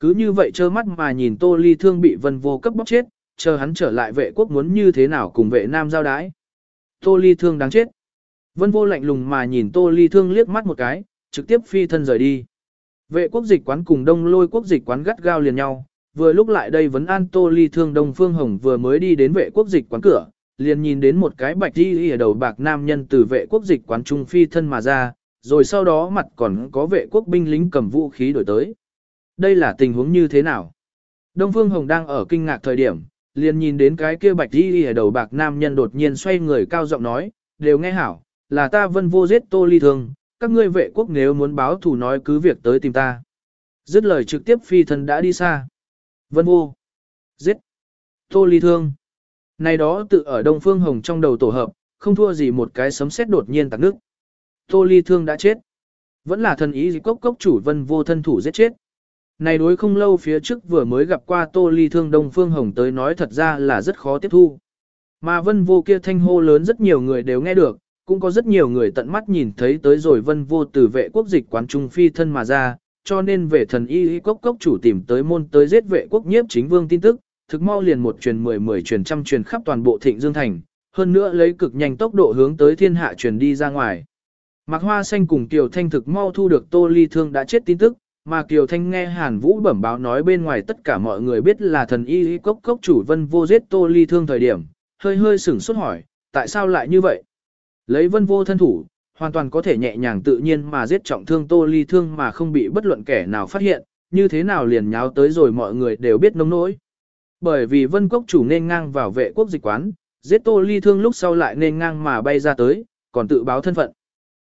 Cứ như vậy trơ mắt mà nhìn Tô Ly Thương bị vân vô cấp bóc chết, chờ hắn trở lại vệ quốc muốn như thế nào cùng vệ nam giao đái. Tô Ly Thương đáng chết. Vân vô lạnh lùng mà nhìn Tô Ly Thương liếc mắt một cái, trực tiếp phi thân rời đi. Vệ quốc dịch quán cùng đông lôi quốc dịch quán gắt gao liền nhau, vừa lúc lại đây vấn an Tô Ly Thương Đông Phương Hồng vừa mới đi đến vệ quốc dịch quán cửa, liền nhìn đến một cái bạch đi ở đầu bạc nam nhân từ vệ quốc dịch quán trung phi thân mà ra, rồi sau đó mặt còn có vệ quốc binh lính cầm vũ khí đổi tới. Đây là tình huống như thế nào? Đông Phương Hồng đang ở kinh ngạc thời điểm, liền nhìn đến cái kia bạch đi ở đầu bạc nam nhân đột nhiên xoay người cao giọng nói, đều nghe hảo, là ta vân vô giết tô ly thương, các ngươi vệ quốc nếu muốn báo thù nói cứ việc tới tìm ta. Dứt lời trực tiếp phi thân đã đi xa. Vân vô. Giết. Tô ly thương. Này đó tự ở Đông Phương Hồng trong đầu tổ hợp, không thua gì một cái sấm sét đột nhiên tạc nước. Tô ly thương đã chết. Vẫn là thần ý cốc cốc chủ vân vô thân thủ giết chết. Này đối không lâu phía trước vừa mới gặp qua Tô Ly Thương Đông Phương Hồng tới nói thật ra là rất khó tiếp thu. Mà vân vô kia thanh hô lớn rất nhiều người đều nghe được, cũng có rất nhiều người tận mắt nhìn thấy tới rồi vân vô từ vệ quốc dịch quán trung phi thân mà ra, cho nên về thần y y cốc cốc chủ tìm tới môn tới giết vệ quốc nhiếp chính vương tin tức, thực mau liền một truyền mười mười truyền trăm truyền khắp toàn bộ thịnh dương thành, hơn nữa lấy cực nhanh tốc độ hướng tới thiên hạ truyền đi ra ngoài. Mạc Hoa Xanh cùng Kiều Thanh thực mau thu được Tô Ly Thương đã chết tin tức, mà Kiều Thanh nghe Hàn Vũ bẩm báo nói bên ngoài tất cả mọi người biết là thần y y cốc cốc chủ vân vô giết Tô Ly Thương thời điểm, hơi hơi sửng sốt hỏi, tại sao lại như vậy? Lấy vân vô thân thủ, hoàn toàn có thể nhẹ nhàng tự nhiên mà giết trọng thương Tô Ly Thương mà không bị bất luận kẻ nào phát hiện, như thế nào liền nháo tới rồi mọi người đều biết nông nỗi. Bởi vì vân cốc chủ nên ngang vào vệ quốc dịch quán, giết Tô Ly Thương lúc sau lại nên ngang mà bay ra tới, còn tự báo thân phận.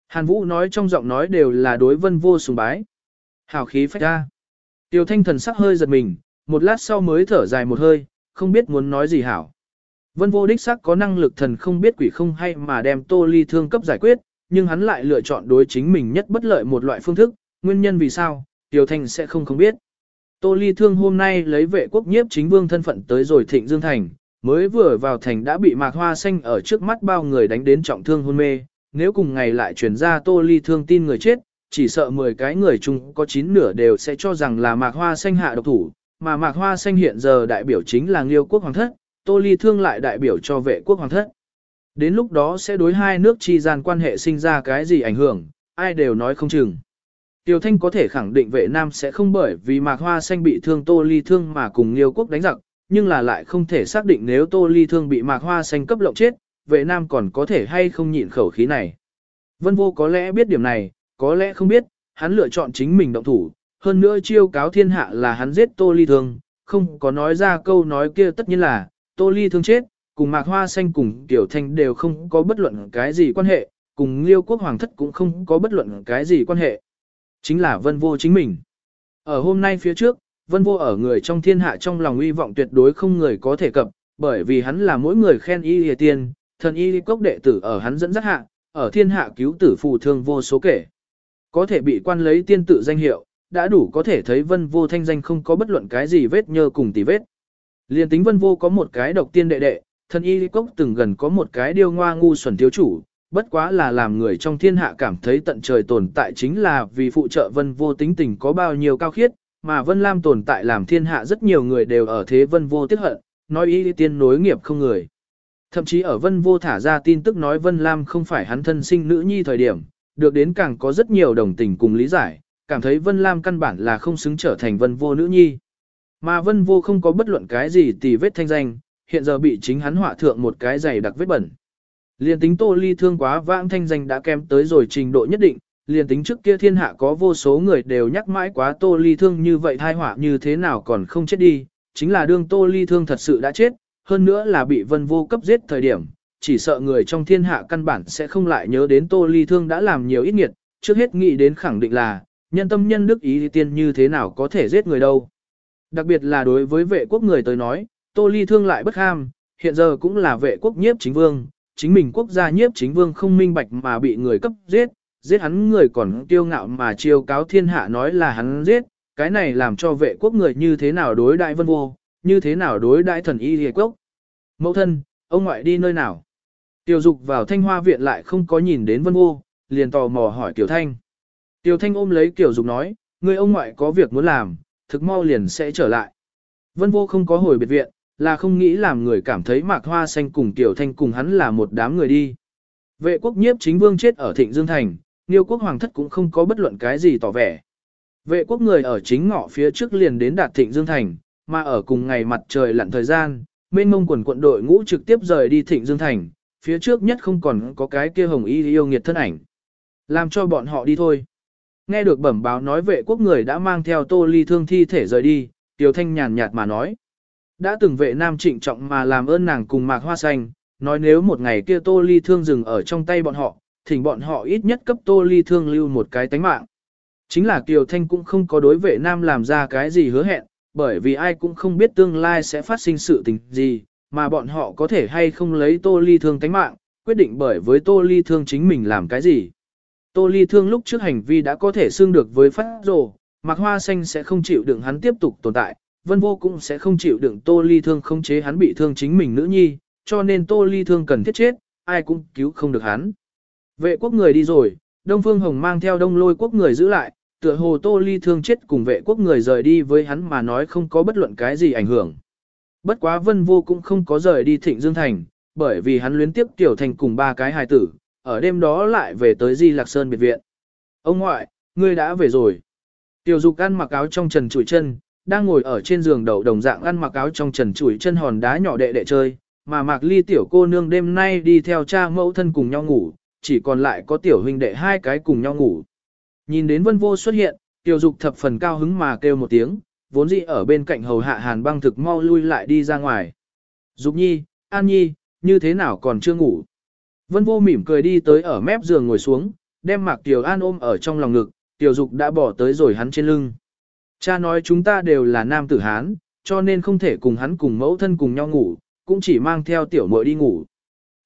Hàn Vũ nói trong giọng nói đều là đối vân vô sùng bái. Hào khí phách ra. Tiêu thanh thần sắc hơi giật mình, một lát sau mới thở dài một hơi, không biết muốn nói gì hảo. Vân vô đích sắc có năng lực thần không biết quỷ không hay mà đem tô ly thương cấp giải quyết, nhưng hắn lại lựa chọn đối chính mình nhất bất lợi một loại phương thức, nguyên nhân vì sao, Tiêu Thanh sẽ không không biết. Tô ly thương hôm nay lấy vệ quốc nhiếp chính vương thân phận tới rồi thịnh Dương Thành, mới vừa vào thành đã bị mạc hoa xanh ở trước mắt bao người đánh đến trọng thương hôn mê, nếu cùng ngày lại truyền ra tô ly thương tin người chết, chỉ sợ 10 cái người chung có 9 nửa đều sẽ cho rằng là mạc hoa xanh hạ độc thủ, mà mạc hoa xanh hiện giờ đại biểu chính là Liêu quốc hoàng thất, tô ly thương lại đại biểu cho vệ quốc hoàng thất. Đến lúc đó sẽ đối hai nước chi gian quan hệ sinh ra cái gì ảnh hưởng, ai đều nói không chừng. Tiêu Thanh có thể khẳng định vệ Nam sẽ không bởi vì mạc hoa xanh bị thương tô ly thương mà cùng Liêu quốc đánh giặc, nhưng là lại không thể xác định nếu tô ly thương bị mạc hoa xanh cấp lộng chết, vệ Nam còn có thể hay không nhịn khẩu khí này. Vân vô có lẽ biết điểm này, có lẽ không biết, hắn lựa chọn chính mình động thủ, hơn nữa chiêu cáo thiên hạ là hắn giết Tô Ly Thương, không có nói ra câu nói kia tất nhiên là, Tô Ly Thương chết, cùng Mạc Hoa Xanh cùng Tiểu Thanh đều không có bất luận cái gì quan hệ, cùng Liêu Quốc Hoàng thất cũng không có bất luận cái gì quan hệ. Chính là Vân Vô chính mình. Ở hôm nay phía trước, Vân Vô ở người trong thiên hạ trong lòng uy vọng tuyệt đối không người có thể cập, bởi vì hắn là mỗi người khen y hề tiên, thần y cốc đệ tử ở hắn dẫn dắt hạ, ở thiên hạ cứu tử phù thương vô số kể. Có thể bị quan lấy tiên tự danh hiệu, đã đủ có thể thấy vân vô thanh danh không có bất luận cái gì vết nhơ cùng tì vết. Liên tính vân vô có một cái độc tiên đệ đệ, thân y cốc từng gần có một cái điêu ngoa ngu xuẩn thiếu chủ, bất quá là làm người trong thiên hạ cảm thấy tận trời tồn tại chính là vì phụ trợ vân vô tính tình có bao nhiêu cao khiết, mà vân lam tồn tại làm thiên hạ rất nhiều người đều ở thế vân vô tiết hận, nói y tiên nối nghiệp không người. Thậm chí ở vân vô thả ra tin tức nói vân lam không phải hắn thân sinh nữ nhi thời điểm, được đến càng có rất nhiều đồng tình cùng lý giải, cảm thấy Vân Lam căn bản là không xứng trở thành Vân Vô nữ nhi. Mà Vân Vô không có bất luận cái gì tì vết thanh danh, hiện giờ bị chính hắn họa thượng một cái giày đặc vết bẩn. Liên tính Tô Ly thương quá vãng thanh danh đã kém tới rồi trình độ nhất định, liền tính trước kia thiên hạ có vô số người đều nhắc mãi quá Tô Ly thương như vậy thai họa như thế nào còn không chết đi, chính là đương Tô Ly thương thật sự đã chết, hơn nữa là bị Vân Vô cấp giết thời điểm, chỉ sợ người trong thiên hạ căn bản sẽ không lại nhớ đến Tô Ly Thương đã làm nhiều ít nghiệt, trước hết nghĩ đến khẳng định là, nhân tâm nhân đức ý tiên như thế nào có thể giết người đâu. Đặc biệt là đối với vệ quốc người tới nói, Tô Ly Thương lại bất ham, hiện giờ cũng là vệ quốc nhiếp chính vương, chính mình quốc gia nhiếp chính vương không minh bạch mà bị người cấp giết, giết hắn người còn tiêu ngạo mà chiêu cáo thiên hạ nói là hắn giết, cái này làm cho vệ quốc người như thế nào đối đại vân vô, như thế nào đối đại thần y hề quốc. Mẫu thân, ông ngoại đi nơi nào? Tiểu dục vào thanh hoa viện lại không có nhìn đến vân vô, liền tò mò hỏi Tiểu Thanh. Tiểu Thanh ôm lấy Tiểu dục nói, người ông ngoại có việc muốn làm, thực mau liền sẽ trở lại. Vân vô không có hồi biệt viện, là không nghĩ làm người cảm thấy mạc hoa xanh cùng tiểu thanh cùng hắn là một đám người đi. Vệ quốc nhiếp chính vương chết ở thịnh Dương Thành, Niêu quốc hoàng thất cũng không có bất luận cái gì tỏ vẻ. Vệ quốc người ở chính ngọ phía trước liền đến đạt thịnh Dương Thành, mà ở cùng ngày mặt trời lặn thời gian, mênh mông quần quận đội ngũ trực tiếp rời đi thịnh Dương Thành, phía trước nhất không còn có cái kia hồng y yêu nghiệt thân ảnh. Làm cho bọn họ đi thôi. Nghe được bẩm báo nói vệ quốc người đã mang theo tô ly thương thi thể rời đi, Tiểu Thanh nhàn nhạt mà nói. Đã từng vệ nam trịnh trọng mà làm ơn nàng cùng mạc hoa xanh, nói nếu một ngày kia tô ly thương dừng ở trong tay bọn họ, thỉnh bọn họ ít nhất cấp tô ly thương lưu một cái tánh mạng. Chính là Kiều Thanh cũng không có đối vệ nam làm ra cái gì hứa hẹn, bởi vì ai cũng không biết tương lai sẽ phát sinh sự tình gì, mà bọn họ có thể hay không lấy tô ly thương tánh mạng, quyết định bởi với tô ly thương chính mình làm cái gì. Tô ly thương lúc trước hành vi đã có thể xương được với phát rồ, mặc Hoa Xanh sẽ không chịu đựng hắn tiếp tục tồn tại, Vân Vô cũng sẽ không chịu đựng Tô Ly Thương không chế hắn bị thương chính mình nữ nhi, cho nên Tô Ly Thương cần thiết chết, ai cũng cứu không được hắn. Vệ quốc người đi rồi, Đông Phương Hồng mang theo đông lôi quốc người giữ lại, tựa hồ Tô Ly Thương chết cùng vệ quốc người rời đi với hắn mà nói không có bất luận cái gì ảnh hưởng. Bất quá Vân Vô cũng không có rời đi Thịnh Dương Thành, bởi vì hắn luyến tiếp Tiểu Thành cùng ba cái hài tử, ở đêm đó lại về tới Di Lạc Sơn biệt viện. Ông ngoại, ngươi đã về rồi. Tiểu Dục ăn mặc áo trong trần chuỗi chân, đang ngồi ở trên giường đầu đồng dạng ăn mặc áo trong trần chuỗi chân hòn đá nhỏ đệ đệ chơi, mà Mạc Ly tiểu cô nương đêm nay đi theo cha mẫu thân cùng nhau ngủ, chỉ còn lại có tiểu huynh đệ hai cái cùng nhau ngủ. Nhìn đến Vân Vô xuất hiện, Tiểu Dục thập phần cao hứng mà kêu một tiếng, vốn dĩ ở bên cạnh hầu hạ Hàn Băng thực mau lui lại đi ra ngoài. Dục Nhi, An Nhi, như thế nào còn chưa ngủ? Vân Vô mỉm cười đi tới ở mép giường ngồi xuống, đem Mạc Tiểu An ôm ở trong lòng ngực, Tiểu Dục đã bỏ tới rồi hắn trên lưng. Cha nói chúng ta đều là nam tử Hán, cho nên không thể cùng hắn cùng mẫu thân cùng nhau ngủ, cũng chỉ mang theo tiểu muội đi ngủ.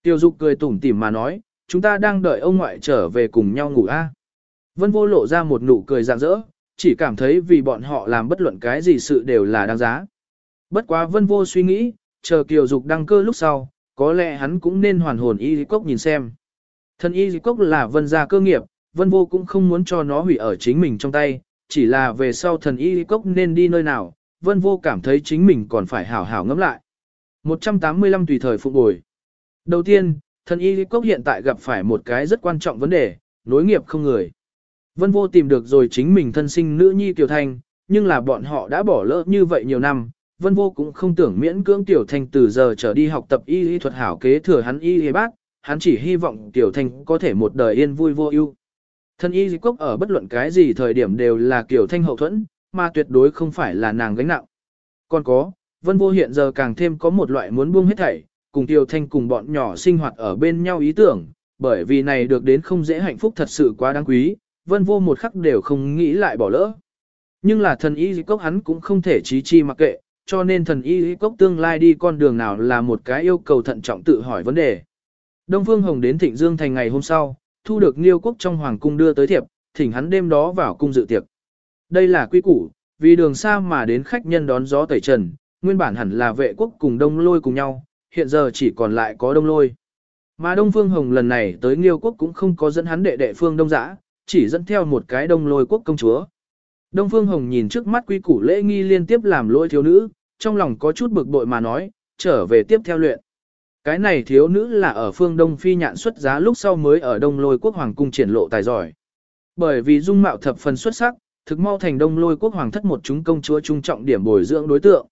Tiểu Dục cười tủm tỉm mà nói, chúng ta đang đợi ông ngoại trở về cùng nhau ngủ a. Vân Vô lộ ra một nụ cười rạng rỡ, chỉ cảm thấy vì bọn họ làm bất luận cái gì sự đều là đáng giá. Bất quá Vân Vô suy nghĩ, chờ Kiều Dục đăng cơ lúc sau, có lẽ hắn cũng nên hoàn hồn y cốc nhìn xem. Thân y cốc là Vân gia cơ nghiệp, Vân Vô cũng không muốn cho nó hủy ở chính mình trong tay, chỉ là về sau thần y cốc nên đi nơi nào, Vân Vô cảm thấy chính mình còn phải hảo hảo ngẫm lại. 185 tùy thời phục bồi. Đầu tiên, thần y cốc hiện tại gặp phải một cái rất quan trọng vấn đề, nối nghiệp không người. Vân Vô tìm được rồi chính mình thân sinh nữ nhi Tiểu Thanh, nhưng là bọn họ đã bỏ lỡ như vậy nhiều năm. Vân Vô cũng không tưởng miễn cưỡng Tiểu Thanh từ giờ trở đi học tập y y thuật hảo kế thừa hắn y y bác, hắn chỉ hy vọng Tiểu Thanh có thể một đời yên vui vô ưu. Thân y dịch cốc ở bất luận cái gì thời điểm đều là Tiểu thanh hậu thuẫn, mà tuyệt đối không phải là nàng gánh nặng. Còn có, vân vô hiện giờ càng thêm có một loại muốn buông hết thảy, cùng tiểu thanh cùng bọn nhỏ sinh hoạt ở bên nhau ý tưởng, bởi vì này được đến không dễ hạnh phúc thật sự quá đáng quý, vân vô một khắc đều không nghĩ lại bỏ lỡ. Nhưng là thần y cốc hắn cũng không thể trí chi mặc kệ, cho nên thần y cốc tương lai đi con đường nào là một cái yêu cầu thận trọng tự hỏi vấn đề. Đông Phương Hồng đến Thịnh Dương thành ngày hôm sau, thu được Niêu quốc trong hoàng cung đưa tới thiệp, thỉnh hắn đêm đó vào cung dự tiệc. Đây là quy củ, vì đường xa mà đến khách nhân đón gió tẩy trần, nguyên bản hẳn là vệ quốc cùng đông lôi cùng nhau, hiện giờ chỉ còn lại có đông lôi. Mà Đông Phương Hồng lần này tới Niêu quốc cũng không có dẫn hắn đệ đệ phương đông giã, chỉ dẫn theo một cái đông lôi quốc công chúa. Đông Phương Hồng nhìn trước mắt quy củ lễ nghi liên tiếp làm lỗi thiếu nữ, trong lòng có chút bực bội mà nói, trở về tiếp theo luyện. Cái này thiếu nữ là ở phương Đông Phi nhạn xuất giá lúc sau mới ở Đông Lôi Quốc Hoàng cung triển lộ tài giỏi. Bởi vì dung mạo thập phần xuất sắc, thực mau thành Đông Lôi Quốc Hoàng thất một chúng công chúa trung trọng điểm bồi dưỡng đối tượng.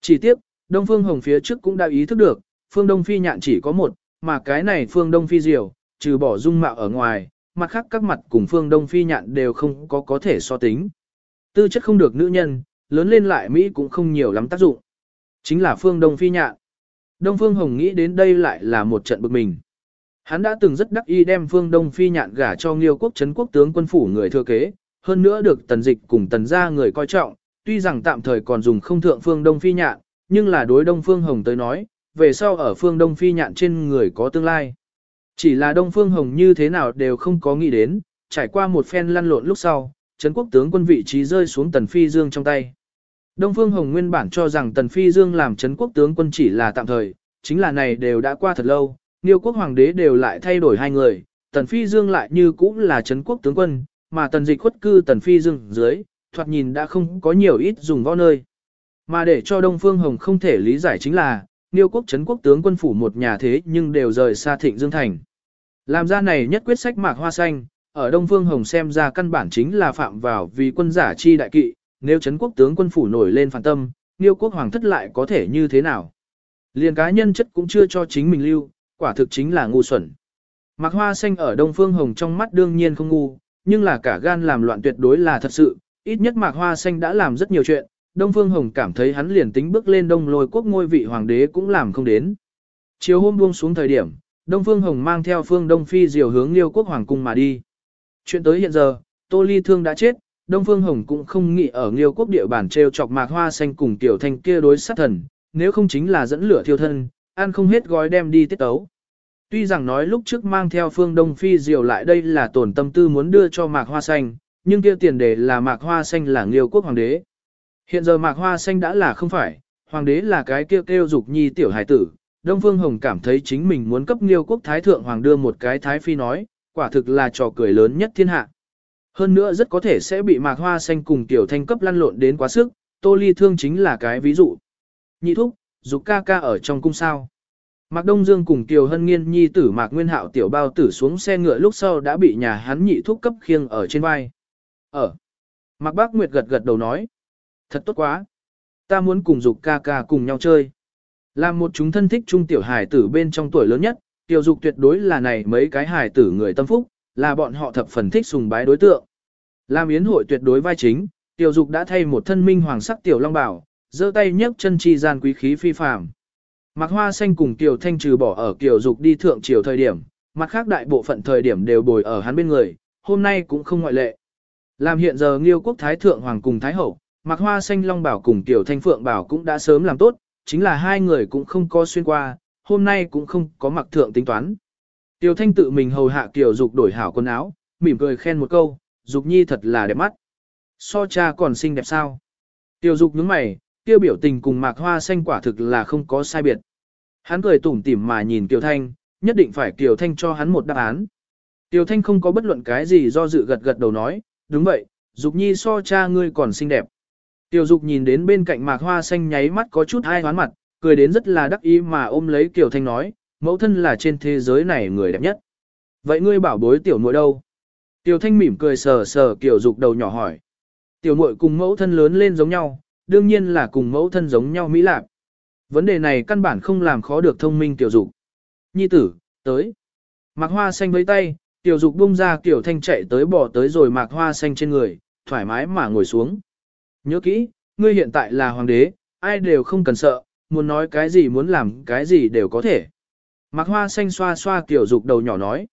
Chỉ tiếp, Đông Phương Hồng phía trước cũng đã ý thức được, phương Đông Phi nhạn chỉ có một, mà cái này phương Đông Phi diều, trừ bỏ dung mạo ở ngoài, mặt khác các mặt cùng phương Đông Phi nhạn đều không có có thể so tính. Tư chất không được nữ nhân, lớn lên lại Mỹ cũng không nhiều lắm tác dụng. Chính là phương Đông Phi nhạn. Đông Phương Hồng nghĩ đến đây lại là một trận bực mình. Hắn đã từng rất đắc ý đem Phương Đông Phi nhạn gả cho Nghiêu quốc trấn quốc tướng quân phủ người thừa kế, hơn nữa được tần dịch cùng tần gia người coi trọng, tuy rằng tạm thời còn dùng không thượng Phương Đông Phi nhạn, nhưng là đối Đông Phương Hồng tới nói, về sau ở Phương Đông Phi nhạn trên người có tương lai. Chỉ là Đông Phương Hồng như thế nào đều không có nghĩ đến, trải qua một phen lăn lộn lúc sau, trấn quốc tướng quân vị trí rơi xuống tần phi dương trong tay. Đông Phương Hồng nguyên bản cho rằng Tần Phi Dương làm Trấn quốc tướng quân chỉ là tạm thời, chính là này đều đã qua thật lâu, Niêu quốc hoàng đế đều lại thay đổi hai người, Tần Phi Dương lại như cũ là Trấn quốc tướng quân, mà Tần Dịch khuất cư Tần Phi Dương dưới, thoạt nhìn đã không có nhiều ít dùng võ nơi. Mà để cho Đông Phương Hồng không thể lý giải chính là, Niêu quốc Trấn quốc tướng quân phủ một nhà thế nhưng đều rời xa thịnh Dương Thành. Làm ra này nhất quyết sách mạc hoa xanh, ở Đông Phương Hồng xem ra căn bản chính là phạm vào vì quân giả chi đại kỵ, nếu chấn quốc tướng quân phủ nổi lên phản tâm, Niêu quốc hoàng thất lại có thể như thế nào. Liền cá nhân chất cũng chưa cho chính mình lưu, quả thực chính là ngu xuẩn. Mạc hoa xanh ở Đông Phương Hồng trong mắt đương nhiên không ngu, nhưng là cả gan làm loạn tuyệt đối là thật sự, ít nhất Mạc hoa xanh đã làm rất nhiều chuyện, Đông Phương Hồng cảm thấy hắn liền tính bước lên đông lôi quốc ngôi vị hoàng đế cũng làm không đến. Chiều hôm buông xuống thời điểm, Đông Phương Hồng mang theo phương Đông Phi diều hướng Liêu quốc hoàng cung mà đi. Chuyện tới hiện giờ, Tô Ly Thương đã chết, Đông Phương Hồng cũng không nghĩ ở Liêu quốc địa bản treo chọc mạc hoa xanh cùng tiểu thanh kia đối sát thần, nếu không chính là dẫn lửa thiêu thân, ăn không hết gói đem đi tiết tấu. Tuy rằng nói lúc trước mang theo phương Đông Phi diều lại đây là tổn tâm tư muốn đưa cho mạc hoa xanh, nhưng kia tiền đề là mạc hoa xanh là Liêu quốc hoàng đế. Hiện giờ mạc hoa xanh đã là không phải, hoàng đế là cái kêu kêu dục nhi tiểu hải tử, Đông Phương Hồng cảm thấy chính mình muốn cấp Nghiêu quốc thái thượng hoàng đưa một cái thái phi nói, quả thực là trò cười lớn nhất thiên hạ. Hơn nữa rất có thể sẽ bị mạc hoa xanh cùng tiểu thanh cấp lăn lộn đến quá sức, tô ly thương chính là cái ví dụ. Nhị thúc, dục ca ca ở trong cung sao. Mạc Đông Dương cùng Kiều Hân Nghiên nhi tử Mạc Nguyên Hạo tiểu bao tử xuống xe ngựa lúc sau đã bị nhà hắn nhị thúc cấp khiêng ở trên vai. Ở. Mạc Bác Nguyệt gật gật đầu nói. Thật tốt quá. Ta muốn cùng dục ca ca cùng nhau chơi. Làm một chúng thân thích trung tiểu hài tử bên trong tuổi lớn nhất, tiểu dục tuyệt đối là này mấy cái hài tử người tâm phúc, là bọn họ thập phần thích sùng bái đối tượng. Làm yến hội tuyệt đối vai chính, tiểu dục đã thay một thân minh hoàng sắc tiểu long bảo, giơ tay nhấc chân chi gian quý khí phi phàm. Mặc hoa xanh cùng tiểu thanh trừ bỏ ở tiểu dục đi thượng triều thời điểm, mặt khác đại bộ phận thời điểm đều bồi ở hắn bên người, hôm nay cũng không ngoại lệ. Làm hiện giờ Nghiêu quốc thái thượng hoàng cùng thái hậu, Mạc Hoa Xanh Long Bảo cùng Tiểu Thanh Phượng Bảo cũng đã sớm làm tốt, chính là hai người cũng không có xuyên qua, hôm nay cũng không có mặc thượng tính toán. Tiểu Thanh tự mình hầu hạ Tiểu Dục đổi hảo quần áo, mỉm cười khen một câu, Dục Nhi thật là đẹp mắt. So cha còn xinh đẹp sao? Tiểu Dục nhướng mày, tiêu biểu tình cùng Mạc Hoa Xanh quả thực là không có sai biệt. Hắn cười tủm tỉm mà nhìn Tiểu Thanh, nhất định phải Tiểu Thanh cho hắn một đáp án. Tiểu Thanh không có bất luận cái gì do dự gật gật đầu nói, đúng vậy, Dục Nhi so cha ngươi còn xinh đẹp. Tiểu Dục nhìn đến bên cạnh mạc hoa xanh nháy mắt có chút ai hoán mặt, cười đến rất là đắc ý mà ôm lấy Kiều Thanh nói, mẫu thân là trên thế giới này người đẹp nhất. Vậy ngươi bảo bối tiểu muội đâu? Tiểu Thanh mỉm cười sờ sờ Kiều Dục đầu nhỏ hỏi. Tiểu muội cùng mẫu thân lớn lên giống nhau, đương nhiên là cùng mẫu thân giống nhau mỹ lạc. Vấn đề này căn bản không làm khó được thông minh Tiểu Dục. Nhi tử, tới. Mạc hoa xanh với tay, Tiểu Dục bung ra Kiều Thanh chạy tới bỏ tới rồi mạc hoa xanh trên người, thoải mái mà ngồi xuống. Nhớ kỹ, ngươi hiện tại là hoàng đế, ai đều không cần sợ, muốn nói cái gì muốn làm cái gì đều có thể. Mạc Hoa Xanh xoa xoa Tiểu Dục đầu nhỏ nói.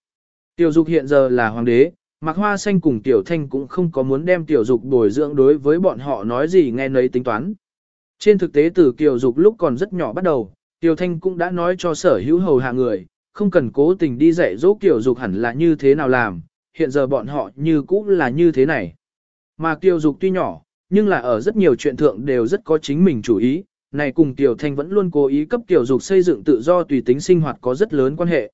Tiểu Dục hiện giờ là hoàng đế, Mạc Hoa Xanh cùng Tiểu Thanh cũng không có muốn đem Tiểu Dục bồi dưỡng đối với bọn họ nói gì nghe nấy tính toán. Trên thực tế từ Tiểu Dục lúc còn rất nhỏ bắt đầu, Tiểu Thanh cũng đã nói cho sở hữu hầu hạ người, không cần cố tình đi dạy dỗ Tiểu Dục hẳn là như thế nào làm, hiện giờ bọn họ như cũ là như thế này. Mà Tiểu Dục tuy nhỏ, nhưng là ở rất nhiều chuyện thượng đều rất có chính mình chủ ý, này cùng Tiểu Thanh vẫn luôn cố ý cấp Tiểu Dục xây dựng tự do tùy tính sinh hoạt có rất lớn quan hệ.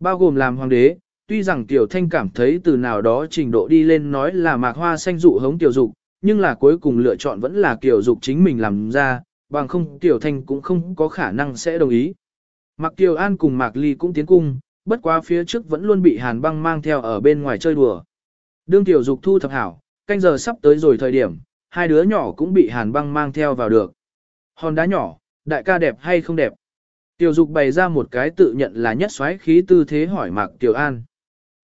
Bao gồm làm hoàng đế, tuy rằng Tiểu Thanh cảm thấy từ nào đó trình độ đi lên nói là mạc hoa xanh dụ hống Tiểu Dục, nhưng là cuối cùng lựa chọn vẫn là Tiểu Dục chính mình làm ra, bằng không Tiểu Thanh cũng không có khả năng sẽ đồng ý. Mạc Tiểu An cùng Mạc Ly cũng tiến cung, bất quá phía trước vẫn luôn bị Hàn băng mang theo ở bên ngoài chơi đùa. Đương Tiểu Dục thu thập hảo, canh giờ sắp tới rồi thời điểm, hai đứa nhỏ cũng bị hàn băng mang theo vào được. Hòn đá nhỏ, đại ca đẹp hay không đẹp? Tiểu dục bày ra một cái tự nhận là nhất xoáy khí tư thế hỏi Mạc Tiểu An.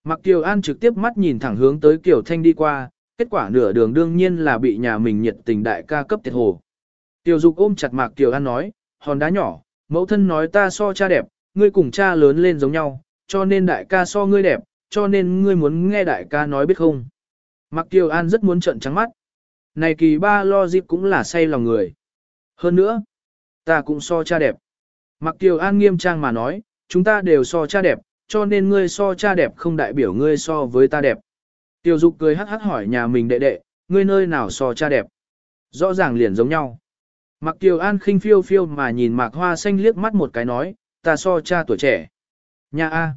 Mạc Tiểu An trực tiếp mắt nhìn thẳng hướng tới Kiều Thanh đi qua, kết quả nửa đường đương nhiên là bị nhà mình nhiệt tình đại ca cấp tiệt hồ. Tiểu dục ôm chặt Mạc Tiểu An nói, hòn đá nhỏ, mẫu thân nói ta so cha đẹp, ngươi cùng cha lớn lên giống nhau, cho nên đại ca so ngươi đẹp, cho nên ngươi muốn nghe đại ca nói biết không. Mạc Tiểu An rất muốn trợn trắng mắt. Này kỳ ba lo dịp cũng là say lòng người. Hơn nữa, ta cũng so cha đẹp. Mặc Kiều An nghiêm trang mà nói, chúng ta đều so cha đẹp, cho nên ngươi so cha đẹp không đại biểu ngươi so với ta đẹp. Tiêu Dục cười hắc hắc hỏi nhà mình đệ đệ, ngươi nơi nào so cha đẹp. Rõ ràng liền giống nhau. Mặc Kiều An khinh phiêu phiêu mà nhìn Mạc Hoa Xanh liếc mắt một cái nói, ta so cha tuổi trẻ. Nhà A.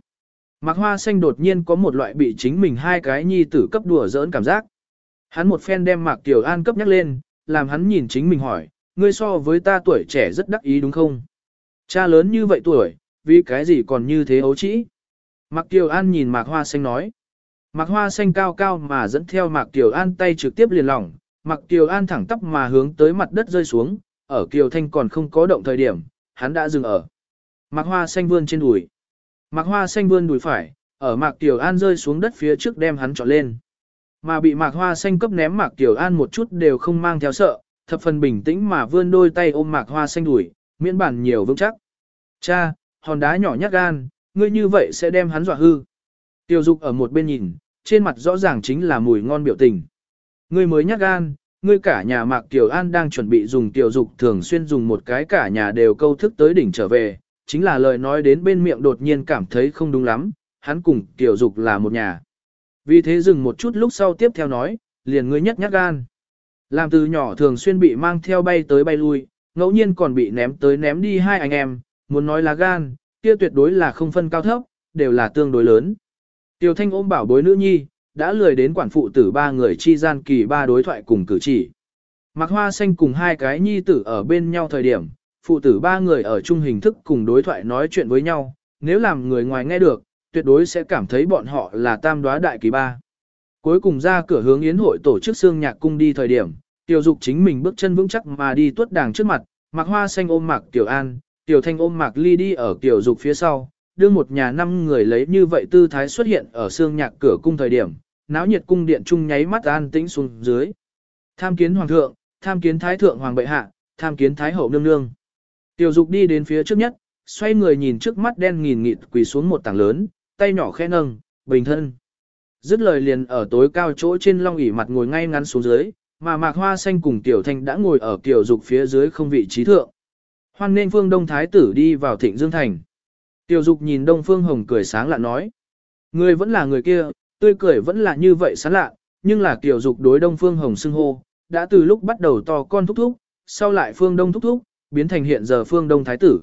Mạc Hoa Xanh đột nhiên có một loại bị chính mình hai cái nhi tử cấp đùa giỡn cảm giác. Hắn một phen đem Mạc Tiểu An cấp nhắc lên, làm hắn nhìn chính mình hỏi, ngươi so với ta tuổi trẻ rất đắc ý đúng không? Cha lớn như vậy tuổi, vì cái gì còn như thế ấu trĩ? Mạc Tiểu An nhìn Mạc Hoa Xanh nói. Mạc Hoa Xanh cao cao mà dẫn theo Mạc Tiểu An tay trực tiếp liền lỏng, Mạc Tiểu An thẳng tắp mà hướng tới mặt đất rơi xuống, ở Kiều Thanh còn không có động thời điểm, hắn đã dừng ở. Mạc Hoa Xanh vươn trên đùi. Mạc Hoa Xanh vươn đùi phải, ở Mạc Tiểu An rơi xuống đất phía trước đem hắn trọn lên. Mà bị Mạc Hoa Xanh cấp ném Mạc Tiểu An một chút đều không mang theo sợ, thập phần bình tĩnh mà vươn đôi tay ôm Mạc Hoa Xanh đùi, miễn bản nhiều vững chắc. Cha, hòn đá nhỏ nhát gan, ngươi như vậy sẽ đem hắn dọa hư. Tiểu Dục ở một bên nhìn, trên mặt rõ ràng chính là mùi ngon biểu tình. Ngươi mới nhát gan, ngươi cả nhà Mạc Tiểu An đang chuẩn bị dùng Tiểu Dục thường xuyên dùng một cái cả nhà đều câu thức tới đỉnh trở về, chính là lời nói đến bên miệng đột nhiên cảm thấy không đúng lắm, hắn cùng Tiểu Dục là một nhà. Vì thế dừng một chút lúc sau tiếp theo nói, liền ngươi nhất nhát gan. Làm từ nhỏ thường xuyên bị mang theo bay tới bay lui, ngẫu nhiên còn bị ném tới ném đi hai anh em, muốn nói là gan, kia tuyệt đối là không phân cao thấp, đều là tương đối lớn. Tiêu Thanh ôm bảo bối nữ nhi, đã lười đến quản phụ tử ba người chi gian kỳ ba đối thoại cùng cử chỉ. Mạc Hoa Xanh cùng hai cái nhi tử ở bên nhau thời điểm, phụ tử ba người ở chung hình thức cùng đối thoại nói chuyện với nhau, nếu làm người ngoài nghe được, tuyệt đối sẽ cảm thấy bọn họ là tam đoá đại kỳ ba. Cuối cùng ra cửa hướng yến hội tổ chức xương nhạc cung đi thời điểm, Tiểu Dục chính mình bước chân vững chắc mà đi tuốt đàng trước mặt, mặc Hoa Xanh ôm Mạc Tiểu An, Tiểu Thanh ôm Mạc Ly đi ở Tiểu Dục phía sau, đưa một nhà năm người lấy như vậy tư thái xuất hiện ở xương nhạc cửa cung thời điểm, náo nhiệt cung điện trung nháy mắt an tĩnh xuống dưới. Tham kiến hoàng thượng, tham kiến thái thượng hoàng bệ hạ, tham kiến thái hậu nương nương. Tiểu Dục đi đến phía trước nhất, xoay người nhìn trước mắt đen nghìn nghịt quỳ xuống một tảng lớn, tay nhỏ khẽ nâng, bình thân. Dứt lời liền ở tối cao chỗ trên long ỷ mặt ngồi ngay ngắn xuống dưới, mà mạc hoa xanh cùng tiểu thanh đã ngồi ở kiểu dục phía dưới không vị trí thượng. Hoan nên phương đông thái tử đi vào thịnh dương thành. Tiểu dục nhìn đông phương hồng cười sáng lạ nói. Người vẫn là người kia, tươi cười vẫn là như vậy sáng lạ, nhưng là tiểu dục đối đông phương hồng xưng hô, đã từ lúc bắt đầu to con thúc thúc, sau lại phương đông thúc thúc, biến thành hiện giờ phương đông thái tử.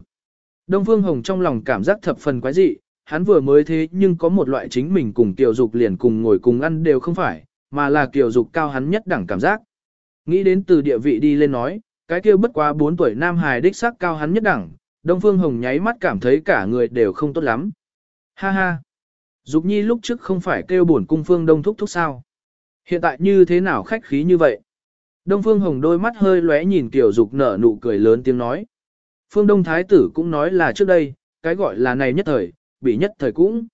Đông phương hồng trong lòng cảm giác thập phần quái dị, hắn vừa mới thế nhưng có một loại chính mình cùng Kiều Dục liền cùng ngồi cùng ăn đều không phải, mà là Kiều Dục cao hắn nhất đẳng cảm giác. Nghĩ đến từ địa vị đi lên nói, cái kia bất quá 4 tuổi nam hài đích xác cao hắn nhất đẳng, Đông Phương Hồng nháy mắt cảm thấy cả người đều không tốt lắm. Ha ha! Dục nhi lúc trước không phải kêu buồn cung phương đông thúc thúc sao. Hiện tại như thế nào khách khí như vậy? Đông Phương Hồng đôi mắt hơi lóe nhìn Kiều Dục nở nụ cười lớn tiếng nói. Phương Đông Thái tử cũng nói là trước đây, cái gọi là này nhất thời, bị nhất thời cũng.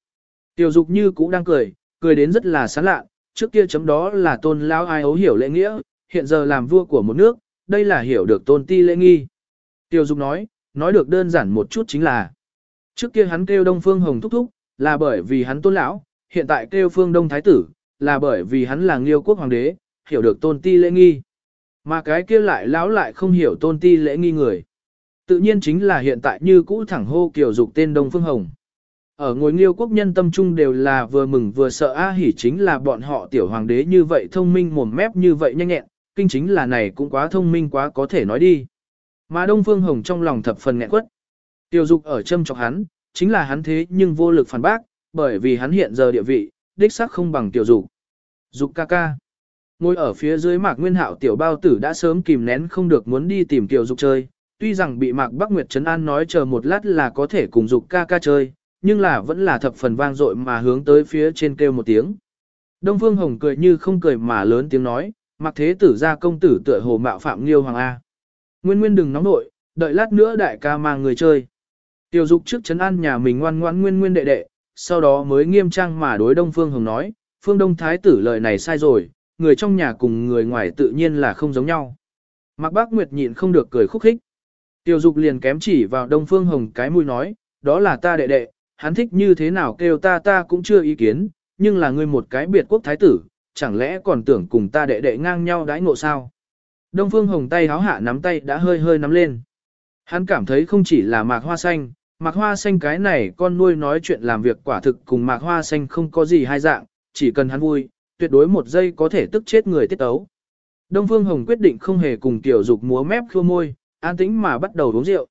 Tiểu dục như cũng đang cười, cười đến rất là sán lạ, trước kia chấm đó là tôn lão ai ấu hiểu lễ nghĩa, hiện giờ làm vua của một nước, đây là hiểu được tôn ti lễ nghi. Tiểu dục nói, nói được đơn giản một chút chính là, trước kia hắn kêu đông phương hồng thúc thúc, là bởi vì hắn tôn lão, hiện tại kêu phương đông thái tử, là bởi vì hắn là nghiêu quốc hoàng đế, hiểu được tôn ti lễ nghi. Mà cái kia lại lão lại không hiểu tôn ti lễ nghi người. Tự nhiên chính là hiện tại như cũ thẳng hô kiểu dục tên Đông Phương Hồng. Ở ngồi nghiêu quốc nhân tâm trung đều là vừa mừng vừa sợ A hỉ chính là bọn họ tiểu hoàng đế như vậy thông minh mồm mép như vậy nhanh nhẹn, kinh chính là này cũng quá thông minh quá có thể nói đi. Mà Đông Phương Hồng trong lòng thập phần nghẹn quất. Tiểu dục ở châm chọc hắn, chính là hắn thế nhưng vô lực phản bác, bởi vì hắn hiện giờ địa vị, đích xác không bằng tiểu dục. Dục ca ca. Ngồi ở phía dưới mạc nguyên hạo tiểu bao tử đã sớm kìm nén không được muốn đi tìm tiểu dục chơi, tuy rằng bị mạc Bắc Nguyệt Trấn An nói chờ một lát là có thể cùng dục ca ca chơi, nhưng là vẫn là thập phần vang dội mà hướng tới phía trên kêu một tiếng. Đông Phương Hồng cười như không cười mà lớn tiếng nói, mặc thế tử ra công tử tựa hồ mạo phạm Nghiêu Hoàng A. Nguyên Nguyên đừng nóng nội, đợi lát nữa đại ca mang người chơi. Tiêu dục trước chấn an nhà mình ngoan ngoãn Nguyên Nguyên đệ đệ, sau đó mới nghiêm trang mà đối Đông Phương Hồng nói, Phương Đông Thái tử lời này sai rồi, người trong nhà cùng người ngoài tự nhiên là không giống nhau. Mạc Bác Nguyệt nhịn không được cười khúc khích. Tiêu dục liền kém chỉ vào Đông Phương Hồng cái mũi nói, đó là ta đệ đệ, hắn thích như thế nào kêu ta ta cũng chưa ý kiến, nhưng là ngươi một cái biệt quốc thái tử, chẳng lẽ còn tưởng cùng ta đệ đệ ngang nhau đãi ngộ sao? Đông Phương Hồng tay háo hạ nắm tay đã hơi hơi nắm lên. Hắn cảm thấy không chỉ là mạc hoa xanh, mạc hoa xanh cái này con nuôi nói chuyện làm việc quả thực cùng mạc hoa xanh không có gì hai dạng, chỉ cần hắn vui, tuyệt đối một giây có thể tức chết người tiết tấu. Đông Phương Hồng quyết định không hề cùng tiểu dục múa mép khua môi, an tĩnh mà bắt đầu uống rượu.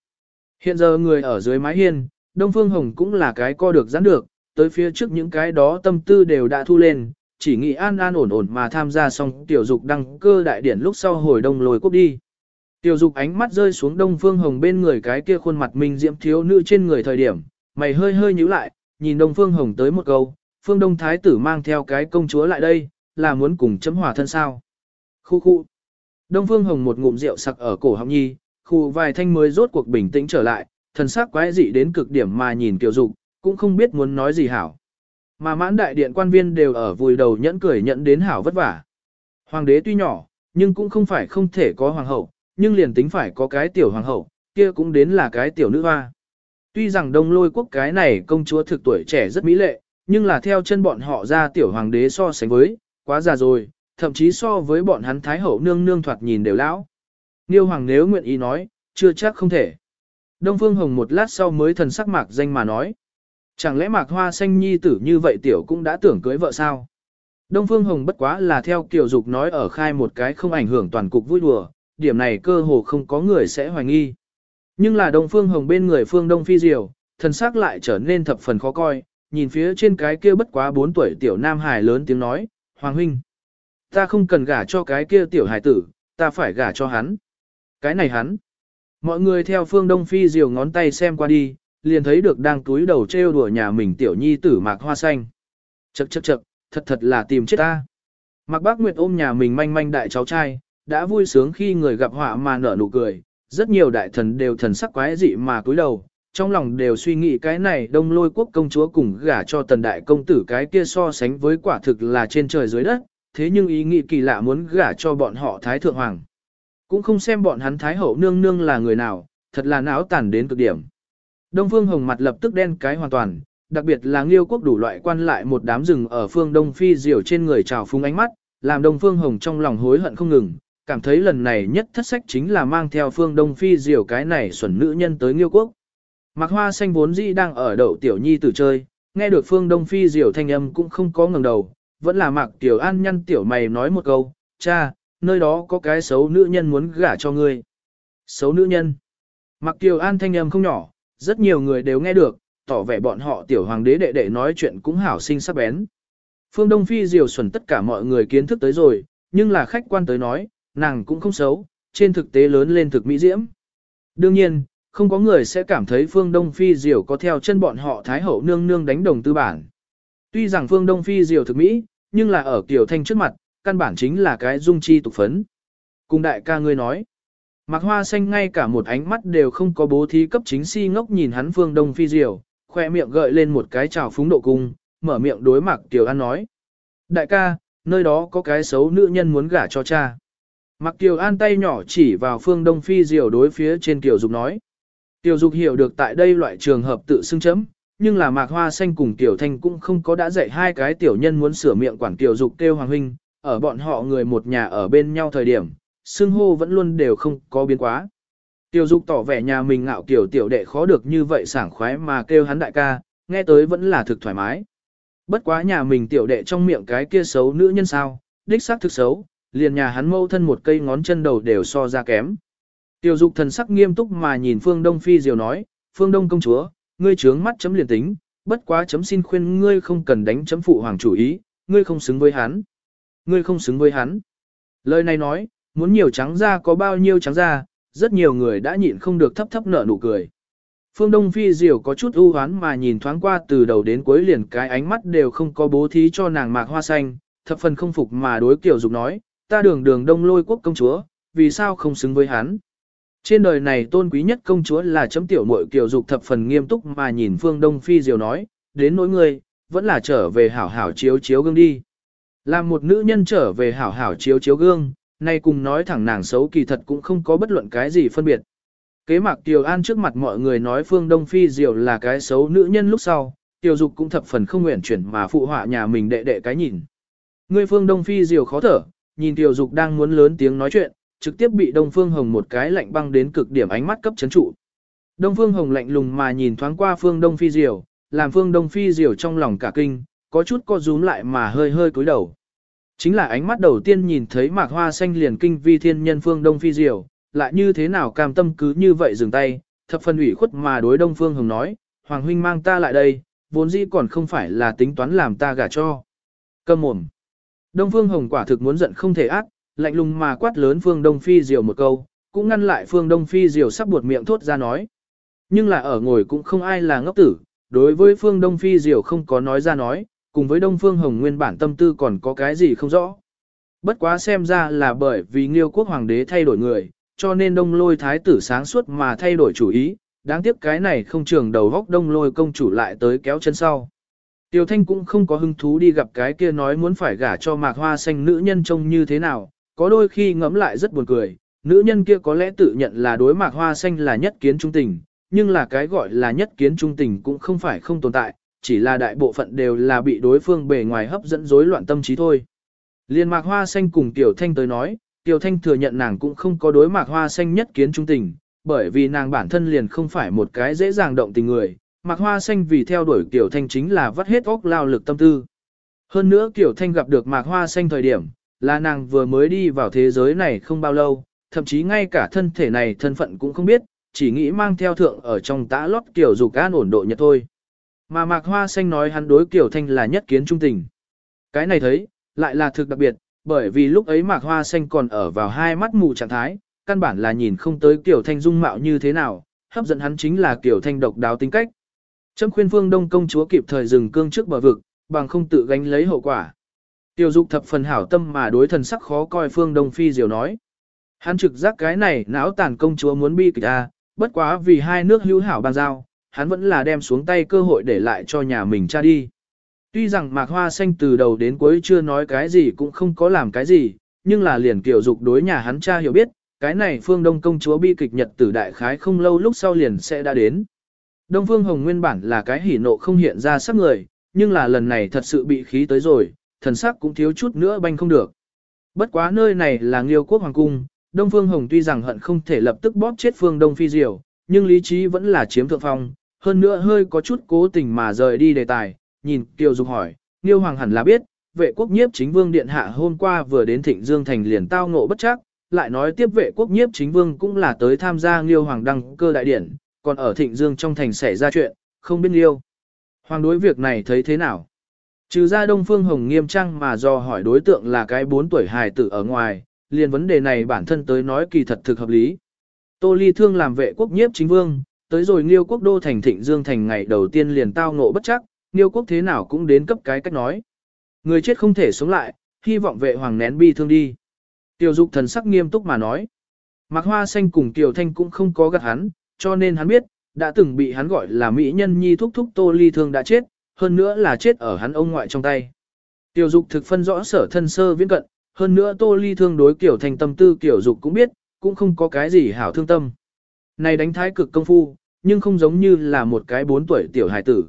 Hiện giờ người ở dưới mái hiên, Đông Phương Hồng cũng là cái co được giãn được, tới phía trước những cái đó tâm tư đều đã thu lên, chỉ nghĩ an an ổn ổn mà tham gia xong tiểu dục đăng cơ đại điển lúc sau hồi đông lồi quốc đi. Tiểu dục ánh mắt rơi xuống đông phương hồng bên người cái kia khuôn mặt minh diễm thiếu nữ trên người thời điểm, mày hơi hơi nhíu lại, nhìn đông phương hồng tới một câu, phương đông thái tử mang theo cái công chúa lại đây, là muốn cùng chấm hòa thân sao. Khu khu. Đông phương hồng một ngụm rượu sặc ở cổ họng nhi, khu vài thanh mới rốt cuộc bình tĩnh trở lại, thần sắc quái dị đến cực điểm mà nhìn tiểu dục, cũng không biết muốn nói gì hảo. Mà mãn đại điện quan viên đều ở vùi đầu nhẫn cười nhận đến hảo vất vả. Hoàng đế tuy nhỏ, nhưng cũng không phải không thể có hoàng hậu, nhưng liền tính phải có cái tiểu hoàng hậu, kia cũng đến là cái tiểu nữ hoa. Tuy rằng đông lôi quốc cái này công chúa thực tuổi trẻ rất mỹ lệ, nhưng là theo chân bọn họ ra tiểu hoàng đế so sánh với, quá già rồi, thậm chí so với bọn hắn thái hậu nương nương thoạt nhìn đều lão. Niêu hoàng nếu nguyện ý nói, chưa chắc không thể. Đông Phương Hồng một lát sau mới thần sắc mạc danh mà nói. Chẳng lẽ mạc hoa xanh nhi tử như vậy tiểu cũng đã tưởng cưới vợ sao? Đông Phương Hồng bất quá là theo kiểu dục nói ở khai một cái không ảnh hưởng toàn cục vui đùa, điểm này cơ hồ không có người sẽ hoài nghi. Nhưng là Đông Phương Hồng bên người Phương Đông Phi Diều, thần sắc lại trở nên thập phần khó coi, nhìn phía trên cái kia bất quá 4 tuổi tiểu nam hài lớn tiếng nói, Hoàng huynh, ta không cần gả cho cái kia tiểu hài tử, ta phải gả cho hắn. Cái này hắn. Mọi người theo Phương Đông Phi Diều ngón tay xem qua đi, liền thấy được đang túi đầu trêu đùa nhà mình tiểu nhi tử mạc hoa xanh. Chậc chậc chậc, thật thật là tìm chết ta. Mạc Bác Nguyệt ôm nhà mình manh manh đại cháu trai, đã vui sướng khi người gặp họa mà nở nụ cười, rất nhiều đại thần đều thần sắc quái dị mà cúi đầu, trong lòng đều suy nghĩ cái này đông lôi quốc công chúa cùng gả cho tần đại công tử cái kia so sánh với quả thực là trên trời dưới đất, thế nhưng ý nghĩ kỳ lạ muốn gả cho bọn họ thái thượng hoàng. Cũng không xem bọn hắn thái hậu nương nương là người nào, thật là náo tàn đến cực điểm. Đông phương hồng mặt lập tức đen cái hoàn toàn, đặc biệt là nghiêu quốc đủ loại quan lại một đám rừng ở phương đông phi diều trên người trào phúng ánh mắt, làm đông phương hồng trong lòng hối hận không ngừng, cảm thấy lần này nhất thất sách chính là mang theo phương đông phi diều cái này xuẩn nữ nhân tới nghiêu quốc. Mạc hoa xanh vốn dĩ đang ở đậu tiểu nhi tử chơi, nghe được phương đông phi diều thanh âm cũng không có ngừng đầu, vẫn là mạc tiểu an nhăn tiểu mày nói một câu, cha, nơi đó có cái xấu nữ nhân muốn gả cho ngươi. Xấu nữ nhân. Mặc Kiều an thanh âm không nhỏ, rất nhiều người đều nghe được, tỏ vẻ bọn họ tiểu hoàng đế đệ đệ nói chuyện cũng hảo sinh sắc bén. Phương Đông Phi diều xuẩn tất cả mọi người kiến thức tới rồi, nhưng là khách quan tới nói, nàng cũng không xấu, trên thực tế lớn lên thực mỹ diễm. Đương nhiên, không có người sẽ cảm thấy Phương Đông Phi diều có theo chân bọn họ Thái Hậu nương nương đánh đồng tư bản. Tuy rằng Phương Đông Phi diều thực mỹ, nhưng là ở Kiều Thanh trước mặt, căn bản chính là cái dung chi tục phấn. Cùng đại ca ngươi nói, Mạc Hoa Xanh ngay cả một ánh mắt đều không có bố thí cấp chính si ngốc nhìn hắn Phương Đông Phi diều, khoe miệng gợi lên một cái trào phúng độ cung, mở miệng đối Mạc Tiểu An nói. Đại ca, nơi đó có cái xấu nữ nhân muốn gả cho cha. Mạc Tiểu An tay nhỏ chỉ vào Phương Đông Phi diều đối phía trên Tiểu Dục nói. Tiểu Dục hiểu được tại đây loại trường hợp tự xưng chấm, nhưng là Mạc Hoa Xanh cùng Tiểu Thanh cũng không có đã dạy hai cái tiểu nhân muốn sửa miệng quản Tiểu Dục kêu Hoàng Huynh, ở bọn họ người một nhà ở bên nhau thời điểm, xưng hô vẫn luôn đều không có biến quá. Tiểu Dục tỏ vẻ nhà mình ngạo kiểu tiểu đệ khó được như vậy sảng khoái mà kêu hắn đại ca, nghe tới vẫn là thực thoải mái. Bất quá nhà mình tiểu đệ trong miệng cái kia xấu nữ nhân sao, đích xác thực xấu, liền nhà hắn mâu thân một cây ngón chân đầu đều so ra kém. Tiểu Dục thần sắc nghiêm túc mà nhìn Phương Đông Phi Diều nói, Phương Đông công chúa, ngươi trướng mắt chấm liền tính, bất quá chấm xin khuyên ngươi không cần đánh chấm phụ hoàng chủ ý, ngươi không xứng với hắn. Ngươi không xứng với hắn. Lời này nói, muốn nhiều trắng ra có bao nhiêu trắng ra, rất nhiều người đã nhịn không được thấp thấp nở nụ cười. Phương Đông Phi Diều có chút ưu hoán mà nhìn thoáng qua từ đầu đến cuối liền cái ánh mắt đều không có bố thí cho nàng mạc hoa xanh, thập phần không phục mà đối kiểu dục nói, ta đường đường đông lôi quốc công chúa, vì sao không xứng với hắn. Trên đời này tôn quý nhất công chúa là chấm tiểu muội kiểu dục thập phần nghiêm túc mà nhìn Phương Đông Phi Diều nói, đến nỗi ngươi, vẫn là trở về hảo hảo chiếu chiếu gương đi. Làm một nữ nhân trở về hảo hảo chiếu chiếu gương, nay cùng nói thẳng nàng xấu kỳ thật cũng không có bất luận cái gì phân biệt. Kế mạc Tiểu An trước mặt mọi người nói Phương Đông Phi Diệu là cái xấu nữ nhân lúc sau, Tiểu Dục cũng thập phần không nguyện chuyển mà phụ họa nhà mình đệ đệ cái nhìn. Người Phương Đông Phi Diệu khó thở, nhìn Tiểu Dục đang muốn lớn tiếng nói chuyện, trực tiếp bị Đông Phương Hồng một cái lạnh băng đến cực điểm ánh mắt cấp chấn trụ. Đông Phương Hồng lạnh lùng mà nhìn thoáng qua Phương Đông Phi Diệu, làm Phương Đông Phi Diệu trong lòng cả kinh, có chút co rúm lại mà hơi hơi cúi đầu. Chính là ánh mắt đầu tiên nhìn thấy mạc hoa xanh liền kinh vi thiên nhân Phương Đông Phi diều, lại như thế nào cam tâm cứ như vậy dừng tay, thập phần ủy khuất mà đối Đông Phương Hồng nói, Hoàng huynh mang ta lại đây, vốn dĩ còn không phải là tính toán làm ta gả cho. Cầm mồm. Đông Phương Hồng quả thực muốn giận không thể ác, lạnh lùng mà quát lớn Phương Đông Phi Diều một câu, cũng ngăn lại Phương Đông Phi Diều sắp buột miệng thốt ra nói. Nhưng là ở ngồi cũng không ai là ngốc tử, đối với Phương Đông Phi Diều không có nói ra nói, cùng với Đông Phương Hồng nguyên bản tâm tư còn có cái gì không rõ. Bất quá xem ra là bởi vì Nghiêu quốc hoàng đế thay đổi người, cho nên Đông Lôi thái tử sáng suốt mà thay đổi chủ ý, đáng tiếc cái này không trường đầu góc Đông Lôi công chủ lại tới kéo chân sau. Tiêu Thanh cũng không có hứng thú đi gặp cái kia nói muốn phải gả cho mạc hoa xanh nữ nhân trông như thế nào, có đôi khi ngẫm lại rất buồn cười, nữ nhân kia có lẽ tự nhận là đối mạc hoa xanh là nhất kiến trung tình, nhưng là cái gọi là nhất kiến trung tình cũng không phải không tồn tại, chỉ là đại bộ phận đều là bị đối phương bề ngoài hấp dẫn rối loạn tâm trí thôi. Liên mạc hoa xanh cùng Tiểu Thanh tới nói, Tiểu Thanh thừa nhận nàng cũng không có đối mạc hoa xanh nhất kiến trung tình, bởi vì nàng bản thân liền không phải một cái dễ dàng động tình người, mạc hoa xanh vì theo đuổi Tiểu Thanh chính là vắt hết óc lao lực tâm tư. Hơn nữa Tiểu Thanh gặp được mạc hoa xanh thời điểm, là nàng vừa mới đi vào thế giới này không bao lâu, thậm chí ngay cả thân thể này thân phận cũng không biết, chỉ nghĩ mang theo thượng ở trong tã lót kiểu dục an ổn độ nhật thôi. Mà Mạc Hoa Xanh nói hắn đối Kiều Thanh là nhất kiến trung tình. Cái này thấy, lại là thực đặc biệt, bởi vì lúc ấy Mạc Hoa Xanh còn ở vào hai mắt mù trạng thái, căn bản là nhìn không tới Kiều Thanh dung mạo như thế nào, hấp dẫn hắn chính là Kiều Thanh độc đáo tính cách. Trâm khuyên phương đông công chúa kịp thời dừng cương trước bờ vực, bằng không tự gánh lấy hậu quả. Tiêu dục thập phần hảo tâm mà đối thần sắc khó coi phương đông phi diều nói. Hắn trực giác cái này não tàn công chúa muốn bi kịch a, bất quá vì hai nước hữu hảo bàn giao, hắn vẫn là đem xuống tay cơ hội để lại cho nhà mình cha đi. Tuy rằng Mạc Hoa Xanh từ đầu đến cuối chưa nói cái gì cũng không có làm cái gì, nhưng là liền kiểu dục đối nhà hắn cha hiểu biết, cái này phương Đông công chúa bi kịch nhật tử đại khái không lâu lúc sau liền sẽ đã đến. Đông Phương Hồng nguyên bản là cái hỉ nộ không hiện ra sắc người, nhưng là lần này thật sự bị khí tới rồi, thần sắc cũng thiếu chút nữa banh không được. Bất quá nơi này là Nghiêu quốc hoàng cung, Đông Phương Hồng tuy rằng hận không thể lập tức bóp chết Phương Đông Phi diều, nhưng lý trí vẫn là chiếm thượng phong, hơn nữa hơi có chút cố tình mà rời đi đề tài, nhìn Kiều Dục hỏi, Niêu Hoàng hẳn là biết, vệ quốc nhiếp chính vương điện hạ hôm qua vừa đến Thịnh Dương Thành liền tao ngộ bất chắc, lại nói tiếp vệ quốc nhiếp chính vương cũng là tới tham gia Niêu Hoàng đăng cơ đại điển, còn ở Thịnh Dương trong thành xảy ra chuyện, không biết Niêu Hoàng đối việc này thấy thế nào? Trừ ra Đông Phương Hồng nghiêm trang mà do hỏi đối tượng là cái 4 tuổi hài tử ở ngoài, liền vấn đề này bản thân tới nói kỳ thật thực hợp lý. Tô Ly Thương làm vệ quốc nhiếp chính vương, tới rồi Nghiêu quốc đô thành Thịnh Dương thành ngày đầu tiên liền tao ngộ bất chắc, Nghiêu quốc thế nào cũng đến cấp cái cách nói. Người chết không thể sống lại, hy vọng vệ hoàng nén bi thương đi. Tiểu dục thần sắc nghiêm túc mà nói. Mạc Hoa Xanh cùng Tiểu Thanh cũng không có gạt hắn, cho nên hắn biết, đã từng bị hắn gọi là mỹ nhân nhi thúc thúc Tô Ly Thương đã chết, hơn nữa là chết ở hắn ông ngoại trong tay. Tiểu dục thực phân rõ sở thân sơ viễn cận, hơn nữa Tô Ly Thương đối Tiểu Thanh tâm tư Tiểu dục cũng biết, cũng không có cái gì hảo thương tâm. Này đánh thái cực công phu, nhưng không giống như là một cái bốn tuổi tiểu hài tử.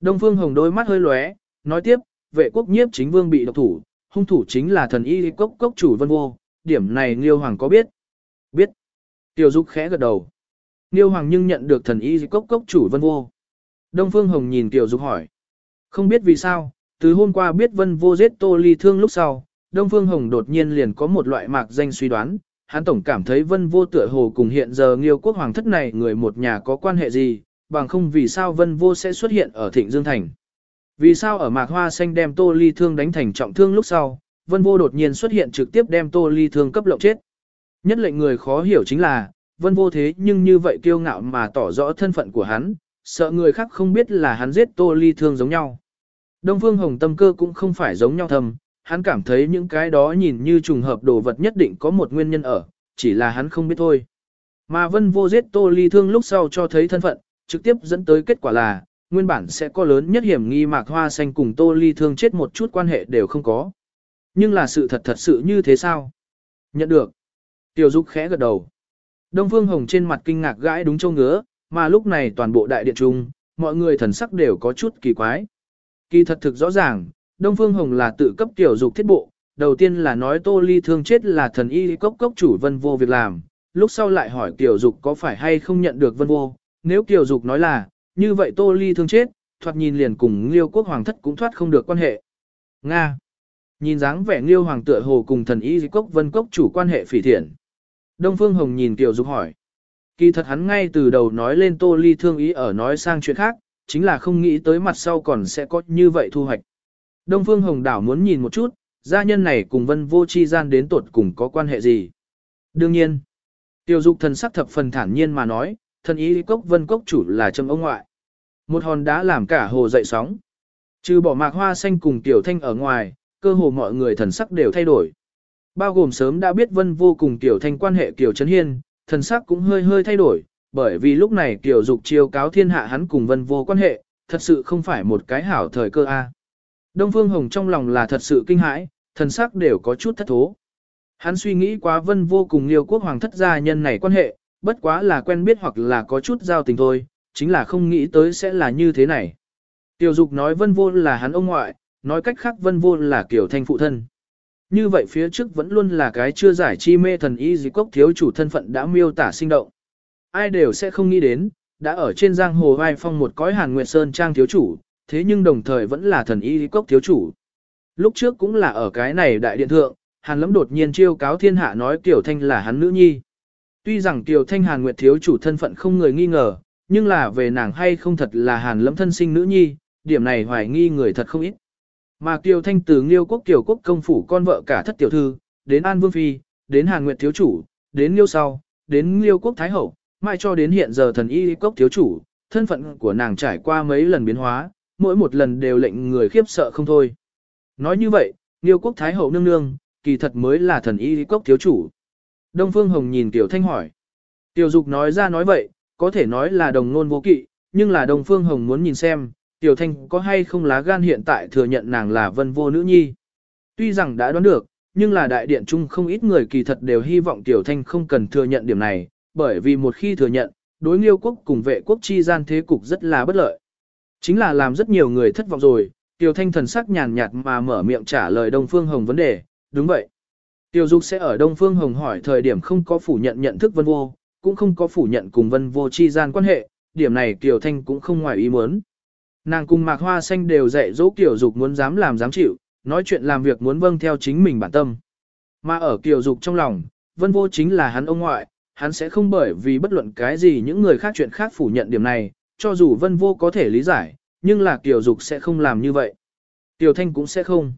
Đông Phương Hồng đôi mắt hơi lóe, nói tiếp, vệ quốc nhiếp chính vương bị độc thủ, hung thủ chính là thần y cốc cốc chủ vân vô, điểm này Nghiêu Hoàng có biết? Biết. Tiểu Dục khẽ gật đầu. Nghiêu Hoàng nhưng nhận được thần y cốc cốc chủ vân vô. Đông Phương Hồng nhìn Tiểu Dục hỏi. Không biết vì sao, từ hôm qua biết vân vô giết tô ly thương lúc sau, Đông Phương Hồng đột nhiên liền có một loại mạc danh suy đoán, hắn tổng cảm thấy vân vô tựa hồ cùng hiện giờ nghiêu quốc hoàng thất này người một nhà có quan hệ gì, bằng không vì sao vân vô sẽ xuất hiện ở thịnh Dương Thành. Vì sao ở mạc hoa xanh đem tô ly thương đánh thành trọng thương lúc sau, vân vô đột nhiên xuất hiện trực tiếp đem tô ly thương cấp lộng chết. Nhất lệnh người khó hiểu chính là, vân vô thế nhưng như vậy kiêu ngạo mà tỏ rõ thân phận của hắn, sợ người khác không biết là hắn giết tô ly thương giống nhau. Đông Phương Hồng tâm cơ cũng không phải giống nhau thầm, hắn cảm thấy những cái đó nhìn như trùng hợp đồ vật nhất định có một nguyên nhân ở, chỉ là hắn không biết thôi. Mà vân vô giết tô ly thương lúc sau cho thấy thân phận, trực tiếp dẫn tới kết quả là, nguyên bản sẽ có lớn nhất hiểm nghi mạc hoa xanh cùng tô ly thương chết một chút quan hệ đều không có. Nhưng là sự thật thật sự như thế sao? Nhận được. Tiểu Dục khẽ gật đầu. Đông Phương Hồng trên mặt kinh ngạc gãi đúng châu ngứa, mà lúc này toàn bộ đại điện trung, mọi người thần sắc đều có chút kỳ quái. Kỳ thật thực rõ ràng, Đông Phương Hồng là tự cấp tiểu dục thiết bộ, đầu tiên là nói Tô Ly thương chết là thần y cốc cốc chủ vân vô việc làm, lúc sau lại hỏi tiểu dục có phải hay không nhận được vân vô, nếu tiểu dục nói là, như vậy Tô Ly thương chết, thoạt nhìn liền cùng Liêu quốc hoàng thất cũng thoát không được quan hệ. Nga. Nhìn dáng vẻ Liêu hoàng tựa hồ cùng thần y cốc vân cốc chủ quan hệ phỉ thiện. Đông Phương Hồng nhìn tiểu dục hỏi. Kỳ thật hắn ngay từ đầu nói lên Tô Ly thương ý ở nói sang chuyện khác, chính là không nghĩ tới mặt sau còn sẽ có như vậy thu hoạch. Đông Phương Hồng Đảo muốn nhìn một chút, Gia nhân này cùng vân vô chi gian đến tuột cùng có quan hệ gì? Đương nhiên, tiêu dục thần sắc thập phần thản nhiên mà nói, thần ý cốc vân cốc chủ là trâm ông ngoại. Một hòn đá làm cả hồ dậy sóng. Trừ bỏ mạc hoa xanh cùng tiểu thanh ở ngoài, cơ hồ mọi người thần sắc đều thay đổi. Bao gồm sớm đã biết vân vô cùng tiểu thanh quan hệ kiểu trấn hiên, thần sắc cũng hơi hơi thay đổi, bởi vì lúc này tiểu dục chiêu cáo thiên hạ hắn cùng vân vô quan hệ, thật sự không phải một cái hảo thời cơ a. Đông Phương Hồng trong lòng là thật sự kinh hãi, thần sắc đều có chút thất thố. Hắn suy nghĩ quá vân vô cùng liêu quốc hoàng thất gia nhân này quan hệ, bất quá là quen biết hoặc là có chút giao tình thôi, chính là không nghĩ tới sẽ là như thế này. Tiểu dục nói vân vô là hắn ông ngoại, nói cách khác vân vô là kiểu thanh phụ thân. Như vậy phía trước vẫn luôn là cái chưa giải chi mê thần y dì cốc thiếu chủ thân phận đã miêu tả sinh động. Ai đều sẽ không nghĩ đến, đã ở trên giang hồ vai phong một cõi hàn nguyệt sơn trang thiếu chủ, thế nhưng đồng thời vẫn là thần y cốc thiếu chủ. Lúc trước cũng là ở cái này đại điện thượng, hàn lẫm đột nhiên chiêu cáo thiên hạ nói Kiều Thanh là hắn nữ nhi. Tuy rằng Kiều Thanh hàn nguyệt thiếu chủ thân phận không người nghi ngờ, nhưng là về nàng hay không thật là hàn lẫm thân sinh nữ nhi, điểm này hoài nghi người thật không ít. Mà Kiều Thanh từ Nghiêu quốc Kiều quốc công phủ con vợ cả thất tiểu thư, đến An Vương Phi, đến Hàn Nguyệt thiếu chủ, đến Nghiêu sau, đến Nghiêu quốc Thái Hậu, mai cho đến hiện giờ thần y cốc thiếu chủ, thân phận của nàng trải qua mấy lần biến hóa, mỗi một lần đều lệnh người khiếp sợ không thôi. Nói như vậy, Nghiêu quốc Thái Hậu nương nương, kỳ thật mới là thần y cốc thiếu chủ. Đông Phương Hồng nhìn Tiểu Thanh hỏi. Tiểu Dục nói ra nói vậy, có thể nói là đồng nôn vô kỵ, nhưng là Đông Phương Hồng muốn nhìn xem, Tiểu Thanh có hay không lá gan hiện tại thừa nhận nàng là vân vô nữ nhi. Tuy rằng đã đoán được, nhưng là đại điện chung không ít người kỳ thật đều hy vọng Tiểu Thanh không cần thừa nhận điểm này, bởi vì một khi thừa nhận, đối nghiêu quốc cùng vệ quốc chi gian thế cục rất là bất lợi. Chính là làm rất nhiều người thất vọng rồi, Tiêu Thanh thần sắc nhàn nhạt mà mở miệng trả lời Đông Phương Hồng vấn đề, đúng vậy. Tiêu Dục sẽ ở Đông Phương Hồng hỏi thời điểm không có phủ nhận nhận thức vân vô, cũng không có phủ nhận cùng vân vô chi gian quan hệ, điểm này Tiêu Thanh cũng không ngoài ý muốn. Nàng cùng Mạc Hoa Xanh đều dạy dỗ Tiêu Dục muốn dám làm dám chịu, nói chuyện làm việc muốn vâng theo chính mình bản tâm. Mà ở Tiêu Dục trong lòng, Vân Vô chính là hắn ông ngoại, hắn sẽ không bởi vì bất luận cái gì những người khác chuyện khác phủ nhận điểm này, cho dù Vân Vô có thể lý giải, nhưng là Kiều Dục sẽ không làm như vậy. Tiểu Thanh cũng sẽ không.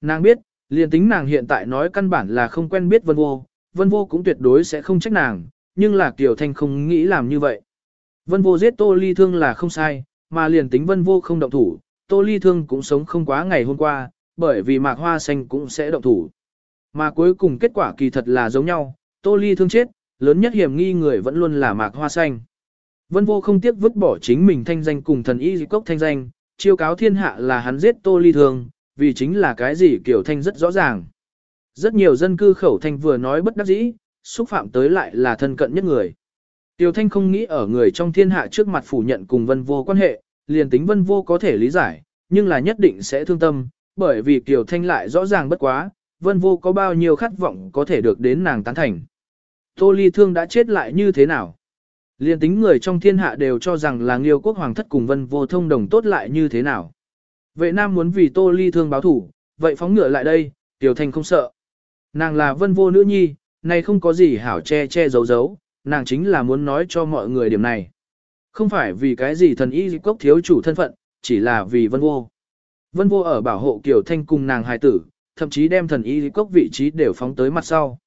Nàng biết, liền tính nàng hiện tại nói căn bản là không quen biết Vân Vô, Vân Vô cũng tuyệt đối sẽ không trách nàng, nhưng là Kiều Thanh không nghĩ làm như vậy. Vân Vô giết Tô Ly Thương là không sai, mà liền tính vân vô không động thủ, Tô Ly Thương cũng sống không quá ngày hôm qua, bởi vì mạc hoa xanh cũng sẽ động thủ. Mà cuối cùng kết quả kỳ thật là giống nhau, Tô Ly Thương chết, lớn nhất hiểm nghi người vẫn luôn là mạc hoa xanh. Vân vô không tiếc vứt bỏ chính mình thanh danh cùng thần y cốc thanh danh, chiêu cáo thiên hạ là hắn giết Tô Ly Thương, vì chính là cái gì kiểu thanh rất rõ ràng. Rất nhiều dân cư khẩu thanh vừa nói bất đắc dĩ, xúc phạm tới lại là thân cận nhất người. Tiêu Thanh không nghĩ ở người trong thiên hạ trước mặt phủ nhận cùng vân vô quan hệ, liền tính vân vô có thể lý giải, nhưng là nhất định sẽ thương tâm, bởi vì Tiêu Thanh lại rõ ràng bất quá, vân vô có bao nhiêu khát vọng có thể được đến nàng tán thành. Tô Ly Thương đã chết lại như thế nào? Liên tính người trong thiên hạ đều cho rằng là Nghiêu quốc hoàng thất cùng vân vô thông đồng tốt lại như thế nào? Vệ Nam muốn vì Tô Ly Thương báo thủ, vậy phóng ngựa lại đây, Tiểu Thanh không sợ. Nàng là vân vô nữ nhi, này không có gì hảo che che giấu giấu, nàng chính là muốn nói cho mọi người điểm này. Không phải vì cái gì thần y cốc thiếu chủ thân phận, chỉ là vì vân vô. Vân vô ở bảo hộ Kiều Thanh cùng nàng hài tử, thậm chí đem thần y cốc vị trí đều phóng tới mặt sau.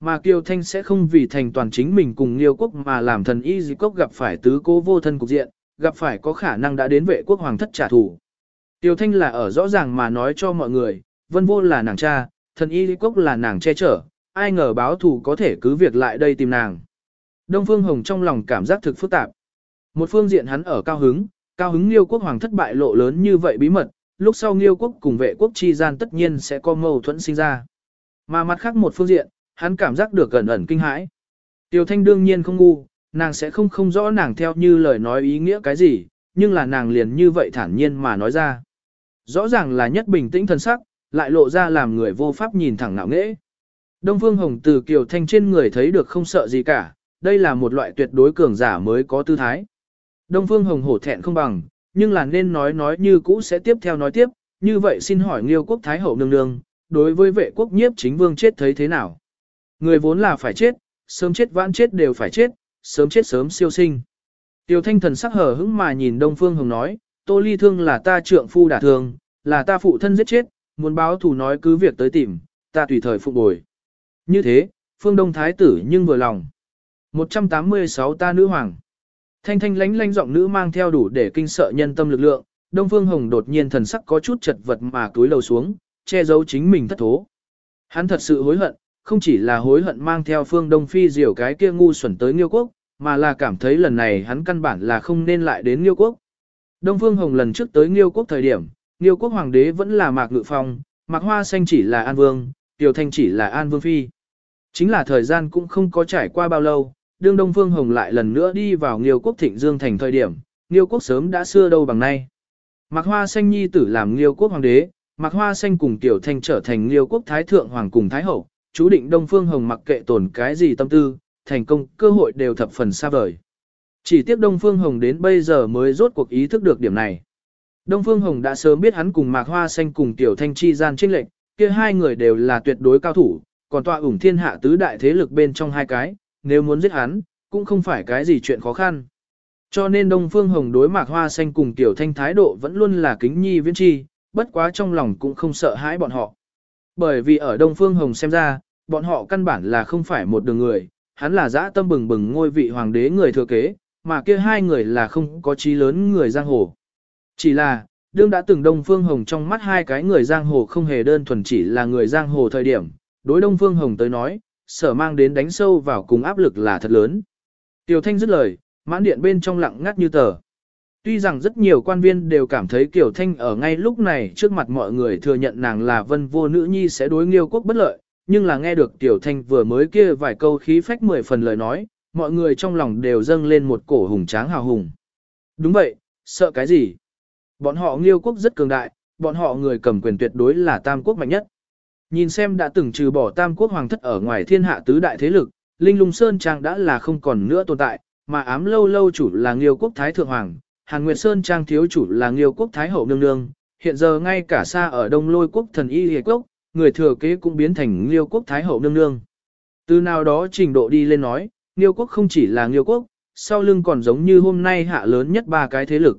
Mà Kiều Thanh sẽ không vì thành toàn chính mình cùng Liêu quốc mà làm thần y di cốc gặp phải tứ cố vô thân cục diện, gặp phải có khả năng đã đến vệ quốc hoàng thất trả thù. Kiều Thanh là ở rõ ràng mà nói cho mọi người, vân vô là nàng cha, thần y di cốc là nàng che chở, ai ngờ báo thù có thể cứ việc lại đây tìm nàng. Đông Phương Hồng trong lòng cảm giác thực phức tạp. Một phương diện hắn ở cao hứng, cao hứng Liêu quốc hoàng thất bại lộ lớn như vậy bí mật, lúc sau Liêu quốc cùng vệ quốc chi gian tất nhiên sẽ có mâu thuẫn sinh ra. Mà mặt khác một phương diện, hắn cảm giác được gần ẩn kinh hãi. tiểu Thanh đương nhiên không ngu, nàng sẽ không không rõ nàng theo như lời nói ý nghĩa cái gì, nhưng là nàng liền như vậy thản nhiên mà nói ra. Rõ ràng là nhất bình tĩnh thần sắc, lại lộ ra làm người vô pháp nhìn thẳng ngạo nghễ. Đông Phương Hồng từ Kiều Thanh trên người thấy được không sợ gì cả, đây là một loại tuyệt đối cường giả mới có tư thái. Đông Phương Hồng hổ thẹn không bằng, nhưng là nên nói nói như cũ sẽ tiếp theo nói tiếp, như vậy xin hỏi Nghiêu quốc Thái Hậu nương nương, đối với vệ quốc nhiếp chính vương chết thấy thế nào? Người vốn là phải chết, sớm chết vãn chết đều phải chết, sớm chết sớm siêu sinh. Tiêu thanh thần sắc hở hững mà nhìn Đông Phương Hồng nói, Tô Ly Thương là ta trượng phu đả thương, là ta phụ thân giết chết, muốn báo thù nói cứ việc tới tìm, ta tùy thời phục bồi. Như thế, phương đông thái tử nhưng vừa lòng. 186 ta nữ hoàng. Thanh thanh lánh lánh giọng nữ mang theo đủ để kinh sợ nhân tâm lực lượng, Đông Phương Hồng đột nhiên thần sắc có chút chật vật mà túi lầu xuống, che giấu chính mình thất thố. Hắn thật sự hối hận, không chỉ là hối hận mang theo Phương Đông Phi diều cái kia ngu xuẩn tới Nghiêu Quốc, mà là cảm thấy lần này hắn căn bản là không nên lại đến Nghiêu Quốc. Đông Phương Hồng lần trước tới Nghiêu Quốc thời điểm, Nghiêu Quốc Hoàng đế vẫn là Mạc Ngự Phong, Mạc Hoa Xanh chỉ là An Vương, Tiểu Thanh chỉ là An Vương Phi. Chính là thời gian cũng không có trải qua bao lâu, đương Đông Phương Hồng lại lần nữa đi vào Nghiêu Quốc Thịnh Dương thành thời điểm, Nghiêu Quốc sớm đã xưa đâu bằng nay. Mạc Hoa Xanh nhi tử làm Nghiêu Quốc Hoàng đế, Mạc Hoa Xanh cùng Tiểu Thanh trở thành Nghiêu Quốc Thái Thượng Hoàng cùng Thái Hậu, chú định Đông Phương Hồng mặc kệ tổn cái gì tâm tư, thành công, cơ hội đều thập phần xa vời. Chỉ tiếc Đông Phương Hồng đến bây giờ mới rốt cuộc ý thức được điểm này. Đông Phương Hồng đã sớm biết hắn cùng Mạc Hoa Xanh cùng Tiểu Thanh chi gian trinh lệnh, kia hai người đều là tuyệt đối cao thủ, còn tọa ủng thiên hạ tứ đại thế lực bên trong hai cái, nếu muốn giết hắn, cũng không phải cái gì chuyện khó khăn. Cho nên Đông Phương Hồng đối Mạc Hoa Xanh cùng Tiểu Thanh thái độ vẫn luôn là kính nhi viễn chi, bất quá trong lòng cũng không sợ hãi bọn họ. Bởi vì ở Đông Phương Hồng xem ra, bọn họ căn bản là không phải một đường người, hắn là dã tâm bừng bừng ngôi vị hoàng đế người thừa kế, mà kia hai người là không có trí lớn người giang hồ. Chỉ là, đương đã từng Đông Phương Hồng trong mắt hai cái người giang hồ không hề đơn thuần chỉ là người giang hồ thời điểm, đối Đông Phương Hồng tới nói, sở mang đến đánh sâu vào cùng áp lực là thật lớn. Tiểu Thanh dứt lời, mãn điện bên trong lặng ngắt như tờ. Tuy rằng rất nhiều quan viên đều cảm thấy Kiều Thanh ở ngay lúc này trước mặt mọi người thừa nhận nàng là vân vô nữ nhi sẽ đối nghiêu quốc bất lợi, nhưng là nghe được Tiểu Thanh vừa mới kia vài câu khí phách mười phần lời nói, mọi người trong lòng đều dâng lên một cổ hùng tráng hào hùng. Đúng vậy, sợ cái gì? Bọn họ nghiêu quốc rất cường đại, bọn họ người cầm quyền tuyệt đối là tam quốc mạnh nhất. Nhìn xem đã từng trừ bỏ tam quốc hoàng thất ở ngoài thiên hạ tứ đại thế lực, Linh Lung Sơn Trang đã là không còn nữa tồn tại, mà ám lâu lâu chủ là Nghiêu quốc Thái Thượng Hoàng, Hàn Nguyệt Sơn Trang thiếu chủ là Nghiêu quốc Thái Hậu Nương Nương, hiện giờ ngay cả xa ở Đông Lôi quốc thần Y Liệt quốc, người thừa kế cũng biến thành Nghiêu quốc Thái Hậu Nương Nương. Từ nào đó trình độ đi lên nói, Nghiêu quốc không chỉ là Nghiêu quốc, sau lưng còn giống như hôm nay hạ lớn nhất ba cái thế lực.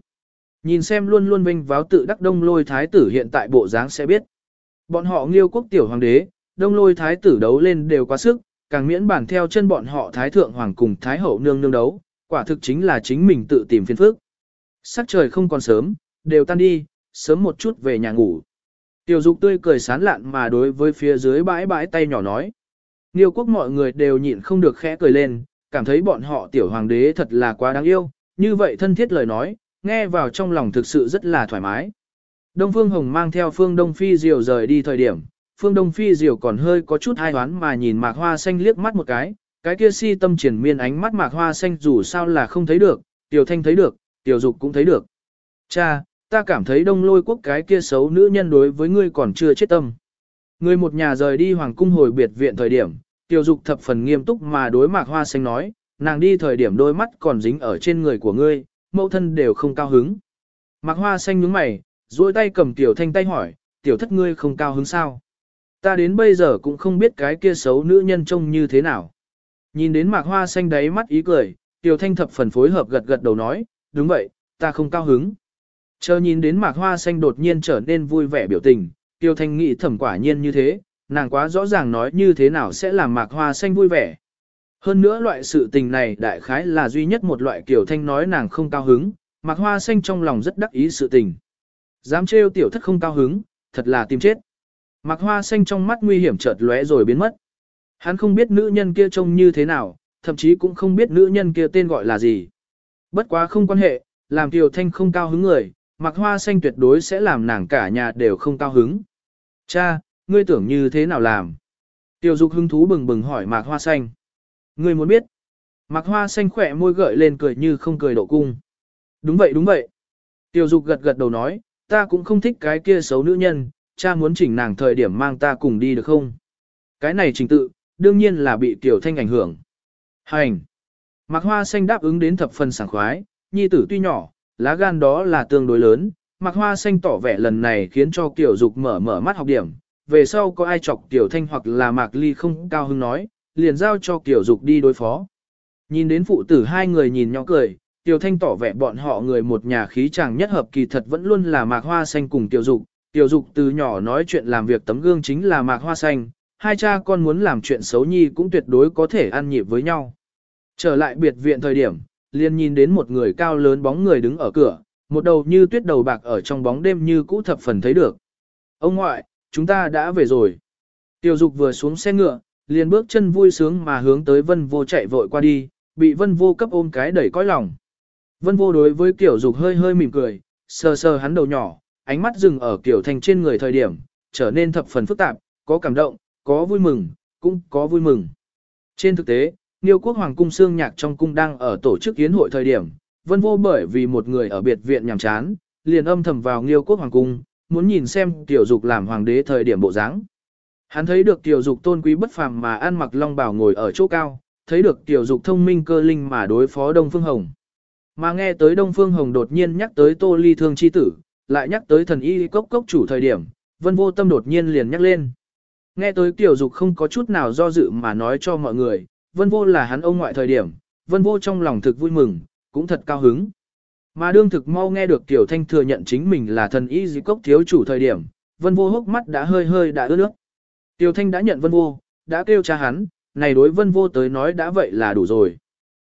Nhìn xem luôn luôn vinh váo tự đắc Đông Lôi Thái tử hiện tại bộ dáng sẽ biết. Bọn họ Nghiêu quốc tiểu hoàng đế, Đông Lôi Thái tử đấu lên đều quá sức, càng miễn bản theo chân bọn họ Thái Thượng Hoàng cùng Thái Hậu nương nương đấu, quả thực chính là chính mình tự tìm phiền phức. Sắc trời không còn sớm, đều tan đi, sớm một chút về nhà ngủ. Tiểu dục tươi cười sán lạn mà đối với phía dưới bãi bãi tay nhỏ nói. Nghiêu quốc mọi người đều nhịn không được khẽ cười lên, cảm thấy bọn họ tiểu hoàng đế thật là quá đáng yêu, như vậy thân thiết lời nói, nghe vào trong lòng thực sự rất là thoải mái. Đông Phương Hồng mang theo Phương Đông Phi Diều rời đi thời điểm, Phương Đông Phi Diều còn hơi có chút hai đoán mà nhìn Mạc Hoa Xanh liếc mắt một cái, cái kia si tâm triển miên ánh mắt Mạc Hoa Xanh dù sao là không thấy được, Tiểu Thanh thấy được, Tiểu Dục cũng thấy được. Cha, ta cảm thấy đông lôi quốc cái kia xấu nữ nhân đối với ngươi còn chưa chết tâm. Người một nhà rời đi hoàng cung hồi biệt viện thời điểm, Tiểu Dục thập phần nghiêm túc mà đối Mạc Hoa Xanh nói, nàng đi thời điểm đôi mắt còn dính ở trên người của ngươi, mẫu thân đều không cao hứng. Mạc Hoa Xanh nhướng mày, duỗi tay cầm Tiểu Thanh tay hỏi, Tiểu thất ngươi không cao hứng sao? Ta đến bây giờ cũng không biết cái kia xấu nữ nhân trông như thế nào. Nhìn đến mạc hoa xanh đáy mắt ý cười, Tiểu Thanh thập phần phối hợp gật gật đầu nói, đúng vậy, ta không cao hứng. Chờ nhìn đến mạc hoa xanh đột nhiên trở nên vui vẻ biểu tình, tiêu Thanh nghĩ thẩm quả nhiên như thế, nàng quá rõ ràng nói như thế nào sẽ làm mạc hoa xanh vui vẻ. Hơn nữa loại sự tình này đại khái là duy nhất một loại kiểu Thanh nói nàng không cao hứng, mạc hoa xanh trong lòng rất đắc ý sự tình. Dám trêu tiểu thất không cao hứng, thật là tìm chết. Mạc hoa xanh trong mắt nguy hiểm chợt lóe rồi biến mất. Hắn không biết nữ nhân kia trông như thế nào, thậm chí cũng không biết nữ nhân kia tên gọi là gì. Bất quá không quan hệ, làm Kiều Thanh không cao hứng người, mặc Hoa Xanh tuyệt đối sẽ làm nàng cả nhà đều không cao hứng. Cha, ngươi tưởng như thế nào làm? Tiểu Dục hứng thú bừng bừng hỏi Mạc Hoa Xanh. Ngươi muốn biết? Mạc Hoa Xanh khỏe môi gợi lên cười như không cười độ cung. Đúng vậy đúng vậy. Tiểu Dục gật gật đầu nói, ta cũng không thích cái kia xấu nữ nhân, cha muốn chỉnh nàng thời điểm mang ta cùng đi được không? Cái này trình tự, đương nhiên là bị tiểu thanh ảnh hưởng. Hành! Mạc Hoa Xanh đáp ứng đến thập phần sảng khoái, nhi tử tuy nhỏ, lá gan đó là tương đối lớn, Mạc Hoa Xanh tỏ vẻ lần này khiến cho Tiểu Dục mở mở mắt học điểm, về sau có ai chọc Tiểu Thanh hoặc là Mạc Ly không cao hứng nói, liền giao cho Tiểu Dục đi đối phó. Nhìn đến phụ tử hai người nhìn nhau cười, Tiểu Thanh tỏ vẻ bọn họ người một nhà khí chàng nhất hợp kỳ thật vẫn luôn là Mạc Hoa Xanh cùng Tiểu Dục, tiểu dục từ nhỏ nói chuyện làm việc tấm gương chính là mạc hoa xanh, hai cha con muốn làm chuyện xấu nhi cũng tuyệt đối có thể ăn nhịp với nhau. Trở lại biệt viện thời điểm, liền nhìn đến một người cao lớn bóng người đứng ở cửa, một đầu như tuyết đầu bạc ở trong bóng đêm như cũ thập phần thấy được. Ông ngoại, chúng ta đã về rồi. Tiểu dục vừa xuống xe ngựa, liền bước chân vui sướng mà hướng tới vân vô chạy vội qua đi, bị vân vô cấp ôm cái đẩy cõi lòng. Vân vô đối với tiểu dục hơi hơi mỉm cười, sờ sờ hắn đầu nhỏ, ánh mắt dừng ở tiểu thành trên người thời điểm, trở nên thập phần phức tạp, có cảm động, có vui mừng, cũng có vui mừng. Trên thực tế, Niêu quốc hoàng cung xương nhạc trong cung đang ở tổ chức yến hội thời điểm, vân vô bởi vì một người ở biệt viện nhàm chán, liền âm thầm vào Niêu quốc hoàng cung, muốn nhìn xem tiểu dục làm hoàng đế thời điểm bộ dáng. Hắn thấy được tiểu dục tôn quý bất phàm mà ăn mặc long bào ngồi ở chỗ cao, thấy được tiểu dục thông minh cơ linh mà đối phó Đông Phương Hồng. Mà nghe tới Đông Phương Hồng đột nhiên nhắc tới Tô Ly Thương chi tử, lại nhắc tới thần y cốc cốc chủ thời điểm, vân vô tâm đột nhiên liền nhắc lên. Nghe tới tiểu dục không có chút nào do dự mà nói cho mọi người, vân vô là hắn ông ngoại thời điểm, vân vô trong lòng thực vui mừng, cũng thật cao hứng. Mà đương thực mau nghe được tiểu thanh thừa nhận chính mình là thần y dị cốc thiếu chủ thời điểm, vân vô hốc mắt đã hơi hơi đã ướt nước. Tiểu thanh đã nhận vân vô, đã kêu cha hắn, này đối vân vô tới nói đã vậy là đủ rồi.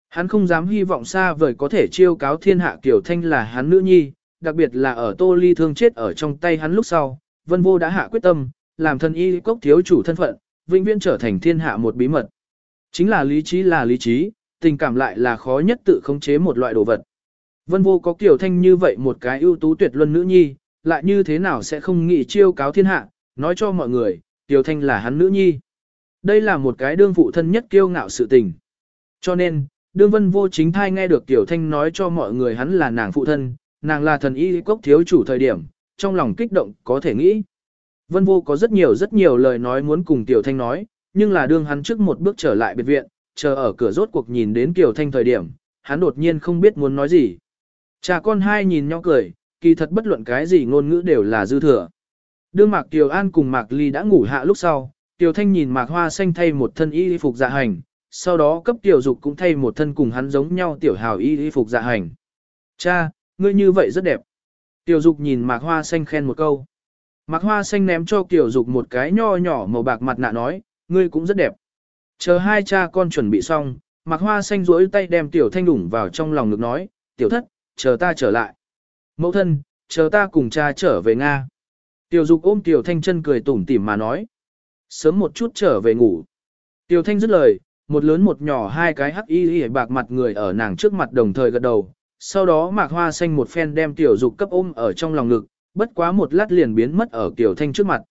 Hắn không dám hy vọng xa vời có thể chiêu cáo thiên hạ tiểu thanh là hắn nữ nhi, đặc biệt là ở tô ly thương chết ở trong tay hắn lúc sau, vân vô đã hạ quyết tâm, làm thần y cốc thiếu chủ thân phận, vĩnh viễn trở thành thiên hạ một bí mật. Chính là lý trí là lý trí, tình cảm lại là khó nhất tự khống chế một loại đồ vật. Vân vô có kiểu thanh như vậy một cái ưu tú tuyệt luân nữ nhi, lại như thế nào sẽ không nghĩ chiêu cáo thiên hạ, nói cho mọi người, tiểu thanh là hắn nữ nhi. Đây là một cái đương phụ thân nhất kiêu ngạo sự tình. Cho nên, đương vân vô chính thai nghe được tiểu thanh nói cho mọi người hắn là nàng phụ thân, nàng là thần y cốc thiếu chủ thời điểm, trong lòng kích động có thể nghĩ. Vân vô có rất nhiều rất nhiều lời nói muốn cùng tiểu thanh nói, nhưng là đương hắn trước một bước trở lại biệt viện, chờ ở cửa rốt cuộc nhìn đến Kiều Thanh thời điểm, hắn đột nhiên không biết muốn nói gì. Cha con hai nhìn nhau cười, kỳ thật bất luận cái gì ngôn ngữ đều là dư thừa. Đương Mạc Kiều An cùng Mạc Ly đã ngủ hạ lúc sau, Kiều Thanh nhìn Mạc Hoa xanh thay một thân y phục dạ hành, sau đó cấp Kiều Dục cũng thay một thân cùng hắn giống nhau tiểu hào y phục dạ hành. Cha, ngươi như vậy rất đẹp. Tiểu Dục nhìn Mạc Hoa xanh khen một câu. Mạc Hoa xanh ném cho Kiều Dục một cái nho nhỏ màu bạc mặt nạ nói, ngươi cũng rất đẹp. Chờ hai cha con chuẩn bị xong, Mạc Hoa xanh duỗi tay đem Tiểu Thanh đủng vào trong lòng ngực nói, Tiểu thất, chờ ta trở lại. Mẫu thân, chờ ta cùng cha trở về Nga. Tiểu Dục ôm Tiểu Thanh chân cười tủm tỉm mà nói. Sớm một chút trở về ngủ. Tiểu Thanh dứt lời, một lớn một nhỏ hai cái hắc y y bạc mặt người ở nàng trước mặt đồng thời gật đầu. Sau đó Mạc Hoa xanh một phen đem Tiểu Dục cấp ôm ở trong lòng ngực, bất quá một lát liền biến mất ở Tiểu Thanh trước mặt.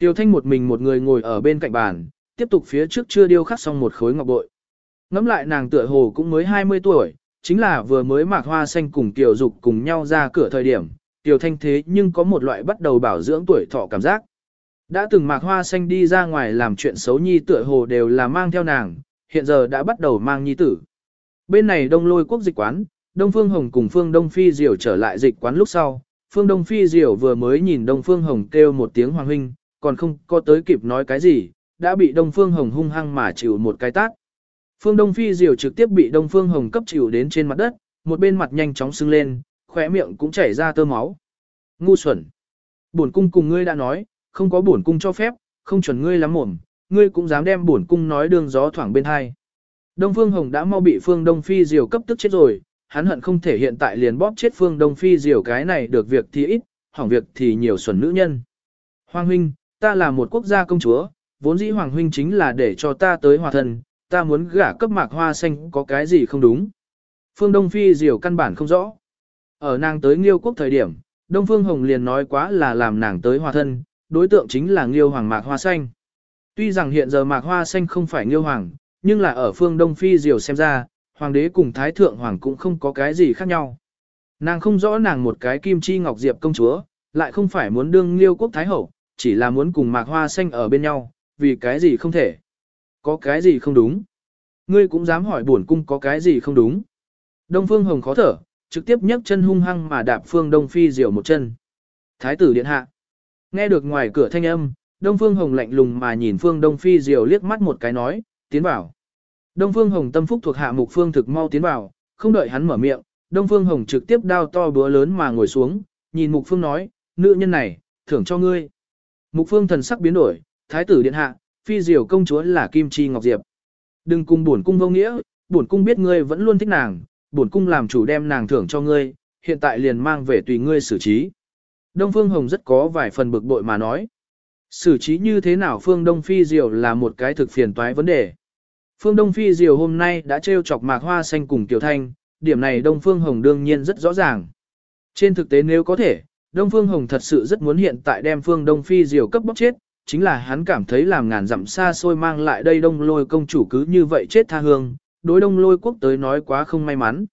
Tiêu Thanh một mình một người ngồi ở bên cạnh bàn, tiếp tục phía trước chưa điêu khắc xong một khối ngọc bội. Ngắm lại nàng tựa hồ cũng mới 20 tuổi, chính là vừa mới mạc hoa xanh cùng Tiểu Dục cùng nhau ra cửa thời điểm, Tiểu Thanh thế nhưng có một loại bắt đầu bảo dưỡng tuổi thọ cảm giác. Đã từng mạc hoa xanh đi ra ngoài làm chuyện xấu nhi tựa hồ đều là mang theo nàng, hiện giờ đã bắt đầu mang nhi tử. Bên này đông lôi quốc dịch quán, Đông Phương Hồng cùng Phương Đông Phi Diều trở lại dịch quán lúc sau, Phương Đông Phi Diều vừa mới nhìn Đông Phương Hồng kêu một tiếng hoàng huynh, còn không có tới kịp nói cái gì, đã bị Đông Phương Hồng hung hăng mà chịu một cái tát. Phương Đông Phi diều trực tiếp bị Đông Phương Hồng cấp chịu đến trên mặt đất, một bên mặt nhanh chóng sưng lên, khóe miệng cũng chảy ra tơ máu. Ngu xuẩn. Bổn cung cùng ngươi đã nói, không có bổn cung cho phép, không chuẩn ngươi lắm mồm, ngươi cũng dám đem bổn cung nói đường gió thoảng bên hai. Đông Phương Hồng đã mau bị Phương Đông Phi diều cấp tức chết rồi, hắn hận không thể hiện tại liền bóp chết Phương Đông Phi diều cái này được việc thì ít, hỏng việc thì nhiều xuẩn nữ nhân. Hoàng huynh, ta là một quốc gia công chúa, vốn dĩ Hoàng huynh chính là để cho ta tới hòa thân, ta muốn gả cấp mạc hoa xanh có cái gì không đúng. Phương Đông Phi diều căn bản không rõ. Ở nàng tới Nghiêu quốc thời điểm, Đông Phương Hồng liền nói quá là làm nàng tới hòa thân, đối tượng chính là Nghiêu Hoàng Mạc Hoa Xanh. Tuy rằng hiện giờ Mạc Hoa Xanh không phải Nghiêu Hoàng, nhưng là ở phương Đông Phi diều xem ra, Hoàng đế cùng Thái Thượng Hoàng cũng không có cái gì khác nhau. Nàng không rõ nàng một cái kim chi ngọc diệp công chúa, lại không phải muốn đương Nghiêu quốc Thái Hậu, chỉ là muốn cùng Mạc Hoa Xanh ở bên nhau, vì cái gì không thể? Có cái gì không đúng? Ngươi cũng dám hỏi bổn cung có cái gì không đúng? Đông Phương Hồng khó thở, trực tiếp nhấc chân hung hăng mà đạp Phương Đông Phi diều một chân. Thái tử điện hạ. Nghe được ngoài cửa thanh âm, Đông Phương Hồng lạnh lùng mà nhìn Phương Đông Phi diều liếc mắt một cái nói, tiến vào. Đông Phương Hồng tâm phúc thuộc hạ mục phương thực mau tiến vào, không đợi hắn mở miệng, Đông Phương Hồng trực tiếp đao to búa lớn mà ngồi xuống, nhìn mục phương nói, nữ nhân này, thưởng cho ngươi. Mục phương thần sắc biến đổi, thái tử điện hạ, phi diều công chúa là Kim Chi Ngọc Diệp. Đừng cùng bổn cung vô nghĩa, bổn cung biết ngươi vẫn luôn thích nàng, bổn cung làm chủ đem nàng thưởng cho ngươi, hiện tại liền mang về tùy ngươi xử trí. Đông Phương Hồng rất có vài phần bực bội mà nói. Xử trí như thế nào Phương Đông Phi Diều là một cái thực phiền toái vấn đề. Phương Đông Phi Diều hôm nay đã trêu chọc mạc hoa xanh cùng Tiểu Thanh, điểm này Đông Phương Hồng đương nhiên rất rõ ràng. Trên thực tế nếu có thể, Đông Phương Hồng thật sự rất muốn hiện tại đem Phương Đông Phi Diều cấp bóc chết, chính là hắn cảm thấy làm ngàn dặm xa xôi mang lại đây Đông Lôi công chủ cứ như vậy chết tha hương, đối Đông Lôi quốc tới nói quá không may mắn.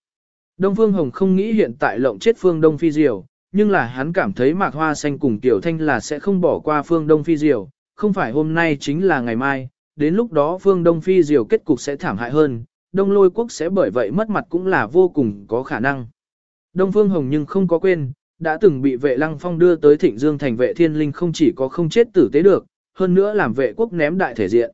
Đông Phương Hồng không nghĩ hiện tại lộng chết Phương Đông Phi Diều, nhưng là hắn cảm thấy Mạc Hoa Xanh cùng Tiểu Thanh là sẽ không bỏ qua Phương Đông Phi Diều, không phải hôm nay chính là ngày mai, đến lúc đó Phương Đông Phi Diều kết cục sẽ thảm hại hơn, Đông Lôi quốc sẽ bởi vậy mất mặt cũng là vô cùng có khả năng. Đông Phương Hồng nhưng không có quên, đã từng bị vệ lăng phong đưa tới thịnh dương thành vệ thiên linh không chỉ có không chết tử tế được, hơn nữa làm vệ quốc ném đại thể diện.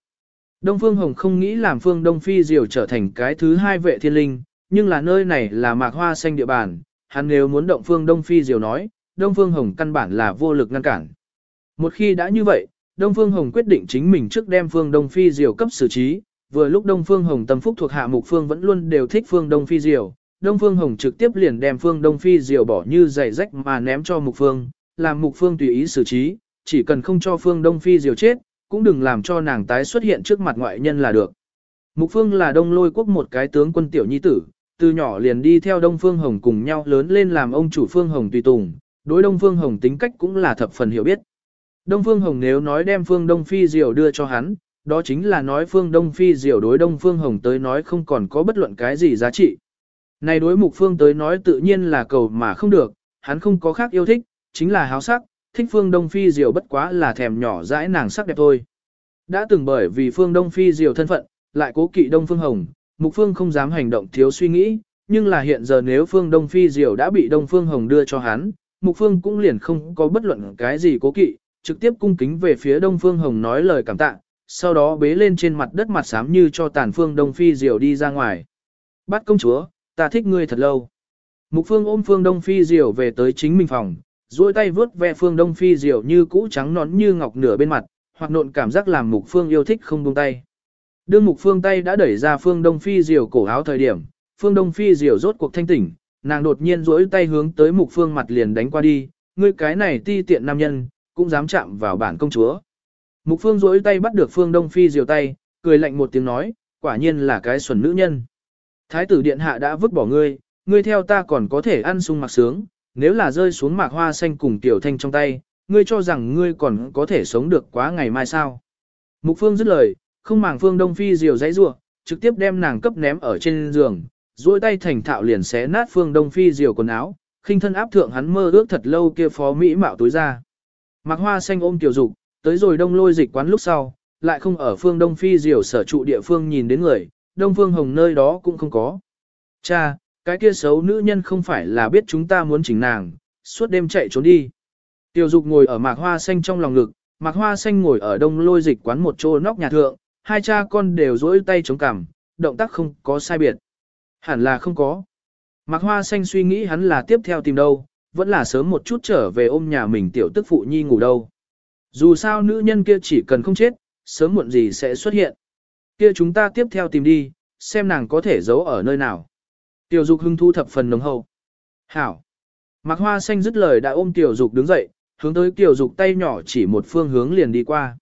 Đông Phương Hồng không nghĩ làm Phương Đông Phi Diều trở thành cái thứ hai vệ thiên linh, nhưng là nơi này là mạc hoa xanh địa bàn, hắn nếu muốn động Phương Đông Phi Diều nói, Đông Phương Hồng căn bản là vô lực ngăn cản. Một khi đã như vậy, Đông Phương Hồng quyết định chính mình trước đem Phương Đông Phi Diều cấp xử trí, vừa lúc Đông Phương Hồng tâm phúc thuộc hạ mục phương vẫn luôn đều thích Phương Đông Phi Diều, Đông Phương Hồng trực tiếp liền đem Phương Đông Phi diều bỏ như giày rách mà ném cho Mục Phương, làm Mục Phương tùy ý xử trí, chỉ cần không cho Phương Đông Phi diều chết, cũng đừng làm cho nàng tái xuất hiện trước mặt ngoại nhân là được. Mục Phương là Đông Lôi quốc một cái tướng quân tiểu nhi tử, từ nhỏ liền đi theo Đông Phương Hồng cùng nhau lớn lên làm ông chủ Phương Hồng tùy tùng, đối Đông Phương Hồng tính cách cũng là thập phần hiểu biết. Đông Phương Hồng nếu nói đem Phương Đông Phi diều đưa cho hắn, đó chính là nói Phương Đông Phi diều đối Đông Phương Hồng tới nói không còn có bất luận cái gì giá trị. Này đối mục phương tới nói tự nhiên là cầu mà không được, hắn không có khác yêu thích, chính là háo sắc, thích phương Đông Phi Diều bất quá là thèm nhỏ dãi nàng sắc đẹp thôi. Đã từng bởi vì phương Đông Phi Diều thân phận, lại cố kỵ Đông Phương Hồng, mục phương không dám hành động thiếu suy nghĩ, nhưng là hiện giờ nếu phương Đông Phi Diều đã bị Đông Phương Hồng đưa cho hắn, mục phương cũng liền không có bất luận cái gì cố kỵ, trực tiếp cung kính về phía Đông Phương Hồng nói lời cảm tạ, sau đó bế lên trên mặt đất mặt xám như cho tàn phương Đông Phi Diều đi ra ngoài. Bắt công chúa, ta thích ngươi thật lâu. Mục phương ôm phương đông phi diều về tới chính mình phòng, duỗi tay vướt ve phương đông phi diều như cũ trắng nón như ngọc nửa bên mặt, hoặc nộn cảm giác làm mục phương yêu thích không buông tay. Đương mục phương tay đã đẩy ra phương đông phi diều cổ áo thời điểm, phương đông phi diều rốt cuộc thanh tỉnh, nàng đột nhiên duỗi tay hướng tới mục phương mặt liền đánh qua đi, ngươi cái này ti tiện nam nhân, cũng dám chạm vào bản công chúa. Mục phương duỗi tay bắt được phương đông phi diều tay, cười lạnh một tiếng nói, quả nhiên là cái xuẩn nữ nhân. Thái tử điện hạ đã vứt bỏ ngươi, ngươi theo ta còn có thể ăn sung mặc sướng, nếu là rơi xuống mạc hoa xanh cùng tiểu thanh trong tay, ngươi cho rằng ngươi còn có thể sống được quá ngày mai sao. Mục phương dứt lời, không màng phương đông phi diều dãy rua, trực tiếp đem nàng cấp ném ở trên giường, duỗi tay thành thạo liền xé nát phương đông phi diều quần áo, khinh thân áp thượng hắn mơ ước thật lâu kia phó mỹ mạo tối ra. Mạc hoa xanh ôm tiểu dục, tới rồi đông lôi dịch quán lúc sau, lại không ở phương đông phi diều sở trụ địa phương nhìn đến người, Đông Phương Hồng nơi đó cũng không có. Cha, cái kia xấu nữ nhân không phải là biết chúng ta muốn chỉnh nàng, suốt đêm chạy trốn đi. Tiểu Dục ngồi ở mạc hoa xanh trong lòng ngực, mạc hoa xanh ngồi ở đông lôi dịch quán một chỗ nóc nhà thượng, hai cha con đều dỗi tay chống cằm, động tác không có sai biệt. Hẳn là không có. Mạc hoa xanh suy nghĩ hắn là tiếp theo tìm đâu, vẫn là sớm một chút trở về ôm nhà mình tiểu tức phụ nhi ngủ đâu. Dù sao nữ nhân kia chỉ cần không chết, sớm muộn gì sẽ xuất hiện. Kia chúng ta tiếp theo tìm đi, xem nàng có thể giấu ở nơi nào. Tiểu dục hưng thu thập phần nồng hậu. Hảo. Mạc hoa xanh dứt lời đã ôm tiểu dục đứng dậy, hướng tới tiểu dục tay nhỏ chỉ một phương hướng liền đi qua.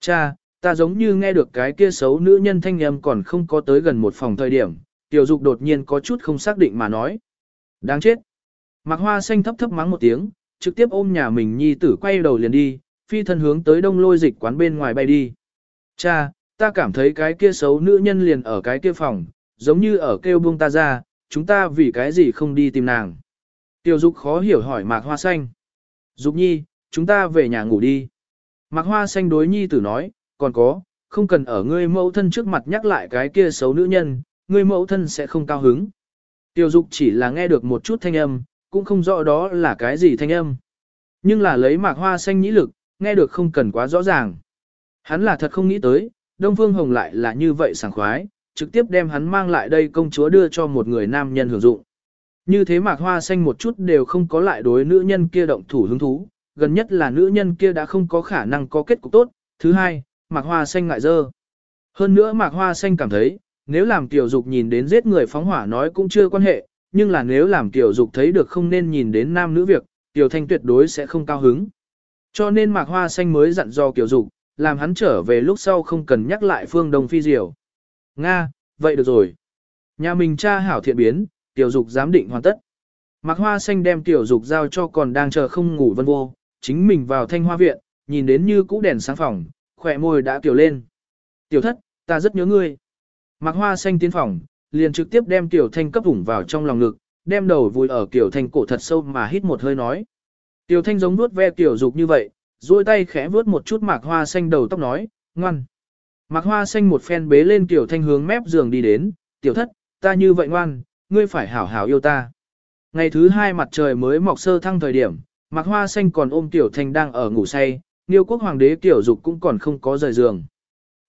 Cha, ta giống như nghe được cái kia xấu nữ nhân thanh âm còn không có tới gần một phòng thời điểm. Tiểu dục đột nhiên có chút không xác định mà nói. Đáng chết. Mạc hoa xanh thấp thấp mắng một tiếng, trực tiếp ôm nhà mình nhi tử quay đầu liền đi, phi thân hướng tới đông lôi dịch quán bên ngoài bay đi. Cha, Ta cảm thấy cái kia xấu nữ nhân liền ở cái kia phòng, giống như ở kêu buông ta ra, chúng ta vì cái gì không đi tìm nàng. Tiểu Dục khó hiểu hỏi Mạc Hoa Xanh. Dục nhi, chúng ta về nhà ngủ đi. Mạc Hoa Xanh đối nhi tử nói, còn có, không cần ở ngươi mẫu thân trước mặt nhắc lại cái kia xấu nữ nhân, ngươi mẫu thân sẽ không cao hứng. Tiểu Dục chỉ là nghe được một chút thanh âm, cũng không rõ đó là cái gì thanh âm. Nhưng là lấy Mạc Hoa Xanh nhĩ lực, nghe được không cần quá rõ ràng. Hắn là thật không nghĩ tới, Đông Phương Hồng lại là như vậy sảng khoái, trực tiếp đem hắn mang lại đây công chúa đưa cho một người nam nhân hưởng dụng. Như thế mạc hoa xanh một chút đều không có lại đối nữ nhân kia động thủ hứng thú, gần nhất là nữ nhân kia đã không có khả năng có kết cục tốt, thứ hai, mạc hoa xanh ngại dơ. Hơn nữa mạc hoa xanh cảm thấy, nếu làm tiểu dục nhìn đến giết người phóng hỏa nói cũng chưa quan hệ, nhưng là nếu làm tiểu dục thấy được không nên nhìn đến nam nữ việc, tiểu thanh tuyệt đối sẽ không cao hứng. Cho nên mạc hoa xanh mới dặn do tiểu dục, làm hắn trở về lúc sau không cần nhắc lại phương đông phi diều. Nga, vậy được rồi. Nhà mình cha hảo thiện biến, tiểu dục giám định hoàn tất. Mạc hoa xanh đem tiểu dục giao cho còn đang chờ không ngủ vân vô, chính mình vào thanh hoa viện, nhìn đến như cũ đèn sáng phòng, khỏe môi đã tiểu lên. Tiểu thất, ta rất nhớ ngươi. Mạc hoa xanh tiến phòng, liền trực tiếp đem tiểu thanh cấp ủng vào trong lòng ngực, đem đầu vùi ở tiểu thanh cổ thật sâu mà hít một hơi nói. Tiểu thanh giống nuốt ve tiểu dục như vậy, duỗi tay khẽ vớt một chút mạc hoa xanh đầu tóc nói, ngoan. Mạc hoa xanh một phen bế lên tiểu thanh hướng mép giường đi đến, tiểu thất, ta như vậy ngoan, ngươi phải hảo hảo yêu ta. Ngày thứ hai mặt trời mới mọc sơ thăng thời điểm, Mạc Hoa Xanh còn ôm Tiểu Thanh đang ở ngủ say, Niêu quốc hoàng đế Tiểu Dục cũng còn không có rời giường.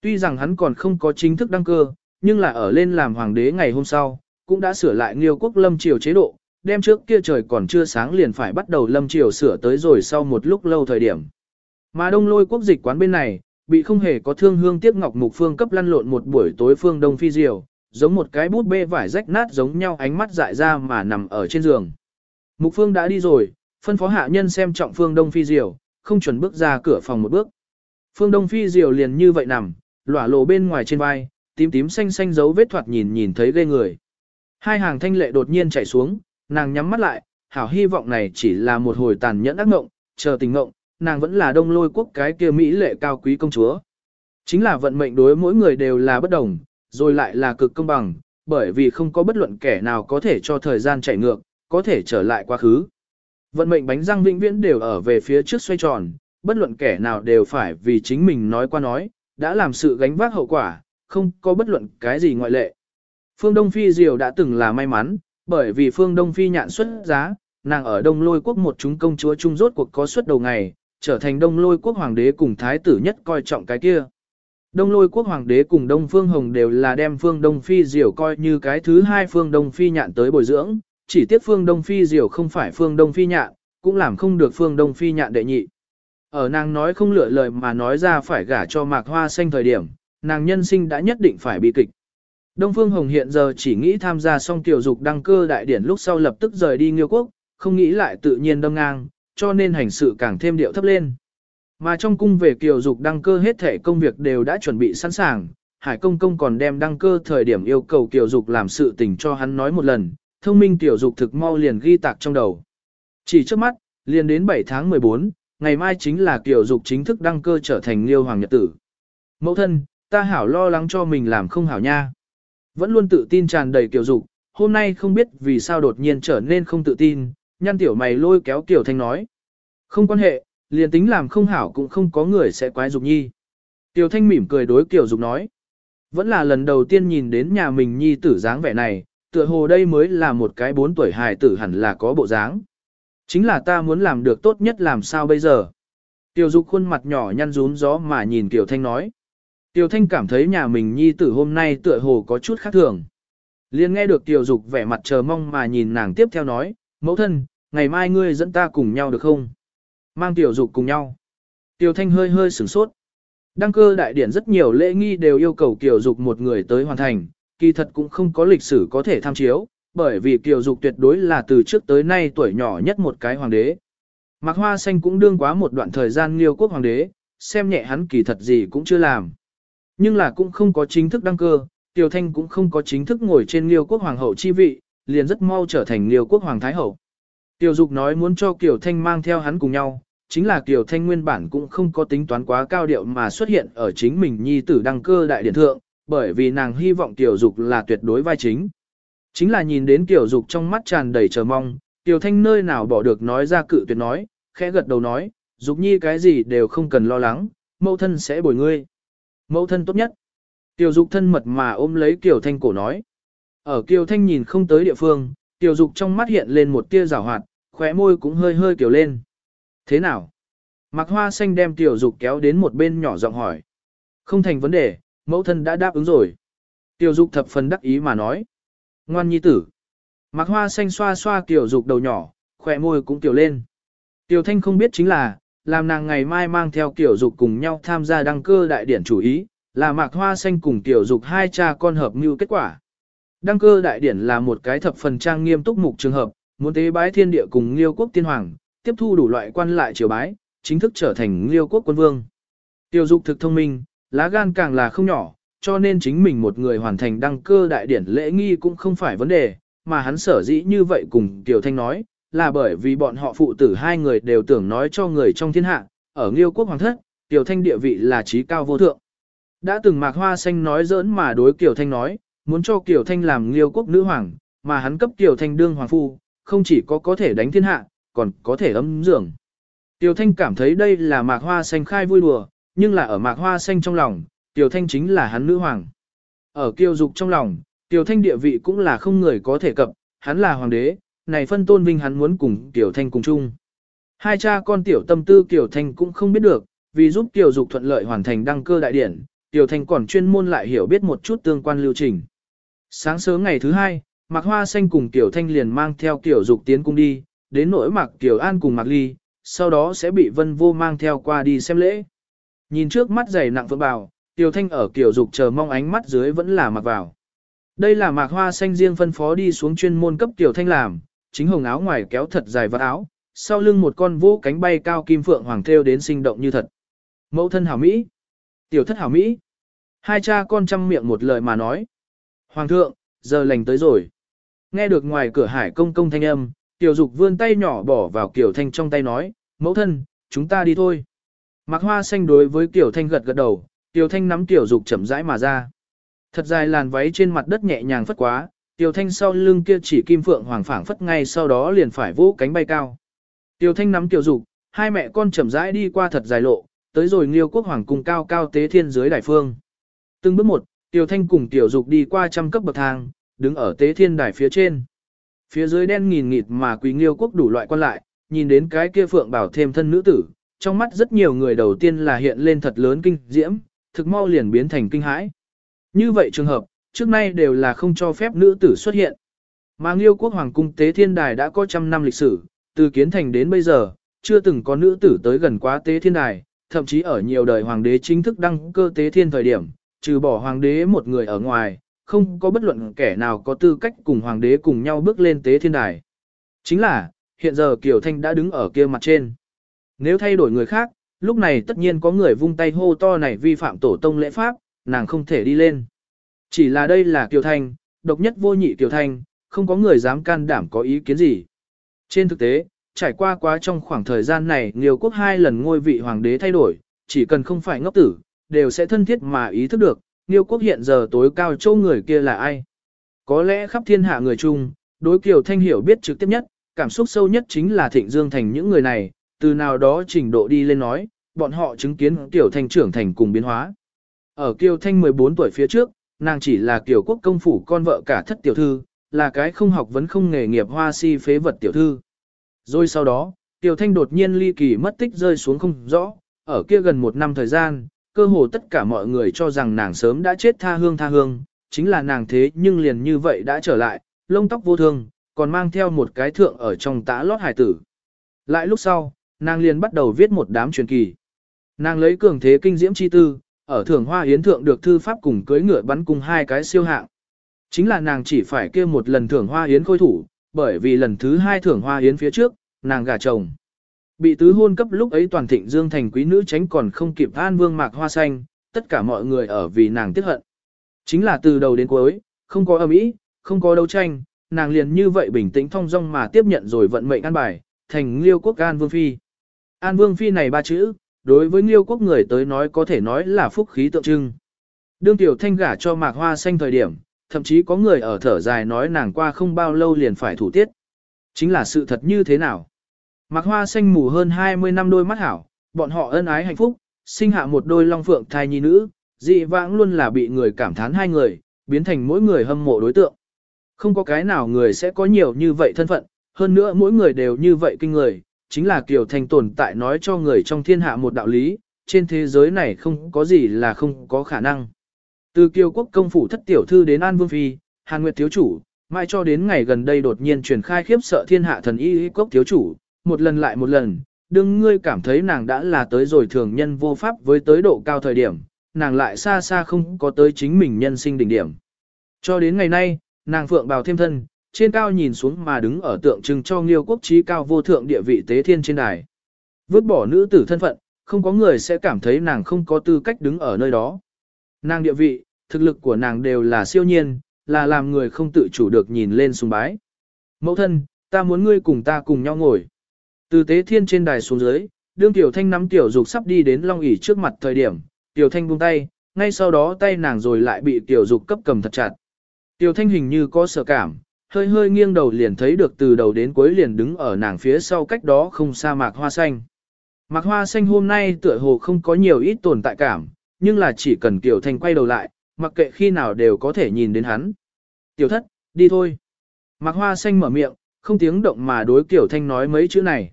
Tuy rằng hắn còn không có chính thức đăng cơ, nhưng là ở lên làm hoàng đế ngày hôm sau, cũng đã sửa lại Niêu quốc lâm triều chế độ, đem trước kia trời còn chưa sáng liền phải bắt đầu lâm triều sửa tới rồi sau một lúc lâu thời điểm. Mà đông lôi quốc dịch quán bên này, bị không hề có thương hương tiếc ngọc mục phương cấp lăn lộn một buổi tối phương đông phi diều, giống một cái bút bê vải rách nát giống nhau ánh mắt dại ra mà nằm ở trên giường. Mục phương đã đi rồi, phân phó hạ nhân xem trọng phương đông phi diều, không chuẩn bước ra cửa phòng một bước. Phương đông phi diều liền như vậy nằm, lỏa lộ bên ngoài trên vai, tím tím xanh xanh dấu vết thoạt nhìn nhìn thấy ghê người. Hai hàng thanh lệ đột nhiên chảy xuống, nàng nhắm mắt lại, hảo hy vọng này chỉ là một hồi tàn nhẫn ác ngộng, chờ tình ngộng, nàng vẫn là đông lôi quốc cái kia Mỹ lệ cao quý công chúa. Chính là vận mệnh đối mỗi người đều là bất đồng, rồi lại là cực công bằng, bởi vì không có bất luận kẻ nào có thể cho thời gian chạy ngược, có thể trở lại quá khứ. Vận mệnh bánh răng vĩnh viễn đều ở về phía trước xoay tròn, bất luận kẻ nào đều phải vì chính mình nói qua nói, đã làm sự gánh vác hậu quả, không có bất luận cái gì ngoại lệ. Phương Đông Phi Diều đã từng là may mắn, bởi vì Phương Đông Phi nhạn xuất giá, nàng ở Đông Lôi Quốc một chúng công chúa trung rốt cuộc có suất đầu ngày, trở thành Đông Lôi Quốc hoàng đế cùng thái tử nhất coi trọng cái kia. Đông lôi quốc hoàng đế cùng Đông Phương Hồng đều là đem Phương Đông Phi Diều coi như cái thứ hai Phương Đông Phi nhạn tới bồi dưỡng, chỉ tiếc Phương Đông Phi Diều không phải Phương Đông Phi nhạn, cũng làm không được Phương Đông Phi nhạn đệ nhị. Ở nàng nói không lựa lời mà nói ra phải gả cho mạc hoa xanh thời điểm, nàng nhân sinh đã nhất định phải bị kịch. Đông Phương Hồng hiện giờ chỉ nghĩ tham gia xong tiểu dục đăng cơ đại điển lúc sau lập tức rời đi Nghiêu quốc, không nghĩ lại tự nhiên đâm ngang, cho nên hành sự càng thêm điệu thấp lên. Mà trong cung về kiều dục đăng cơ hết thể công việc đều đã chuẩn bị sẵn sàng, Hải công công còn đem đăng cơ thời điểm yêu cầu kiều dục làm sự tình cho hắn nói một lần, thông minh tiểu dục thực mau liền ghi tạc trong đầu. Chỉ trước mắt, liền đến 7 tháng 14, ngày mai chính là kiều dục chính thức đăng cơ trở thành liêu hoàng nhật tử. Mẫu thân, ta hảo lo lắng cho mình làm không hảo nha. Vẫn luôn tự tin tràn đầy kiều dục, hôm nay không biết vì sao đột nhiên trở nên không tự tin, nhăn tiểu mày lôi kéo Kiều Thanh nói. Không quan hệ, liền tính làm không hảo cũng không có người sẽ quái dục nhi. Tiểu Thanh mỉm cười đối Kiều Dục nói. Vẫn là lần đầu tiên nhìn đến nhà mình nhi tử dáng vẻ này, tựa hồ đây mới là một cái bốn tuổi hài tử hẳn là có bộ dáng. Chính là ta muốn làm được tốt nhất làm sao bây giờ. Tiểu Dục khuôn mặt nhỏ nhăn rún gió mà nhìn Tiểu Thanh nói. Tiểu Thanh cảm thấy nhà mình nhi tử hôm nay tựa hồ có chút khác thường. Liên nghe được Tiểu Dục vẻ mặt chờ mong mà nhìn nàng tiếp theo nói, mẫu thân, ngày mai ngươi dẫn ta cùng nhau được không? Mang tiểu dục cùng nhau. Tiểu thanh hơi hơi sửng sốt. Đăng cơ đại điển rất nhiều lễ nghi đều yêu cầu tiểu dục một người tới hoàn thành, kỳ thật cũng không có lịch sử có thể tham chiếu, bởi vì tiểu dục tuyệt đối là từ trước tới nay tuổi nhỏ nhất một cái hoàng đế. Mạc Hoa Xanh cũng đương quá một đoạn thời gian liêu quốc hoàng đế, xem nhẹ hắn kỳ thật gì cũng chưa làm. Nhưng là cũng không có chính thức đăng cơ, Tiểu Thanh cũng không có chính thức ngồi trên liêu quốc hoàng hậu chi vị, liền rất mau trở thành liều quốc hoàng thái hậu. Tiểu Dục nói muốn cho Kiều Thanh mang theo hắn cùng nhau, chính là Kiều Thanh nguyên bản cũng không có tính toán quá cao điệu mà xuất hiện ở chính mình nhi tử đăng cơ đại điện thượng, bởi vì nàng hy vọng Tiểu Dục là tuyệt đối vai chính. Chính là nhìn đến Tiểu Dục trong mắt tràn đầy chờ mong, Tiểu Thanh nơi nào bỏ được nói ra cự tuyệt nói, khẽ gật đầu nói, Dục nhi cái gì đều không cần lo lắng, mẫu thân sẽ bồi ngươi. Mẫu thân tốt nhất. Tiểu Dục thân mật mà ôm lấy Kiều Thanh cổ nói. Ở Kiều Thanh nhìn không tới địa phương, Tiểu Dục trong mắt hiện lên một tia rào hoạt, khóe môi cũng hơi hơi kiểu lên. Thế nào? Mạc Hoa Xanh đem Tiểu Dục kéo đến một bên nhỏ giọng hỏi. Không thành vấn đề, mẫu thân đã đáp ứng rồi. Tiểu Dục thập phần đắc ý mà nói. Ngoan nhi tử. Mạc Hoa Xanh xoa xoa Tiểu Dục đầu nhỏ, khóe môi cũng tiểu lên. Tiểu Thanh không biết chính là, làm nàng ngày mai mang theo Tiểu Dục cùng nhau tham gia đăng cơ đại điển chủ ý, là Mạc Hoa Xanh cùng Tiểu Dục hai cha con hợp mưu kết quả. Đăng cơ đại điển là một cái thập phần trang nghiêm túc mục trường hợp, muốn tế bái thiên địa cùng Liêu quốc tiên hoàng, tiếp thu đủ loại quan lại triều bái, chính thức trở thành Liêu quốc quân vương. Tiêu Dục thực thông minh, lá gan càng là không nhỏ, cho nên chính mình một người hoàn thành đăng cơ đại điển lễ nghi cũng không phải vấn đề, mà hắn sở dĩ như vậy cùng Tiểu Thanh nói, là bởi vì bọn họ phụ tử hai người đều tưởng nói cho người trong thiên hạ, ở Liêu quốc hoàng thất, Tiểu Thanh địa vị là trí cao vô thượng. Đã từng Mạc Hoa Xanh nói giỡn mà đối Kiều Thanh nói, muốn cho Kiều Thanh làm Liêu quốc nữ hoàng, mà hắn cấp Kiều Thanh đương hoàng phu, không chỉ có có thể đánh thiên hạ, còn có thể ấm dưỡng. Tiểu Thanh cảm thấy đây là Mạc Hoa Xanh khai vui đùa, nhưng là ở Mạc Hoa Xanh trong lòng, Tiểu Thanh chính là hắn nữ hoàng. Ở Kiều Dục trong lòng, Tiểu Thanh địa vị cũng là không người có thể cập, hắn là hoàng đế, này phân tôn vinh hắn muốn cùng Tiểu Thanh cùng chung. Hai cha con Tiểu Tâm Tư Tiểu Thanh cũng không biết được, vì giúp Tiểu Dục thuận lợi hoàn thành đăng cơ đại điển, Tiểu Thanh còn chuyên môn lại hiểu biết một chút tương quan lưu trình. Sáng sớm ngày thứ hai, Mạc Hoa Xanh cùng Tiểu Thanh liền mang theo Tiểu Dục tiến cung đi, đến nỗi Mạc Tiểu An cùng Mạc Ly, sau đó sẽ bị Vân Vô mang theo qua đi xem lễ. Nhìn trước mắt dày nặng vỡ bào, Tiểu Thanh ở Tiểu Dục chờ mong ánh mắt dưới vẫn là mặc vào. Đây là Mạc Hoa Xanh riêng phân phó đi xuống chuyên môn cấp Tiểu Thanh làm, chính hồng áo ngoài kéo thật dài vật áo, sau lưng một con vũ cánh bay cao kim phượng hoàng thêu đến sinh động như thật. Mẫu thân hảo Mỹ, tiểu thất hảo Mỹ. Hai cha con chăm miệng một lời mà nói. Hoàng thượng, giờ lành tới rồi. Nghe được ngoài cửa hải công công thanh âm, tiểu dục vươn tay nhỏ bỏ vào kiểu thanh trong tay nói, mẫu thân, chúng ta đi thôi. Mạc hoa xanh đối với tiểu thanh gật gật đầu, tiểu thanh nắm tiểu dục chậm rãi mà ra. Thật dài làn váy trên mặt đất nhẹ nhàng phất quá, tiểu thanh sau lưng kia chỉ kim phượng hoàng phảng phất ngay sau đó liền phải vỗ cánh bay cao. Tiểu thanh nắm tiểu dục, hai mẹ con chậm rãi đi qua thật dài lộ, tới rồi nghiêu quốc hoàng cung cao cao tế thiên dưới đại phương. Từng bước một, Tiểu Thanh cùng Tiểu Dục đi qua trăm cấp bậc thang, đứng ở tế thiên đài phía trên. Phía dưới đen nghìn nghịt mà quý nghiêu quốc đủ loại quan lại, nhìn đến cái kia phượng bảo thêm thân nữ tử, trong mắt rất nhiều người đầu tiên là hiện lên thật lớn kinh diễm, thực mau liền biến thành kinh hãi. Như vậy trường hợp, trước nay đều là không cho phép nữ tử xuất hiện. Mà nghiêu quốc hoàng cung tế thiên đài đã có trăm năm lịch sử, từ kiến thành đến bây giờ, chưa từng có nữ tử tới gần quá tế thiên đài, thậm chí ở nhiều đời hoàng đế chính thức đăng cơ tế thiên thời điểm, trừ bỏ hoàng đế một người ở ngoài, không có bất luận kẻ nào có tư cách cùng hoàng đế cùng nhau bước lên tế thiên đài. Chính là, hiện giờ Kiều Thanh đã đứng ở kia mặt trên. Nếu thay đổi người khác, lúc này tất nhiên có người vung tay hô to này vi phạm tổ tông lễ pháp, nàng không thể đi lên. Chỉ là đây là Kiều Thanh, độc nhất vô nhị Kiều Thanh, không có người dám can đảm có ý kiến gì. Trên thực tế, trải qua quá trong khoảng thời gian này nhiều quốc hai lần ngôi vị hoàng đế thay đổi, chỉ cần không phải ngốc tử, đều sẽ thân thiết mà ý thức được, Niêu quốc hiện giờ tối cao châu người kia là ai. Có lẽ khắp thiên hạ người chung, đối Kiều Thanh hiểu biết trực tiếp nhất, cảm xúc sâu nhất chính là Thịnh Dương Thành những người này, từ nào đó trình độ đi lên nói, bọn họ chứng kiến Kiều Thanh trưởng thành cùng biến hóa. Ở Kiều Thanh 14 tuổi phía trước, nàng chỉ là Kiều quốc công phủ con vợ cả thất tiểu thư, là cái không học vấn không nghề nghiệp hoa si phế vật tiểu thư. Rồi sau đó, Kiều Thanh đột nhiên ly kỳ mất tích rơi xuống không rõ, ở kia gần một năm thời gian, cơ hồ tất cả mọi người cho rằng nàng sớm đã chết tha hương tha hương, chính là nàng thế nhưng liền như vậy đã trở lại, lông tóc vô thương, còn mang theo một cái thượng ở trong tã lót hải tử. Lại lúc sau, nàng liền bắt đầu viết một đám truyền kỳ. Nàng lấy cường thế kinh diễm chi tư, ở thưởng hoa hiến thượng được thư pháp cùng cưới ngựa bắn cùng hai cái siêu hạng. Chính là nàng chỉ phải kêu một lần thưởng hoa hiến khôi thủ, bởi vì lần thứ hai thưởng hoa hiến phía trước, nàng gả chồng. Bị tứ hôn cấp lúc ấy toàn thịnh dương thành quý nữ tránh còn không kịp an vương mạc hoa xanh, tất cả mọi người ở vì nàng tiếc hận. Chính là từ đầu đến cuối, không có âm ý, không có đấu tranh, nàng liền như vậy bình tĩnh thong dong mà tiếp nhận rồi vận mệnh an bài, thành liêu quốc an vương phi. An vương phi này ba chữ, đối với liêu quốc người tới nói có thể nói là phúc khí tượng trưng. Đương tiểu thanh gả cho mạc hoa xanh thời điểm, thậm chí có người ở thở dài nói nàng qua không bao lâu liền phải thủ tiết. Chính là sự thật như thế nào? Mạc hoa xanh mù hơn 20 năm đôi mắt hảo, bọn họ ân ái hạnh phúc, sinh hạ một đôi long phượng thai nhi nữ, dị vãng luôn là bị người cảm thán hai người, biến thành mỗi người hâm mộ đối tượng. Không có cái nào người sẽ có nhiều như vậy thân phận, hơn nữa mỗi người đều như vậy kinh người, chính là Kiều Thành tồn tại nói cho người trong thiên hạ một đạo lý, trên thế giới này không có gì là không có khả năng. Từ Kiều Quốc công phủ thất tiểu thư đến An Vương Phi, Hàn Nguyệt thiếu chủ, mai cho đến ngày gần đây đột nhiên truyền khai khiếp sợ thiên hạ thần y quốc thiếu chủ, một lần lại một lần, đương ngươi cảm thấy nàng đã là tới rồi thường nhân vô pháp với tới độ cao thời điểm, nàng lại xa xa không có tới chính mình nhân sinh đỉnh điểm. Cho đến ngày nay, nàng phượng bào thêm thân, trên cao nhìn xuống mà đứng ở tượng trưng cho nghiêu quốc trí cao vô thượng địa vị tế thiên trên đài. Vứt bỏ nữ tử thân phận, không có người sẽ cảm thấy nàng không có tư cách đứng ở nơi đó. Nàng địa vị, thực lực của nàng đều là siêu nhiên, là làm người không tự chủ được nhìn lên sùng bái. Mẫu thân, ta muốn ngươi cùng ta cùng nhau ngồi. Từ tế thiên trên đài xuống dưới, đương tiểu thanh nắm tiểu dục sắp đi đến long ỉ trước mặt thời điểm, tiểu thanh buông tay, ngay sau đó tay nàng rồi lại bị tiểu dục cấp cầm thật chặt. Tiểu thanh hình như có sợ cảm, hơi hơi nghiêng đầu liền thấy được từ đầu đến cuối liền đứng ở nàng phía sau cách đó không xa mạc hoa xanh. Mạc hoa xanh hôm nay tựa hồ không có nhiều ít tồn tại cảm, nhưng là chỉ cần tiểu thanh quay đầu lại, mặc kệ khi nào đều có thể nhìn đến hắn. Tiểu thất, đi thôi. Mạc hoa xanh mở miệng, không tiếng động mà đối tiểu thanh nói mấy chữ này.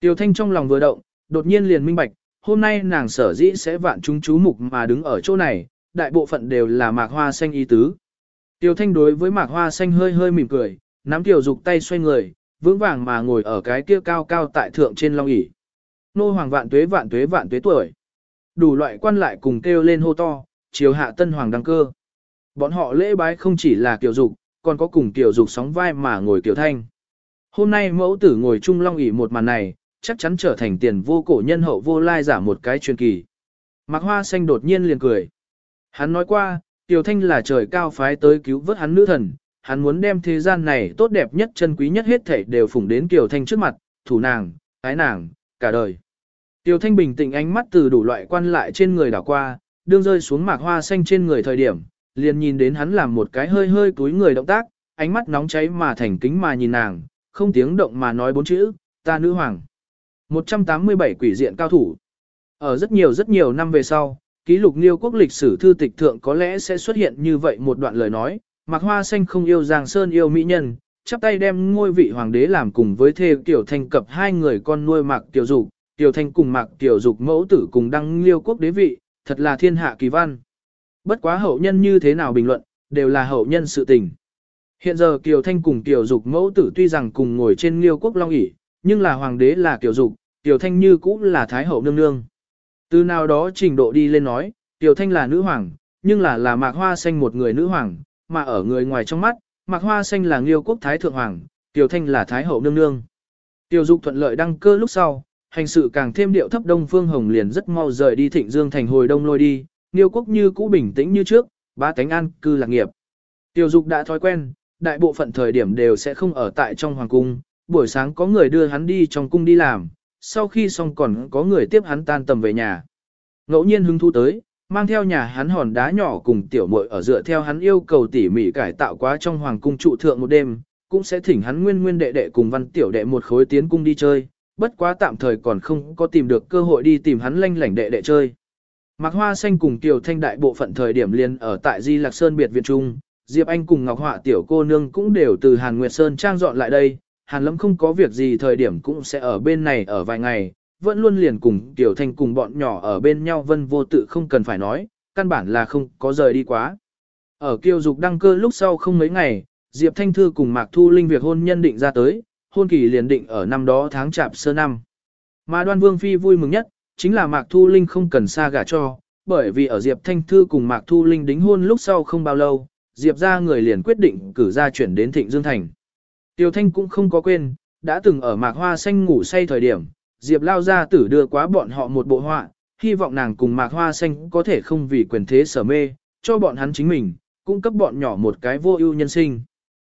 Tiểu thanh trong lòng vừa động, đột nhiên liền minh bạch, hôm nay nàng sở dĩ sẽ vạn chúng chú mục mà đứng ở chỗ này, đại bộ phận đều là mạc hoa xanh ý tứ. Tiểu thanh đối với mạc hoa xanh hơi hơi mỉm cười, nắm tiểu dục tay xoay người, vững vàng mà ngồi ở cái kia cao cao tại thượng trên long ỷ. Nô hoàng vạn tuế vạn tuế vạn tuế tuổi. Đủ loại quan lại cùng kêu lên hô to, chiều hạ tân hoàng đăng cơ. Bọn họ lễ bái không chỉ là tiểu dục, còn có cùng tiểu dục sóng vai mà ngồi tiểu thanh. Hôm nay mẫu tử ngồi chung long ỷ một màn này, chắc chắn trở thành tiền vô cổ nhân hậu vô lai giả một cái truyền kỳ. Mạc Hoa Xanh đột nhiên liền cười. Hắn nói qua, Tiểu Thanh là trời cao phái tới cứu vớt hắn nữ thần, hắn muốn đem thế gian này tốt đẹp nhất chân quý nhất hết thảy đều phủng đến Tiểu Thanh trước mặt, thủ nàng, ái nàng, cả đời. Tiểu Thanh bình tĩnh ánh mắt từ đủ loại quan lại trên người đảo qua, đương rơi xuống mạc hoa xanh trên người thời điểm, liền nhìn đến hắn làm một cái hơi hơi túi người động tác, ánh mắt nóng cháy mà thành kính mà nhìn nàng, không tiếng động mà nói bốn chữ, ta nữ hoàng. 187 quỷ diện cao thủ. Ở rất nhiều rất nhiều năm về sau, ký lục Liêu quốc lịch sử thư tịch thượng có lẽ sẽ xuất hiện như vậy một đoạn lời nói, Mạc Hoa Xanh không yêu Giang Sơn yêu mỹ nhân, chắp tay đem ngôi vị hoàng đế làm cùng với thê Tiểu Thanh cập hai người con nuôi Mạc Tiểu Dục, Tiểu Thanh cùng Mạc Tiểu Dục mẫu tử cùng đăng Liêu quốc đế vị, thật là thiên hạ kỳ văn. Bất quá hậu nhân như thế nào bình luận, đều là hậu nhân sự tình. Hiện giờ Kiều Thanh cùng Tiểu Dục mẫu tử tuy rằng cùng ngồi trên Liêu quốc long ỷ, nhưng là hoàng đế là Kiều Dục, Tiểu Thanh như cũng là Thái hậu nương nương. Từ nào đó trình độ đi lên nói, Tiểu Thanh là nữ hoàng, nhưng là là Mạc Hoa Xanh một người nữ hoàng, mà ở người ngoài trong mắt, Mạc Hoa Xanh là Nghiêu quốc Thái thượng hoàng, Tiểu Thanh là Thái hậu nương nương. Tiểu Dục thuận lợi đăng cơ lúc sau, hành sự càng thêm điệu thấp Đông Phương Hồng liền rất mau rời đi Thịnh Dương thành hồi đông lôi đi, Nghiêu quốc như cũ bình tĩnh như trước, ba cánh an cư lạc nghiệp. Tiểu Dục đã thói quen, đại bộ phận thời điểm đều sẽ không ở tại trong hoàng cung, buổi sáng có người đưa hắn đi trong cung đi làm, sau khi xong còn có người tiếp hắn tan tầm về nhà. Ngẫu nhiên hứng thú tới, mang theo nhà hắn hòn đá nhỏ cùng tiểu muội ở dựa theo hắn yêu cầu tỉ mỉ cải tạo quá trong hoàng cung trụ thượng một đêm, cũng sẽ thỉnh hắn nguyên nguyên đệ đệ cùng văn tiểu đệ một khối tiến cung đi chơi, bất quá tạm thời còn không có tìm được cơ hội đi tìm hắn lanh lảnh đệ đệ chơi. Mạc Hoa Xanh cùng Tiểu Thanh đại bộ phận thời điểm liền ở tại Di Lạc Sơn biệt viện trung, Diệp Anh cùng Ngọc Họa tiểu cô nương cũng đều từ Hàn Nguyệt Sơn trang dọn lại đây, Hàn Lâm không có việc gì thời điểm cũng sẽ ở bên này ở vài ngày, vẫn luôn liền cùng Tiểu Thanh cùng bọn nhỏ ở bên nhau vân vô tự không cần phải nói, căn bản là không có rời đi quá. Ở kiều dục đăng cơ lúc sau không mấy ngày, Diệp Thanh Thư cùng Mạc Thu Linh việc hôn nhân định ra tới, hôn kỳ liền định ở năm đó tháng chạp sơ năm. Mà đoan vương phi vui mừng nhất, chính là Mạc Thu Linh không cần xa gả cho, bởi vì ở Diệp Thanh Thư cùng Mạc Thu Linh đính hôn lúc sau không bao lâu, Diệp ra người liền quyết định cử ra chuyển đến Thịnh Dương Thành. Tiêu Thanh cũng không có quên, đã từng ở Mạc Hoa Xanh ngủ say thời điểm, Diệp Lao Gia Tử đưa quá bọn họ một bộ họa, hy vọng nàng cùng Mạc Hoa Xanh có thể không vì quyền thế sở mê, cho bọn hắn chính mình, cung cấp bọn nhỏ một cái vô ưu nhân sinh.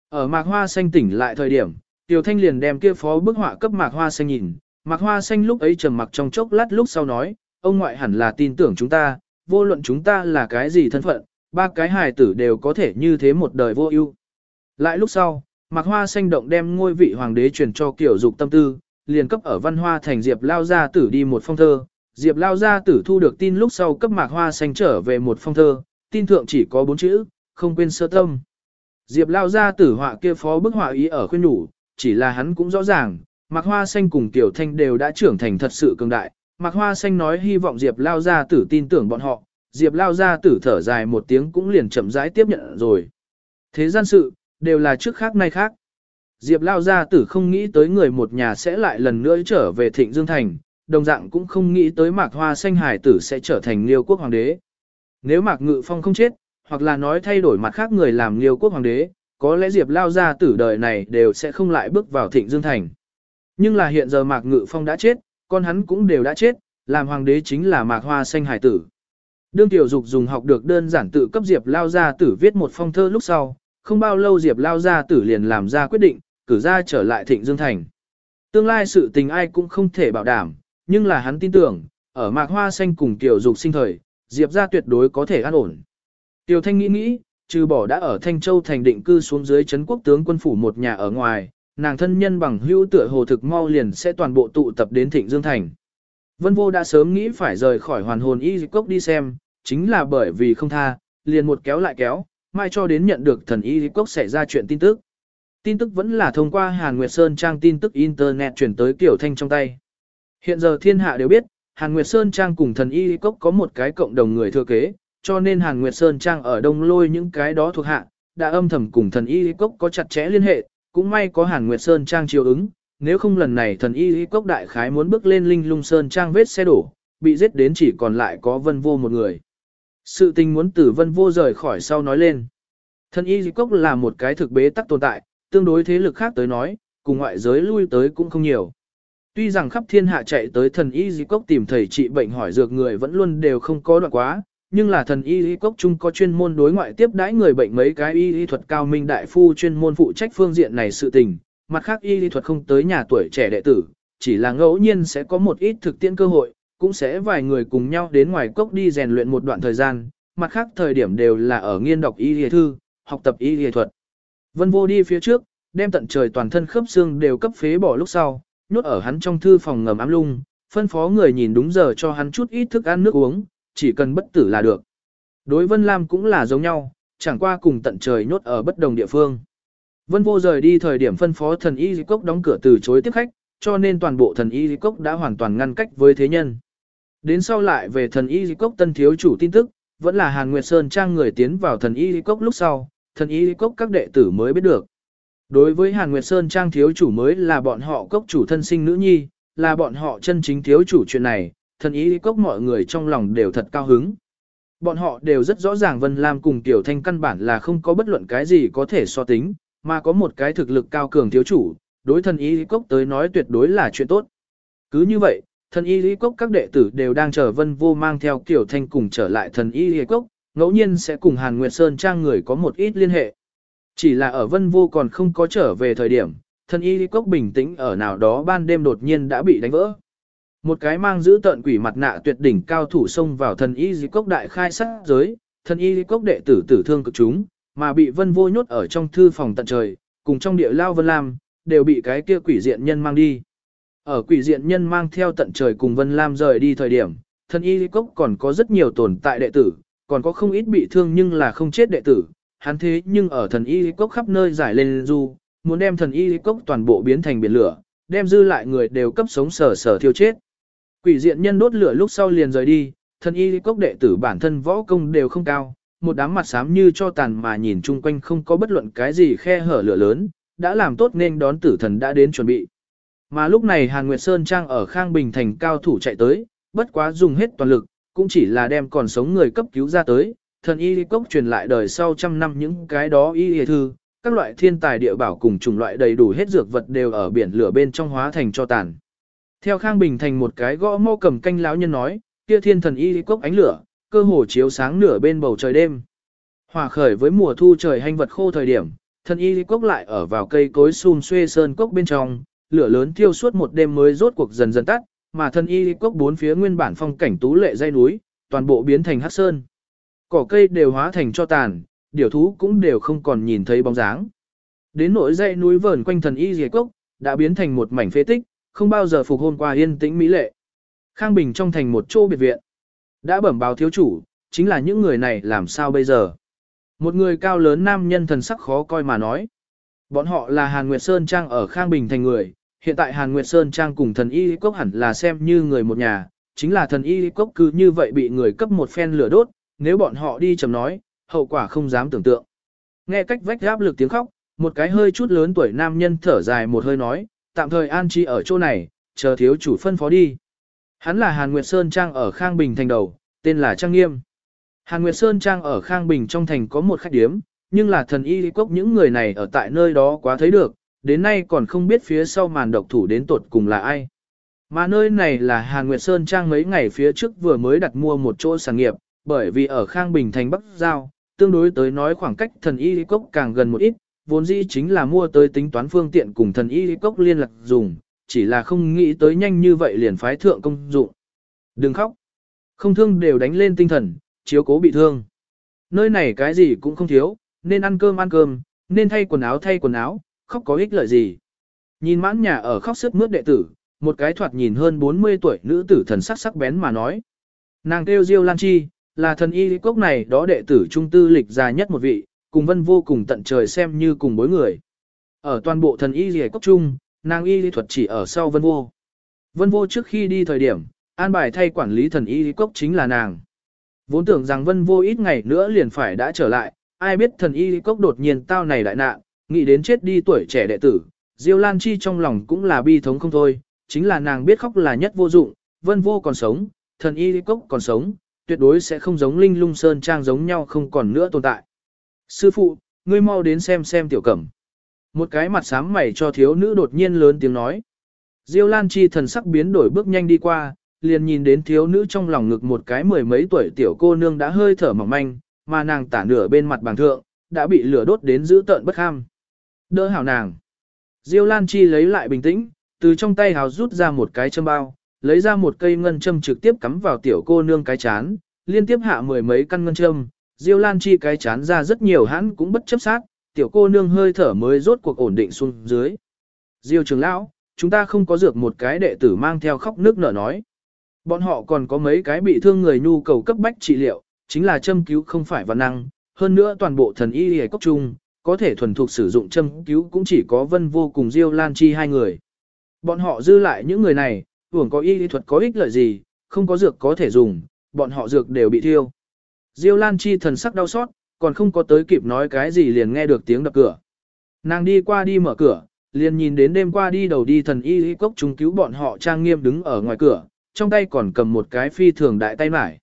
Ở Mạc Hoa Xanh tỉnh lại thời điểm, Tiêu Thanh liền đem kia phó bức họa cấp Mạc Hoa Xanh nhìn, Mạc Hoa Xanh lúc ấy trầm mặc trong chốc lát lúc sau nói, ông ngoại hẳn là tin tưởng chúng ta, vô luận chúng ta là cái gì thân phận, ba cái hài tử đều có thể như thế một đời vô ưu. Lại lúc sau, Mạc Hoa Xanh động đem ngôi vị hoàng đế truyền cho Kiều dục tâm tư, liền cấp ở văn hoa thành Diệp Lao Gia Tử đi một phong thơ. Diệp Lao Gia Tử thu được tin lúc sau cấp Mạc Hoa Xanh trở về một phong thơ, tin thượng chỉ có bốn chữ, không quên sơ tâm. Diệp Lao Gia Tử họa kia phó bức họa ý ở khuyên nhủ, chỉ là hắn cũng rõ ràng, Mạc Hoa Xanh cùng Tiểu Thanh đều đã trưởng thành thật sự cường đại. Mạc Hoa Xanh nói hy vọng Diệp Lao Gia Tử tin tưởng bọn họ, Diệp Lao Gia Tử thở dài một tiếng cũng liền chậm rãi tiếp nhận rồi. Thế gian sự, đều là trước khác nay khác. Diệp Lao Gia Tử không nghĩ tới người một nhà sẽ lại lần nữa trở về Thịnh Dương Thành, đồng dạng cũng không nghĩ tới Mạc Hoa Xanh Hải Tử sẽ trở thành Liêu Quốc Hoàng đế. Nếu Mạc Ngự Phong không chết, hoặc là nói thay đổi mặt khác người làm Liêu Quốc Hoàng đế, có lẽ Diệp Lao Gia Tử đời này đều sẽ không lại bước vào Thịnh Dương Thành. Nhưng là hiện giờ Mạc Ngự Phong đã chết, con hắn cũng đều đã chết, làm Hoàng đế chính là Mạc Hoa Xanh Hải Tử. Đương Tiểu Dục dùng học được đơn giản tự cấp Diệp Lao Gia Tử viết một phong thơ lúc sau, không bao lâu Diệp Lao Gia Tử liền làm ra quyết định, cử ra trở lại Thịnh Dương Thành. Tương lai sự tình ai cũng không thể bảo đảm, nhưng là hắn tin tưởng, ở Mạc Hoa Xanh cùng Tiểu Dục sinh thời, Diệp gia tuyệt đối có thể an ổn. Tiểu Thanh nghĩ nghĩ, trừ bỏ đã ở Thanh Châu thành định cư xuống dưới trấn quốc tướng quân phủ một nhà ở ngoài, nàng thân nhân bằng hữu tựa hồ thực mau liền sẽ toàn bộ tụ tập đến Thịnh Dương Thành. Vân Vô đã sớm nghĩ phải rời khỏi hoàn hồn y cốc đi xem, chính là bởi vì không tha, liền một kéo lại kéo, mai cho đến nhận được thần y cốc xảy ra chuyện tin tức. Tin tức vẫn là thông qua Hàn Nguyệt Sơn trang tin tức Internet chuyển tới Tiểu Thanh trong tay. Hiện giờ thiên hạ đều biết, Hàn Nguyệt Sơn trang cùng thần y cốc có một cái cộng đồng người thừa kế, cho nên Hàn Nguyệt Sơn trang ở đông lôi những cái đó thuộc hạ, đã âm thầm cùng thần y cốc có chặt chẽ liên hệ, cũng may có Hàn Nguyệt Sơn trang chiều ứng, nếu không lần này thần y cốc đại khái muốn bước lên linh lung sơn trang vết xe đổ, bị giết đến chỉ còn lại có vân vô một người. Sự tình muốn tử vân vô rời khỏi sau nói lên. Thần y cốc là một cái thực bế tắc tồn tại, tương đối thế lực khác tới nói, cùng ngoại giới lui tới cũng không nhiều. Tuy rằng khắp thiên hạ chạy tới thần y di cốc tìm thầy trị bệnh hỏi dược người vẫn luôn đều không có đoạn quá, nhưng là thần y di cốc chung có chuyên môn đối ngoại tiếp đãi người bệnh mấy cái y y thuật cao minh đại phu chuyên môn phụ trách phương diện này sự tình, mặt khác y y thuật không tới nhà tuổi trẻ đệ tử, chỉ là ngẫu nhiên sẽ có một ít thực tiễn cơ hội, cũng sẽ vài người cùng nhau đến ngoài cốc đi rèn luyện một đoạn thời gian, mặt khác thời điểm đều là ở nghiên đọc y y thư, học tập y y thuật. Vân vô đi phía trước, đem tận trời toàn thân khớp xương đều cấp phế bỏ lúc sau, nhốt ở hắn trong thư phòng ngầm ám lung, phân phó người nhìn đúng giờ cho hắn chút ít thức ăn nước uống, chỉ cần bất tử là được. Đối Vân Lam cũng là giống nhau, chẳng qua cùng tận trời nhốt ở bất đồng địa phương. Vân vô rời đi thời điểm phân phó thần y cốc đóng cửa từ chối tiếp khách, cho nên toàn bộ thần y cốc đã hoàn toàn ngăn cách với thế nhân. Đến sau lại về thần y cốc tân thiếu chủ tin tức, vẫn là Hàn Nguyệt Sơn trang người tiến vào thần y cốc lúc sau, thần y cốc các đệ tử mới biết được. Đối với Hàn Nguyệt Sơn trang thiếu chủ mới là bọn họ cốc chủ thân sinh nữ nhi, là bọn họ chân chính thiếu chủ chuyện này, thần ý cốc mọi người trong lòng đều thật cao hứng. Bọn họ đều rất rõ ràng Vân Lam cùng Tiểu Thanh căn bản là không có bất luận cái gì có thể so tính, mà có một cái thực lực cao cường thiếu chủ, đối thần ý cốc tới nói tuyệt đối là chuyện tốt. Cứ như vậy, thần y lý cốc các đệ tử đều đang chờ vân vô mang theo Tiểu Thanh cùng trở lại thần y lý cốc, ngẫu nhiên sẽ cùng Hàn Nguyệt Sơn trang người có một ít liên hệ. Chỉ là ở vân vô còn không có trở về thời điểm, Thần y lý cốc bình tĩnh ở nào đó ban đêm đột nhiên đã bị đánh vỡ. Một cái mang giữ tận quỷ mặt nạ tuyệt đỉnh cao thủ xông vào thần y lý cốc đại khai sát giới, thần y lý cốc đệ tử tử thương cực chúng, mà bị vân vô nhốt ở trong thư phòng tận trời, cùng trong địa lao vân lam, đều bị cái kia quỷ diện nhân mang đi. Ở quỷ diện nhân mang theo tận trời cùng vân lam rời đi thời điểm, thần y lý cốc còn có rất nhiều tồn tại đệ tử, còn có không ít bị thương nhưng là không chết đệ tử, hắn thế nhưng ở thần y cốc khắp nơi giải lên du, muốn đem thần y cốc toàn bộ biến thành biển lửa, đem dư lại người đều cấp sống sở sở thiêu chết. Quỷ diện nhân đốt lửa lúc sau liền rời đi, thần y cốc đệ tử bản thân võ công đều không cao, một đám mặt xám như cho tàn mà nhìn chung quanh không có bất luận cái gì khe hở lửa lớn, đã làm tốt nên đón tử thần đã đến chuẩn bị. Mà lúc này Hàn Nguyệt Sơn Trang ở Khang Bình thành cao thủ chạy tới, bất quá dùng hết toàn lực, cũng chỉ là đem còn sống người cấp cứu ra tới, thần y cốc truyền lại đời sau trăm năm những cái đó y y thư, các loại thiên tài địa bảo cùng chủng loại đầy đủ hết dược vật đều ở biển lửa bên trong hóa thành cho tàn. Theo Khang Bình thành một cái gõ mô cầm canh lão nhân nói, kia thiên thần y cốc ánh lửa, cơ hồ chiếu sáng nửa bên bầu trời đêm. Hòa khởi với mùa thu trời hành vật khô thời điểm, thần y cốc lại ở vào cây cối xum xuê sơn cốc bên trong, lửa lớn thiêu suốt một đêm mới rốt cuộc dần dần tắt, mà thần y cốc bốn phía nguyên bản phong cảnh tú lệ dây núi, toàn bộ biến thành hắc sơn. Cỏ cây đều hóa thành cho tàn, điểu thú cũng đều không còn nhìn thấy bóng dáng. Đến nỗi dãy núi vờn quanh thần y dề cốc, đã biến thành một mảnh phế tích, không bao giờ phục hôn qua yên tĩnh mỹ lệ. Khang Bình trong thành một chỗ biệt viện. Đã bẩm báo thiếu chủ, chính là những người này làm sao bây giờ. Một người cao lớn nam nhân thần sắc khó coi mà nói. Bọn họ là Hàn Nguyệt Sơn Trang ở Khang Bình thành người, hiện tại Hàn Nguyệt Sơn Trang cùng thần y cốc hẳn là xem như người một nhà, chính là thần y cốc cứ như vậy bị người cấp một phen lửa đốt, nếu bọn họ đi chầm nói, hậu quả không dám tưởng tượng. Nghe cách vách áp lực tiếng khóc, một cái hơi chút lớn tuổi nam nhân thở dài một hơi nói, tạm thời an trí ở chỗ này, chờ thiếu chủ phân phó đi. Hắn là Hàn Nguyệt Sơn Trang ở Khang Bình thành đầu, tên là Trang Nghiêm. Hàn Nguyệt Sơn Trang ở Khang Bình trong thành có một khách điếm, nhưng là thần y cốc những người này ở tại nơi đó quá thấy được, đến nay còn không biết phía sau màn độc thủ đến tột cùng là ai. Mà nơi này là Hàn Nguyệt Sơn Trang mấy ngày phía trước vừa mới đặt mua một chỗ sản nghiệp, bởi vì ở Khang Bình thành Bắc Giao, tương đối tới nói khoảng cách thần y cốc càng gần một ít, vốn dĩ chính là mua tới tính toán phương tiện cùng thần y cốc liên lạc dùng, chỉ là không nghĩ tới nhanh như vậy liền phái thượng công dụng. Đừng khóc. Không thương đều đánh lên tinh thần, chiếu cố bị thương. Nơi này cái gì cũng không thiếu, nên ăn cơm ăn cơm, nên thay quần áo thay quần áo, khóc có ích lợi gì. Nhìn mãn nhà ở khóc sức mướt đệ tử, một cái thoạt nhìn hơn 40 tuổi nữ tử thần sắc sắc bén mà nói. Nàng kêu Diêu Lan Chi, là thần y cốc này đó đệ tử trung tư lịch già nhất một vị, cùng vân vô cùng tận trời xem như cùng bối người. Ở toàn bộ thần y rìa cốc trung, nàng y lý thuật chỉ ở sau vân vô. Vân vô trước khi đi thời điểm, an bài thay quản lý thần y cốc chính là nàng. Vốn tưởng rằng vân vô ít ngày nữa liền phải đã trở lại, ai biết thần y cốc đột nhiên tao này đại nạn, nghĩ đến chết đi tuổi trẻ đệ tử, Diêu Lan Chi trong lòng cũng là bi thống không thôi, chính là nàng biết khóc là nhất vô dụng, vân vô còn sống, thần y cốc còn sống, tuyệt đối sẽ không giống linh lung sơn trang giống nhau không còn nữa tồn tại. Sư phụ, ngươi mau đến xem xem tiểu cẩm. Một cái mặt sám mày cho thiếu nữ đột nhiên lớn tiếng nói. Diêu Lan Chi thần sắc biến đổi bước nhanh đi qua, liền nhìn đến thiếu nữ trong lòng ngực một cái mười mấy tuổi tiểu cô nương đã hơi thở mỏng manh, mà nàng tả nửa bên mặt bằng thượng, đã bị lửa đốt đến dữ tợn bất ham Đỡ hảo nàng. Diêu Lan Chi lấy lại bình tĩnh, từ trong tay hào rút ra một cái châm bao, lấy ra một cây ngân châm trực tiếp cắm vào tiểu cô nương cái chán, liên tiếp hạ mười mấy căn ngân châm, Diêu Lan Chi cái chán ra rất nhiều hắn cũng bất chấp sát, tiểu cô nương hơi thở mới rốt cuộc ổn định xuống dưới. Diêu trưởng lão, chúng ta không có dược một cái đệ tử mang theo khóc nước nở nói. Bọn họ còn có mấy cái bị thương người nhu cầu cấp bách trị liệu, chính là châm cứu không phải văn năng, hơn nữa toàn bộ thần y hề cốc trung, có thể thuần thục sử dụng châm cứu cũng chỉ có vân vô cùng Diêu Lan Chi hai người. Bọn họ dư lại những người này, hưởng có y lý thuật có ích lợi gì, không có dược có thể dùng, bọn họ dược đều bị thiêu. Diêu Lan Chi thần sắc đau xót, còn không có tới kịp nói cái gì liền nghe được tiếng đập cửa. Nàng đi qua đi mở cửa, liền nhìn đến đêm qua đi đầu đi thần y y cốc chúng cứu bọn họ trang nghiêm đứng ở ngoài cửa, trong tay còn cầm một cái phi thường đại tay mải.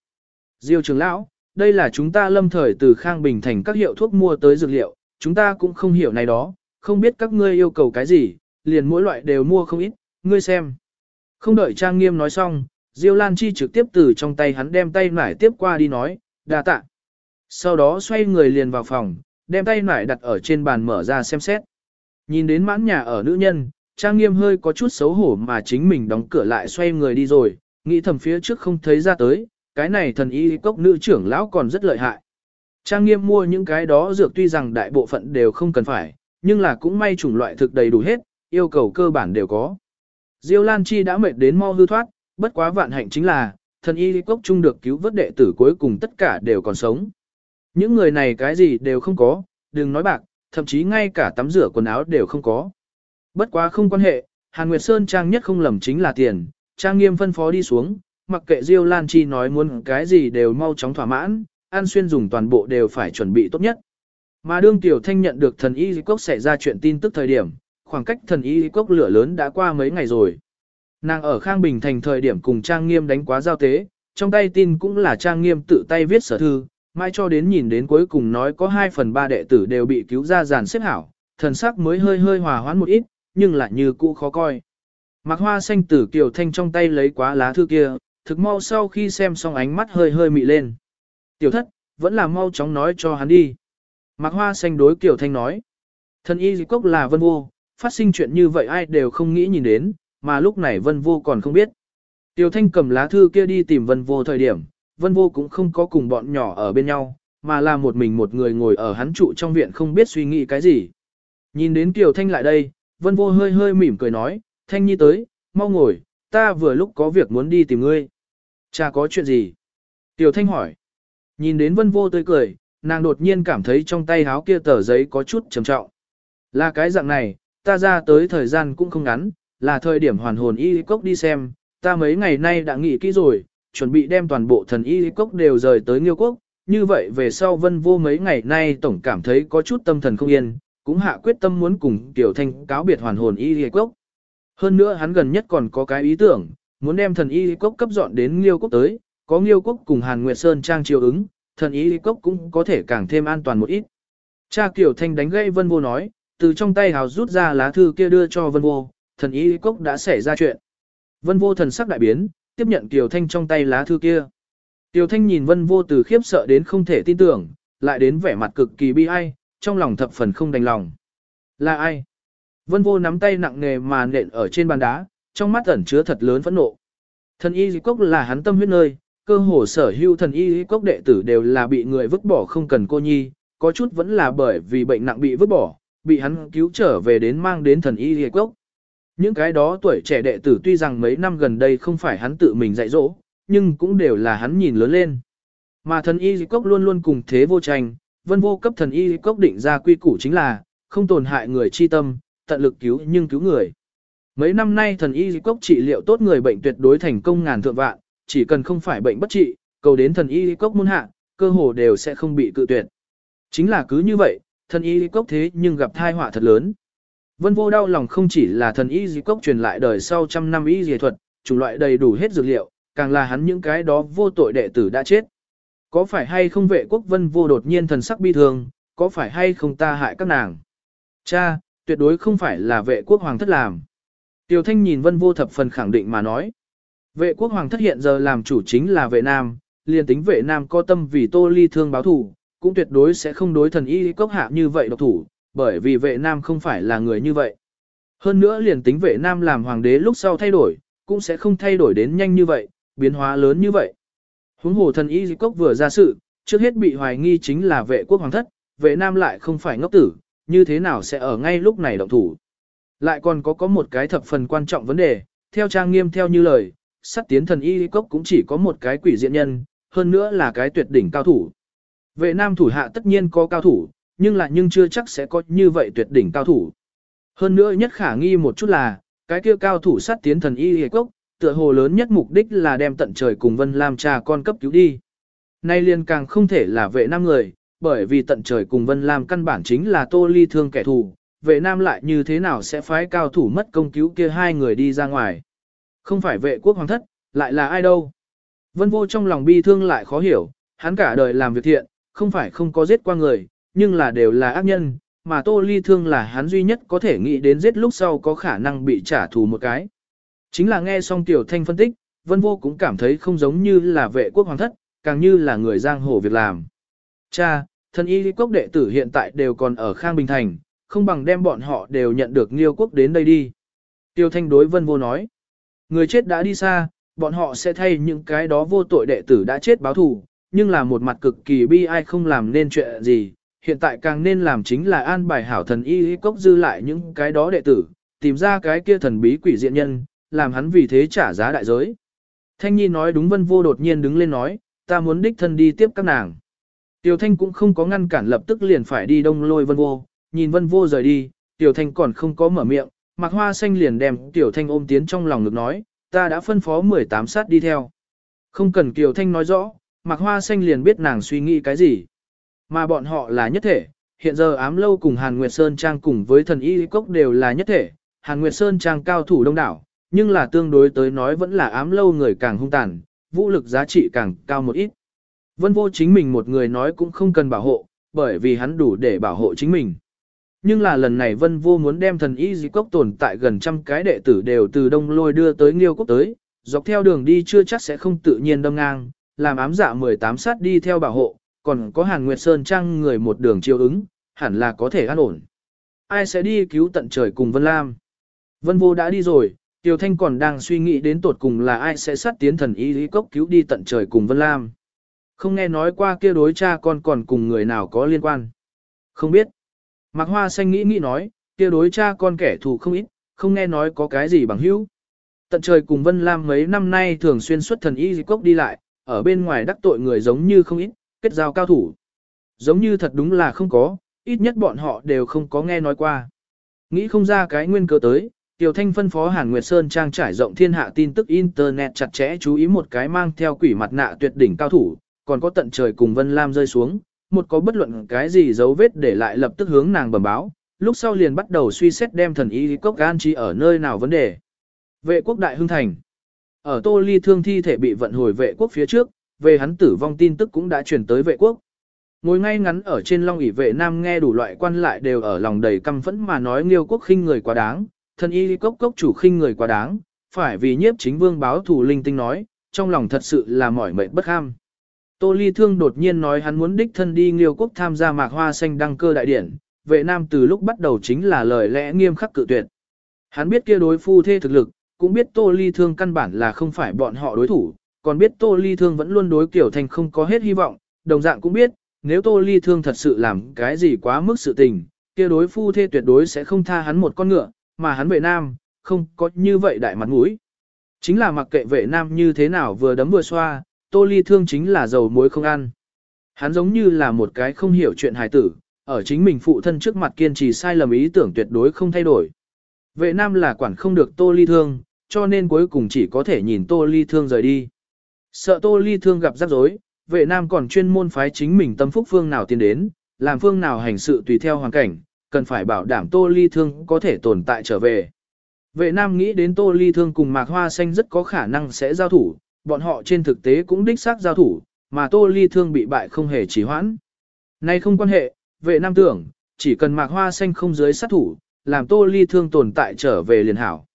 Diêu trưởng lão, đây là chúng ta lâm thời từ Khang Bình thành các hiệu thuốc mua tới dược liệu, chúng ta cũng không hiểu này đó, không biết các ngươi yêu cầu cái gì, liền mỗi loại đều mua không ít, ngươi xem. Không đợi trang nghiêm nói xong, Diêu Lan Chi trực tiếp từ trong tay hắn đem tay nải tiếp qua đi nói, đa tạ. Sau đó xoay người liền vào phòng, đem tay nải đặt ở trên bàn mở ra xem xét. Nhìn đến mãn nhà ở nữ nhân, Trang Nghiêm hơi có chút xấu hổ mà chính mình đóng cửa lại xoay người đi rồi, nghĩ thầm phía trước không thấy ra tới, cái này thần y cốc nữ trưởng lão còn rất lợi hại. Trang Nghiêm mua những cái đó dược tuy rằng đại bộ phận đều không cần phải, nhưng là cũng may chủng loại thực đầy đủ hết, yêu cầu cơ bản đều có. Diêu Lan Chi đã mệt đến mau hư thoát, bất quá vạn hạnh chính là, thần y cốc chung được cứu vớt đệ tử cuối cùng tất cả đều còn sống. Những người này cái gì đều không có, đừng nói bạc, thậm chí ngay cả tắm rửa quần áo đều không có. Bất quá không quan hệ, Hàn Nguyệt Sơn Trang nhất không lầm chính là tiền, Trang nghiêm phân phó đi xuống, mặc kệ Diêu Lan Chi nói muốn cái gì đều mau chóng thỏa mãn, An Xuyên dùng toàn bộ đều phải chuẩn bị tốt nhất. Mà đương Tiểu Thanh nhận được thần y cốc xảy ra chuyện tin tức thời điểm, khoảng cách thần y cốc lửa lớn đã qua mấy ngày rồi. Nàng ở Khang Bình thành thời điểm cùng Trang Nghiêm đánh quá giao tế, trong tay tin cũng là Trang Nghiêm tự tay viết sở thư, mai cho đến nhìn đến cuối cùng nói có 2 phần 3 đệ tử đều bị cứu ra giàn xếp hảo, thần sắc mới hơi hơi hòa hoãn một ít, nhưng lại như cũ khó coi. Mạc hoa xanh tử kiều thanh trong tay lấy quá lá thư kia, thực mau sau khi xem xong ánh mắt hơi hơi mị lên. Tiểu thất, vẫn là mau chóng nói cho hắn đi. Mạc hoa xanh đối kiều thanh nói. Thần y dị cốc là vân vô, phát sinh chuyện như vậy ai đều không nghĩ nhìn đến, mà lúc này vân vô còn không biết. Tiểu thanh cầm lá thư kia đi tìm vân vô thời điểm, vân vô cũng không có cùng bọn nhỏ ở bên nhau, mà là một mình một người ngồi ở hắn trụ trong viện không biết suy nghĩ cái gì. Nhìn đến Kiều Thanh lại đây, vân vô hơi hơi mỉm cười nói, Thanh Nhi tới, mau ngồi, ta vừa lúc có việc muốn đi tìm ngươi. Cha có chuyện gì? Tiểu Thanh hỏi. Nhìn đến vân vô tươi cười, nàng đột nhiên cảm thấy trong tay háo kia tờ giấy có chút trầm trọng. Là cái dạng này, ta ra tới thời gian cũng không ngắn, là thời điểm hoàn hồn y cốc đi xem, ta mấy ngày nay đã nghỉ kỹ rồi, chuẩn bị đem toàn bộ thần y cốc đều rời tới Nghiêu quốc, như vậy về sau vân vô mấy ngày nay tổng cảm thấy có chút tâm thần không yên, cũng hạ quyết tâm muốn cùng Tiểu Thanh cáo biệt hoàn hồn y cốc. Hơn nữa hắn gần nhất còn có cái ý tưởng, muốn đem thần y cốc cấp dọn đến nghiêu quốc tới, có nghiêu quốc cùng Hàn Nguyệt Sơn trang chiều ứng, thần y cốc cũng có thể càng thêm an toàn một ít. Cha Kiều Thanh đánh gãy Vân Vô nói, từ trong tay hào rút ra lá thư kia đưa cho Vân Vô, thần y cốc đã xảy ra chuyện. Vân Vô thần sắc đại biến, tiếp nhận Kiều Thanh trong tay lá thư kia. Kiều Thanh nhìn Vân Vô từ khiếp sợ đến không thể tin tưởng, lại đến vẻ mặt cực kỳ bi ai, trong lòng thập phần không đành lòng. Là ai? Vân Vô nắm tay nặng nề mà nện ở trên bàn đá, trong mắt ẩn chứa thật lớn phẫn nộ. Thần y cốc là hắn tâm huyết nơi, cơ hồ sở hữu thần y cốc đệ tử đều là bị người vứt bỏ không cần cô nhi, có chút vẫn là bởi vì bệnh nặng bị vứt bỏ, bị hắn cứu trở về đến mang đến thần y cốc. Những cái đó tuổi trẻ đệ tử tuy rằng mấy năm gần đây không phải hắn tự mình dạy dỗ, nhưng cũng đều là hắn nhìn lớn lên. Mà thần y cốc luôn luôn cùng thế vô tranh, vân vô cấp thần y cốc định ra quy củ chính là, không tổn hại người chi tâm, tận lực cứu nhưng cứu người. Mấy năm nay thần y cốc trị liệu tốt người bệnh tuyệt đối thành công ngàn thượng vạn, chỉ cần không phải bệnh bất trị, cầu đến thần y cốc muôn hạ, cơ hồ đều sẽ không bị cự tuyệt. Chính là cứ như vậy, thần y cốc thế nhưng gặp thai họa thật lớn. Vân vô đau lòng không chỉ là thần y di cốc truyền lại đời sau trăm năm y dì thuật, chủng loại đầy đủ hết dược liệu, càng là hắn những cái đó vô tội đệ tử đã chết. Có phải hay không vệ quốc vân vô đột nhiên thần sắc bi thương, có phải hay không ta hại các nàng? Cha, tuyệt đối không phải là vệ quốc hoàng thất làm. Tiểu thanh nhìn vân vô thập phần khẳng định mà nói. Vệ quốc hoàng thất hiện giờ làm chủ chính là vệ nam, liền tính vệ nam có tâm vì tô ly thương báo thủ, cũng tuyệt đối sẽ không đối thần y cốc hạ như vậy độc thủ, bởi vì vệ nam không phải là người như vậy. Hơn nữa liền tính vệ nam làm hoàng đế lúc sau thay đổi, cũng sẽ không thay đổi đến nhanh như vậy, biến hóa lớn như vậy. Huống hồ thần y cốc vừa ra sự, trước hết bị hoài nghi chính là vệ quốc hoàng thất, vệ nam lại không phải ngốc tử, như thế nào sẽ ở ngay lúc này động thủ. Lại còn có có một cái thập phần quan trọng vấn đề, theo trang nghiêm theo như lời, Sát tiến thần y cốc cũng chỉ có một cái quỷ diện nhân, hơn nữa là cái tuyệt đỉnh cao thủ. Vệ nam thủ hạ tất nhiên có cao thủ, nhưng là nhưng chưa chắc sẽ có như vậy tuyệt đỉnh cao thủ. Hơn nữa nhất khả nghi một chút là, cái kia cao thủ sát tiến thần y hề cốc, tựa hồ lớn nhất mục đích là đem tận trời cùng Vân Lam cha con cấp cứu đi. Nay liền càng không thể là vệ nam người, bởi vì tận trời cùng Vân Lam căn bản chính là tô ly thương kẻ thù, vệ nam lại như thế nào sẽ phái cao thủ mất công cứu kia hai người đi ra ngoài. Không phải vệ quốc hoàng thất, lại là ai đâu. Vân vô trong lòng bi thương lại khó hiểu, hắn cả đời làm việc thiện, không phải không có giết qua người, nhưng là đều là ác nhân, mà Tô Ly Thương là hắn duy nhất có thể nghĩ đến giết lúc sau có khả năng bị trả thù một cái. Chính là nghe xong Tiểu Thanh phân tích, Vân Vô cũng cảm thấy không giống như là vệ quốc hoàng thất, càng như là người giang hồ việc làm. Cha, thân y lý quốc đệ tử hiện tại đều còn ở Khang Bình Thành, không bằng đem bọn họ đều nhận được Nghiêu quốc đến đây đi. Tiêu Thanh đối Vân Vô nói, người chết đã đi xa, bọn họ sẽ thay những cái đó vô tội đệ tử đã chết báo thù, nhưng là một mặt cực kỳ bi ai không làm nên chuyện gì, hiện tại càng nên làm chính là an bài hảo thần y y cốc dư lại những cái đó đệ tử, tìm ra cái kia thần bí quỷ diện nhân, làm hắn vì thế trả giá đại giới. Thanh Nhi nói đúng vân vô đột nhiên đứng lên nói, ta muốn đích thân đi tiếp các nàng. Tiểu Thanh cũng không có ngăn cản lập tức liền phải đi đông lôi vân vô, nhìn vân vô rời đi, Tiểu Thanh còn không có mở miệng, Mạc hoa xanh liền đem Tiểu Thanh ôm tiến trong lòng ngực nói, ta đã phân phó 18 sát đi theo. Không cần Tiểu Thanh nói rõ, Mạc hoa xanh liền biết nàng suy nghĩ cái gì. Mà bọn họ là nhất thể, hiện giờ ám lâu cùng Hàn Nguyệt Sơn Trang cùng với thần y cốc đều là nhất thể, Hàn Nguyệt Sơn Trang cao thủ đông đảo, nhưng là tương đối tới nói vẫn là ám lâu người càng hung tàn, vũ lực giá trị càng cao một ít. Vân vô chính mình một người nói cũng không cần bảo hộ, bởi vì hắn đủ để bảo hộ chính mình. Nhưng là lần này Vân Vô muốn đem thần y di cốc tồn tại gần trăm cái đệ tử đều từ đông lôi đưa tới Nghiêu Quốc tới, dọc theo đường đi chưa chắc sẽ không tự nhiên đâm ngang, làm ám dạ 18 sát đi theo bảo hộ, còn có Hàn Nguyệt Sơn Trang người một đường chiêu ứng, hẳn là có thể an ổn. Ai sẽ đi cứu tận trời cùng Vân Lam? Vân Vô đã đi rồi, Tiêu Thanh còn đang suy nghĩ đến tột cùng là ai sẽ sát tiến thần y lý cốc cứu đi tận trời cùng Vân Lam. Không nghe nói qua kia đối cha con còn cùng người nào có liên quan. Không biết. Mạc Hoa Xanh nghĩ nghĩ nói, kia đối cha con kẻ thù không ít, không nghe nói có cái gì bằng hữu. Tận trời cùng Vân Lam mấy năm nay thường xuyên xuất thần y lý cốc đi lại, ở bên ngoài đắc tội người giống như không ít, kết giao cao thủ. Giống như thật đúng là không có, ít nhất bọn họ đều không có nghe nói qua. Nghĩ không ra cái nguyên cớ tới, Tiểu Thanh phân phó Hàn Nguyệt Sơn trang trải rộng thiên hạ tin tức Internet chặt chẽ chú ý một cái mang theo quỷ mặt nạ tuyệt đỉnh cao thủ, còn có tận trời cùng Vân Lam rơi xuống, một có bất luận cái gì dấu vết để lại lập tức hướng nàng bẩm báo, lúc sau liền bắt đầu suy xét đem thần y cốc Gan trí ở nơi nào vấn đề. Vệ quốc đại hưng thành. Ở Tô Ly thương thi thể bị vận hồi vệ quốc phía trước, về hắn tử vong tin tức cũng đã truyền tới vệ quốc. Ngồi ngay ngắn ở trên long ỷ vệ nam nghe đủ loại quan lại đều ở lòng đầy căm phẫn mà nói Nghiêu quốc khinh người quá đáng, thần y cốc cốc chủ khinh người quá đáng, phải vì nhiếp chính vương báo thủ linh tinh nói, trong lòng thật sự là mỏi mệt bất ham. Tô Ly Thương đột nhiên nói hắn muốn đích thân đi Nghiêu quốc tham gia mạc hoa xanh đăng cơ đại điển, vệ nam từ lúc bắt đầu chính là lời lẽ nghiêm khắc cự tuyệt. Hắn biết kia đối phu thê thực lực, cũng biết Tô Ly Thương căn bản là không phải bọn họ đối thủ, còn biết Tô Ly Thương vẫn luôn đối kiểu thành không có hết hy vọng, đồng dạng cũng biết, nếu Tô Ly Thương thật sự làm cái gì quá mức sự tình, kia đối phu thê tuyệt đối sẽ không tha hắn một con ngựa, mà hắn vệ nam, không có như vậy đại mặt mũi. Chính là mặc kệ vệ nam như thế nào vừa đấm vừa xoa, Tô Ly Thương chính là dầu muối không ăn. Hắn giống như là một cái không hiểu chuyện hài tử, ở chính mình phụ thân trước mặt kiên trì sai lầm ý tưởng tuyệt đối không thay đổi. Vệ nam là quản không được Tô Ly Thương, cho nên cuối cùng chỉ có thể nhìn Tô Ly Thương rời đi. Sợ Tô Ly Thương gặp rắc rối, vệ nam còn chuyên môn phái chính mình tâm phúc phương nào tiến đến, làm phương nào hành sự tùy theo hoàn cảnh, cần phải bảo đảm Tô Ly Thương có thể tồn tại trở về. Vệ nam nghĩ đến Tô Ly Thương cùng Mạc Hoa Xanh rất có khả năng sẽ giao thủ, bọn họ trên thực tế cũng đích xác giao thủ, mà Tô Ly Thương bị bại không hề trì hoãn. Nay không quan hệ, vệ nam tưởng, chỉ cần Mạc Hoa Xanh không dưới sát thủ, làm Tô Ly Thương tồn tại trở về liền hảo.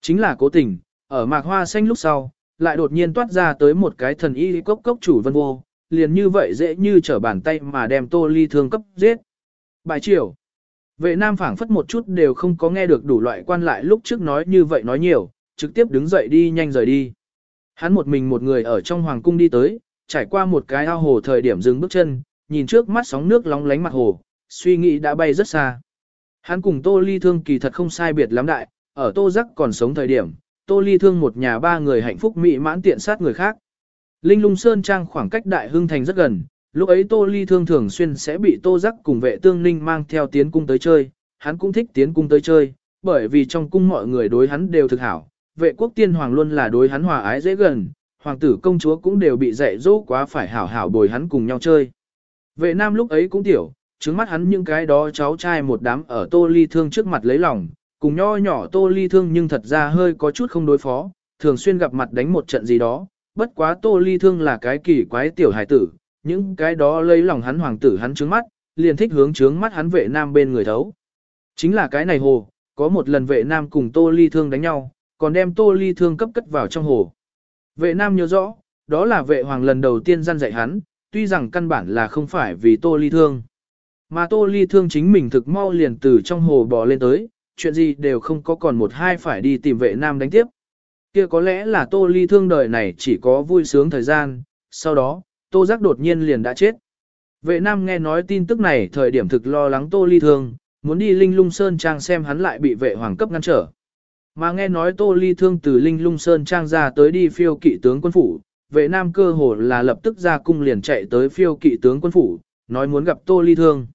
Chính là cố tình, ở Mạc Hoa Xanh lúc sau, lại đột nhiên toát ra tới một cái thần y cốc cốc chủ vân vô, liền như vậy dễ như trở bàn tay mà đem Tô Ly Thương cấp giết. Bài triều. Vệ nam phảng phất một chút đều không có nghe được đủ loại quan lại lúc trước nói như vậy nói nhiều, trực tiếp đứng dậy đi nhanh rời đi. Hắn một mình một người ở trong hoàng cung đi tới, trải qua một cái ao hồ thời điểm dừng bước chân, nhìn trước mắt sóng nước lóng lánh mặt hồ, suy nghĩ đã bay rất xa. Hắn cùng Tô Ly Thương kỳ thật không sai biệt lắm đại, ở Tô Giác còn sống thời điểm, Tô Ly Thương một nhà ba người hạnh phúc mỹ mãn tiện sát người khác. Linh Lung Sơn Trang khoảng cách Đại Hưng Thành rất gần, lúc ấy Tô Ly Thương thường xuyên sẽ bị Tô Giác cùng vệ tương ninh mang theo tiến cung tới chơi, hắn cũng thích tiến cung tới chơi, bởi vì trong cung mọi người đối hắn đều thực hảo, vệ quốc tiên hoàng luôn là đối hắn hòa ái dễ gần, hoàng tử công chúa cũng đều bị dạy dỗ quá phải hảo hảo bồi hắn cùng nhau chơi. Vệ nam lúc ấy cũng tiểu, trứng mắt hắn những cái đó cháu trai một đám ở Tô Ly Thương trước mặt lấy lòng, cùng nho nhỏ Tô Ly Thương nhưng thật ra hơi có chút không đối phó, thường xuyên gặp mặt đánh một trận gì đó, bất quá Tô Ly Thương là cái kỳ quái tiểu hài tử, những cái đó lấy lòng hắn hoàng tử hắn trướng mắt, liền thích hướng trướng mắt hắn vệ nam bên người thấu. Chính là cái này hồ, có một lần vệ nam cùng Tô Ly Thương đánh nhau, còn đem Tô Ly Thương cấp cất vào trong hồ. Vệ nam nhớ rõ, đó là vệ hoàng lần đầu tiên gian dạy hắn, tuy rằng căn bản là không phải vì Tô Ly Thương. Mà Tô Ly Thương chính mình thực mau liền từ trong hồ bò lên tới, chuyện gì đều không có còn một hai phải đi tìm vệ nam đánh tiếp. Kia có lẽ là Tô Ly Thương đời này chỉ có vui sướng thời gian, sau đó, Tô Giác đột nhiên liền đã chết. Vệ nam nghe nói tin tức này thời điểm thực lo lắng Tô Ly Thương, muốn đi Linh Lung Sơn Trang xem hắn lại bị vệ hoàng cấp ngăn trở. Mà nghe nói Tô Ly Thương từ Linh Lung Sơn Trang ra tới đi phiêu kỵ tướng quân phủ, vệ nam cơ hồ là lập tức ra cung liền chạy tới phiêu kỵ tướng quân phủ, nói muốn gặp Tô Ly Thương.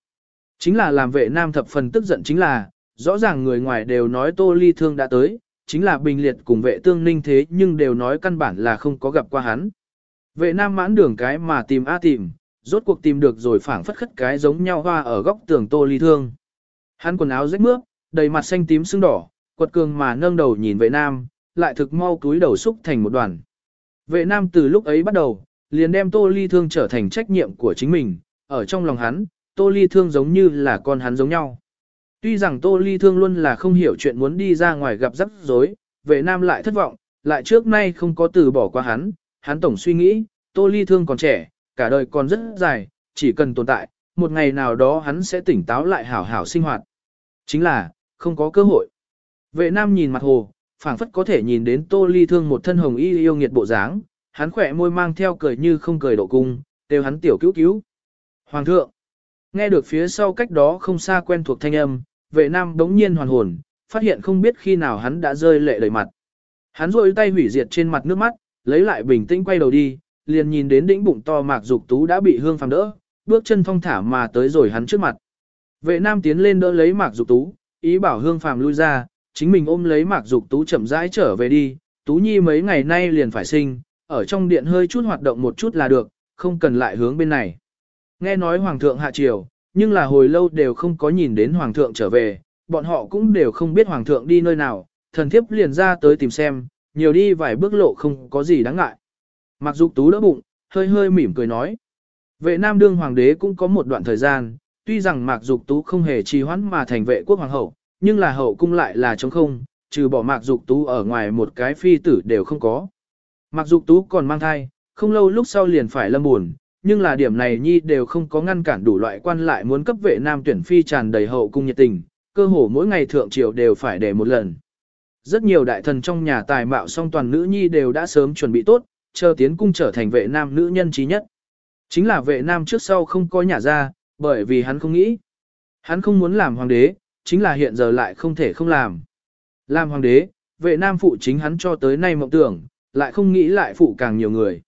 Chính là làm vệ nam thập phần tức giận chính là, rõ ràng người ngoài đều nói Tô Ly Thương đã tới, chính là bình liệt cùng vệ tương ninh thế nhưng đều nói căn bản là không có gặp qua hắn. Vệ nam mãn đường cái mà tìm a tìm, rốt cuộc tìm được rồi phảng phất khất cái giống nhau hoa ở góc tường Tô Ly Thương. Hắn quần áo rách mướp, đầy mặt xanh tím sưng đỏ, quật cường mà nâng đầu nhìn vệ nam, lại thực mau túi đầu xúc thành một đoàn. Vệ nam từ lúc ấy bắt đầu, liền đem Tô Ly Thương trở thành trách nhiệm của chính mình, ở trong lòng hắn, Tô Ly Thương giống như là con hắn giống nhau. Tuy rằng Tô Ly Thương luôn là không hiểu chuyện muốn đi ra ngoài gặp rắc rối, vệ nam lại thất vọng, lại trước nay không có từ bỏ qua hắn, hắn tổng suy nghĩ, Tô Ly Thương còn trẻ, cả đời còn rất dài, chỉ cần tồn tại, một ngày nào đó hắn sẽ tỉnh táo lại hảo hảo sinh hoạt. Chính là, không có cơ hội. Vệ nam nhìn mặt hồ, phảng phất có thể nhìn đến Tô Ly Thương một thân hồng y yêu nghiệt bộ dáng, hắn khỏe môi mang theo cười như không cười độ cung, đều hắn tiểu cứu cứu. Hoàng thượng, nghe được phía sau cách đó không xa quen thuộc thanh âm, vệ nam đống nhiên hoàn hồn, phát hiện không biết khi nào hắn đã rơi lệ đầy mặt. Hắn rôi tay hủy diệt trên mặt nước mắt, lấy lại bình tĩnh quay đầu đi, liền nhìn đến đỉnh bụng to mạc dục tú đã bị hương phàm đỡ, bước chân thong thả mà tới rồi hắn trước mặt. Vệ nam tiến lên đỡ lấy mạc dục tú, ý bảo hương phàm lui ra, chính mình ôm lấy mạc dục tú chậm rãi trở về đi, tú nhi mấy ngày nay liền phải sinh, ở trong điện hơi chút hoạt động một chút là được, không cần lại hướng bên này. Nghe nói hoàng thượng hạ triều, nhưng là hồi lâu đều không có nhìn đến hoàng thượng trở về, bọn họ cũng đều không biết hoàng thượng đi nơi nào, thần thiếp liền ra tới tìm xem, nhiều đi vài bước lộ không có gì đáng ngại. Mặc dục tú đỡ bụng, hơi hơi mỉm cười nói. Vệ nam đương hoàng đế cũng có một đoạn thời gian, tuy rằng mạc dục tú không hề trì hoãn mà thành vệ quốc hoàng hậu, nhưng là hậu cung lại là trống không, trừ bỏ mạc dục tú ở ngoài một cái phi tử đều không có. Mạc dục tú còn mang thai, không lâu lúc sau liền phải lâm buồn, nhưng là điểm này nhi đều không có ngăn cản đủ loại quan lại muốn cấp vệ nam tuyển phi tràn đầy hậu cung nhiệt tình, cơ hồ mỗi ngày thượng triều đều phải để một lần. Rất nhiều đại thần trong nhà tài mạo song toàn nữ nhi đều đã sớm chuẩn bị tốt, chờ tiến cung trở thành vệ nam nữ nhân trí nhất. Chính là vệ nam trước sau không có nhà ra, bởi vì hắn không nghĩ. Hắn không muốn làm hoàng đế, chính là hiện giờ lại không thể không làm. Làm hoàng đế, vệ nam phụ chính hắn cho tới nay mộng tưởng, lại không nghĩ lại phụ càng nhiều người.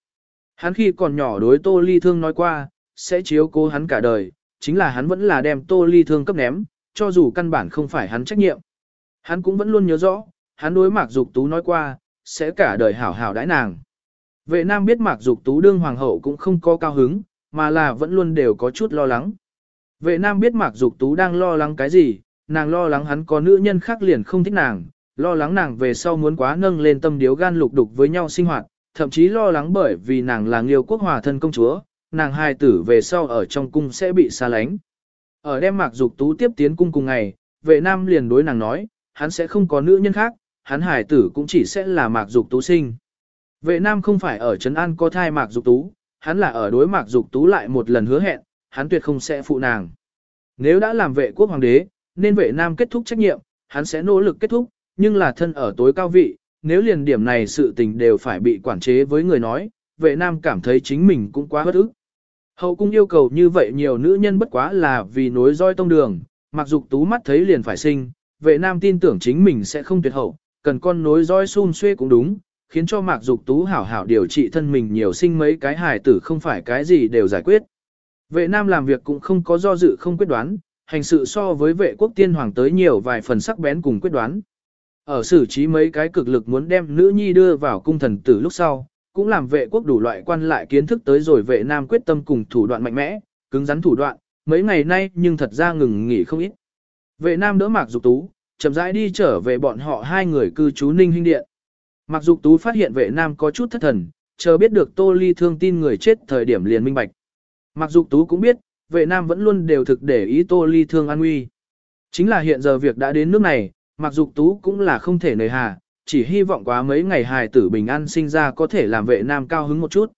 Hắn khi còn nhỏ đối Tô Ly Thương nói qua, sẽ chiếu cố hắn cả đời, chính là hắn vẫn là đem Tô Ly Thương cấp ném, cho dù căn bản không phải hắn trách nhiệm. Hắn cũng vẫn luôn nhớ rõ, hắn đối Mạc Dục Tú nói qua, sẽ cả đời hảo hảo đãi nàng. Vệ nam biết Mạc Dục Tú đương hoàng hậu cũng không có cao hứng, mà là vẫn luôn đều có chút lo lắng. Vệ nam biết Mạc Dục Tú đang lo lắng cái gì, nàng lo lắng hắn có nữ nhân khác liền không thích nàng, lo lắng nàng về sau muốn quá nâng lên tâm điếu gan lục đục với nhau sinh hoạt, thậm chí lo lắng bởi vì nàng là Nghiêu quốc hòa thân công chúa, nàng hai tử về sau ở trong cung sẽ bị xa lánh. Ở đem Mạc Dục Tú tiếp tiến cung cùng ngày, vệ nam liền đối nàng nói, hắn sẽ không có nữ nhân khác, hắn hài tử cũng chỉ sẽ là Mạc Dục Tú sinh. Vệ nam không phải ở Trấn An có thai Mạc Dục Tú, hắn là ở đối Mạc Dục Tú lại một lần hứa hẹn, hắn tuyệt không sẽ phụ nàng. Nếu đã làm vệ quốc hoàng đế, nên vệ nam kết thúc trách nhiệm, hắn sẽ nỗ lực kết thúc, nhưng là thân ở tối cao vị, nếu liền điểm này sự tình đều phải bị quản chế với người nói, vệ nam cảm thấy chính mình cũng quá bất ức. Hậu cung yêu cầu như vậy nhiều nữ nhân bất quá là vì nối roi tông đường, mặc dục tú mắt thấy liền phải sinh, vệ nam tin tưởng chính mình sẽ không tuyệt hậu, cần con nối roi xun xuê cũng đúng, khiến cho mạc dục tú hảo hảo điều trị thân mình nhiều sinh mấy cái hài tử không phải cái gì đều giải quyết. Vệ nam làm việc cũng không có do dự không quyết đoán, hành sự so với vệ quốc tiên hoàng tới nhiều vài phần sắc bén cùng quyết đoán. Ở xử trí mấy cái cực lực muốn đem nữ nhi đưa vào cung thần tử lúc sau, cũng làm vệ quốc đủ loại quan lại kiến thức tới rồi vệ nam quyết tâm cùng thủ đoạn mạnh mẽ, cứng rắn thủ đoạn, mấy ngày nay nhưng thật ra ngừng nghỉ không ít. Vệ nam đỡ mạc dục tú, chậm rãi đi trở về bọn họ hai người cư trú ninh hinh điện. Mạc dục tú phát hiện vệ nam có chút thất thần, chờ biết được tô ly thương tin người chết thời điểm liền minh bạch. Mạc dục tú cũng biết, vệ nam vẫn luôn đều thực để ý tô ly thương an nguy. Chính là hiện giờ việc đã đến nước này, mặc Dục Tú cũng là không thể nời hà, chỉ hy vọng quá mấy ngày hài tử bình an sinh ra có thể làm vệ nam cao hứng một chút.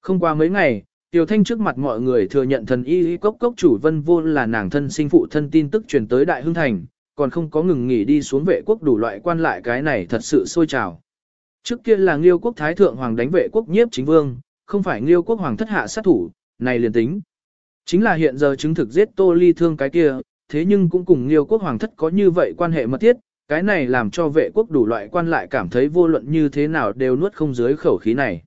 Không qua mấy ngày, Tiểu Thanh trước mặt mọi người thừa nhận thần y cốc cốc chủ vân vô là nàng thân sinh phụ thân tin tức truyền tới Đại Hưng Thành, còn không có ngừng nghỉ đi xuống vệ quốc đủ loại quan lại cái này thật sự sôi trào. Trước kia là Nghiêu quốc Thái Thượng Hoàng đánh vệ quốc nhiếp chính vương, không phải Nghiêu quốc Hoàng thất hạ sát thủ, này liền tính. Chính là hiện giờ chứng thực giết Tô Ly thương cái kia, thế nhưng cũng cùng Liêu quốc hoàng thất có như vậy quan hệ mật thiết, cái này làm cho vệ quốc đủ loại quan lại cảm thấy vô luận như thế nào đều nuốt không dưới khẩu khí này.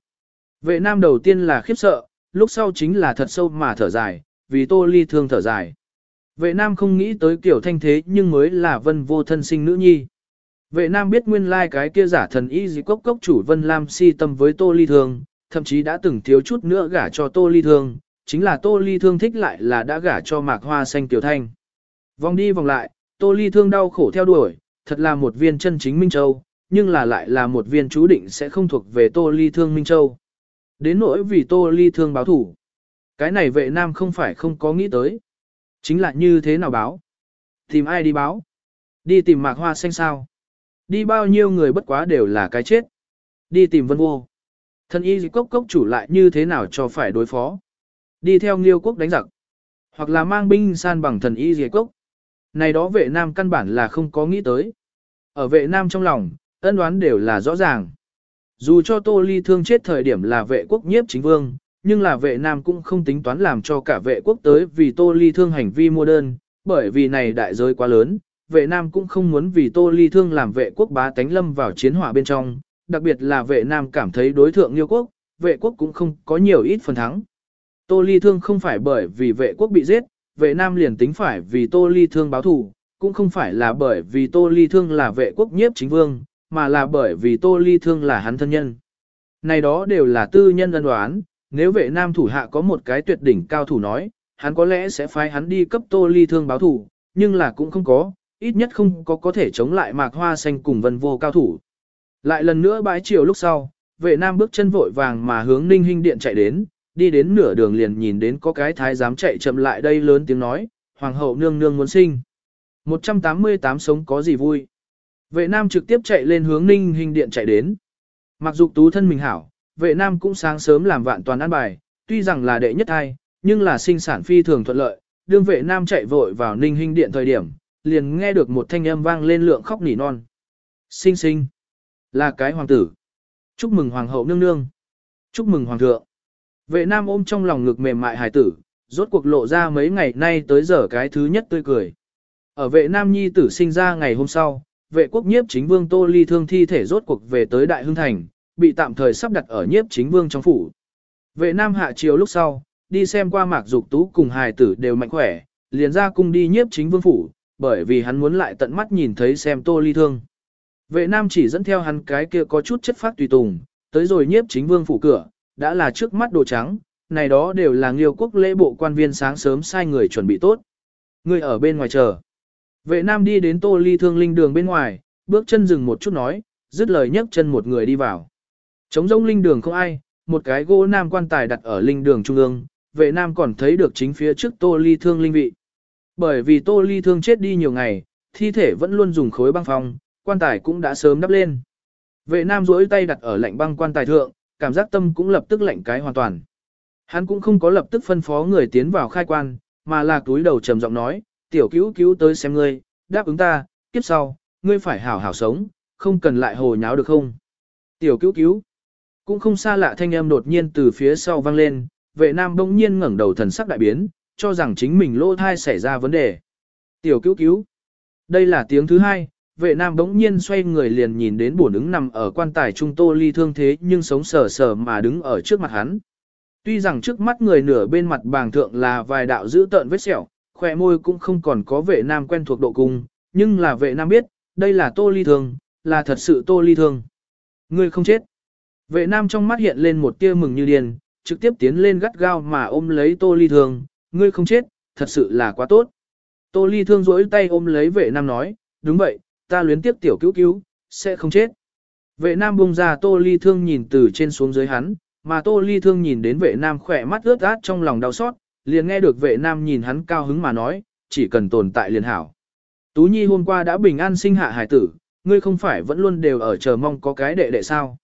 Vệ nam đầu tiên là khiếp sợ, lúc sau chính là thật sâu mà thở dài, vì tô ly thương thở dài. Vệ nam không nghĩ tới kiểu thanh thế nhưng mới là vân vô thân sinh nữ nhi. Vệ nam biết nguyên lai like cái kia giả thần y gì cốc cốc chủ vân lam si tâm với tô ly thương, thậm chí đã từng thiếu chút nữa gả cho tô ly thương, chính là tô ly thương thích lại là đã gả cho mạc hoa xanh tiểu thanh. Vòng đi vòng lại, Tô Ly thương đau khổ theo đuổi, thật là một viên chân chính Minh Châu, nhưng là lại là một viên chú định sẽ không thuộc về Tô Ly thương Minh Châu. Đến nỗi vì Tô Ly thương báo thủ. Cái này vệ nam không phải không có nghĩ tới. Chính là như thế nào báo? Tìm ai đi báo? Đi tìm mạc hoa xanh sao? Đi bao nhiêu người bất quá đều là cái chết. Đi tìm vân vô. Thân y cốc cốc chủ lại như thế nào cho phải đối phó? Đi theo nghiêu quốc đánh giặc. Hoặc là mang binh san bằng thần y dì cốc. Này đó vệ nam căn bản là không có nghĩ tới. Ở vệ nam trong lòng, ân đoán đều là rõ ràng. Dù cho Tô Ly thương chết thời điểm là vệ quốc nhiếp chính vương, nhưng là vệ nam cũng không tính toán làm cho cả vệ quốc tới vì Tô Ly thương hành vi mua đơn, bởi vì này đại giới quá lớn, vệ nam cũng không muốn vì Tô Ly thương làm vệ quốc bá tánh lâm vào chiến hỏa bên trong, đặc biệt là vệ nam cảm thấy đối thượng liêu quốc, vệ quốc cũng không có nhiều ít phần thắng. Tô Ly thương không phải bởi vì vệ quốc bị giết, vệ nam liền tính phải vì Tô Ly Thương báo thù, cũng không phải là bởi vì Tô Ly Thương là vệ quốc nhiếp chính vương, mà là bởi vì Tô Ly Thương là hắn thân nhân. Này đó đều là tư nhân ân đoán, nếu vệ nam thủ hạ có một cái tuyệt đỉnh cao thủ nói, hắn có lẽ sẽ phái hắn đi cấp tô ly thương báo thù, nhưng là cũng không có, ít nhất không có có thể chống lại mạc hoa xanh cùng vân vô cao thủ. Lại lần nữa bãi chiều lúc sau, vệ nam bước chân vội vàng mà hướng ninh hình điện chạy đến, đi đến nửa đường liền nhìn đến có cái thái giám chạy chậm lại đây lớn tiếng nói, hoàng hậu nương nương muốn sinh. 188 sống có gì vui. Vệ nam trực tiếp chạy lên hướng ninh hình điện chạy đến. Mặc dục tú thân mình hảo, vệ nam cũng sáng sớm làm vạn toàn an bài, tuy rằng là đệ nhất thai nhưng là sinh sản phi thường thuận lợi, đương vệ nam chạy vội vào ninh hình điện thời điểm, liền nghe được một thanh âm vang lên lượng khóc nỉ non. Sinh sinh, là cái hoàng tử. Chúc mừng hoàng hậu nương nương. Chúc mừng hoàng thượng. Vệ nam ôm trong lòng ngực mềm mại hài tử, rốt cuộc lộ ra mấy ngày nay tới giờ cái thứ nhất tươi cười. Ở vệ nam nhi tử sinh ra ngày hôm sau, vệ quốc nhiếp chính vương Tô Ly thương thi thể rốt cuộc về tới Đại Hưng Thành, bị tạm thời sắp đặt ở nhiếp chính vương trong phủ. Vệ nam hạ chiều lúc sau, đi xem qua mạc dục tú cùng hài tử đều mạnh khỏe, liền ra cung đi nhiếp chính vương phủ, bởi vì hắn muốn lại tận mắt nhìn thấy xem Tô Ly thương. Vệ nam chỉ dẫn theo hắn cái kia có chút chất phát tùy tùng, tới rồi nhiếp chính vương phủ cửa, đã là trước mắt đồ trắng, này đó đều là nghiêu quốc lễ bộ quan viên sáng sớm sai người chuẩn bị tốt. Người ở bên ngoài chờ. Vệ nam đi đến tô ly thương linh đường bên ngoài, bước chân dừng một chút nói, dứt lời nhấc chân một người đi vào. Trống rỗng linh đường không ai, một cái gỗ nam quan tài đặt ở linh đường trung ương, vệ nam còn thấy được chính phía trước tô ly thương linh vị. Bởi vì tô ly thương chết đi nhiều ngày, thi thể vẫn luôn dùng khối băng phong, quan tài cũng đã sớm đắp lên. Vệ nam duỗi tay đặt ở lạnh băng quan tài thượng, cảm giác tâm cũng lập tức lạnh cái hoàn toàn. Hắn cũng không có lập tức phân phó người tiến vào khai quan, mà là túi đầu trầm giọng nói, tiểu cứu cứu tới xem ngươi, đáp ứng ta, kiếp sau, ngươi phải hảo hảo sống, không cần lại hồ nháo được không. Tiểu cứu cứu, cũng không xa lạ thanh âm đột nhiên từ phía sau vang lên, vệ nam bỗng nhiên ngẩng đầu thần sắc đại biến, cho rằng chính mình lỗ thai xảy ra vấn đề. Tiểu cứu cứu, đây là tiếng thứ hai, vệ nam bỗng nhiên xoay người liền nhìn đến bổn ứng nằm ở quan tài trung tô ly thương thế nhưng sống sờ sờ mà đứng ở trước mặt hắn. Tuy rằng trước mắt người nửa bên mặt bàng thượng là vài đạo dữ tợn vết sẹo, khỏe môi cũng không còn có vệ nam quen thuộc độ cung, nhưng là vệ nam biết, đây là tô ly thương, là thật sự tô ly thương. Ngươi không chết. Vệ nam trong mắt hiện lên một tia mừng như điên, trực tiếp tiến lên gắt gao mà ôm lấy tô ly thương, ngươi không chết, thật sự là quá tốt. Tô ly thương rỗi tay ôm lấy vệ nam nói, đúng vậy, ta luyến tiếp tiểu cứu cứu, sẽ không chết. Vệ nam bung ra tô ly thương nhìn từ trên xuống dưới hắn, mà tô ly thương nhìn đến vệ nam khỏe mắt ướt át trong lòng đau xót, liền nghe được vệ nam nhìn hắn cao hứng mà nói, chỉ cần tồn tại liền hảo. Tú Nhi hôm qua đã bình an sinh hạ hải tử, ngươi không phải vẫn luôn đều ở chờ mong có cái đệ đệ sao.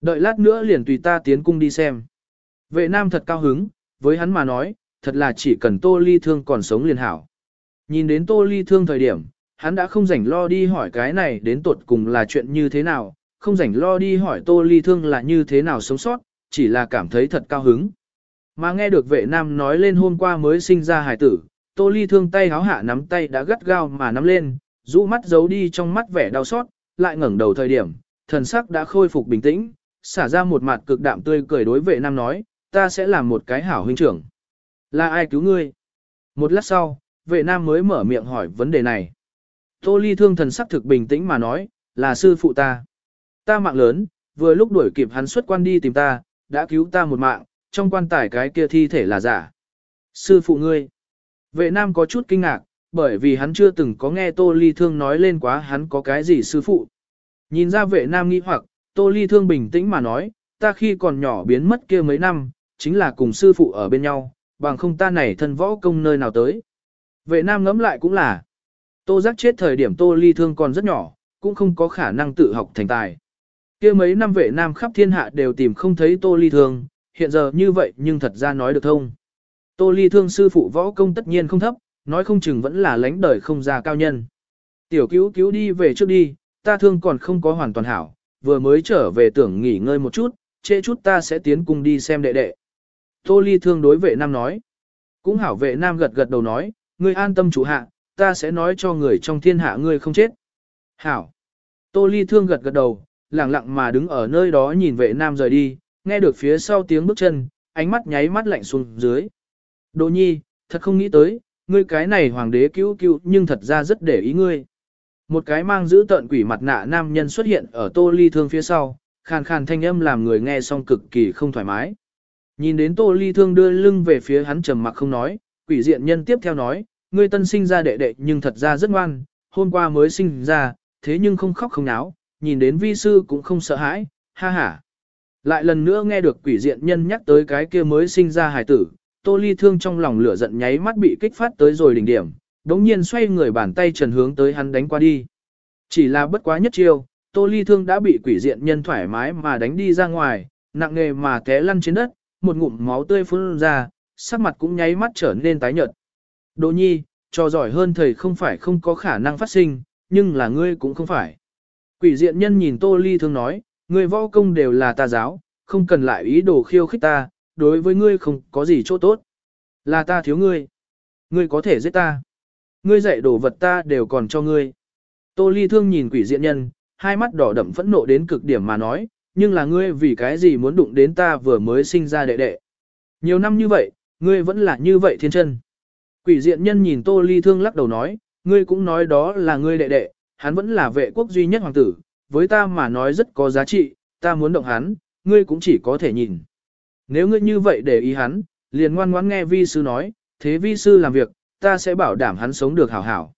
Đợi lát nữa liền tùy ta tiến cung đi xem. Vệ nam thật cao hứng, với hắn mà nói, thật là chỉ cần tô ly thương còn sống liền hảo. Nhìn đến tô ly thương thời điểm, hắn đã không rảnh lo đi hỏi cái này đến tuột cùng là chuyện như thế nào, không rảnh lo đi hỏi tô ly thương là như thế nào sống sót, chỉ là cảm thấy thật cao hứng. Mà nghe được vệ nam nói lên hôm qua mới sinh ra hài tử, tô ly thương tay háo hạ nắm tay đã gắt gao mà nắm lên, rũ mắt giấu đi trong mắt vẻ đau xót, lại ngẩng đầu thời điểm, thần sắc đã khôi phục bình tĩnh, xả ra một mặt cực đạm tươi cười đối vệ nam nói, ta sẽ làm một cái hảo huynh trưởng. Là ai cứu ngươi? Một lát sau, vệ nam mới mở miệng hỏi vấn đề này. Tô ly thương thần sắc thực bình tĩnh mà nói, là sư phụ ta. Ta mạng lớn, vừa lúc đuổi kịp hắn xuất quan đi tìm ta, đã cứu ta một mạng, trong quan tài cái kia thi thể là giả. Sư phụ ngươi. Vệ nam có chút kinh ngạc, bởi vì hắn chưa từng có nghe Tô Ly Thương nói lên quá hắn có cái gì sư phụ. Nhìn ra vệ nam nghĩ hoặc, Tô Ly Thương bình tĩnh mà nói, ta khi còn nhỏ biến mất kia mấy năm, chính là cùng sư phụ ở bên nhau, bằng không ta này thân võ công nơi nào tới. Vệ nam ngẫm lại cũng là, Tô giác chết thời điểm Tô Ly Thương còn rất nhỏ, cũng không có khả năng tự học thành tài. kia mấy năm vệ nam khắp thiên hạ đều tìm không thấy Tô Ly Thương, hiện giờ như vậy nhưng thật ra nói được thông. Tô Ly Thương sư phụ võ công tất nhiên không thấp, nói không chừng vẫn là lãnh đời không ra cao nhân. Tiểu cứu cứu đi về trước đi, ta thương còn không có hoàn toàn hảo, vừa mới trở về tưởng nghỉ ngơi một chút, trễ chút ta sẽ tiến cùng đi xem đệ đệ. Tô Ly Thương đối vệ nam nói. Cũng hảo vệ nam gật gật đầu nói, ngươi an tâm chủ hạ, ta sẽ nói cho người trong thiên hạ ngươi không chết. Hảo. Tô Ly Thương gật gật đầu, lặng lặng mà đứng ở nơi đó nhìn vệ nam rời đi, nghe được phía sau tiếng bước chân, ánh mắt nháy mắt lạnh xuống dưới. Đỗ nhi, thật không nghĩ tới, ngươi cái này hoàng đế cứu cứu nhưng thật ra rất để ý ngươi. Một cái mang giữ tận quỷ mặt nạ nam nhân xuất hiện ở tô ly thương phía sau, khàn khàn thanh âm làm người nghe xong cực kỳ không thoải mái. Nhìn đến tô ly thương đưa lưng về phía hắn trầm mặc không nói, quỷ diện nhân tiếp theo nói, ngươi tân sinh ra đệ đệ nhưng thật ra rất ngoan, hôm qua mới sinh ra, thế nhưng không khóc không náo, nhìn đến vi sư cũng không sợ hãi, ha ha. Lại lần nữa nghe được quỷ diện nhân nhắc tới cái kia mới sinh ra hài tử, tô ly thương trong lòng lửa giận nháy mắt bị kích phát tới rồi đỉnh điểm, đống nhiên xoay người bàn tay trần hướng tới hắn đánh qua đi. Chỉ là bất quá nhất chiêu, tô ly thương đã bị quỷ diện nhân thoải mái mà đánh đi ra ngoài, nặng nề mà té lăn trên đất, một ngụm máu tươi phun ra, sắc mặt cũng nháy mắt trở nên tái nhợt. Đỗ nhi, cho giỏi hơn thầy không phải không có khả năng phát sinh, nhưng là ngươi cũng không phải. Quỷ diện nhân nhìn tô ly thương nói, ngươi võ công đều là ta giáo, không cần lại ý đồ khiêu khích ta, đối với ngươi không có gì chỗ tốt. Là ta thiếu ngươi. Ngươi có thể giết ta. Ngươi dạy đồ vật ta đều còn cho ngươi. Tô ly thương nhìn quỷ diện nhân, hai mắt đỏ đậm phẫn nộ đến cực điểm mà nói, nhưng là ngươi vì cái gì muốn đụng đến ta vừa mới sinh ra đệ đệ. Nhiều năm như vậy, ngươi vẫn là như vậy thiên chân. Quỷ diện nhân nhìn tô ly thương lắc đầu nói, ngươi cũng nói đó là ngươi đệ đệ, hắn vẫn là vệ quốc duy nhất hoàng tử, với ta mà nói rất có giá trị, ta muốn động hắn, ngươi cũng chỉ có thể nhìn. Nếu ngươi như vậy để ý hắn, liền ngoan ngoãn nghe vi sư nói, thế vi sư làm việc, ta sẽ bảo đảm hắn sống được hảo hảo.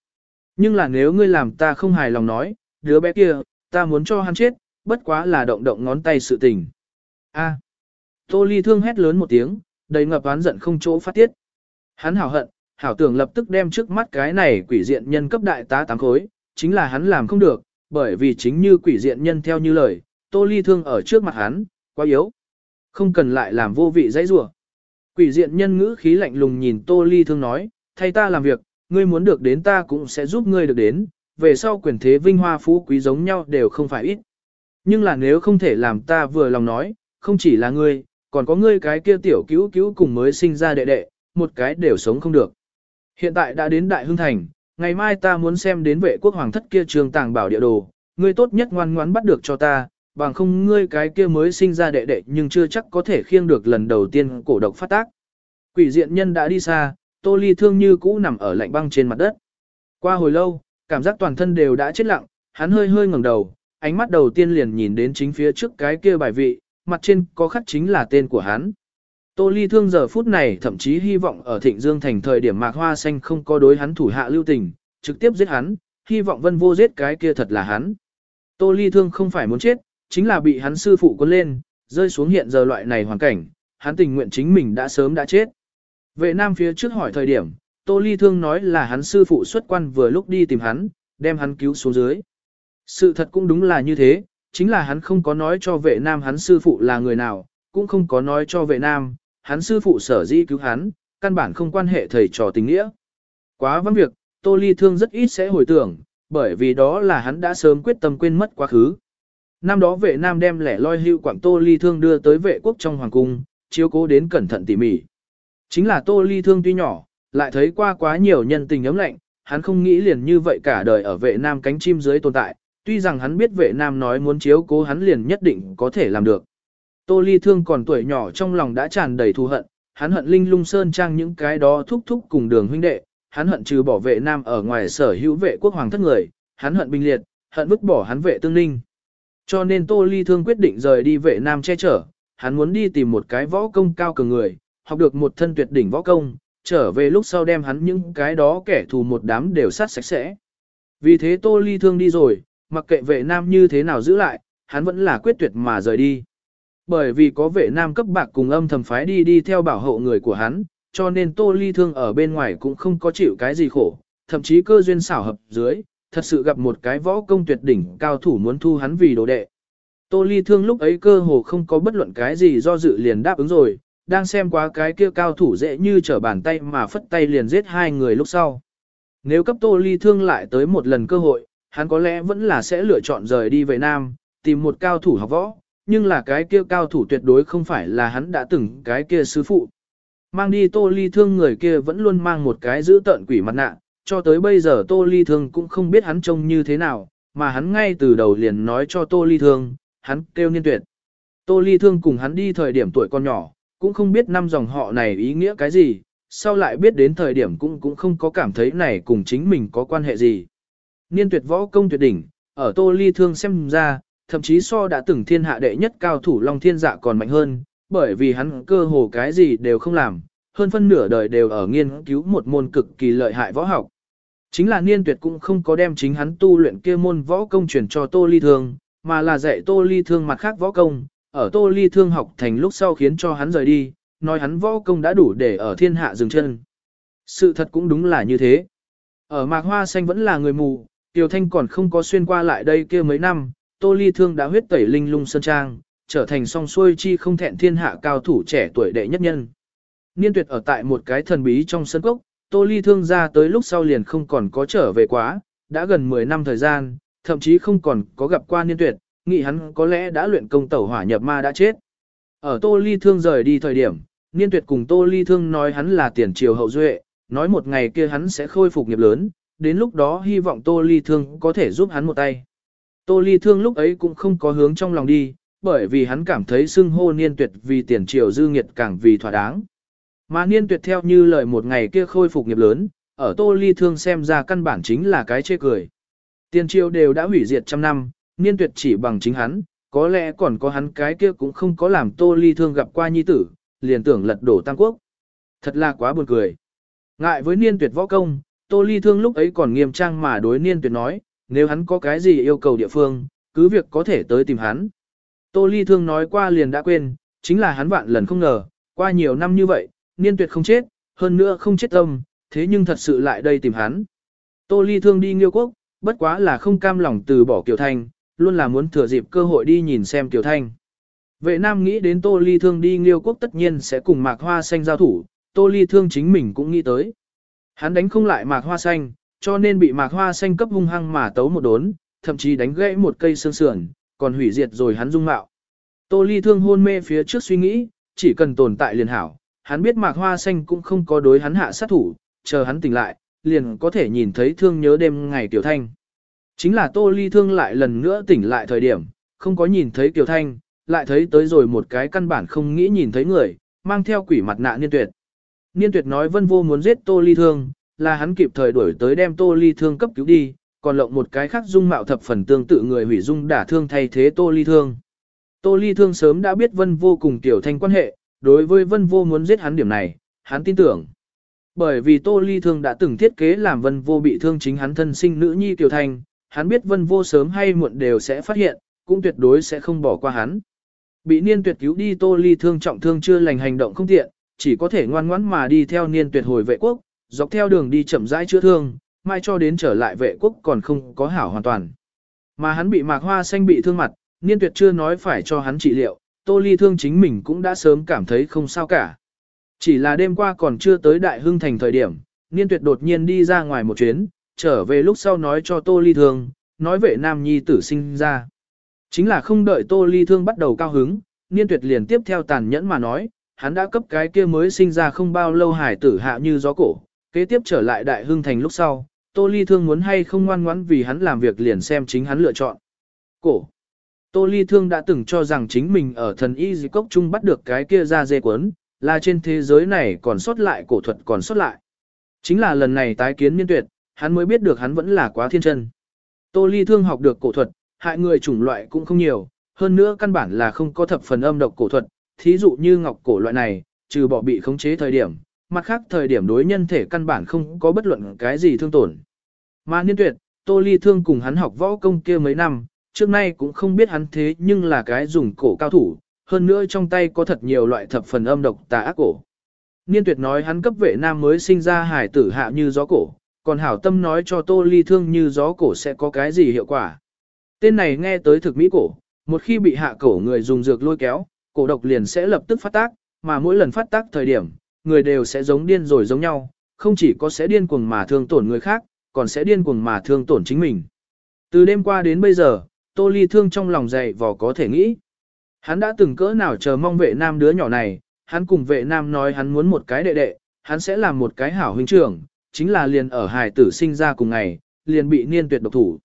Nhưng là nếu ngươi làm ta không hài lòng nói, đứa bé kia, ta muốn cho hắn chết, bất quá là động động ngón tay sự tình. A. Tô Ly thương hét lớn một tiếng, đầy ngập oán giận không chỗ phát tiết. Hắn hảo hận, hảo tưởng lập tức đem trước mắt cái này quỷ diện nhân cấp đại tá tám khối, chính là hắn làm không được, bởi vì chính như quỷ diện nhân theo như lời, Tô Ly thương ở trước mặt hắn, quá yếu. Không cần lại làm vô vị dãy rủa. Quỷ diện nhân ngữ khí lạnh lùng nhìn Tô Ly thương nói, thay ta làm việc, ngươi muốn được đến ta cũng sẽ giúp ngươi được đến, về sau quyền thế vinh hoa phú quý giống nhau đều không phải ít. Nhưng là nếu không thể làm ta vừa lòng nói, không chỉ là ngươi, còn có ngươi cái kia tiểu cứu cứu cùng mới sinh ra đệ đệ, một cái đều sống không được. Hiện tại đã đến Đại Hưng Thành, ngày mai ta muốn xem đến vệ quốc hoàng thất kia trường tàng bảo địa đồ, ngươi tốt nhất ngoan ngoãn bắt được cho ta, bằng không ngươi cái kia mới sinh ra đệ đệ nhưng chưa chắc có thể khiêng được lần đầu tiên cổ độc phát tác. Quỷ diện nhân đã đi xa, tô ly thương như cũ nằm ở lạnh băng trên mặt đất. Qua hồi lâu, cảm giác toàn thân đều đã chết lặng, hắn hơi hơi ngẩng đầu, ánh mắt đầu tiên liền nhìn đến chính phía trước cái kia bài vị, mặt trên có khắc chính là tên của hắn. Tô Ly Thương giờ phút này thậm chí hy vọng ở Thịnh Dương thành thời điểm Mạc Hoa Xanh không có đối hắn thủ hạ lưu tình, trực tiếp giết hắn, hy vọng Vân Vô giết cái kia thật là hắn. Tô Ly Thương không phải muốn chết, chính là bị hắn sư phụ cuốn lên, rơi xuống hiện giờ loại này hoàn cảnh, hắn tình nguyện chính mình đã sớm đã chết. Vệ Nam phía trước hỏi thời điểm, Tô Ly Thương nói là hắn sư phụ xuất quan vừa lúc đi tìm hắn, đem hắn cứu xuống dưới. Sự thật cũng đúng là như thế, chính là hắn không có nói cho vệ nam hắn sư phụ là người nào, cũng không có nói cho vệ nam, hắn sư phụ sở dĩ cứu hắn, căn bản không quan hệ thầy trò tình nghĩa. Quá vắng việc, Tô Ly Thương rất ít sẽ hồi tưởng, bởi vì đó là hắn đã sớm quyết tâm quên mất quá khứ. Năm đó vệ nam đem lẻ loi hưu quảng Tô Ly Thương đưa tới vệ quốc trong hoàng cung, chiếu cố đến cẩn thận tỉ mỉ. Chính là Tô Ly Thương tuy nhỏ, lại thấy qua quá nhiều nhân tình ấm lạnh, hắn không nghĩ liền như vậy cả đời ở vệ nam cánh chim dưới tồn tại, tuy rằng hắn biết vệ nam nói muốn chiếu cố hắn liền nhất định có thể làm được. Tô Ly Thương còn tuổi nhỏ trong lòng đã tràn đầy thù hận, hắn hận Linh Lung Sơn Trang những cái đó thúc thúc cùng đường huynh đệ, hắn hận trừ bỏ vệ nam ở ngoài sở hữu vệ quốc hoàng thất người, hắn hận binh liệt, hận vứt bỏ hắn vệ tương ninh. Cho nên Tô Ly Thương quyết định rời đi vệ nam che chở, hắn muốn đi tìm một cái võ công cao cường người, học được một thân tuyệt đỉnh võ công, trở về lúc sau đem hắn những cái đó kẻ thù một đám đều sát sạch sẽ. Vì thế Tô Ly Thương đi rồi, mặc kệ vệ nam như thế nào giữ lại, hắn vẫn là quyết tuyệt mà rời đi. Bởi vì có vệ nam cấp bạc cùng âm thầm phái đi đi theo bảo hộ người của hắn, cho nên tô ly thương ở bên ngoài cũng không có chịu cái gì khổ, thậm chí cơ duyên xảo hợp dưới, thật sự gặp một cái võ công tuyệt đỉnh cao thủ muốn thu hắn vì đồ đệ. Tô ly thương lúc ấy cơ hồ không có bất luận cái gì do dự liền đáp ứng rồi, đang xem qua cái kia cao thủ dễ như trở bàn tay mà phất tay liền giết hai người lúc sau. Nếu cấp tô ly thương lại tới một lần cơ hội, hắn có lẽ vẫn là sẽ lựa chọn rời đi về Nam, tìm một cao thủ học võ, nhưng là cái kia cao thủ tuyệt đối không phải là hắn đã từng cái kia sư phụ. Mang đi tô ly thương người kia vẫn luôn mang một cái giữ tận quỷ mặt nạ, cho tới bây giờ tô ly thương cũng không biết hắn trông như thế nào, mà hắn ngay từ đầu liền nói cho tô ly thương, hắn kêu niên tuyệt. Tô ly thương cùng hắn đi thời điểm tuổi con nhỏ, cũng không biết năm dòng họ này ý nghĩa cái gì, sau lại biết đến thời điểm cũng cũng không có cảm thấy này cùng chính mình có quan hệ gì. Niên tuyệt võ công tuyệt đỉnh, ở tô ly thương xem ra, thậm chí so đã từng thiên hạ đệ nhất cao thủ Long Thiên Dạ còn mạnh hơn, bởi vì hắn cơ hồ cái gì đều không làm, hơn phân nửa đời đều ở nghiên cứu một môn cực kỳ lợi hại võ học. Chính là niên tuyệt cũng không có đem chính hắn tu luyện kia môn võ công truyền cho Tô Ly Thương, mà là dạy Tô Ly Thương mặt khác võ công, ở Tô Ly Thương học thành lúc sau khiến cho hắn rời đi, nói hắn võ công đã đủ để ở thiên hạ dừng chân. Sự thật cũng đúng là như thế. Ở Mạc Hoa Xanh vẫn là người mù, Tiểu Thanh còn không có xuyên qua lại đây kia mấy năm, Tô Ly Thương đã huyết tẩy linh lung sơn trang, trở thành song xuôi chi không thẹn thiên hạ cao thủ trẻ tuổi đệ nhất nhân. Niên tuyệt ở tại một cái thần bí trong sân cốc, Tô Ly Thương ra tới lúc sau liền không còn có trở về quá, đã gần 10 năm thời gian, thậm chí không còn có gặp qua niên tuyệt, nghĩ hắn có lẽ đã luyện công tẩu hỏa nhập ma đã chết. Ở Tô Ly Thương rời đi thời điểm, niên tuyệt cùng Tô Ly Thương nói hắn là tiền triều hậu duệ, nói một ngày kia hắn sẽ khôi phục nghiệp lớn, đến lúc đó hy vọng Tô Ly Thương có thể giúp hắn một tay. Tô Ly Thương lúc ấy cũng không có hướng trong lòng đi, bởi vì hắn cảm thấy xưng hô niên tuyệt vì tiền triều dư nghiệt càng vì thỏa đáng. Mà niên tuyệt theo như lời một ngày kia khôi phục nghiệp lớn, ở Tô Ly Thương xem ra căn bản chính là cái chê cười. Tiền triều đều đã hủy diệt trăm năm, niên tuyệt chỉ bằng chính hắn, có lẽ còn có hắn cái kia cũng không có làm Tô Ly Thương gặp qua nhi tử, liền tưởng lật đổ Tam Quốc. Thật là quá buồn cười. Ngại với niên tuyệt võ công, Tô Ly Thương lúc ấy còn nghiêm trang mà đối niên tuyệt nói, nếu hắn có cái gì yêu cầu địa phương, cứ việc có thể tới tìm hắn. Tô Ly Thương nói qua liền đã quên, chính là hắn vạn lần không ngờ, qua nhiều năm như vậy, niên tuyệt không chết, hơn nữa không chết tâm, thế nhưng thật sự lại đây tìm hắn. Tô Ly Thương đi Nghiêu Quốc, bất quá là không cam lòng từ bỏ Kiều Thanh, luôn là muốn thừa dịp cơ hội đi nhìn xem Kiều Thanh. Vệ Nam nghĩ đến Tô Ly Thương đi Nghiêu Quốc tất nhiên sẽ cùng Mạc Hoa Xanh giao thủ, Tô Ly Thương chính mình cũng nghĩ tới. Hắn đánh không lại Mạc Hoa Xanh, cho nên bị Mạc Hoa Xanh cấp hung hăng mà tấu một đốn, thậm chí đánh gãy một cây xương sườn, còn hủy diệt rồi hắn dung mạo. Tô Ly Thương hôn mê phía trước suy nghĩ, chỉ cần tồn tại liền hảo, hắn biết Mạc Hoa Xanh cũng không có đối hắn hạ sát thủ, chờ hắn tỉnh lại, liền có thể nhìn thấy thương nhớ đêm ngày Tiểu Thanh. Chính là Tô Ly Thương lại lần nữa tỉnh lại thời điểm, không có nhìn thấy Tiểu Thanh, lại thấy tới rồi một cái căn bản không nghĩ nhìn thấy người, mang theo quỷ mặt nạ niên tuyệt. Niên tuyệt nói vân vô muốn giết Tô Ly Thương, là hắn kịp thời đuổi tới đem Tô Ly Thương cấp cứu đi, còn lộng một cái khác dung mạo thập phần tương tự người hủy dung đả thương thay thế Tô Ly Thương. Tô Ly Thương sớm đã biết vân vô cùng Tiểu Thanh quan hệ, đối với vân vô muốn giết hắn điểm này, hắn tin tưởng. Bởi vì Tô Ly Thương đã từng thiết kế làm vân vô bị thương chính hắn thân sinh nữ nhi Tiểu Thanh, hắn biết vân vô sớm hay muộn đều sẽ phát hiện, cũng tuyệt đối sẽ không bỏ qua hắn. Bị niên tuyệt cứu đi Tô Ly Thương trọng thương chưa lành hành động không tiện, chỉ có thể ngoan ngoãn mà đi theo niên tuyệt hồi vệ quốc, dọc theo đường đi chậm rãi chữa thương, mai cho đến trở lại vệ quốc còn không có hảo hoàn toàn. Mà hắn bị mạc hoa xanh bị thương mặt, niên tuyệt chưa nói phải cho hắn trị liệu, tô ly thương chính mình cũng đã sớm cảm thấy không sao cả. Chỉ là đêm qua còn chưa tới đại hưng thành thời điểm, niên tuyệt đột nhiên đi ra ngoài một chuyến, trở về lúc sau nói cho tô ly thương, nói vệ nam nhi tử sinh ra. Chính là không đợi tô ly thương bắt đầu cao hứng, niên tuyệt liền tiếp theo tàn nhẫn mà nói, hắn đã cấp cái kia mới sinh ra không bao lâu hải tử hạ như gió cổ, kế tiếp trở lại đại hưng thành lúc sau, Tô Ly Thương muốn hay không ngoan ngoãn vì hắn làm việc liền xem chính hắn lựa chọn. Cổ. Tô Ly Thương đã từng cho rằng chính mình ở thần y dị cốc chung bắt được cái kia ra dê quấn, là trên thế giới này còn sót lại cổ thuật còn sót lại. Chính là lần này tái kiến miên tuyệt, hắn mới biết được hắn vẫn là quá thiên chân. Tô Ly Thương học được cổ thuật, hại người chủng loại cũng không nhiều, hơn nữa căn bản là không có thập phần âm độc cổ thuật, thí dụ như ngọc cổ loại này, trừ bỏ bị khống chế thời điểm, mặt khác thời điểm đối nhân thể căn bản không có bất luận cái gì thương tổn. Mà niên tuyệt, Tô Ly Thương cùng hắn học võ công kia mấy năm, trước nay cũng không biết hắn thế nhưng là cái dùng cổ cao thủ, hơn nữa trong tay có thật nhiều loại thập phần âm độc tà ác cổ. Niên tuyệt nói hắn cấp vệ nam mới sinh ra hải tử hạ như gió cổ, còn hảo tâm nói cho Tô Ly Thương như gió cổ sẽ có cái gì hiệu quả. Tên này nghe tới thực mỹ cổ, một khi bị hạ cổ người dùng dược lôi kéo, cổ độc liền sẽ lập tức phát tác, mà mỗi lần phát tác thời điểm, người đều sẽ giống điên rồi giống nhau, không chỉ có sẽ điên cuồng mà thương tổn người khác, còn sẽ điên cuồng mà thương tổn chính mình. Từ đêm qua đến bây giờ, Tô Ly thương trong lòng dày vò có thể nghĩ. Hắn đã từng cỡ nào chờ mong vệ nam đứa nhỏ này, hắn cùng vệ nam nói hắn muốn một cái đệ đệ, hắn sẽ làm một cái hảo huynh trưởng, chính là liền ở hài tử sinh ra cùng ngày, liền bị niên tuyệt độc thủ.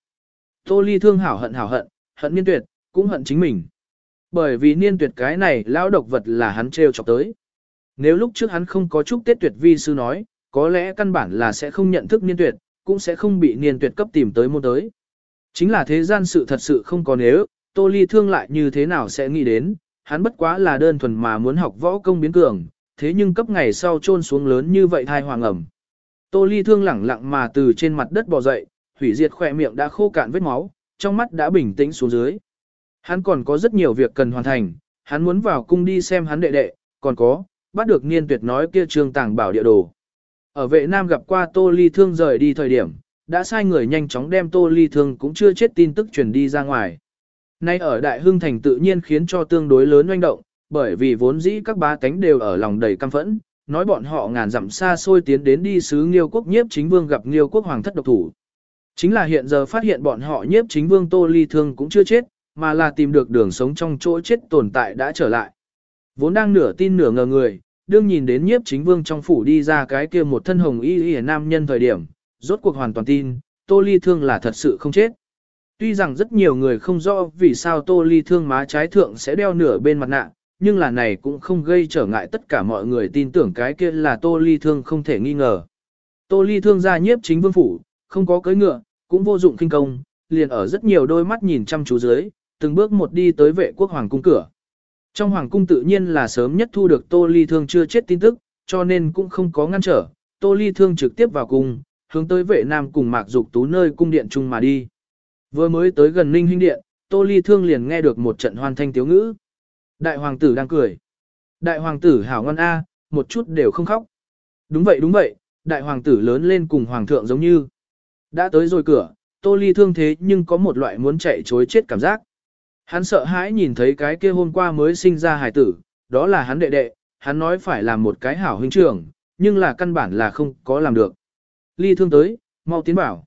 Tô Ly thương hảo hận hảo hận, hận niên tuyệt, cũng hận chính mình. Bởi vì niên tuyệt cái này lão độc vật là hắn treo chọc tới. Nếu lúc trước hắn không có chúc Tết tuyệt vi sư nói, có lẽ căn bản là sẽ không nhận thức niên tuyệt, cũng sẽ không bị niên tuyệt cấp tìm tới môn tới. Chính là thế gian sự thật sự không có nếu, Tô Ly Thương lại như thế nào sẽ nghĩ đến, hắn bất quá là đơn thuần mà muốn học võ công biến cường, thế nhưng cấp ngày sau trôn xuống lớn như vậy thai hoàng ẩm. Tô ly thương lẳng lặng mà từ trên mặt đất bò dậy, hủy diệt khỏe miệng đã khô cạn vết máu, trong mắt đã bình tĩnh xuống dưới. Hắn còn có rất nhiều việc cần hoàn thành, hắn muốn vào cung đi xem hắn đệ đệ, còn có, bắt được niên tuyệt nói kia trương tàng bảo địa đồ. Ở vệ nam gặp qua Tô Ly Thương rời đi thời điểm, đã sai người nhanh chóng đem Tô Ly Thương cũng chưa chết tin tức truyền đi ra ngoài. Nay ở Đại Hưng Thành tự nhiên khiến cho tương đối lớn oanh động, bởi vì vốn dĩ các bá tánh đều ở lòng đầy căm phẫn, nói bọn họ ngàn dặm xa xôi tiến đến đi sứ Nghiêu quốc nhiếp chính vương gặp Nghiêu quốc hoàng thất độc thủ. Chính là hiện giờ phát hiện bọn họ nhiếp chính vương Tô Ly Thương cũng chưa chết, mà là tìm được đường sống trong chỗ chết tồn tại đã trở lại. Vốn đang nửa tin nửa ngờ người, đương nhìn đến nhiếp chính vương trong phủ đi ra cái kia một thân hồng y y nam nhân thời điểm, rốt cuộc hoàn toàn tin, Tô Ly Thương là thật sự không chết. Tuy rằng rất nhiều người không rõ vì sao Tô Ly Thương má trái thượng sẽ đeo nửa bên mặt nạ, nhưng là này cũng không gây trở ngại tất cả mọi người tin tưởng cái kia là Tô Ly Thương không thể nghi ngờ. Tô Ly Thương ra nhiếp chính vương phủ, không có cưỡi ngựa, cũng vô dụng kinh công, liền ở rất nhiều đôi mắt nhìn chăm chú dưới, từng bước một đi tới vệ quốc hoàng cung cửa. Trong hoàng cung tự nhiên là sớm nhất thu được Tô Ly Thương chưa chết tin tức, cho nên cũng không có ngăn trở, Tô Ly Thương trực tiếp vào cung, hướng tới vệ nam cùng Mạc Dục Tú nơi cung điện chung mà đi. Vừa mới tới gần Ninh Hinh Điện, Tô Ly Thương liền nghe được một trận hoàn thanh tiếu ngữ. Đại hoàng tử đang cười. Đại hoàng tử hảo ngon a, một chút đều không khóc. Đúng vậy đúng vậy, đại hoàng tử lớn lên cùng hoàng thượng giống như. Đã tới rồi cửa, Tô Ly Thương thế nhưng có một loại muốn chạy chối chết cảm giác. Hắn sợ hãi nhìn thấy cái kia hôm qua mới sinh ra hài tử, đó là hắn đệ đệ, hắn nói phải làm một cái hảo huynh trưởng, nhưng là căn bản là không có làm được. Ly thương tới, mau tiến bảo.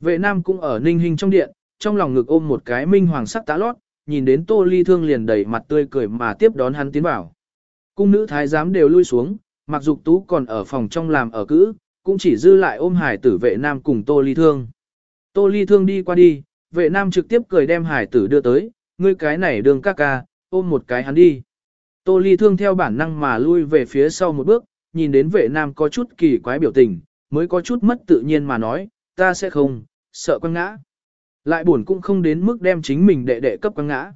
Vệ nam cũng ở ninh hình trong điện, trong lòng ngực ôm một cái minh hoàng sắc tá lót, nhìn đến tô ly thương liền đầy mặt tươi cười mà tiếp đón hắn tiến bảo. Cung nữ thái giám đều lui xuống, mặc dục tú còn ở phòng trong làm ở cữ, cũng chỉ dư lại ôm hải tử vệ nam cùng tô ly thương. Tô ly thương đi qua đi, vệ nam trực tiếp cười đem hải tử đưa tới, ngươi cái này đường ca ca, ôm một cái hắn đi. Tô ly thương theo bản năng mà lui về phía sau một bước, nhìn đến vệ nam có chút kỳ quái biểu tình, mới có chút mất tự nhiên mà nói, ta sẽ không, sợ quăng ngã. Lại buồn cũng không đến mức đem chính mình đệ đệ cấp quăng ngã.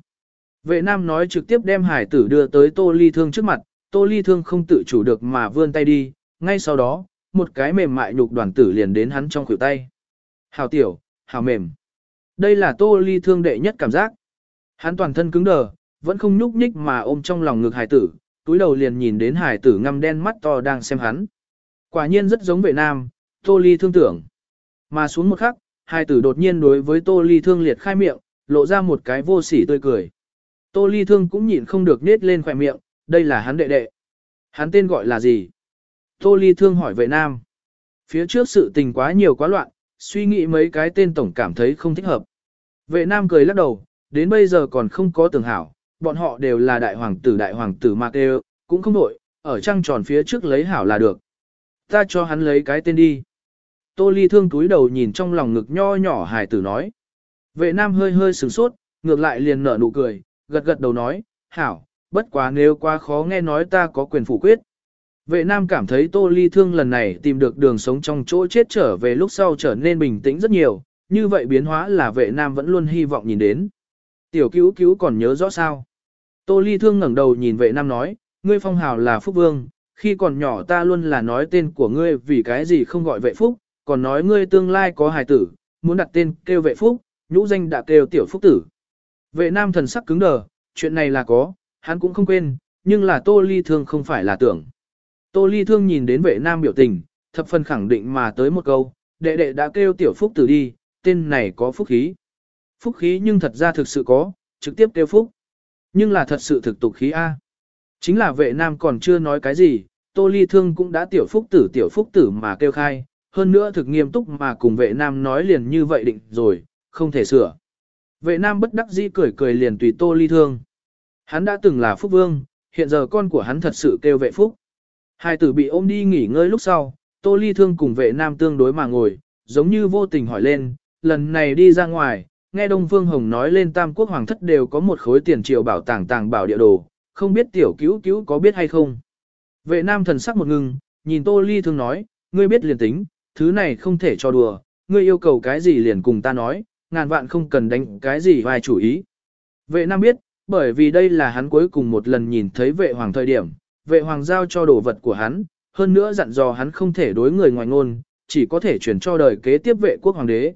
Vệ nam nói trực tiếp đem hải tử đưa tới tô ly thương trước mặt, tô ly thương không tự chủ được mà vươn tay đi, ngay sau đó, một cái mềm mại nhục đoàn tử liền đến hắn trong khuỷu tay. Hào tiểu, hào mềm. Đây là tô ly thương đệ nhất cảm giác. Hắn toàn thân cứng đờ, vẫn không nhúc nhích mà ôm trong lòng ngực hải tử, túi đầu liền nhìn đến hải tử ngăm đen mắt to đang xem hắn. Quả nhiên rất giống vệ nam, tô ly thương tưởng. Mà xuống một khắc, hải tử đột nhiên đối với tô ly thương liệt khai miệng, lộ ra một cái vô sỉ tươi cười. Tô ly thương cũng nhịn không được nết lên khỏe miệng, đây là hắn đệ đệ. Hắn tên gọi là gì? Tô ly thương hỏi vệ nam. Phía trước sự tình quá nhiều quá loạn, suy nghĩ mấy cái tên tổng cảm thấy không thích hợp. Vệ nam cười lắc đầu, đến bây giờ còn không có tưởng hảo, bọn họ đều là đại hoàng tử đại hoàng tử Mạc đều, cũng không đổi, ở trăng tròn phía trước lấy hảo là được. Ta cho hắn lấy cái tên đi. Tô Ly thương túi đầu nhìn trong lòng ngực nho nhỏ hài tử nói. Vệ nam hơi hơi sửng sốt, ngược lại liền nở nụ cười, gật gật đầu nói, hảo, bất quá nếu quá khó nghe nói ta có quyền phủ quyết. Vệ nam cảm thấy tô ly thương lần này tìm được đường sống trong chỗ chết trở về lúc sau trở nên bình tĩnh rất nhiều, như vậy biến hóa là vệ nam vẫn luôn hy vọng nhìn đến. Tiểu cứu cứu còn nhớ rõ sao? Tô Ly Thương ngẩng đầu nhìn vệ nam nói, ngươi phong hào là Phúc Vương, khi còn nhỏ ta luôn là nói tên của ngươi vì cái gì không gọi vệ Phúc, còn nói ngươi tương lai có hài tử, muốn đặt tên kêu vệ Phúc, nhũ danh đã kêu tiểu Phúc tử. Vệ nam thần sắc cứng đờ, chuyện này là có, hắn cũng không quên, nhưng là Tô Ly Thương không phải là tưởng. Tô Ly Thương nhìn đến vệ nam biểu tình, thập phần khẳng định mà tới một câu, đệ đệ đã kêu tiểu Phúc tử đi, tên này có phúc khí. Phúc khí nhưng thật ra thực sự có, trực tiếp kêu phúc. Nhưng là thật sự thực tục khí A. Chính là vệ nam còn chưa nói cái gì, tô ly thương cũng đã tiểu phúc tử tiểu phúc tử mà kêu khai, hơn nữa thực nghiêm túc mà cùng vệ nam nói liền như vậy định rồi, không thể sửa. Vệ nam bất đắc dĩ cười cười liền tùy tô ly thương. Hắn đã từng là phúc vương, hiện giờ con của hắn thật sự kêu vệ phúc. Hai tử bị ôm đi nghỉ ngơi lúc sau, tô ly thương cùng vệ nam tương đối mà ngồi, giống như vô tình hỏi lên, lần này đi ra ngoài, nghe Đông Phương Hồng nói lên Tam Quốc Hoàng thất đều có một khối tiền triệu bảo tàng tàng bảo địa đồ, không biết tiểu cứu cứu có biết hay không. Vệ nam thần sắc một ngừng, nhìn Tô Ly thương nói, ngươi biết liền tính, thứ này không thể cho đùa, ngươi yêu cầu cái gì liền cùng ta nói, ngàn vạn không cần đánh cái gì vai chủ ý. Vệ nam biết, bởi vì đây là hắn cuối cùng một lần nhìn thấy vệ hoàng thời điểm, vệ hoàng giao cho đồ vật của hắn, hơn nữa dặn dò hắn không thể đối người ngoài ngôn, chỉ có thể chuyển cho đời kế tiếp vệ quốc hoàng đế.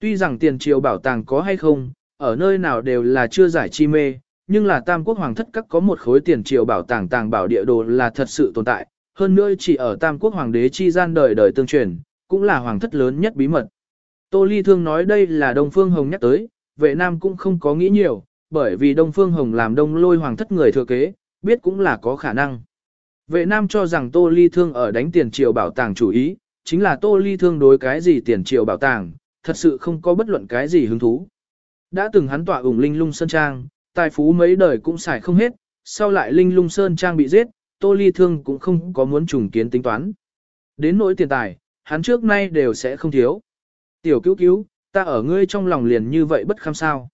Tuy rằng tiền triều bảo tàng có hay không, ở nơi nào đều là chưa giải chi mê, nhưng là tam quốc hoàng thất các có một khối tiền triều bảo tàng tàng bảo địa đồ là thật sự tồn tại, hơn nữa chỉ ở tam quốc hoàng đế chi gian đời đời tương truyền, cũng là hoàng thất lớn nhất bí mật. Tô Ly Thương nói đây là Đông Phương Hồng nhắc tới, vệ nam cũng không có nghĩ nhiều, bởi vì Đông Phương Hồng làm đông lôi hoàng thất người thừa kế, biết cũng là có khả năng. Vệ nam cho rằng Tô Ly Thương ở đánh tiền triều bảo tàng chủ ý, chính là Tô Ly Thương đối cái gì tiền triều bảo tàng, thật sự không có bất luận cái gì hứng thú. Đã từng hắn tỏa ủng linh lung sơn trang, tài phú mấy đời cũng xài không hết, sau lại linh lung sơn trang bị giết, Tô Ly Thương cũng không có muốn trùng kiến tính toán. Đến nỗi tiền tài, hắn trước nay đều sẽ không thiếu. Tiểu cứu cứu, ta ở ngươi trong lòng liền như vậy bất kham sao.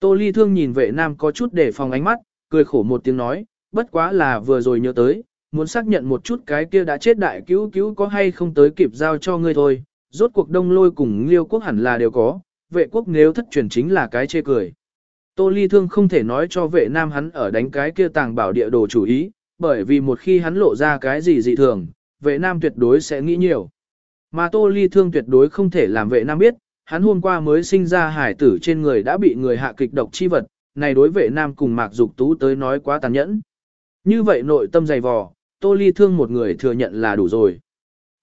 Tô Ly Thương nhìn vệ nam có chút để phòng ánh mắt, cười khổ một tiếng nói, bất quá là vừa rồi nhớ tới, muốn xác nhận một chút cái kia đã chết đại cứu cứu có hay không tới kịp giao cho ngươi thôi, rốt cuộc đông lôi cùng liêu quốc hẳn là đều có, vệ quốc nếu thất truyền chính là cái chê cười. Tô Ly Thương không thể nói cho vệ nam hắn ở đánh cái kia tàng bảo địa đồ chủ ý, bởi vì một khi hắn lộ ra cái gì dị thường, vệ nam tuyệt đối sẽ nghĩ nhiều. Mà Tô Ly Thương tuyệt đối không thể làm vệ nam biết, hắn hôm qua mới sinh ra hải tử trên người đã bị người hạ kịch độc chi vật, này đối vệ nam cùng Mạc Dục Tú tới nói quá tàn nhẫn. Như vậy nội tâm dày vò, Tô Ly Thương một người thừa nhận là đủ rồi.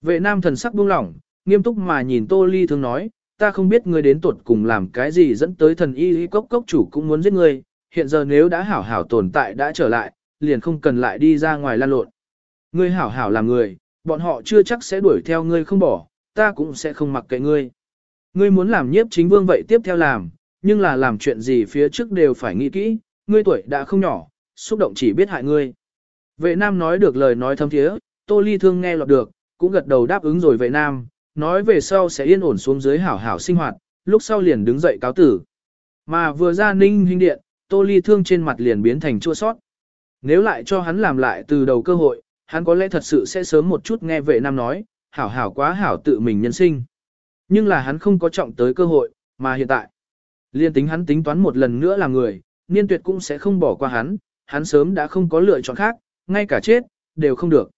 Vệ nam thần sắc buông lỏng, nghiêm túc mà nhìn Tô Ly Thương nói, ta không biết ngươi đến tuột cùng làm cái gì dẫn tới thần y y cốc cốc chủ cũng muốn giết ngươi, hiện giờ nếu đã hảo hảo tồn tại đã trở lại, liền không cần lại đi ra ngoài lan lộn. Ngươi hảo hảo làm người, bọn họ chưa chắc sẽ đuổi theo ngươi không bỏ, ta cũng sẽ không mặc kệ ngươi. Ngươi muốn làm nhiếp chính vương vậy tiếp theo làm, nhưng là làm chuyện gì phía trước đều phải nghĩ kỹ, ngươi tuổi đã không nhỏ, xúc động chỉ biết hại ngươi. Vệ nam nói được lời nói thâm thiế, tô ly thương nghe lọt được, cũng gật đầu đáp ứng rồi vệ nam, nói về sau sẽ yên ổn xuống dưới hảo hảo sinh hoạt, lúc sau liền đứng dậy cáo tử. Mà vừa ra ninh hình điện, tô ly thương trên mặt liền biến thành chua sót. Nếu lại cho hắn làm lại từ đầu cơ hội, hắn có lẽ thật sự sẽ sớm một chút nghe vệ nam nói, hảo hảo quá hảo tự mình nhân sinh. Nhưng là hắn không có trọng tới cơ hội, mà hiện tại, liên tính hắn tính toán một lần nữa là người, niên tuyệt cũng sẽ không bỏ qua hắn, hắn sớm đã không có lựa chọn khác, ngay cả chết, đều không được.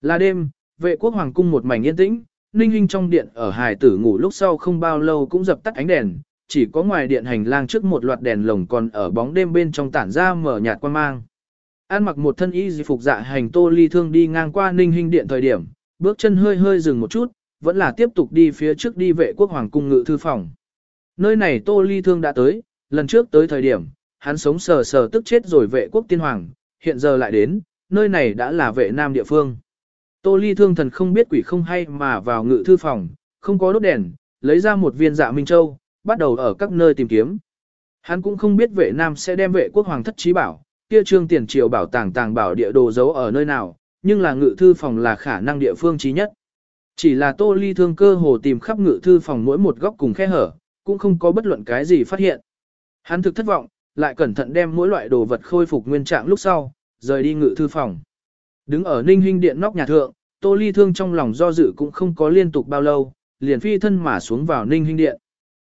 Là đêm, vệ quốc hoàng cung một mảnh yên tĩnh, ninh Hinh trong điện ở hài tử ngủ lúc sau không bao lâu cũng dập tắt ánh đèn, chỉ có ngoài điện hành lang trước một loạt đèn lồng còn ở bóng đêm bên trong tản ra mở nhạt quan mang. An mặc một thân y di phục dạ hành tô ly thương đi ngang qua ninh Hinh điện thời điểm, bước chân hơi hơi dừng một chút, vẫn là tiếp tục đi phía trước đi vệ quốc hoàng cung ngự thư phòng. Nơi này tô ly thương đã tới, lần trước tới thời điểm, hắn sống sờ sờ tức chết rồi vệ quốc tiên hoàng, hiện giờ lại đến, nơi này đã là vệ nam địa phương. Tô ly thương thần không biết quỷ không hay mà vào ngự thư phòng, không có đốt đèn, lấy ra một viên dạ minh châu, bắt đầu ở các nơi tìm kiếm. Hắn cũng không biết vệ nam sẽ đem vệ quốc hoàng thất trí bảo, kia trương tiền triều bảo tàng tàng bảo địa đồ giấu ở nơi nào, nhưng là ngự thư phòng là khả năng địa phương trí nhất. Chỉ là tô ly thương cơ hồ tìm khắp ngự thư phòng mỗi một góc cùng khe hở, cũng không có bất luận cái gì phát hiện. Hắn thực thất vọng, lại cẩn thận đem mỗi loại đồ vật khôi phục nguyên trạng lúc sau, rời đi ngự thư phòng. Đứng ở ninh hình điện nóc nhà thượng, tô ly thương trong lòng do dự cũng không có liên tục bao lâu, liền phi thân mà xuống vào ninh hình điện.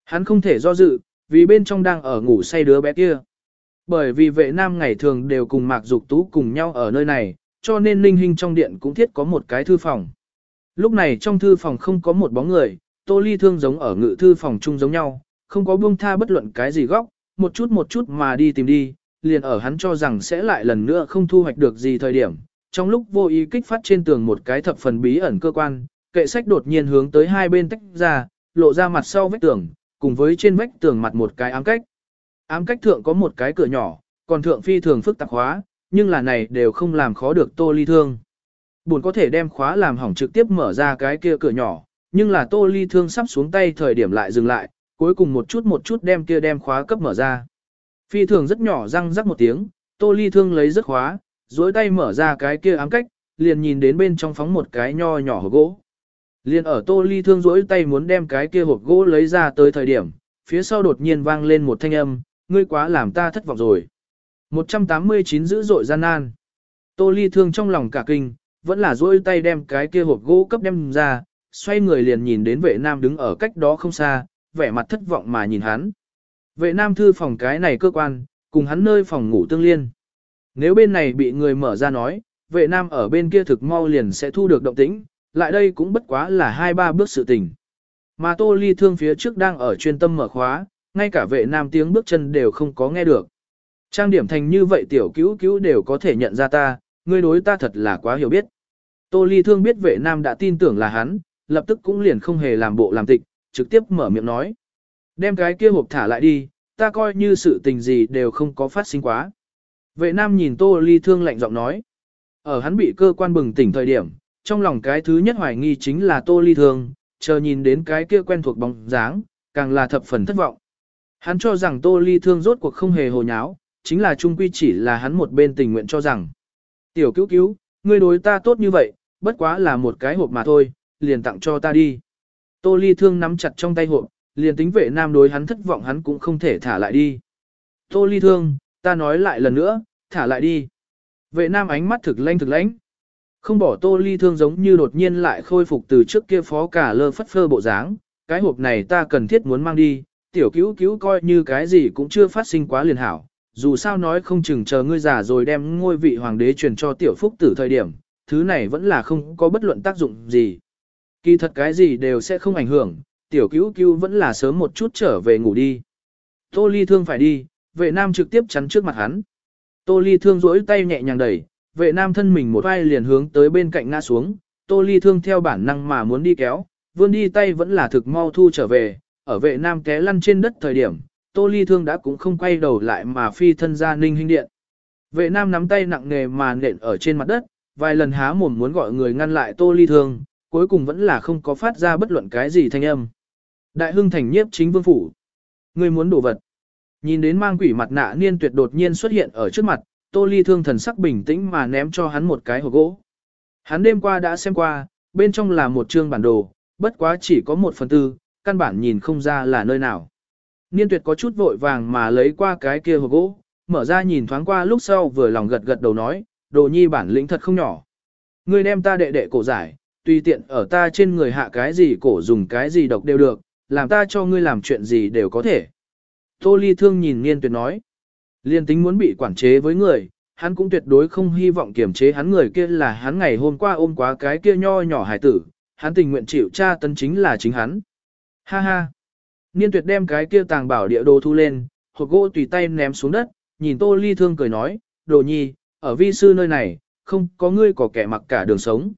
Hắn không thể do dự, vì bên trong đang ở ngủ say đứa bé kia. Bởi vì vệ nam ngày thường đều cùng Mạc Dục Tú cùng nhau ở nơi này, cho nên Ninh Hinh trong điện cũng thiết có một cái thư phòng. Lúc này trong thư phòng không có một bóng người, Tô Ly Thương giống ở ngự thư phòng chung giống nhau, không có buông tha bất luận cái gì góc, một chút một chút mà đi tìm đi, liền ở hắn cho rằng sẽ lại lần nữa không thu hoạch được gì thời điểm. Trong lúc vô ý kích phát trên tường một cái thập phần bí ẩn cơ quan, kệ sách đột nhiên hướng tới hai bên tách ra, lộ ra mặt sau vách tường, cùng với trên vách tường mặt một cái ám cách. Ám cách thượng có một cái cửa nhỏ, còn thượng phi thường phức tạp hóa, nhưng là này đều không làm khó được tô ly thương. Buồn có thể đem khóa làm hỏng trực tiếp mở ra cái kia cửa nhỏ, nhưng là tô ly thương sắp xuống tay thời điểm lại dừng lại, cuối cùng một chút một chút đem kia đem khóa cấp mở ra. Phi thường rất nhỏ răng rắc một tiếng, tô ly thương lấy rất khóa, duỗi tay mở ra cái kia ám cách, liền nhìn đến bên trong phóng một cái nho nhỏ hộp gỗ. Liền ở tô ly thương duỗi tay muốn đem cái kia hộp gỗ lấy ra tới thời điểm, phía sau đột nhiên vang lên một thanh âm, ngươi quá làm ta thất vọng rồi. 189 dữ dội gian nan. Tô ly thương trong lòng cả kinh, vẫn là duỗi tay đem cái kia hộp gỗ cấp đem ra, xoay người liền nhìn đến vệ nam đứng ở cách đó không xa, vẻ mặt thất vọng mà nhìn hắn. Vệ nam thư phòng cái này cơ quan, cùng hắn nơi phòng ngủ tương liên. Nếu bên này bị người mở ra nói, vệ nam ở bên kia thực mau liền sẽ thu được động tĩnh, lại đây cũng bất quá là hai ba bước sự tình. Mà tô ly thương phía trước đang ở chuyên tâm mở khóa, ngay cả vệ nam tiếng bước chân đều không có nghe được. Trang điểm thành như vậy tiểu cứu cứu đều có thể nhận ra ta, ngươi đối ta thật là quá hiểu biết. Tô ly thương biết vệ nam đã tin tưởng là hắn, lập tức cũng liền không hề làm bộ làm tịch, trực tiếp mở miệng nói. Đem cái kia hộp thả lại đi, ta coi như sự tình gì đều không có phát sinh quá. Vệ nam nhìn tô ly thương lạnh giọng nói. Ở hắn bị cơ quan bừng tỉnh thời điểm, trong lòng cái thứ nhất hoài nghi chính là tô ly thương, chờ nhìn đến cái kia quen thuộc bóng dáng, càng là thập phần thất vọng. Hắn cho rằng tô ly thương rốt cuộc không hề hồ nháo, chính là trung quy chỉ là hắn một bên tình nguyện cho rằng. Tiểu cứu cứu, ngươi đối ta tốt như vậy, bất quá là một cái hộp mà thôi, liền tặng cho ta đi. Tô ly thương nắm chặt trong tay hộp, liền tính vệ nam đối hắn thất vọng hắn cũng không thể thả lại đi. Tô ly thương, ta nói lại lần nữa, thả lại đi. Vệ nam ánh mắt thực lanh thực lãnh. Không bỏ tô ly thương giống như đột nhiên lại khôi phục từ trước kia phó cả lơ phất phơ bộ dáng. Cái hộp này ta cần thiết muốn mang đi, tiểu cứu cứu coi như cái gì cũng chưa phát sinh quá liền hảo. Dù sao nói không chừng chờ ngươi già rồi đem ngôi vị hoàng đế truyền cho tiểu phúc tử thời điểm, thứ này vẫn là không có bất luận tác dụng gì. Kỳ thật cái gì đều sẽ không ảnh hưởng, tiểu cứu cứu vẫn là sớm một chút trở về ngủ đi. Tô ly thương phải đi, vệ nam trực tiếp chắn trước mặt hắn. Tô ly thương rỗi tay nhẹ nhàng đẩy, vệ nam thân mình một vai liền hướng tới bên cạnh ngã xuống, tô ly thương theo bản năng mà muốn đi kéo, vươn đi tay vẫn là thực mau thu trở về, ở vệ nam té lăn trên đất thời điểm, tô ly thương đã cũng không quay đầu lại mà phi thân ra ninh hình điện. Vệ nam nắm tay nặng nề mà nện ở trên mặt đất, vài lần há mồm muốn gọi người ngăn lại tô ly thương, cuối cùng vẫn là không có phát ra bất luận cái gì thanh âm. Đại hưng thành nhiếp chính vương phủ. Người muốn đổ vật. Nhìn đến mang quỷ mặt nạ niên tuyệt đột nhiên xuất hiện ở trước mặt, tô ly thương thần sắc bình tĩnh mà ném cho hắn một cái hộp gỗ. Hắn đêm qua đã xem qua, bên trong là một chương bản đồ, bất quá chỉ có một phần tư, căn bản nhìn không ra là nơi nào. Niên tuyệt có chút vội vàng mà lấy qua cái kia hộp gỗ, mở ra nhìn thoáng qua lúc sau vừa lòng gật gật đầu nói, đồ nhi bản lĩnh thật không nhỏ. Ngươi đem ta đệ đệ cổ giải, tùy tiện ở ta trên người hạ cái gì cổ dùng cái gì độc đều được, làm ta cho ngươi làm chuyện gì đều có thể. Tô Ly Thương nhìn Niên Tuyệt nói, liên tính muốn bị quản chế với người, hắn cũng tuyệt đối không hy vọng kiểm chế hắn người kia là hắn ngày hôm qua ôm quá cái kia nho nhỏ hải tử, hắn tình nguyện chịu tra tấn chính là chính hắn. Ha ha! Niên Tuyệt đem cái kia tàng bảo địa đồ thu lên, hộp gỗ tùy tay ném xuống đất, nhìn Tô Ly Thương cười nói, đồ nhi, ở vi sư nơi này, không có ngươi có kẻ mặc cả đường sống.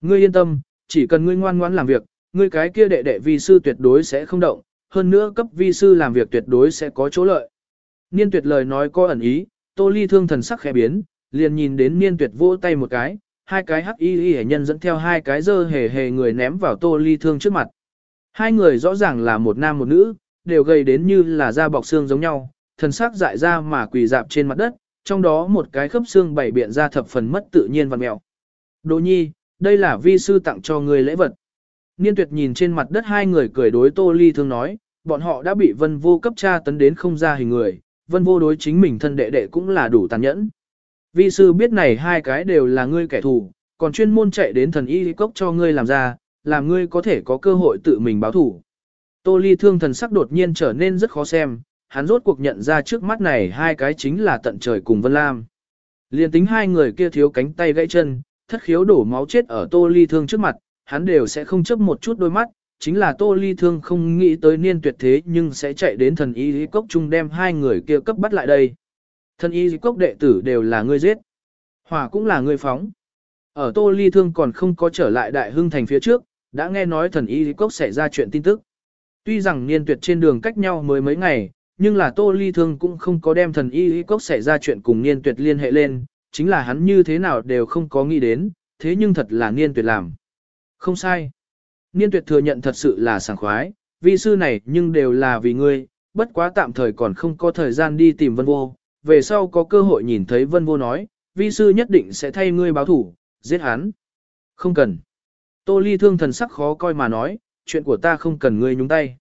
Ngươi yên tâm, chỉ cần ngươi ngoan ngoãn làm việc, ngươi cái kia đệ đệ vi sư tuyệt đối sẽ không động, hơn nữa cấp vi sư làm việc tuyệt đối sẽ có chỗ lợi. Niên tuyệt lời nói có ẩn ý, tô ly thương thần sắc khẽ biến, liền nhìn đến niên tuyệt vỗ tay một cái, hai cái hắc y y hệ nhân dẫn theo hai cái dơ hề hề người ném vào tô ly thương trước mặt. Hai người rõ ràng là một nam một nữ, đều gầy đến như là da bọc xương giống nhau, thần sắc dại ra mà quỳ dạp trên mặt đất, trong đó một cái khớp xương bảy biện ra thập phần mất tự nhiên và mẹo. Đỗ nhi, đây là vi sư tặng cho người lễ vật. Niên tuyệt nhìn trên mặt đất hai người cười đối tô ly thương nói, bọn họ đã bị vân vô cấp tra tấn đến không ra hình người, vân vô đối chính mình thân đệ đệ cũng là đủ tàn nhẫn. Vi sư biết này hai cái đều là ngươi kẻ thù, còn chuyên môn chạy đến thần y cốc cho ngươi làm ra, làm ngươi có thể có cơ hội tự mình báo thủ. Tô ly thương thần sắc đột nhiên trở nên rất khó xem, hắn rốt cuộc nhận ra trước mắt này hai cái chính là tận trời cùng Vân Lam. Liên tính hai người kia thiếu cánh tay gãy chân, thất khiếu đổ máu chết ở tô ly thương trước mặt, hắn đều sẽ không chấp một chút đôi mắt, chính là tô ly thương không nghĩ tới niên tuyệt thế nhưng sẽ chạy đến thần y lý cốc chung đem hai người kia cấp bắt lại đây. Thần y lý cốc đệ tử đều là ngươi giết, hỏa cũng là ngươi phóng. Ở tô ly thương còn không có trở lại đại hưng thành phía trước, đã nghe nói thần y lý cốc sẽ ra chuyện tin tức. Tuy rằng niên tuyệt trên đường cách nhau mới mấy ngày, nhưng là tô ly thương cũng không có đem thần y lý cốc xảy ra chuyện cùng niên tuyệt liên hệ lên, chính là hắn như thế nào đều không có nghĩ đến, thế nhưng thật là niên tuyệt làm. Không sai. Niên tuyệt thừa nhận thật sự là sảng khoái, vi sư này nhưng đều là vì ngươi, bất quá tạm thời còn không có thời gian đi tìm vân vô, về sau có cơ hội nhìn thấy vân vô nói, vi sư nhất định sẽ thay ngươi báo thủ, giết hắn. Không cần. Tô ly thương thần sắc khó coi mà nói, chuyện của ta không cần ngươi nhúng tay.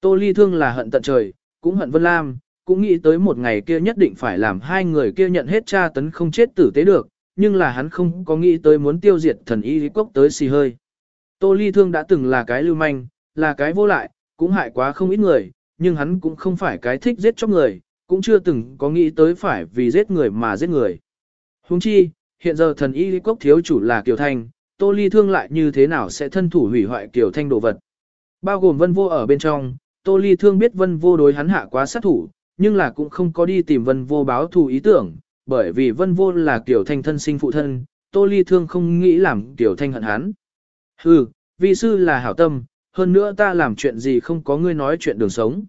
Tô ly thương là hận tận trời, cũng hận Vân Lam, cũng nghĩ tới một ngày kia nhất định phải làm hai người kia nhận hết tra tấn không chết tử tế được, nhưng là hắn không có nghĩ tới muốn tiêu diệt thần y lý cốc tới xì hơi. Tô Ly Thương đã từng là cái lưu manh, là cái vô lại, cũng hại quá không ít người, nhưng hắn cũng không phải cái thích giết chóc người, cũng chưa từng có nghĩ tới phải vì giết người mà giết người. Huống chi, hiện giờ thần y cốc thiếu chủ là Kiều Thanh, Tô Ly Thương lại như thế nào sẽ thân thủ hủy hoại Kiều Thanh đồ vật. Bao gồm vân vô ở bên trong, Tô Ly Thương biết vân vô đối hắn hạ quá sát thủ, nhưng là cũng không có đi tìm vân vô báo thù ý tưởng, bởi vì vân vô là Kiều Thanh thân sinh phụ thân, Tô Ly Thương không nghĩ làm Kiều Thanh hận hắn. Hừ, vi sư là hảo tâm, hơn nữa ta làm chuyện gì không có ngươi nói chuyện đường sống.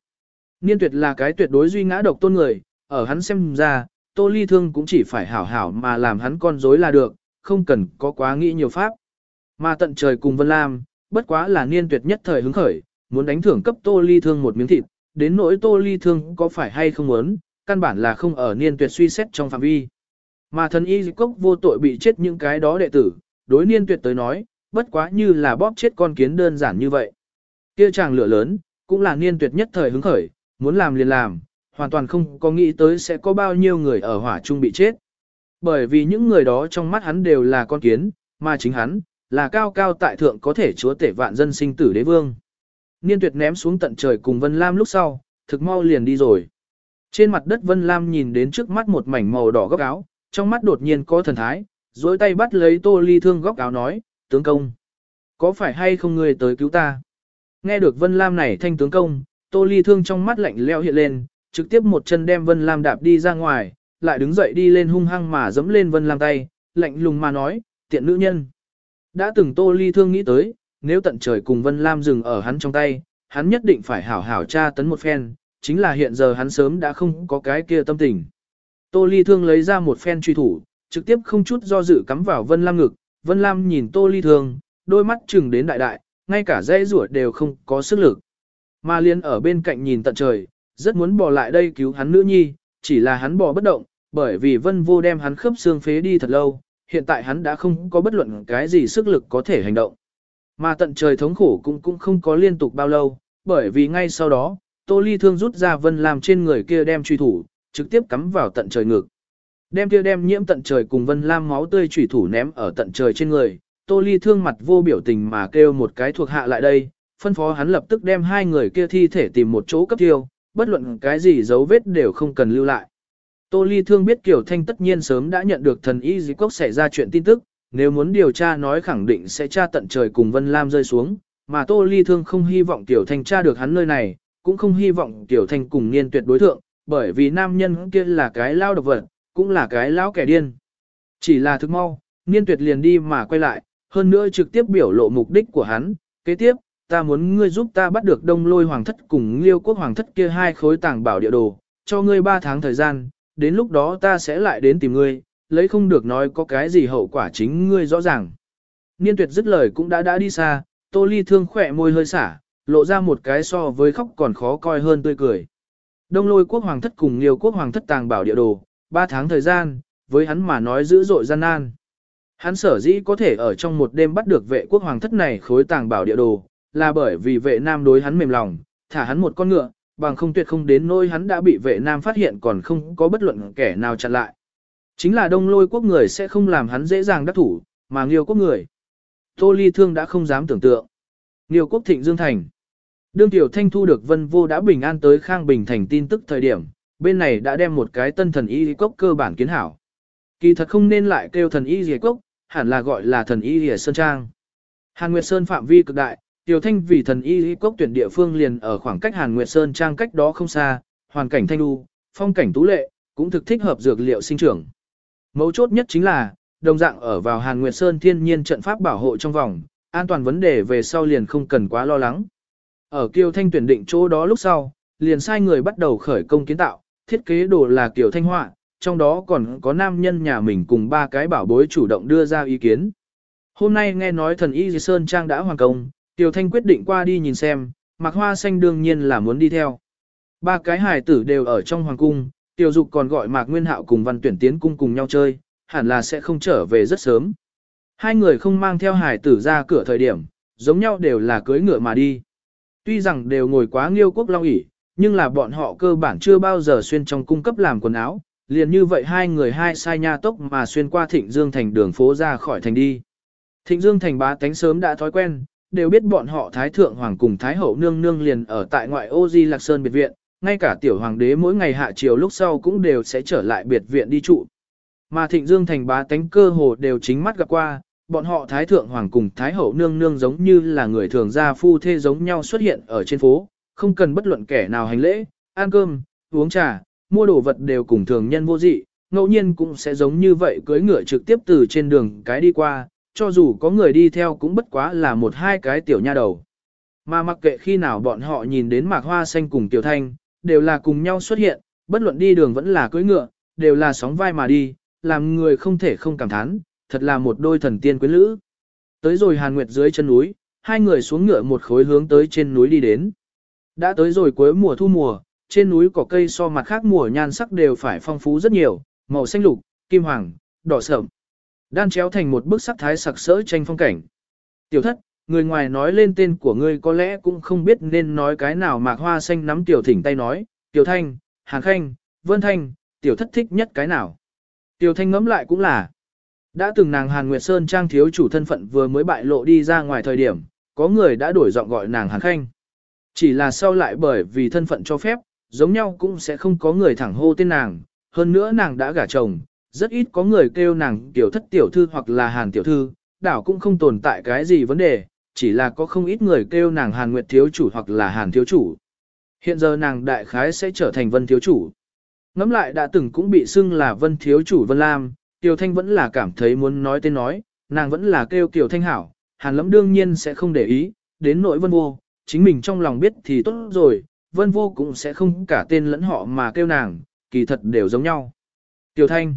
Niên tuyệt là cái tuyệt đối duy ngã độc tôn người, ở hắn xem ra, Tô Ly Thương cũng chỉ phải hảo hảo mà làm hắn con dối là được, không cần có quá nghĩ nhiều pháp. Mà tận trời cùng Vân Lam, bất quá là niên tuyệt nhất thời hứng khởi, muốn đánh thưởng cấp Tô Ly Thương một miếng thịt, đến nỗi Tô Ly Thương có phải hay không muốn, căn bản là không ở niên tuyệt suy xét trong phạm vi. Mà thần y cốc vô tội bị chết những cái đó đệ tử, đối niên tuyệt tới nói, bất quá như là bóp chết con kiến đơn giản như vậy. Kia chàng lửa lớn, cũng là niên tuyệt nhất thời hứng khởi, muốn làm liền làm, hoàn toàn không có nghĩ tới sẽ có bao nhiêu người ở hỏa trung bị chết. Bởi vì những người đó trong mắt hắn đều là con kiến, mà chính hắn, là cao cao tại thượng có thể chúa tể vạn dân sinh tử đế vương. Niên tuyệt ném xuống tận trời cùng Vân Lam lúc sau, thực mau liền đi rồi. Trên mặt đất Vân Lam nhìn đến trước mắt một mảnh màu đỏ góc áo, trong mắt đột nhiên có thần thái, dối tay bắt lấy tô ly thương góc áo nói, tướng công. Có phải hay không người tới cứu ta? Nghe được Vân Lam này thanh tướng công, tô ly thương trong mắt lạnh leo hiện lên, trực tiếp một chân đem Vân Lam đạp đi ra ngoài, lại đứng dậy đi lên hung hăng mà giẫm lên Vân Lam tay, lạnh lùng mà nói, tiện nữ nhân. Đã từng Tô Ly Thương nghĩ tới, nếu tận trời cùng Vân Lam dừng ở hắn trong tay, hắn nhất định phải hảo hảo tra tấn một phen, chính là hiện giờ hắn sớm đã không có cái kia tâm tình. Tô Ly Thương lấy ra một phen truy thủ, trực tiếp không chút do dự cắm vào Vân Lam ngực, Vân Lam nhìn Tô Ly Thương, đôi mắt chừng đến đại đại, ngay cả dây rủa đều không có sức lực. Mà liên ở bên cạnh nhìn tận trời, rất muốn bỏ lại đây cứu hắn nữ nhi, chỉ là hắn bỏ bất động, bởi vì vân vô đem hắn khớp xương phế đi thật lâu, hiện tại hắn đã không có bất luận cái gì sức lực có thể hành động. Mà tận trời thống khổ cũng cũng không có liên tục bao lâu, bởi vì ngay sau đó, Tô Ly thương rút ra vân Lam trên người kia đem truy thủ, trực tiếp cắm vào tận trời ngực. Đem kia đem nhiễm tận trời cùng vân lam máu tươi chủy thủ ném ở tận trời trên người, Tô Ly thương mặt vô biểu tình mà kêu một cái thuộc hạ lại đây, phân phó hắn lập tức đem hai người kia thi thể tìm một chỗ cấp tiêu, bất luận cái gì dấu vết đều không cần lưu lại. Tô Ly Thương biết Kiều Thanh tất nhiên sớm đã nhận được thần y dĩ cốc xảy ra chuyện tin tức, nếu muốn điều tra nói khẳng định sẽ tra tận trời cùng Vân Lam rơi xuống, mà Tô Ly Thương không hy vọng Kiều Thanh tra được hắn nơi này, cũng không hy vọng Kiều Thanh cùng niên tuyệt đối thượng, bởi vì nam nhân kia là cái lao độc vật, cũng là cái lão kẻ điên. Chỉ là thức mau, niên tuyệt liền đi mà quay lại, hơn nữa trực tiếp biểu lộ mục đích của hắn, kế tiếp, ta muốn ngươi giúp ta bắt được đông lôi hoàng thất cùng liêu quốc hoàng thất kia hai khối tàng bảo địa đồ, cho ngươi ba tháng thời gian, đến lúc đó ta sẽ lại đến tìm ngươi, lấy không được nói có cái gì hậu quả chính ngươi rõ ràng. Niên tuyệt dứt lời cũng đã đã đi xa, tô ly thương khỏe môi hơi xả, lộ ra một cái so với khóc còn khó coi hơn tươi cười. Đông lôi quốc hoàng thất cùng liêu quốc hoàng thất tàng bảo địa đồ, ba tháng thời gian, với hắn mà nói dữ dội gian nan. Hắn sở dĩ có thể ở trong một đêm bắt được vệ quốc hoàng thất này khối tàng bảo địa đồ, là bởi vì vệ nam đối hắn mềm lòng, thả hắn một con ngựa, bằng không tuyệt không đến nỗi hắn đã bị vệ nam phát hiện còn không có bất luận kẻ nào chặn lại. Chính là đông lôi quốc người sẽ không làm hắn dễ dàng đắc thủ, mà nghiêu quốc người. Tô Ly Thương đã không dám tưởng tượng. Nghiêu quốc thịnh Dương Thành. Đương Tiểu Thanh thu được vân vô đã bình an tới Khang Bình Thành tin tức thời điểm, bên này đã đem một cái tân thần y cốc cơ bản kiến hảo. Kỳ thật không nên lại kêu thần y dì cốc, hẳn là gọi là thần y dì sơn trang. Hàn Nguyệt Sơn phạm vi cực đại, Tiểu Thanh vì thần y dì cốc tuyển địa phương liền ở khoảng cách Hàn Nguyệt Sơn trang cách đó không xa, hoàn cảnh thanh lưu, phong cảnh tú lệ, cũng thực thích hợp dược liệu sinh trưởng. Mấu chốt nhất chính là, đồng dạng ở vào Hàn Nguyệt Sơn thiên nhiên trận pháp bảo hộ trong vòng, an toàn vấn đề về sau liền không cần quá lo lắng. Ở Kiều Thanh tuyển định chỗ đó lúc sau, liền sai người bắt đầu khởi công kiến tạo, thiết kế đồ là kiểu Thanh họa, trong đó còn có nam nhân nhà mình cùng ba cái bảo bối chủ động đưa ra ý kiến. Hôm nay nghe nói thần Y Sơn Trang đã hoàn công, Tiểu Thanh quyết định qua đi nhìn xem, mặc Hoa Xanh đương nhiên là muốn đi theo. Ba cái hài tử đều ở trong hoàng cung, Tiểu Dục còn gọi Mạc Nguyên Hạo cùng Văn Tuyển tiến cung cùng nhau chơi, hẳn là sẽ không trở về rất sớm. Hai người không mang theo hài tử ra cửa thời điểm, giống nhau đều là cưới ngựa mà đi. Tuy rằng đều ngồi quá nghiêu quốc long ỉ, nhưng là bọn họ cơ bản chưa bao giờ xuyên trong cung cấp làm quần áo, liền như vậy hai người hai sai nha tốc mà xuyên qua Thịnh Dương thành đường phố ra khỏi thành đi. Thịnh Dương thành bá tánh sớm đã thói quen, đều biết bọn họ Thái Thượng Hoàng cùng Thái Hậu Nương Nương liền ở tại ngoại ô Di Lạc Sơn biệt viện, ngay cả tiểu hoàng đế mỗi ngày hạ chiều lúc sau cũng đều sẽ trở lại biệt viện đi trụ. Mà thịnh dương thành bá tánh cơ hồ đều chính mắt gặp qua, bọn họ Thái Thượng Hoàng cùng Thái Hậu Nương Nương giống như là người thường gia phu thê giống nhau xuất hiện ở trên phố, không cần bất luận kẻ nào hành lễ, ăn cơm, uống trà, mua đồ vật đều cùng thường nhân vô dị, ngẫu nhiên cũng sẽ giống như vậy cưỡi ngựa trực tiếp từ trên đường cái đi qua, cho dù có người đi theo cũng bất quá là một hai cái tiểu nha đầu. Mà mặc kệ khi nào bọn họ nhìn đến mạc hoa xanh cùng tiểu thanh, đều là cùng nhau xuất hiện, bất luận đi đường vẫn là cưỡi ngựa, đều là sóng vai mà đi, làm người không thể không cảm thán, thật là một đôi thần tiên quyến lữ. Tới rồi Hàn Nguyệt dưới chân núi, hai người xuống ngựa một khối hướng tới trên núi đi đến. Đã tới rồi cuối mùa thu mùa, trên núi có cây so mặt khác mùa nhan sắc đều phải phong phú rất nhiều, màu xanh lục, kim hoàng, đỏ sẫm Đan chéo thành một bức sắc thái sặc sỡ tranh phong cảnh. Tiểu thất, người ngoài nói lên tên của ngươi có lẽ cũng không biết nên nói cái nào mạc hoa xanh nắm tiểu thỉnh tay nói, tiểu thanh, hàn khanh, vân thanh, tiểu thất thích nhất cái nào. Tiểu thanh ngẫm lại cũng là, đã từng nàng Hàn Nguyệt Sơn trang thiếu chủ thân phận vừa mới bại lộ đi ra ngoài thời điểm, có người đã đổi giọng gọi nàng Hàn Khanh. Chỉ là sau lại bởi vì thân phận cho phép, giống nhau cũng sẽ không có người thẳng hô tên nàng, hơn nữa nàng đã gả chồng, rất ít có người kêu nàng tiểu thất tiểu thư hoặc là Hàn tiểu thư, đảo cũng không tồn tại cái gì vấn đề, chỉ là có không ít người kêu nàng Hàn Nguyệt thiếu chủ hoặc là Hàn thiếu chủ. Hiện giờ nàng đại khái sẽ trở thành Vân thiếu chủ. Ngắm lại đã từng cũng bị xưng là Vân thiếu chủ Vân Lam, Tiểu Thanh vẫn là cảm thấy muốn nói tên nói, nàng vẫn là kêu Tiểu Thanh hảo, Hàn lẫm đương nhiên sẽ không để ý, đến nỗi Vân Vô, chính mình trong lòng biết thì tốt rồi, Vân Vô cũng sẽ không cả tên lẫn họ mà kêu nàng, kỳ thật đều giống nhau. Tiểu Thanh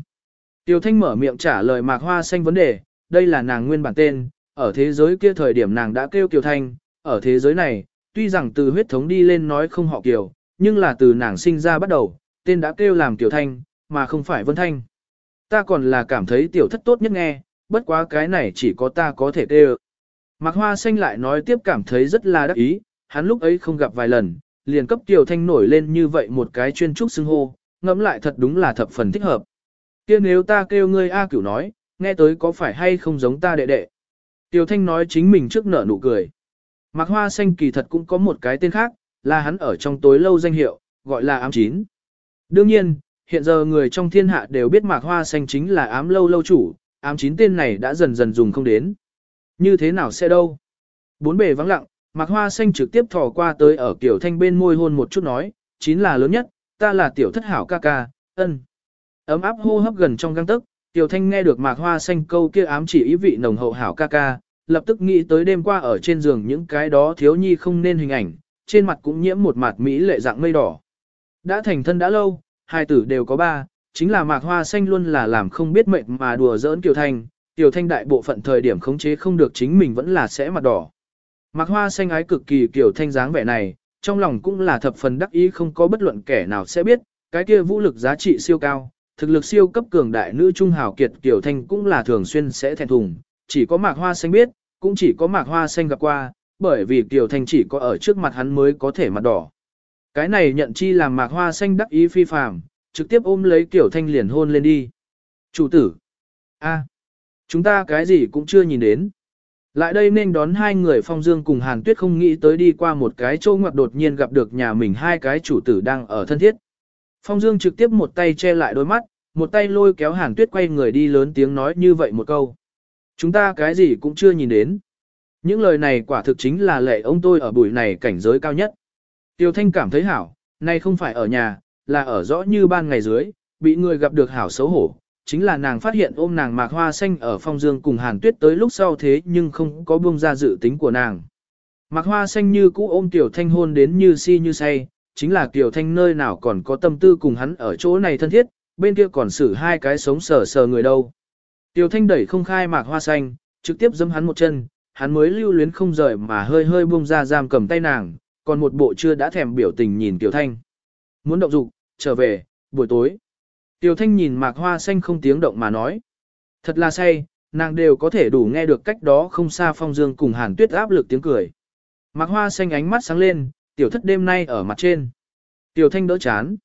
Tiểu Thanh mở miệng trả lời Mạc Hoa Xanh vấn đề, đây là nàng nguyên bản tên, ở thế giới kia thời điểm nàng đã kêu Kiều Thanh, ở thế giới này, tuy rằng từ huyết thống đi lên nói không họ Kiều, nhưng là từ nàng sinh ra bắt đầu, tên đã kêu làm Kiều Thanh, mà không phải Vân Thanh. Ta còn là cảm thấy tiểu thất tốt nhất nghe, bất quá cái này chỉ có ta có thể kêu. Mạc Hoa Xanh lại nói tiếp cảm thấy rất là đắc ý, hắn lúc ấy không gặp vài lần, liền cấp Kiều Thanh nổi lên như vậy một cái chuyên trúc xưng hô, ngẫm lại thật đúng là thập phần thích hợp. kia nếu ta kêu ngươi A cửu nói, nghe tới có phải hay không giống ta đệ đệ. Tiểu Thanh nói chính mình trước nở nụ cười. Mạc Hoa Xanh kỳ thật cũng có một cái tên khác, là hắn ở trong tối lâu danh hiệu, gọi là ám chín. Đương nhiên, hiện giờ người trong thiên hạ đều biết Mạc Hoa Xanh chính là ám lâu lâu chủ, ám chín tên này đã dần dần dùng không đến. Như thế nào sẽ đâu? Bốn bề vắng lặng, Mạc Hoa Xanh trực tiếp thò qua tới ở kiểu Thanh bên môi hôn một chút nói, chín là lớn nhất, ta là tiểu thất hảo ca ca, ân. Ấm áp hô hấp gần trong găng tức, Tiểu Thanh nghe được Mạc Hoa Xanh câu kia ám chỉ ý vị nồng hậu hảo ca ca, lập tức nghĩ tới đêm qua ở trên giường những cái đó thiếu nhi không nên hình ảnh, trên mặt cũng nhiễm một mặt mỹ lệ dạng mây đỏ. Đã thành thân đã lâu, hai tử đều có ba, chính là Mạc Hoa Xanh luôn là làm không biết mệnh mà đùa giỡn Tiểu Thanh, Tiểu Thanh đại bộ phận thời điểm khống chế không được chính mình vẫn là sẽ mặt đỏ. Mạc Hoa Xanh ái cực kỳ kiểu Thanh dáng vẻ này, trong lòng cũng là thập phần đắc ý không có bất luận kẻ nào sẽ biết, cái kia vũ lực giá trị siêu cao, thực lực siêu cấp cường đại nữ trung hào kiệt Tiểu Thanh cũng là thường xuyên sẽ thẹn thùng, chỉ có Mạc Hoa Xanh biết, cũng chỉ có Mạc Hoa Xanh gặp qua, bởi vì Tiểu Thanh chỉ có ở trước mặt hắn mới có thể mặt đỏ. Cái này nhận chi làm Mạc Hoa Xanh đắc ý phi phàm, trực tiếp ôm lấy Tiểu Thanh liền hôn lên đi. Chủ tử, a, chúng ta cái gì cũng chưa nhìn đến. Lại đây nên đón hai người Phong Dương cùng Hàn Tuyết không nghĩ tới đi qua một cái châu ngoặc đột nhiên gặp được nhà mình hai cái chủ tử đang ở thân thiết. Phong Dương trực tiếp một tay che lại đôi mắt, một tay lôi kéo Hàn Tuyết quay người đi lớn tiếng nói như vậy một câu. Chúng ta cái gì cũng chưa nhìn đến. Những lời này quả thực chính là lệ ông tôi ở buổi này cảnh giới cao nhất. Tiêu Thanh cảm thấy hảo, nay không phải ở nhà, là ở rõ như ban ngày dưới, bị người gặp được hảo xấu hổ, chính là nàng phát hiện ôm nàng mạc hoa xanh ở phong dương cùng hàn tuyết tới lúc sau thế nhưng không có buông ra dự tính của nàng. Mạc hoa xanh như cũ ôm tiểu thanh hôn đến như si như say, chính là tiểu thanh nơi nào còn có tâm tư cùng hắn ở chỗ này thân thiết, bên kia còn xử hai cái sống sờ sờ người đâu. Tiểu thanh đẩy không khai mạc hoa xanh, trực tiếp giẫm hắn một chân, hắn mới lưu luyến không rời mà hơi hơi buông ra giam cầm tay nàng, còn một bộ chưa đã thèm biểu tình nhìn tiểu thanh. Muốn động dục, trở về, buổi tối. Tiểu thanh nhìn mạc hoa xanh không tiếng động mà nói. Thật là say, nàng đều có thể đủ nghe được cách đó không xa phong dương cùng hàn tuyết áp lực tiếng cười. Mạc hoa xanh ánh mắt sáng lên, tiểu thất đêm nay ở mặt trên. Tiểu thanh đỡ chán.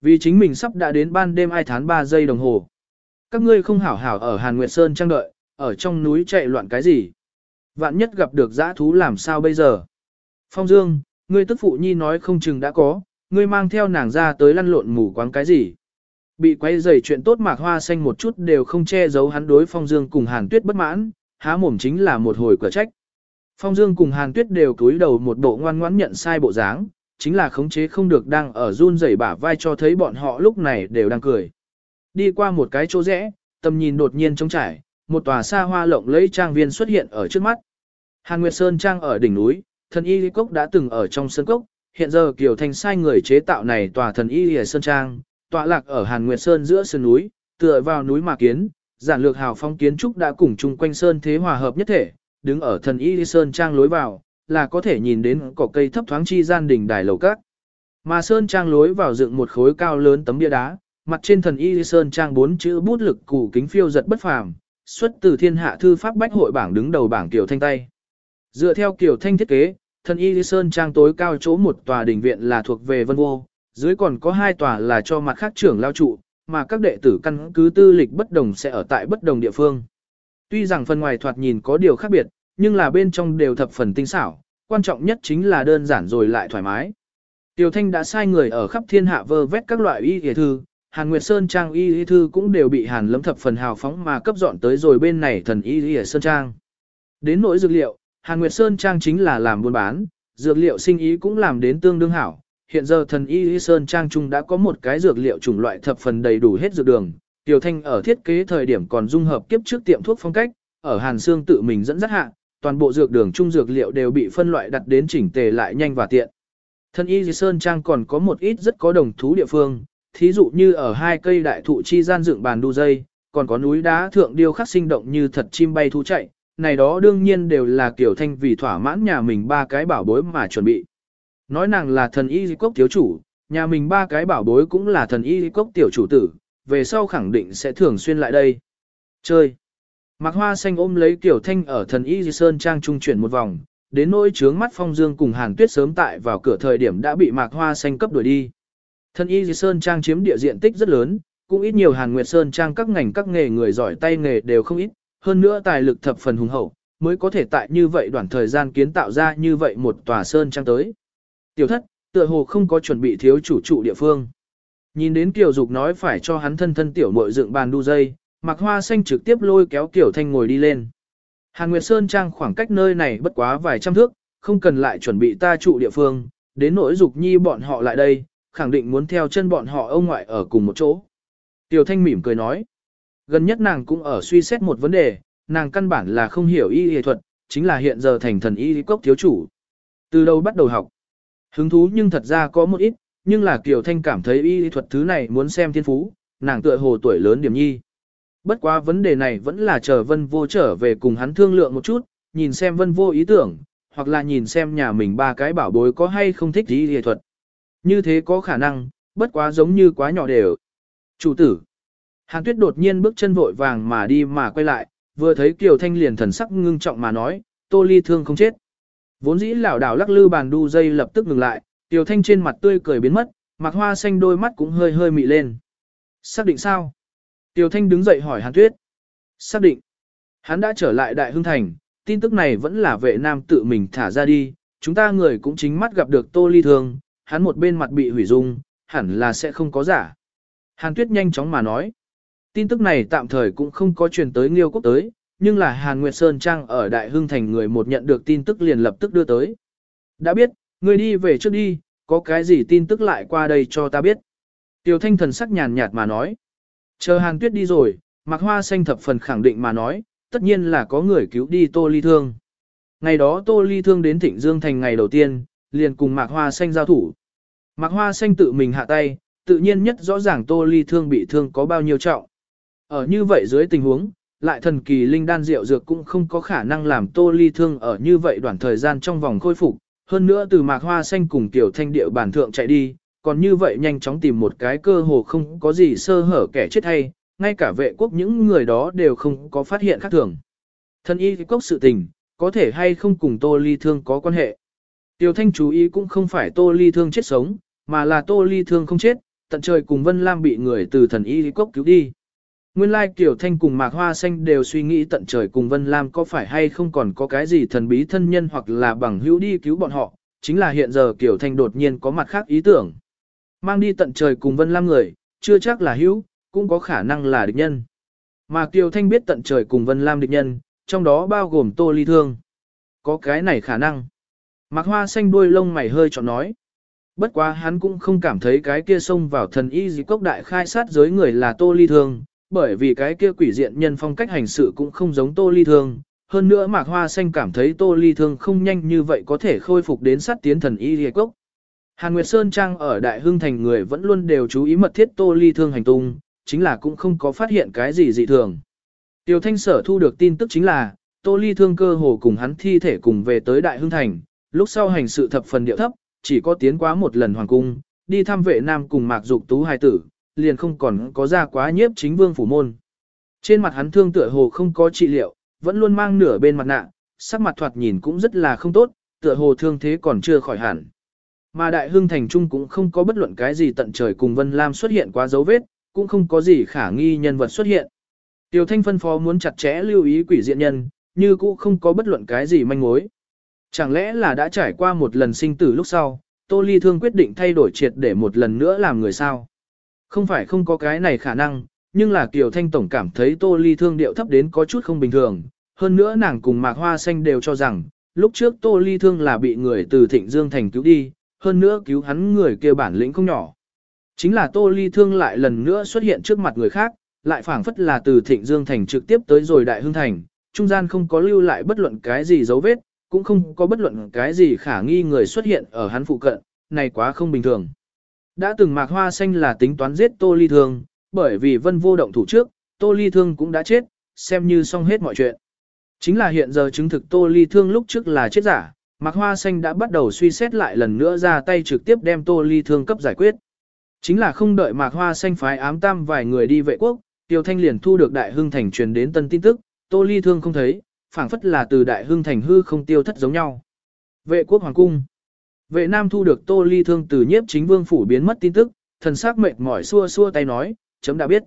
Vì chính mình sắp đã đến ban đêm ai tháng 3 giây đồng hồ. Các ngươi không hảo hảo ở Hàn Nguyệt Sơn trang đợi, ở trong núi chạy loạn cái gì. Vạn nhất gặp được dã thú làm sao bây giờ. Phong Dương, ngươi tức phụ nhi nói không chừng đã có, ngươi mang theo nàng ra tới lăn lộn mù quáng cái gì. Bị quay dày chuyện tốt mạc hoa xanh một chút đều không che giấu hắn đối phong dương cùng hàn tuyết bất mãn, há mồm chính là một hồi cửa trách. Phong dương cùng hàn tuyết đều cúi đầu một bộ ngoan ngoãn nhận sai bộ dáng, chính là khống chế không được đang ở run rẩy bả vai cho thấy bọn họ lúc này đều đang cười. Đi qua một cái chỗ rẽ, tầm nhìn đột nhiên trống trải, một tòa xa hoa lộng lẫy trang viên xuất hiện ở trước mắt. Hàn Nguyệt Sơn trang ở đỉnh núi, thần y cốc đã từng ở trong sân cốc, hiện giờ Kiều Thanh sai người chế tạo này tòa thần y ở sơn trang, tọa lạc ở Hàn Nguyệt Sơn giữa sơn núi, tựa vào núi mà kiến, giản lược hào phong kiến trúc đã cùng chung quanh sơn thế hòa hợp nhất thể, đứng ở thần y sơn trang lối vào, là có thể nhìn đến cỏ cây thấp thoáng chi gian đỉnh đài lầu các. Mà sơn trang lối vào dựng một khối cao lớn tấm bia đá, mặt trên thần y sơn trang bốn chữ bút lực củ kính phiêu giật bất phàm, xuất từ thiên hạ thư pháp bách hội bảng đứng đầu bảng kiểu thanh tay. Dựa theo kiểu thanh thiết kế, thần y sơn trang tối cao chỗ một tòa đỉnh viện là thuộc về vân vô, dưới còn có hai tòa là cho mặt khác trưởng lao trụ, mà các đệ tử căn cứ tư lịch bất đồng sẽ ở tại bất đồng địa phương. Tuy rằng phần ngoài thoạt nhìn có điều khác biệt, nhưng là bên trong đều thập phần tinh xảo, quan trọng nhất chính là đơn giản rồi lại thoải mái. Tiểu Thanh đã sai người ở khắp thiên hạ vơ vét các loại y y thư, Hàn Nguyệt Sơn Trang y y thư cũng đều bị Hàn Lâm thập phần hào phóng mà cấp dọn tới rồi bên này thần y y Sơn Trang. Đến nỗi dược liệu, Hàn Nguyệt Sơn Trang chính là làm buôn bán, dược liệu sinh ý cũng làm đến tương đương hảo. Hiện giờ thần y y Sơn Trang Trung đã có một cái dược liệu chủng loại thập phần đầy đủ hết dược đường. Tiểu Thanh ở thiết kế thời điểm còn dung hợp kiếp trước tiệm thuốc phong cách, ở Hàn Sương tự mình dẫn dắt hạ, toàn bộ dược đường trung dược liệu đều bị phân loại đặt đến chỉnh tề lại nhanh và tiện. Thần y Sơn Trang còn có một ít rất có đồng thú địa phương, thí dụ như ở hai cây đại thụ chi gian dựng bàn đu dây, còn có núi đá thượng điêu khắc sinh động như thật chim bay thú chạy, này đó đương nhiên đều là kiểu thanh vì thỏa mãn nhà mình ba cái bảo bối mà chuẩn bị. Nói nàng là thần y cốc thiếu chủ, nhà mình ba cái bảo bối cũng là thần y cốc tiểu chủ tử, về sau khẳng định sẽ thường xuyên lại đây. Chơi. Mạc Hoa Xanh ôm lấy Tiểu Thanh ở thần Y Sơn Trang trung chuyển một vòng, đến nỗi trướng mắt Phong Dương cùng Hàn Tuyết sớm tại vào cửa thời điểm đã bị Mạc Hoa Xanh cấp đuổi đi. Thần Y Sơn Trang chiếm địa diện tích rất lớn, cũng ít nhiều Hàn Nguyệt Sơn Trang các ngành các nghề người giỏi tay nghề đều không ít, hơn nữa tài lực thập phần hùng hậu, mới có thể tại như vậy đoạn thời gian kiến tạo ra như vậy một tòa Sơn Trang tới. Tiểu thất, tựa hồ không có chuẩn bị thiếu chủ trụ địa phương. Nhìn đến Kiều Dục nói phải cho hắn thân thân tiểu muội dựng bàn đu dây, Mạc Hoa Xanh trực tiếp lôi kéo Tiểu Thanh ngồi đi lên. Hàn Nguyệt Sơn Trang khoảng cách nơi này bất quá vài trăm thước, không cần lại chuẩn bị ta trụ địa phương, đến nỗi dục nhi bọn họ lại đây, khẳng định muốn theo chân bọn họ ông ngoại ở cùng một chỗ. Tiểu Thanh mỉm cười nói, gần nhất nàng cũng ở suy xét một vấn đề, nàng căn bản là không hiểu y y thuật, chính là hiện giờ thành thần y cốc thiếu chủ. Từ đâu bắt đầu học? Hứng thú nhưng thật ra có một ít, nhưng là Kiều Thanh cảm thấy y thuật thứ này muốn xem thiên phú, nàng tựa hồ tuổi lớn điểm nhi. Bất quá vấn đề này vẫn là chờ vân vô trở về cùng hắn thương lượng một chút, nhìn xem vân vô ý tưởng, hoặc là nhìn xem nhà mình ba cái bảo bối có hay không thích y y thuật. Như thế có khả năng, bất quá giống như quá nhỏ đều. Chủ tử. Hàn tuyết đột nhiên bước chân vội vàng mà đi mà quay lại, vừa thấy Kiều Thanh liền thần sắc ngưng trọng mà nói, tô ly thương không chết. Vốn dĩ lảo đảo lắc lư bàn đu dây lập tức ngừng lại, Tiểu Thanh trên mặt tươi cười biến mất, mặc hoa xanh đôi mắt cũng hơi hơi mị lên. Xác định sao? Tiểu Thanh đứng dậy hỏi Hàn Tuyết. Xác định. Hắn đã trở lại Đại Hưng Thành, tin tức này vẫn là vệ nam tự mình thả ra đi, chúng ta người cũng chính mắt gặp được Tô Ly Thương, hắn một bên mặt bị hủy dung, hẳn là sẽ không có giả. Hàn Tuyết nhanh chóng mà nói. Tin tức này tạm thời cũng không có truyền tới Nghiêu Quốc tới, nhưng là Hàn Nguyệt Sơn Trang ở Đại Hưng Thành người một nhận được tin tức liền lập tức đưa tới. Đã biết, người đi về trước đi, có cái gì tin tức lại qua đây cho ta biết. Tiểu Thanh thần sắc nhàn nhạt mà nói. Chờ Hàn Tuyết đi rồi, Mạc Hoa Xanh thập phần khẳng định mà nói, tất nhiên là có người cứu đi Tô Ly Thương. Ngày đó Tô Ly Thương đến Thịnh Dương Thành ngày đầu tiên, liền cùng Mạc Hoa Xanh giao thủ. Mạc Hoa Xanh tự mình hạ tay, tự nhiên nhất rõ ràng Tô Ly Thương bị thương có bao nhiêu trọng. Ở như vậy dưới tình huống, lại thần kỳ linh đan rượu dược cũng không có khả năng làm Tô Ly Thương ở như vậy đoạn thời gian trong vòng khôi phục. Hơn nữa từ Mạc Hoa Xanh cùng Tiểu Thanh Điệu bản thượng chạy đi, còn như vậy nhanh chóng tìm một cái cơ hồ không có gì sơ hở kẻ chết hay, ngay cả vệ quốc những người đó đều không có phát hiện khác thường. Thân y cốc sự tình, có thể hay không cùng Tô Ly Thương có quan hệ. Tiểu Thanh chú ý cũng không phải Tô Ly Thương chết sống, mà là Tô Ly Thương không chết, tận trời cùng Vân Lam bị người từ thần y cốc cứu đi. Nguyên lai Kiều Thanh cùng Mạc Hoa Xanh đều suy nghĩ tận trời cùng Vân Lam có phải hay không còn có cái gì thần bí thân nhân hoặc là bằng hữu đi cứu bọn họ, chính là hiện giờ Kiều Thanh đột nhiên có mặt khác ý tưởng. Mang đi tận trời cùng Vân Lam người, chưa chắc là hữu, cũng có khả năng là địch nhân. Mà Kiều Thanh biết tận trời cùng Vân Lam địch nhân, trong đó bao gồm Tô Ly Thương. Có cái này khả năng. Mạc Hoa xanh đuôi lông mày hơi chọn nói. Bất quá hắn cũng không cảm thấy cái kia xông vào thần y dịp cốc đại khai sát giới người là Tô Ly Thương, bởi vì cái kia quỷ diện nhân phong cách hành sự cũng không giống Tô Ly Thương. Hơn nữa Mạc Hoa xanh cảm thấy Tô Ly Thương không nhanh như vậy có thể khôi phục đến sát tiến thần y liệt cốc. Hàn Nguyệt Sơn Trang ở Đại Hưng Thành người vẫn luôn đều chú ý mật thiết Tô Ly Thương hành tung, chính là cũng không có phát hiện cái gì dị thường. Tiêu Thanh Sở thu được tin tức chính là, Tô Ly Thương cơ hồ cùng hắn thi thể cùng về tới Đại Hưng Thành, lúc sau hành sự thập phần điệu thấp, chỉ có tiến quá một lần hoàng cung, đi thăm vệ nam cùng mạc dục tú hai tử, liền không còn có ra quá nhiếp chính vương phủ môn. Trên mặt hắn thương tựa hồ không có trị liệu, vẫn luôn mang nửa bên mặt nạ, sắc mặt thoạt nhìn cũng rất là không tốt, tựa hồ thương thế còn chưa khỏi hẳn. Mà đại hưng thành trung cũng không có bất luận cái gì tận trời cùng Vân Lam xuất hiện quá dấu vết, cũng không có gì khả nghi nhân vật xuất hiện. tiểu Thanh phân phó muốn chặt chẽ lưu ý quỷ diện nhân, như cũng không có bất luận cái gì manh mối. Chẳng lẽ là đã trải qua một lần sinh tử lúc sau, Tô Ly Thương quyết định thay đổi triệt để một lần nữa làm người sao? Không phải không có cái này khả năng, nhưng là Kiều Thanh Tổng cảm thấy Tô Ly Thương điệu thấp đến có chút không bình thường. Hơn nữa nàng cùng Mạc Hoa Xanh đều cho rằng, lúc trước Tô Ly Thương là bị người từ Thịnh Dương Thành cứu đi, hơn nữa cứu hắn người kia bản lĩnh không nhỏ. Chính là Tô Ly Thương lại lần nữa xuất hiện trước mặt người khác, lại phảng phất là từ Thịnh Dương Thành trực tiếp tới rồi Đại Hưng Thành, trung gian không có lưu lại bất luận cái gì dấu vết, cũng không có bất luận cái gì khả nghi người xuất hiện ở hắn phụ cận, này quá không bình thường. Đã từng mạc hoa xanh là tính toán giết Tô Ly Thương, bởi vì vân vô động thủ trước, Tô Ly Thương cũng đã chết, xem như xong hết mọi chuyện. Chính là hiện giờ chứng thực Tô Ly Thương lúc trước là chết giả, Mạc Hoa Xanh đã bắt đầu suy xét lại lần nữa ra tay trực tiếp đem Tô Ly Thương cấp giải quyết. Chính là không đợi Mạc Hoa Xanh phái ám tam vài người đi vệ quốc, Tiêu Thanh liền thu được Đại Hưng Thành truyền đến tân tin tức, Tô Ly Thương không thấy, phảng phất là từ Đại Hưng Thành hư không tiêu thất giống nhau. Vệ quốc hoàng cung. Vệ Nam thu được Tô Ly Thương từ nhiếp chính vương phủ biến mất tin tức, thần sắc mệt mỏi xua xua tay nói, chấm đã biết.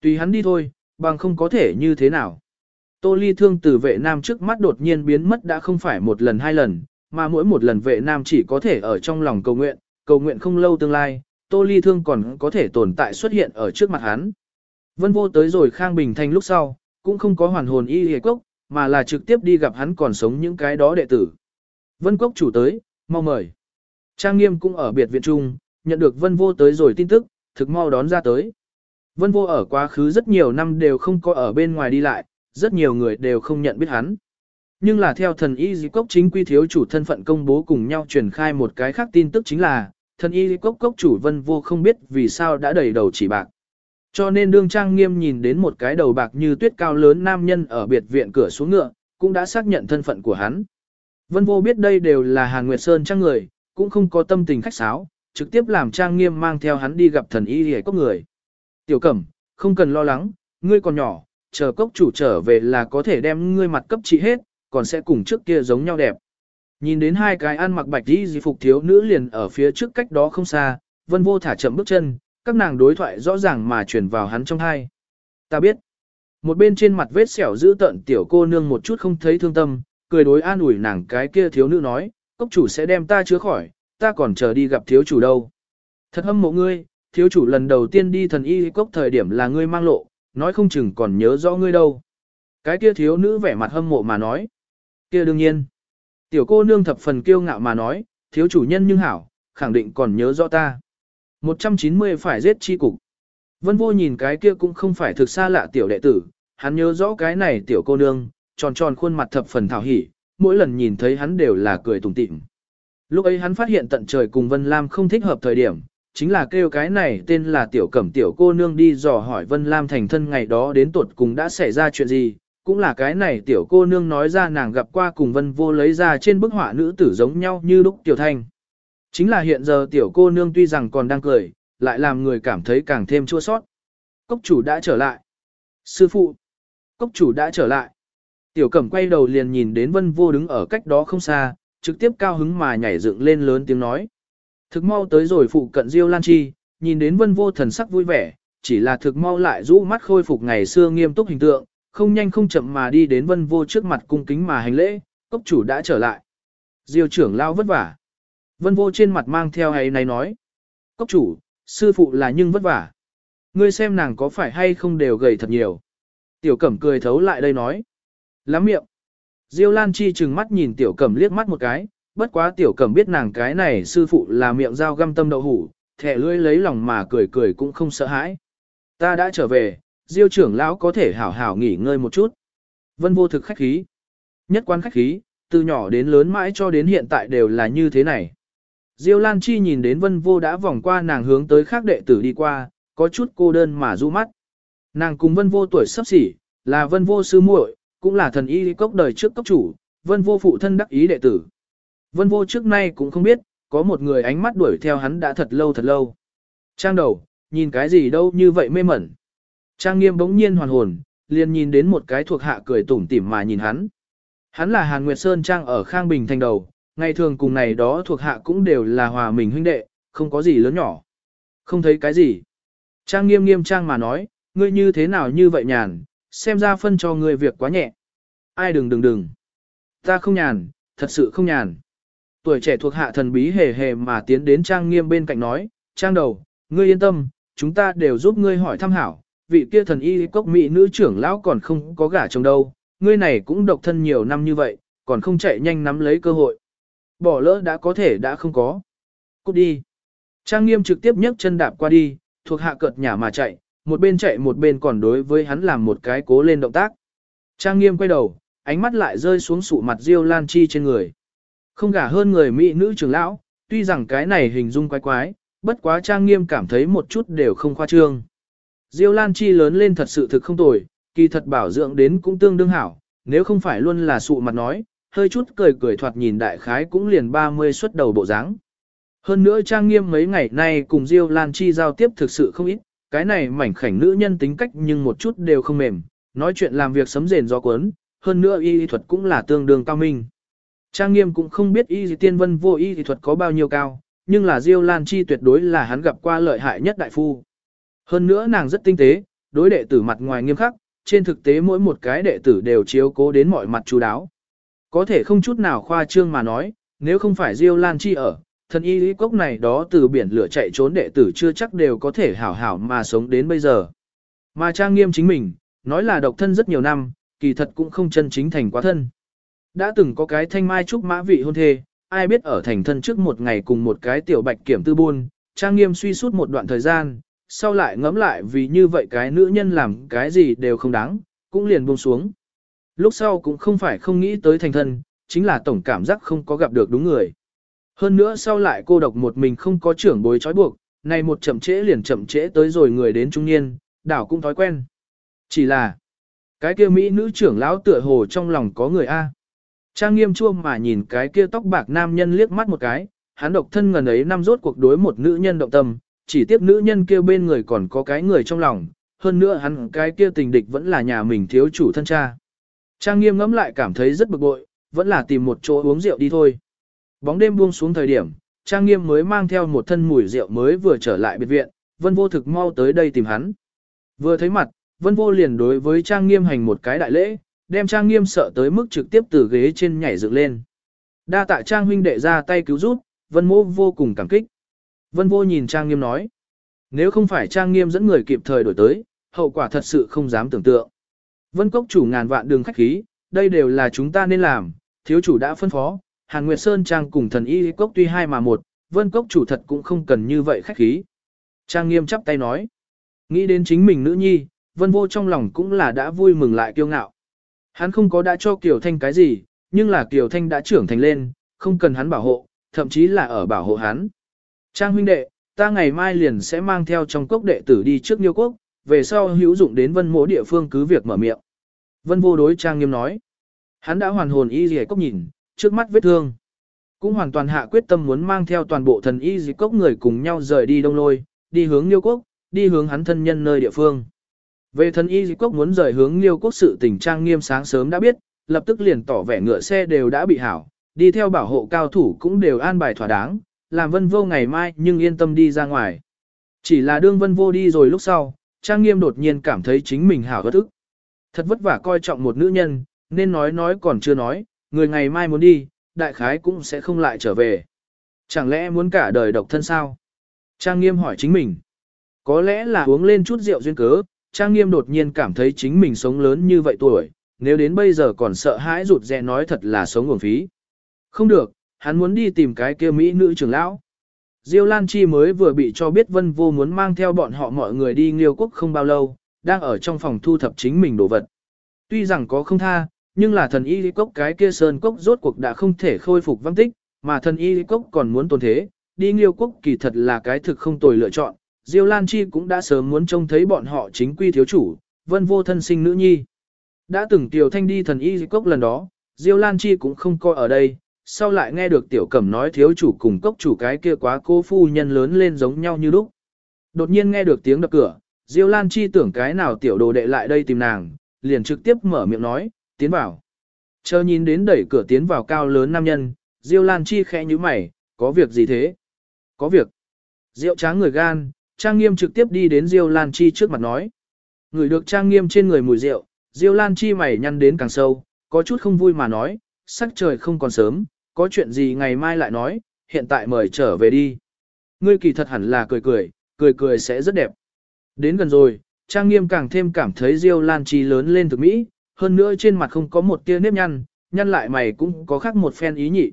Tùy hắn đi thôi, bằng không có thể như thế nào. Tô Ly Thương từ vệ Nam trước mắt đột nhiên biến mất đã không phải một lần hai lần, mà mỗi một lần vệ Nam chỉ có thể ở trong lòng cầu nguyện, cầu nguyện không lâu tương lai, Tô Ly Thương còn có thể tồn tại xuất hiện ở trước mặt hắn. Vân vô tới rồi Khang Bình thanh lúc sau, cũng không có hoàn hồn y hề cốc, mà là trực tiếp đi gặp hắn còn sống những cái đó đệ tử. Vân Cốc chủ tới, mau mời. Trang nghiêm cũng ở biệt viện trung, nhận được Vân Vô tới rồi tin tức, thực mau đón ra tới. Vân Vô ở quá khứ rất nhiều năm đều không có ở bên ngoài đi lại, rất nhiều người đều không nhận biết hắn. Nhưng là theo thần y di cốc chính quy thiếu chủ thân phận công bố cùng nhau truyền khai một cái khác tin tức chính là, thần y di cốc cốc chủ Vân Vô không biết vì sao đã đầy đầu chỉ bạc. Cho nên đương trang nghiêm nhìn đến một cái đầu bạc như tuyết cao lớn nam nhân ở biệt viện cửa xuống ngựa, cũng đã xác nhận thân phận của hắn. Vân vô biết đây đều là Hàn Nguyệt Sơn trang người, cũng không có tâm tình khách sáo, trực tiếp làm trang nghiêm mang theo hắn đi gặp thần y hề cốc người. Tiểu cẩm, không cần lo lắng, ngươi còn nhỏ, chờ cốc chủ trở về là có thể đem ngươi mặt cấp trị hết, còn sẽ cùng trước kia giống nhau đẹp. Nhìn đến hai cái ăn mặc bạch đi di phục thiếu nữ liền ở phía trước cách đó không xa, vân vô thả chậm bước chân, các nàng đối thoại rõ ràng mà truyền vào hắn trong hai. Ta biết. Một bên trên mặt vết sẹo giữ tận tiểu cô nương một chút không thấy thương tâm, cười đối an ủi nàng cái kia thiếu nữ nói, cốc chủ sẽ đem ta chứa khỏi, ta còn chờ đi gặp thiếu chủ đâu. Thật hâm mộ ngươi, thiếu chủ lần đầu tiên đi thần y cốc thời điểm là ngươi mang lộ, nói không chừng còn nhớ rõ ngươi đâu. Cái kia thiếu nữ vẻ mặt hâm mộ mà nói. Kia đương nhiên. Tiểu cô nương thập phần kiêu ngạo mà nói, thiếu chủ nhân nhưng hảo, khẳng định còn nhớ rõ ta. 190 phải giết chi cục. Vân vô nhìn cái kia cũng không phải thực xa lạ tiểu đệ tử, hắn nhớ rõ cái này tiểu cô nương, tròn tròn khuôn mặt thập phần thảo hỉ, mỗi lần nhìn thấy hắn đều là cười tủm tỉm. Lúc ấy hắn phát hiện tận trời cùng Vân Lam không thích hợp thời điểm, chính là kêu cái này tên là tiểu cẩm tiểu cô nương đi dò hỏi Vân Lam thành thân ngày đó đến tuột cùng đã xảy ra chuyện gì, cũng là cái này tiểu cô nương nói ra nàng gặp qua cùng Vân vô lấy ra trên bức họa nữ tử giống nhau như lúc tiểu thanh. Chính là hiện giờ tiểu cô nương tuy rằng còn đang cười, lại làm người cảm thấy càng thêm chua sót. Cốc chủ đã trở lại. Sư phụ. Cốc chủ đã trở lại. Tiểu cẩm quay đầu liền nhìn đến vân vô đứng ở cách đó không xa, trực tiếp cao hứng mà nhảy dựng lên lớn tiếng nói. Thực mau tới rồi phụ cận Diêu Lan Chi, nhìn đến vân vô thần sắc vui vẻ, chỉ là thực mau lại rũ mắt khôi phục ngày xưa nghiêm túc hình tượng, không nhanh không chậm mà đi đến vân vô trước mặt cung kính mà hành lễ, cốc chủ đã trở lại. Diêu trưởng lao vất vả. Vân vô trên mặt mang theo hay này nói. Cốc chủ, sư phụ là nhưng vất vả. ngươi xem nàng có phải hay không đều gầy thật nhiều. Tiểu cẩm cười thấu lại đây nói. Lắm miệng. Diêu Lan Chi chừng mắt nhìn tiểu cẩm liếc mắt một cái, bất quá tiểu cẩm biết nàng cái này sư phụ là miệng dao găm tâm đậu hủ, thẻ lưỡi lấy lòng mà cười cười cũng không sợ hãi. Ta đã trở về, Diêu trưởng lão có thể hảo hảo nghỉ ngơi một chút. Vân vô thực khách khí. Nhất quan khách khí, từ nhỏ đến lớn mãi cho đến hiện tại đều là như thế này. Diêu Lan Chi nhìn đến vân vô đã vòng qua nàng hướng tới khác đệ tử đi qua, có chút cô đơn mà du mắt. Nàng cùng vân vô tuổi sắp xỉ, là vân vô sư muội, cũng là thần y cốc đời trước cốc chủ, vân vô phụ thân đắc ý đệ tử. Vân vô trước nay cũng không biết, có một người ánh mắt đuổi theo hắn đã thật lâu thật lâu. Trang đầu, nhìn cái gì đâu như vậy mê mẩn. Trang nghiêm bỗng nhiên hoàn hồn, liền nhìn đến một cái thuộc hạ cười tủm tỉm mà nhìn hắn. Hắn là Hàn Nguyệt Sơn Trang ở Khang Bình thành đầu, ngày thường cùng này đó thuộc hạ cũng đều là hòa mình huynh đệ, không có gì lớn nhỏ. Không thấy cái gì. Trang nghiêm nghiêm trang mà nói, ngươi như thế nào như vậy nhàn, xem ra phân cho ngươi việc quá nhẹ. Ai đừng đừng đừng. Ta không nhàn, thật sự không nhàn. Tuổi trẻ thuộc hạ thần bí hề hề mà tiến đến trang nghiêm bên cạnh nói, trang đầu, ngươi yên tâm, chúng ta đều giúp ngươi hỏi thăm hảo, vị kia thần y cốc mỹ nữ trưởng lão còn không có gả chồng đâu, ngươi này cũng độc thân nhiều năm như vậy, còn không chạy nhanh nắm lấy cơ hội. Bỏ lỡ đã có thể đã không có. Cút đi. Trang nghiêm trực tiếp nhấc chân đạp qua đi, thuộc hạ cợt nhả mà chạy, một bên chạy một bên còn đối với hắn làm một cái cố lên động tác. Trang nghiêm quay đầu, ánh mắt lại rơi xuống sụ mặt Diêu Lan Chi trên người. Không gả hơn người mỹ nữ trưởng lão, tuy rằng cái này hình dung quái quái, bất quá trang nghiêm cảm thấy một chút đều không khoa trương. Diêu Lan Chi lớn lên thật sự thực không tồi, kỳ thật bảo dưỡng đến cũng tương đương hảo, nếu không phải luôn là sụ mặt nói, hơi chút cười cười thoạt nhìn đại khái cũng liền 30 xuất đầu bộ dáng. Hơn nữa trang nghiêm mấy ngày nay cùng Diêu Lan Chi giao tiếp thực sự không ít, cái này mảnh khảnh nữ nhân tính cách nhưng một chút đều không mềm, nói chuyện làm việc sấm rền gió cuốn, hơn nữa y thuật cũng là tương đương cao minh. Trang nghiêm cũng không biết y tiên vân vô y thuật có bao nhiêu cao, nhưng là Diêu Lan Chi tuyệt đối là hắn gặp qua lợi hại nhất đại phu. Hơn nữa nàng rất tinh tế, đối đệ tử mặt ngoài nghiêm khắc, trên thực tế mỗi một cái đệ tử đều chiếu cố đến mọi mặt chú đáo. Có thể không chút nào khoa trương mà nói, nếu không phải Diêu Lan Chi ở, thần y lý cốc này đó từ biển lửa chạy trốn đệ tử chưa chắc đều có thể hảo hảo mà sống đến bây giờ. Mà trang nghiêm chính mình, nói là độc thân rất nhiều năm, kỳ thật cũng không chân chính thành quá thân. Đã từng có cái thanh mai trúc mã vị hôn thê, ai biết ở thành thân trước một ngày cùng một cái tiểu bạch kiểm tư buôn, trang nghiêm suy suốt một đoạn thời gian, sau lại ngẫm lại vì như vậy cái nữ nhân làm cái gì đều không đáng, cũng liền buông xuống. Lúc sau cũng không phải không nghĩ tới thành thân, chính là tổng cảm giác không có gặp được đúng người. Hơn nữa sau lại cô độc một mình không có trưởng bối trói buộc, này một chậm trễ liền chậm trễ tới rồi người đến trung niên, đảo cũng thói quen. Chỉ là, cái kia Mỹ nữ trưởng lão tựa hồ trong lòng có người A. Trang nghiêm chua mà nhìn cái kia tóc bạc nam nhân liếc mắt một cái, hắn độc thân ngần ấy năm rốt cuộc đối một nữ nhân động tâm, chỉ tiếp nữ nhân kia bên người còn có cái người trong lòng, hơn nữa hắn cái kia tình địch vẫn là nhà mình thiếu chủ thân cha. Trang nghiêm ngẫm lại cảm thấy rất bực bội, vẫn là tìm một chỗ uống rượu đi thôi. Bóng đêm buông xuống thời điểm, Trang nghiêm mới mang theo một thân mùi rượu mới vừa trở lại biệt viện, vân vô thực mau tới đây tìm hắn. Vừa thấy mặt, vân vô liền đối với Trang nghiêm hành một cái đại lễ, đem Trang nghiêm sợ tới mức trực tiếp từ ghế trên nhảy dựng lên. Đa tạ Trang huynh đệ ra tay cứu giúp, vân mô vô cùng cảm kích. Vân vô nhìn Trang nghiêm nói. Nếu không phải Trang nghiêm dẫn người kịp thời đổi tới, hậu quả thật sự không dám tưởng tượng. Vân cốc chủ ngàn vạn đường khách khí, đây đều là chúng ta nên làm, thiếu chủ đã phân phó, Hàn Nguyệt Sơn Trang cùng thần y cốc tuy hai mà một, vân cốc chủ thật cũng không cần như vậy khách khí. Trang nghiêm chắp tay nói. Nghĩ đến chính mình nữ nhi, vân vô trong lòng cũng là đã vui mừng lại kiêu ngạo. Hắn không có đã cho Kiều Thanh cái gì, nhưng là Kiều Thanh đã trưởng thành lên, không cần hắn bảo hộ, thậm chí là ở bảo hộ hắn. Trang huynh đệ, ta ngày mai liền sẽ mang theo trong cốc đệ tử đi trước Nhiêu Quốc, về sau hữu dụng đến vân mỗ địa phương cứ việc mở miệng. Vân vô đối Trang nghiêm nói. Hắn đã hoàn hồn y gì cốc nhìn, trước mắt vết thương. Cũng hoàn toàn hạ quyết tâm muốn mang theo toàn bộ thần y dịch cốc người cùng nhau rời đi đông lôi, đi hướng liêu quốc, đi hướng hắn thân nhân nơi địa phương. Về thần y dịch cốc muốn rời hướng liêu quốc sự tình trang nghiêm sáng sớm đã biết, lập tức liền tỏ vẻ ngựa xe đều đã bị hảo, đi theo bảo hộ cao thủ cũng đều an bài thỏa đáng, làm vân vô ngày mai nhưng yên tâm đi ra ngoài. Chỉ là đương vân vô đi rồi lúc sau, trang nghiêm đột nhiên cảm thấy chính mình hảo bất ức. Thật vất vả coi trọng một nữ nhân, nên nói nói còn chưa nói, người ngày mai muốn đi, đại khái cũng sẽ không lại trở về. Chẳng lẽ muốn cả đời độc thân sao? Trang nghiêm hỏi chính mình. Có lẽ là uống lên chút rượu duyên cớ, Trang Nghiêm đột nhiên cảm thấy chính mình sống lớn như vậy tuổi, nếu đến bây giờ còn sợ hãi rụt rè nói thật là sống uổng phí. Không được, hắn muốn đi tìm cái kia mỹ nữ trưởng lão. Diêu Lan Chi mới vừa bị cho biết Vân Vô muốn mang theo bọn họ mọi người đi Nghiêu Quốc không bao lâu, đang ở trong phòng thu thập chính mình đồ vật. Tuy rằng có không tha, nhưng là thần y cốc cái kia sơn cốc rốt cuộc đã không thể khôi phục văn tích, mà thần y cốc còn muốn tồn thế, đi Nghiêu Quốc kỳ thật là cái thực không tồi lựa chọn. Diêu Lan Chi cũng đã sớm muốn trông thấy bọn họ chính quy thiếu chủ, Vân Vô thân sinh nữ nhi. Đã từng Tiểu Thanh đi thần y cốc lần đó, Diêu Lan Chi cũng không coi ở đây, sau lại nghe được Tiểu Cẩm nói thiếu chủ cùng cốc chủ cái kia quá cô phu nhân lớn lên giống nhau như lúc. Đột nhiên nghe được tiếng đập cửa, Diêu Lan Chi tưởng cái nào tiểu đồ đệ lại đây tìm nàng, liền trực tiếp mở miệng nói, tiến vào. Chờ nhìn đến đẩy cửa tiến vào cao lớn nam nhân, Diêu Lan Chi khẽ như mày, có việc gì thế? Có việc. Diệu tráng người gan, Trang Nghiêm trực tiếp đi đến Diêu Lan Chi trước mặt nói. Người được Trang Nghiêm trên người mùi rượu, Diêu Lan Chi mày nhăn đến càng sâu, có chút không vui mà nói, sắc trời không còn sớm, có chuyện gì ngày mai lại nói, hiện tại mời trở về đi. Ngươi kỳ thật hẳn là cười cười, cười cười sẽ rất đẹp. Đến gần rồi, Trang Nghiêm càng thêm cảm thấy Diêu Lan Chi lớn lên thực mỹ, hơn nữa trên mặt không có một tia nếp nhăn, nhăn lại mày cũng có khác một phen ý nhị.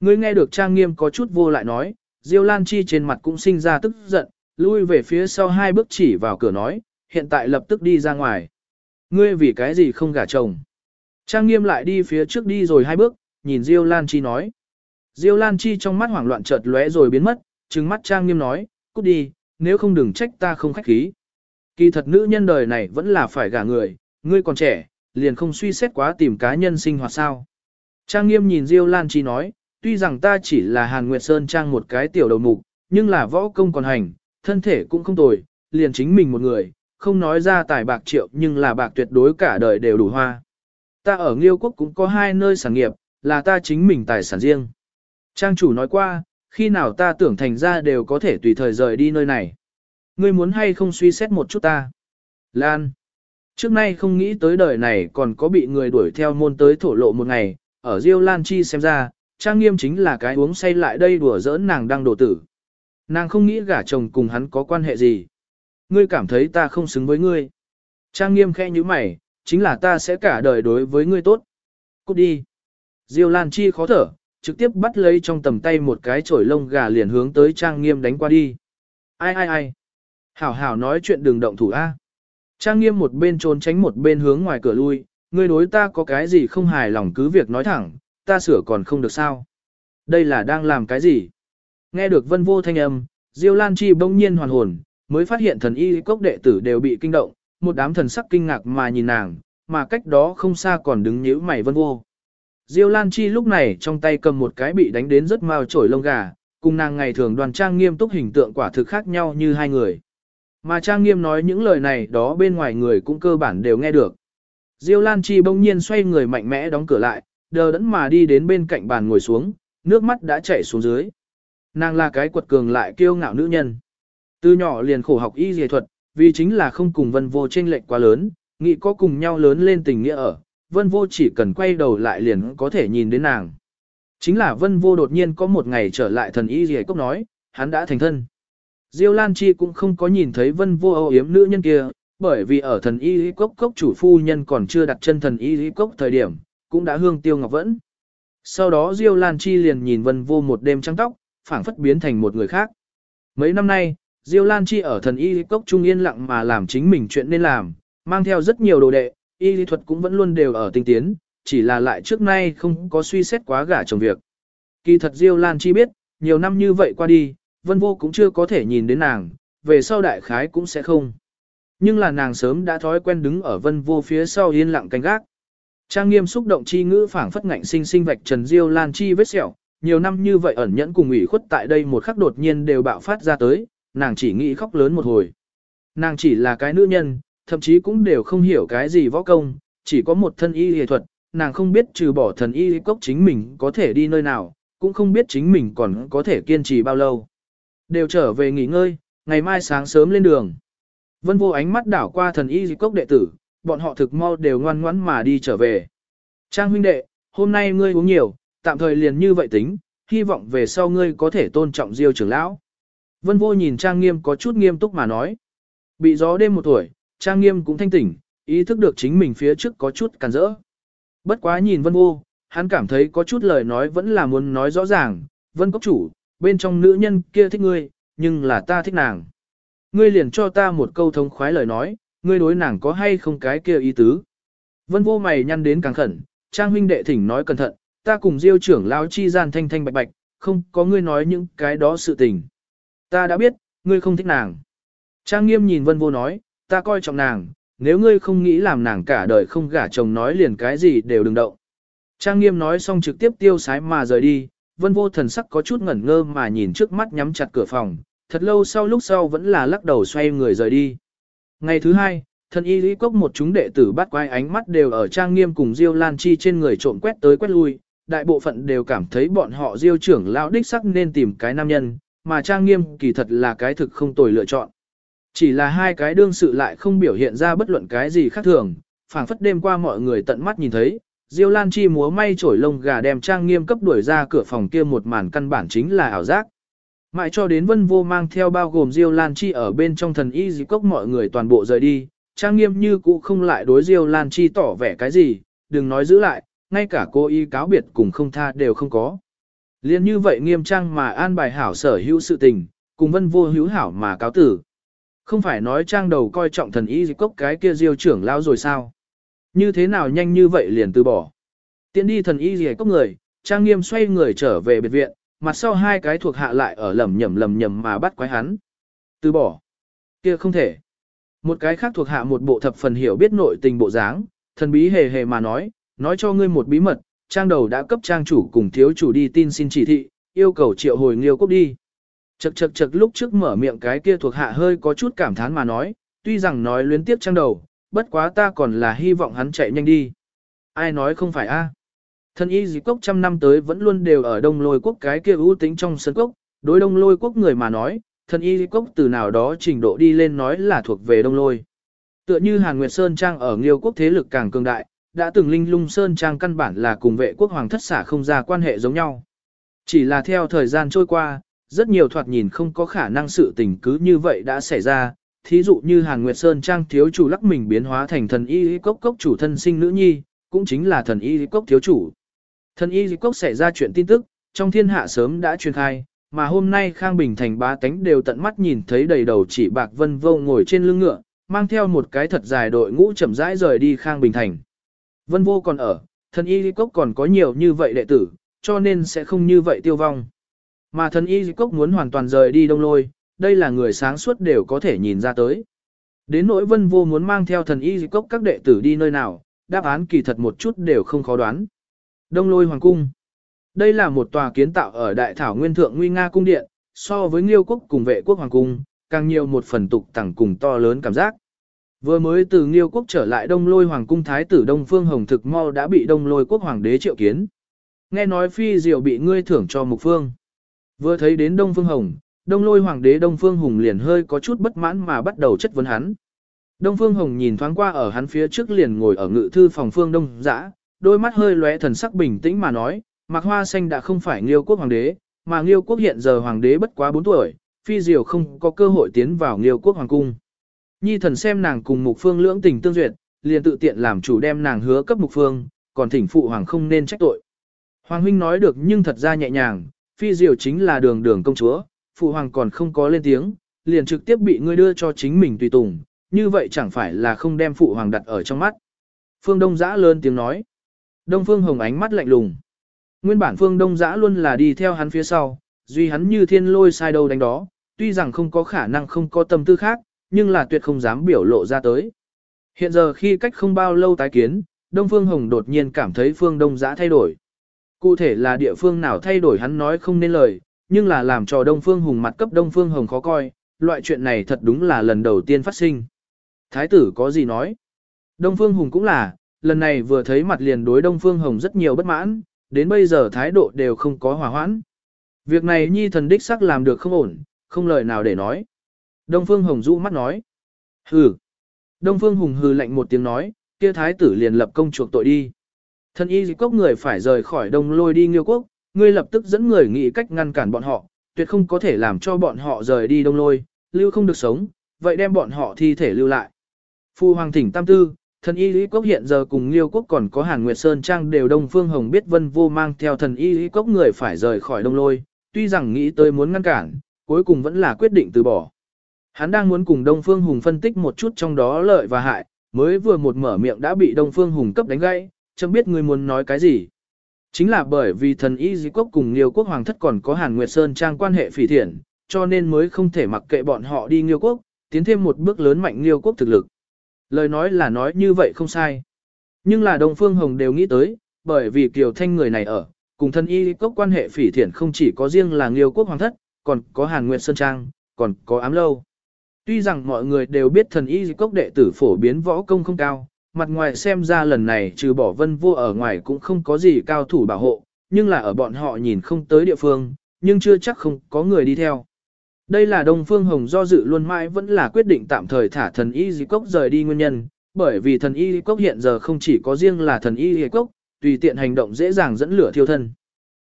Ngươi nghe được Trang Nghiêm có chút vô lại nói, Diêu Lan Chi trên mặt cũng sinh ra tức giận, lui về phía sau hai bước chỉ vào cửa nói, hiện tại lập tức đi ra ngoài. Ngươi vì cái gì không gả chồng? Trang Nghiêm lại đi phía trước đi rồi hai bước, nhìn Diêu Lan Chi nói. Diêu Lan Chi trong mắt hoảng loạn chợt lóe rồi biến mất, trừng mắt Trang Nghiêm nói, cút đi, nếu không đừng trách ta không khách khí. Kỳ thật nữ nhân đời này vẫn là phải gả người, ngươi còn trẻ, liền không suy xét quá tìm cá nhân sinh hoạt sao. Trang nghiêm nhìn Diêu Lan Chi nói, tuy rằng ta chỉ là Hàn Nguyệt Sơn Trang một cái tiểu đầu mục, nhưng là võ công còn hành, thân thể cũng không tồi, liền chính mình một người, không nói ra tài bạc triệu nhưng là bạc tuyệt đối cả đời đều đủ hoa. Ta ở Nghiêu Quốc cũng có hai nơi sản nghiệp, là ta chính mình tài sản riêng. Trang chủ nói qua, khi nào ta tưởng thành ra đều có thể tùy thời rời đi nơi này. Ngươi muốn hay không suy xét một chút ta? Lan. Trước nay không nghĩ tới đời này còn có bị người đuổi theo môn tới thổ lộ một ngày, ở Diêu Lan Chi xem ra, Trang Nghiêm chính là cái uống say lại đây đùa giỡn nàng đang đổ tử. Nàng không nghĩ gả chồng cùng hắn có quan hệ gì. Ngươi cảm thấy ta không xứng với ngươi. Trang Nghiêm khẽ như mày, chính là ta sẽ cả đời đối với ngươi tốt. Cút đi. Diêu Lan Chi khó thở, trực tiếp bắt lấy trong tầm tay một cái chổi lông gà liền hướng tới Trang Nghiêm đánh qua đi. Ai ai ai. Hảo hảo nói chuyện đừng động thủ A. Trang nghiêm một bên trốn tránh một bên hướng ngoài cửa lui, ngươi đối ta có cái gì không hài lòng cứ việc nói thẳng, ta sửa còn không được sao. Đây là đang làm cái gì? Nghe được vân vô thanh âm, Diêu Lan Chi bỗng nhiên hoàn hồn, mới phát hiện thần y cốc đệ tử đều bị kinh động, một đám thần sắc kinh ngạc mà nhìn nàng, mà cách đó không xa còn đứng nhíu mày vân vô. Diêu Lan Chi lúc này trong tay cầm một cái bị đánh đến rất mau trổi lông gà, cùng nàng ngày thường đoàn trang nghiêm túc hình tượng quả thực khác nhau như hai người. Mà Trang Nghiêm nói những lời này đó bên ngoài người cũng cơ bản đều nghe được. Diêu Lan Chi bỗng nhiên xoay người mạnh mẽ đóng cửa lại, đờ đẫn mà đi đến bên cạnh bàn ngồi xuống, nước mắt đã chảy xuống dưới. Nàng là cái quật cường lại kiêu ngạo nữ nhân. Từ nhỏ liền khổ học y dề thuật, vì chính là không cùng vân vô tranh lệch quá lớn, nghĩ có cùng nhau lớn lên tình nghĩa ở, vân vô chỉ cần quay đầu lại liền có thể nhìn đến nàng. Chính là vân vô đột nhiên có một ngày trở lại thần y dề cốc nói, hắn đã thành thân. Diêu Lan Chi cũng không có nhìn thấy vân vô âu yếm nữ nhân kia, bởi vì ở thần y cốc cốc chủ phu nhân còn chưa đặt chân thần y cốc thời điểm, cũng đã hương tiêu ngọc vẫn. Sau đó Diêu Lan Chi liền nhìn vân vô một đêm trắng tóc, phảng phất biến thành một người khác. Mấy năm nay, Diêu Lan Chi ở thần y cốc trung yên lặng mà làm chính mình chuyện nên làm, mang theo rất nhiều đồ đệ, y lý thuật cũng vẫn luôn đều ở tinh tiến, chỉ là lại trước nay không có suy xét quá gả chồng việc. Kỳ thật Diêu Lan Chi biết, nhiều năm như vậy qua đi, vân vô cũng chưa có thể nhìn đến nàng, về sau đại khái cũng sẽ không. Nhưng là nàng sớm đã thói quen đứng ở vân vô phía sau yên lặng canh gác. Trang nghiêm xúc động chi ngữ phảng phất ngạnh sinh sinh vạch trần diêu lan chi vết sẹo, nhiều năm như vậy ẩn nhẫn cùng ủy khuất tại đây một khắc đột nhiên đều bạo phát ra tới, nàng chỉ nghĩ khóc lớn một hồi. Nàng chỉ là cái nữ nhân, thậm chí cũng đều không hiểu cái gì võ công, chỉ có một thân y y thuật, nàng không biết trừ bỏ thần y cốc chính mình có thể đi nơi nào, cũng không biết chính mình còn có thể kiên trì bao lâu. Đều trở về nghỉ ngơi, ngày mai sáng sớm lên đường. Vân vô ánh mắt đảo qua thần y cốc đệ tử, bọn họ thực mau đều ngoan ngoãn mà đi trở về. Trang huynh đệ, hôm nay ngươi uống nhiều, tạm thời liền như vậy tính, hy vọng về sau ngươi có thể tôn trọng Diêu trưởng lão. Vân vô nhìn trang nghiêm có chút nghiêm túc mà nói. Bị gió đêm một tuổi, trang nghiêm cũng thanh tỉnh, ý thức được chính mình phía trước có chút cản rỡ. Bất quá nhìn vân vô, hắn cảm thấy có chút lời nói vẫn là muốn nói rõ ràng, vân cốc chủ, bên trong nữ nhân kia thích ngươi, nhưng là ta thích nàng. Ngươi liền cho ta một câu thông khoái lời nói, ngươi đối nàng có hay không cái kia ý tứ. Vân vô mày nhăn đến càng khẩn, trang huynh đệ thỉnh nói cẩn thận, ta cùng diêu trưởng lao chi gian thanh thanh bạch bạch, không có ngươi nói những cái đó sự tình. Ta đã biết, ngươi không thích nàng. Trang nghiêm nhìn vân vô nói, ta coi trọng nàng, nếu ngươi không nghĩ làm nàng cả đời không gả chồng nói liền cái gì đều đừng động. Trang nghiêm nói xong trực tiếp tiêu sái mà rời đi, vân vô thần sắc có chút ngẩn ngơ mà nhìn trước mắt nhắm chặt cửa phòng, thật lâu sau lúc sau vẫn là lắc đầu xoay người rời đi. Ngày thứ hai, thần y lý cốc một chúng đệ tử bắt quay ánh mắt đều ở trang nghiêm cùng Diêu Lan Chi trên người trộn quét tới quét lui, đại bộ phận đều cảm thấy bọn họ Diêu trưởng lão đích sắc nên tìm cái nam nhân, mà trang nghiêm kỳ thật là cái thực không tồi lựa chọn. Chỉ là hai cái đương sự lại không biểu hiện ra bất luận cái gì khác thường, phảng phất đêm qua mọi người tận mắt nhìn thấy, Diêu Lan Chi múa may trổi lông gà đem trang nghiêm cấp đuổi ra cửa phòng kia một màn căn bản chính là ảo giác. Mãi cho đến vân vô mang theo bao gồm Diêu Lan Chi ở bên trong thần y dì cốc mọi người toàn bộ rời đi, trang nghiêm như cũ không lại đối Diêu Lan Chi tỏ vẻ cái gì, đừng nói giữ lại, ngay cả cô y cáo biệt cùng không tha đều không có. Liên như vậy nghiêm trang mà an bài hảo sở hữu sự tình, cùng vân vô hữu hảo mà cáo tử. Không phải nói trang đầu coi trọng thần y dịch cốc cái kia diêu trưởng lao rồi sao? Như thế nào nhanh như vậy liền từ bỏ? Tiến đi thần y rìa cốc người, trang nghiêm xoay người trở về biệt viện, mặt sau hai cái thuộc hạ lại ở lầm nhầm lầm nhầm mà bắt quái hắn. Từ bỏ. kia không thể. Một cái khác thuộc hạ một bộ thập phần hiểu biết nội tình bộ dáng, thần bí hề hề mà nói, nói cho ngươi một bí mật, trang đầu đã cấp trang chủ cùng thiếu chủ đi tin xin chỉ thị, yêu cầu triệu hồi nghiêu cốc đi. Chật chật chật lúc trước mở miệng cái kia thuộc hạ hơi có chút cảm thán mà nói, tuy rằng nói luyến tiếp trang đầu, bất quá ta còn là hy vọng hắn chạy nhanh đi. Ai nói không phải a? Thân y dì cốc trăm năm tới vẫn luôn đều ở đông lôi quốc cái kia ưu tính trong sân cốc, đối đông lôi quốc người mà nói, thân y dì cốc từ nào đó trình độ đi lên nói là thuộc về đông lôi. Tựa như Hàn Nguyệt Sơn Trang ở Nghiêu quốc thế lực càng cường đại, đã từng linh lung Sơn Trang căn bản là cùng vệ quốc hoàng thất xả không ra quan hệ giống nhau. Chỉ là theo thời gian trôi qua, rất nhiều thoạt nhìn không có khả năng sự tình cứ như vậy đã xảy ra, thí dụ như Hàn Nguyệt Sơn Trang thiếu chủ lắc mình biến hóa thành thần y cốc cốc chủ thân sinh nữ nhi, cũng chính là thần y cốc thiếu chủ. Thần y cốc xảy ra chuyện tin tức, trong thiên hạ sớm đã truyền khai, mà hôm nay Khang Bình thành ba tánh đều tận mắt nhìn thấy đầy đầu chỉ bạc vân vô ngồi trên lưng ngựa, mang theo một cái thật dài đội ngũ chậm rãi rời đi Khang Bình thành. Vân vô còn ở, thần y cốc còn có nhiều như vậy đệ tử, cho nên sẽ không như vậy tiêu vong. Mà thần y cốc muốn hoàn toàn rời đi đông lôi, đây là người sáng suốt đều có thể nhìn ra tới. Đến nỗi vân vô muốn mang theo thần y cốc các đệ tử đi nơi nào, đáp án kỳ thật một chút đều không khó đoán. Đông lôi hoàng cung. Đây là một tòa kiến tạo ở đại thảo nguyên thượng nguy nga cung điện, so với nghiêu quốc cùng vệ quốc hoàng cung, càng nhiều một phần tục tẳng cùng to lớn cảm giác. Vừa mới từ nghiêu quốc trở lại đông lôi hoàng cung thái tử Đông Phương Hồng thực mau đã bị đông lôi quốc hoàng đế triệu kiến. Nghe nói phi diệu bị ngươi thưởng cho mục phương. Vừa thấy đến Đông Phương Hồng, Đông Lôi Hoàng đế Đông Phương Hùng liền hơi có chút bất mãn mà bắt đầu chất vấn hắn. Đông Phương Hồng nhìn thoáng qua ở hắn phía trước liền ngồi ở ngự thư phòng phương Đông Dã, đôi mắt hơi lóe thần sắc bình tĩnh mà nói, Mạc Hoa Xanh đã không phải Nghiêu quốc hoàng đế, mà Nghiêu quốc hiện giờ hoàng đế bất quá 4 tuổi, phi diều không có cơ hội tiến vào Nghiêu quốc hoàng cung. Nhi thần xem nàng cùng Mục Phương lưỡng tình tương duyệt, liền tự tiện làm chủ đem nàng hứa cấp Mục Phương, còn thỉnh phụ hoàng không nên trách tội. Hoàng huynh nói được nhưng thật ra nhẹ nhàng, phi Diều chính là đường đường công chúa, phụ hoàng còn không có lên tiếng, liền trực tiếp bị ngươi đưa cho chính mình tùy tùng, như vậy chẳng phải là không đem phụ hoàng đặt ở trong mắt. Phương Đông Giã lớn tiếng nói. Đông Phương Hồng ánh mắt lạnh lùng. Nguyên bản Phương Đông Giã luôn là đi theo hắn phía sau, duy hắn như thiên lôi sai đâu đánh đó, tuy rằng không có khả năng không có tâm tư khác, nhưng là tuyệt không dám biểu lộ ra tới. Hiện giờ khi cách không bao lâu tái kiến, Đông Phương Hồng đột nhiên cảm thấy Phương Đông Giã thay đổi. Cụ thể là địa phương nào thay đổi hắn nói không nên lời, nhưng là làm cho Đông Phương Hùng mặt cấp Đông Phương Hồng khó coi, loại chuyện này thật đúng là lần đầu tiên phát sinh. Thái tử có gì nói? Đông Phương Hùng cũng là, lần này vừa thấy mặt liền đối Đông Phương Hồng rất nhiều bất mãn, đến bây giờ thái độ đều không có hòa hoãn. Việc này nhi thần đích sắc làm được không ổn, không lời nào để nói. Đông Phương Hồng rũ mắt nói. Hừ. Đông Phương Hùng hừ lạnh một tiếng nói, kia thái tử liền lập công chuộc tội đi. Thân y dịch cốc người phải rời khỏi đông lôi đi nghiêu quốc, ngươi lập tức dẫn người nghĩ cách ngăn cản bọn họ, tuyệt không có thể làm cho bọn họ rời đi đông lôi, lưu không được sống, vậy đem bọn họ thi thể lưu lại. Phu Hoàng Thỉnh Tam Tư, thần y lý quốc hiện giờ cùng Liêu quốc còn có Hàn Nguyệt Sơn Trang đều Đông Phương Hồng biết vân vô mang theo thần y lý quốc người phải rời khỏi đông lôi, tuy rằng nghĩ tới muốn ngăn cản, cuối cùng vẫn là quyết định từ bỏ. Hắn đang muốn cùng Đông Phương Hùng phân tích một chút trong đó lợi và hại, mới vừa một mở miệng đã bị Đông Phương Hùng cấp đánh gãy, chẳng biết người muốn nói cái gì. Chính là bởi vì thần y di quốc cùng Liêu quốc hoàng thất còn có Hàn Nguyệt Sơn trang quan hệ phỉ thiện, cho nên mới không thể mặc kệ bọn họ đi Liêu quốc, tiến thêm một bước lớn mạnh Liêu quốc thực lực. Lời nói là nói như vậy không sai. Nhưng là Đông Phương Hồng đều nghĩ tới, bởi vì Kiều Thanh người này ở, cùng thần y cốc quan hệ phỉ thiện không chỉ có riêng là Liêu quốc hoàng thất, còn có Hàn Nguyệt Sơn Trang, còn có ám lâu. Tuy rằng mọi người đều biết thần y cốc đệ tử phổ biến võ công không cao, mặt ngoài xem ra lần này trừ bỏ vân vua ở ngoài cũng không có gì cao thủ bảo hộ, nhưng là ở bọn họ nhìn không tới địa phương, nhưng chưa chắc không có người đi theo. Đây là Đông Phương Hồng do dự luôn mãi vẫn là quyết định tạm thời thả thần y di cốc rời đi nguyên nhân, bởi vì thần y di cốc hiện giờ không chỉ có riêng là thần y di cốc, tùy tiện hành động dễ dàng dẫn lửa thiêu thân.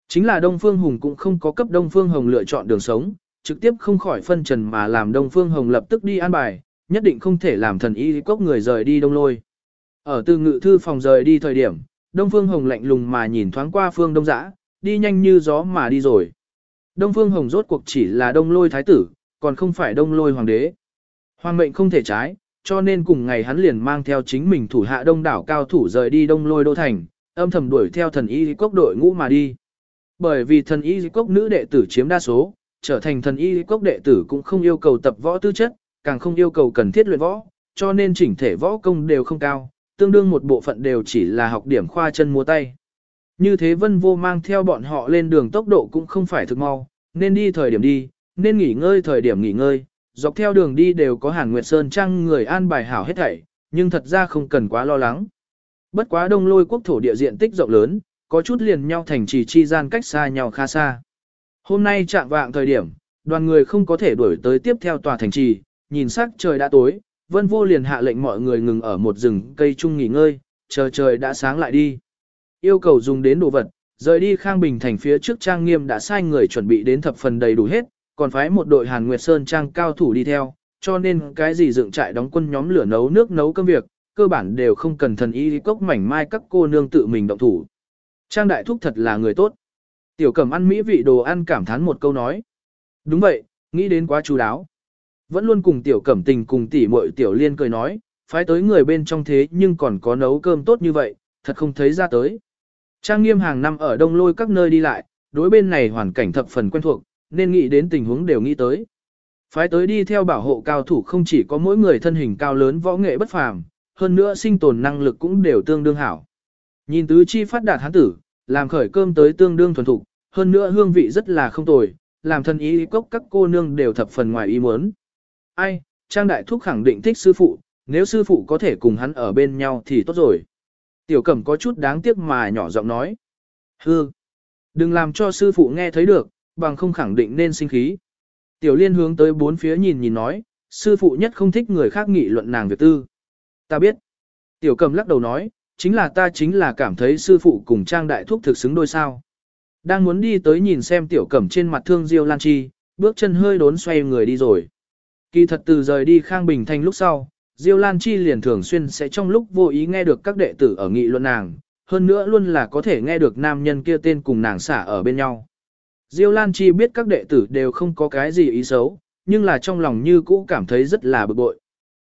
Chính là Đông Phương Hùng cũng không có cấp Đông Phương Hồng lựa chọn đường sống, trực tiếp không khỏi phân trần mà làm Đông Phương Hồng lập tức đi an bài, nhất định không thể làm thần y cốc người rời đi đông lôi. Ở từ ngự thư phòng rời đi thời điểm, Đông Phương Hồng lạnh lùng mà nhìn thoáng qua Phương Đông Dã, đi nhanh như gió mà đi rồi. Đông Phương Hồng rốt cuộc chỉ là đông lôi thái tử, còn không phải đông lôi hoàng đế. Hoàng mệnh không thể trái, cho nên cùng ngày hắn liền mang theo chính mình thủ hạ đông đảo cao thủ rời đi đông lôi đô thành, âm thầm đuổi theo thần y cốc đội ngũ mà đi. Bởi vì thần y cốc nữ đệ tử chiếm đa số, trở thành thần y cốc đệ tử cũng không yêu cầu tập võ tư chất, càng không yêu cầu cần thiết luyện võ, cho nên chỉnh thể võ công đều không cao, tương đương một bộ phận đều chỉ là học điểm khoa chân múa tay. Như thế vân vô mang theo bọn họ lên đường tốc độ cũng không phải thực mau, nên đi thời điểm đi, nên nghỉ ngơi thời điểm nghỉ ngơi, dọc theo đường đi đều có Hàn Nguyệt Sơn Trăng người an bài hảo hết thảy, nhưng thật ra không cần quá lo lắng. Bất quá đông lôi quốc thổ địa diện tích rộng lớn, có chút liền nhau thành trì chi gian cách xa nhau khá xa. Hôm nay chạm vạng thời điểm, đoàn người không có thể đuổi tới tiếp theo tòa thành trì, nhìn sắc trời đã tối, vân vô liền hạ lệnh mọi người ngừng ở một rừng cây chung nghỉ ngơi, chờ trời đã sáng lại đi. Yêu cầu dùng đến đồ vật, rời đi Khang Bình thành phía trước trang nghiêm đã sai người chuẩn bị đến thập phần đầy đủ hết, còn phái một đội Hàn Nguyệt Sơn trang cao thủ đi theo, cho nên cái gì dựng trại đóng quân nhóm lửa nấu nước nấu cơm việc, cơ bản đều không cần thần y cốc mảnh mai các cô nương tự mình động thủ. Trang đại thúc thật là người tốt. Tiểu cẩm ăn mỹ vị đồ ăn cảm thán một câu nói. Đúng vậy, nghĩ đến quá chú đáo. Vẫn luôn cùng tiểu cẩm tình cùng tỷ muội tiểu liên cười nói, phái tới người bên trong thế nhưng còn có nấu cơm tốt như vậy, thật không thấy ra tới. Trang nghiêm hàng năm ở đông lôi các nơi đi lại, đối bên này hoàn cảnh thập phần quen thuộc, nên nghĩ đến tình huống đều nghĩ tới. Phái tới đi theo bảo hộ cao thủ không chỉ có mỗi người thân hình cao lớn võ nghệ bất phàm, hơn nữa sinh tồn năng lực cũng đều tương đương hảo. Nhìn tứ chi phát đạt hán tử, làm khởi cơm tới tương đương thuần thục, hơn nữa hương vị rất là không tồi, làm thân ý cốc các cô nương đều thập phần ngoài ý muốn. Ai, Trang Đại Thúc khẳng định thích sư phụ, nếu sư phụ có thể cùng hắn ở bên nhau thì tốt rồi. Tiểu Cẩm có chút đáng tiếc mà nhỏ giọng nói. Hư, đừng làm cho sư phụ nghe thấy được, bằng không khẳng định nên sinh khí. Tiểu Liên hướng tới bốn phía nhìn nhìn nói, sư phụ nhất không thích người khác nghị luận nàng việc tư. Ta biết. Tiểu Cẩm lắc đầu nói, chính là ta chính là cảm thấy sư phụ cùng Trang Đại Thúc thực xứng đôi sao. Đang muốn đi tới nhìn xem Tiểu Cẩm trên mặt thương Diêu Lan Chi, bước chân hơi đốn xoay người đi rồi. Kỳ thật từ rời đi Khang Bình Thành lúc sau, Diêu Lan Chi liền thường xuyên sẽ trong lúc vô ý nghe được các đệ tử ở nghị luận nàng, hơn nữa luôn là có thể nghe được nam nhân kia tên cùng nàng xả ở bên nhau. Diêu Lan Chi biết các đệ tử đều không có cái gì ý xấu, nhưng là trong lòng như cũ cảm thấy rất là bực bội.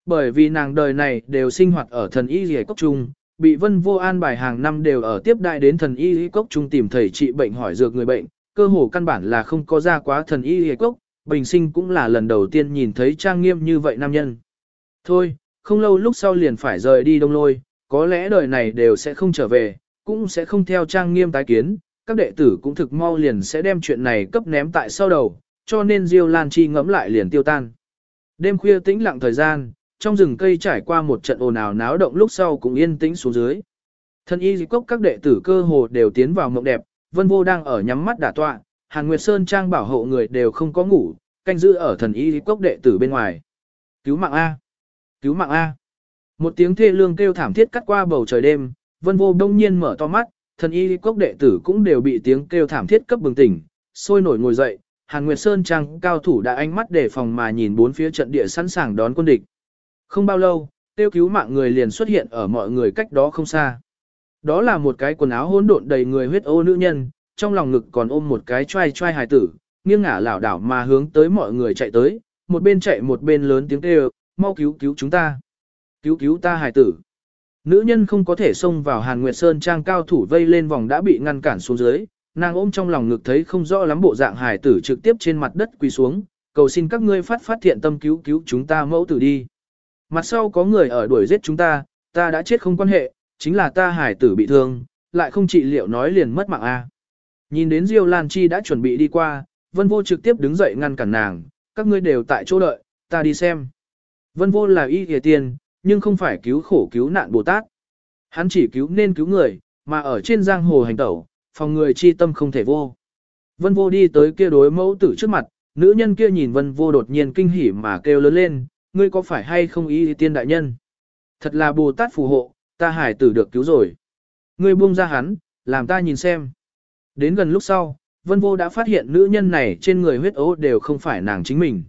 Bởi vì nàng đời này đều sinh hoạt ở thần y rìa cốc trung, bị vân vô an bài hàng năm đều ở tiếp đại đến thần y cốc trung tìm thầy trị bệnh hỏi dược người bệnh, cơ hồ căn bản là không có ra quá thần y rìa cốc, bình sinh cũng là lần đầu tiên nhìn thấy trang nghiêm như vậy nam nhân. Thôi, không lâu lúc sau liền phải rời đi đông lôi, có lẽ đời này đều sẽ không trở về, cũng sẽ không theo trang nghiêm tái kiến, các đệ tử cũng thực mau liền sẽ đem chuyện này cấp ném tại sau đầu, cho nên Diêu Lan Chi ngẫm lại liền tiêu tan. Đêm khuya tĩnh lặng thời gian, trong rừng cây trải qua một trận ồn ào náo động lúc sau cũng yên tĩnh xuống dưới. Thân y dịch cốc các đệ tử cơ hồ đều tiến vào mộng đẹp, Vân Vô đang ở nhắm mắt đả tọa, Hàn Nguyệt Sơn trang bảo hộ người đều không có ngủ, canh giữ ở thần y cốc đệ tử bên ngoài. Cứu mạng A! Cứu mạng A! Một tiếng thê lương kêu thảm thiết cắt qua bầu trời đêm, vân vô đông nhiên mở to mắt, thần y cốc đệ tử cũng đều bị tiếng kêu thảm thiết cấp bừng tỉnh, sôi nổi ngồi dậy, Hàn Nguyệt Sơn Trang cao thủ đã ánh mắt để phòng mà nhìn bốn phía trận địa sẵn sàng đón quân địch. Không bao lâu, tiêu cứu mạng người liền xuất hiện ở mọi người cách đó không xa. Đó là một cái quần áo hỗn độn đầy người huyết ô nữ nhân, trong lòng ngực còn ôm một cái trai trai hài tử, nghiêng ngả lảo đảo mà hướng tới mọi người chạy tới, một bên chạy một bên lớn tiếng kêu, mau cứu cứu chúng ta. Cứu cứu ta hài tử. Nữ nhân không có thể xông vào Hàn Nguyệt Sơn trang cao thủ vây lên vòng đã bị ngăn cản xuống dưới, nàng ôm trong lòng ngực thấy không rõ lắm bộ dạng hài tử trực tiếp trên mặt đất quỳ xuống, cầu xin các ngươi phát phát thiện tâm cứu cứu chúng ta mẫu tử đi. Mặt sau có người ở đuổi giết chúng ta, ta đã chết không quan hệ, chính là ta hài tử bị thương, lại không trị liệu nói liền mất mạng a. Nhìn đến Diêu Lan Chi đã chuẩn bị đi qua, Vân Vô trực tiếp đứng dậy ngăn cản nàng, các ngươi đều tại chỗ đợi, ta đi xem. Vân Vô là y hề tiền, nhưng không phải cứu khổ cứu nạn Bồ Tát. Hắn chỉ cứu nên cứu người, mà ở trên giang hồ hành tẩu, phòng người chi tâm không thể vô. Vân Vô đi tới kia đối mẫu tử trước mặt, nữ nhân kia nhìn Vân Vô đột nhiên kinh hỉ mà kêu lớn lên, ngươi có phải hay không y tiên đại nhân? Thật là Bồ Tát phù hộ, ta hải tử được cứu rồi. Ngươi buông ra hắn, làm ta nhìn xem. Đến gần lúc sau, Vân Vô đã phát hiện nữ nhân này trên người huyết ố đều không phải nàng chính mình.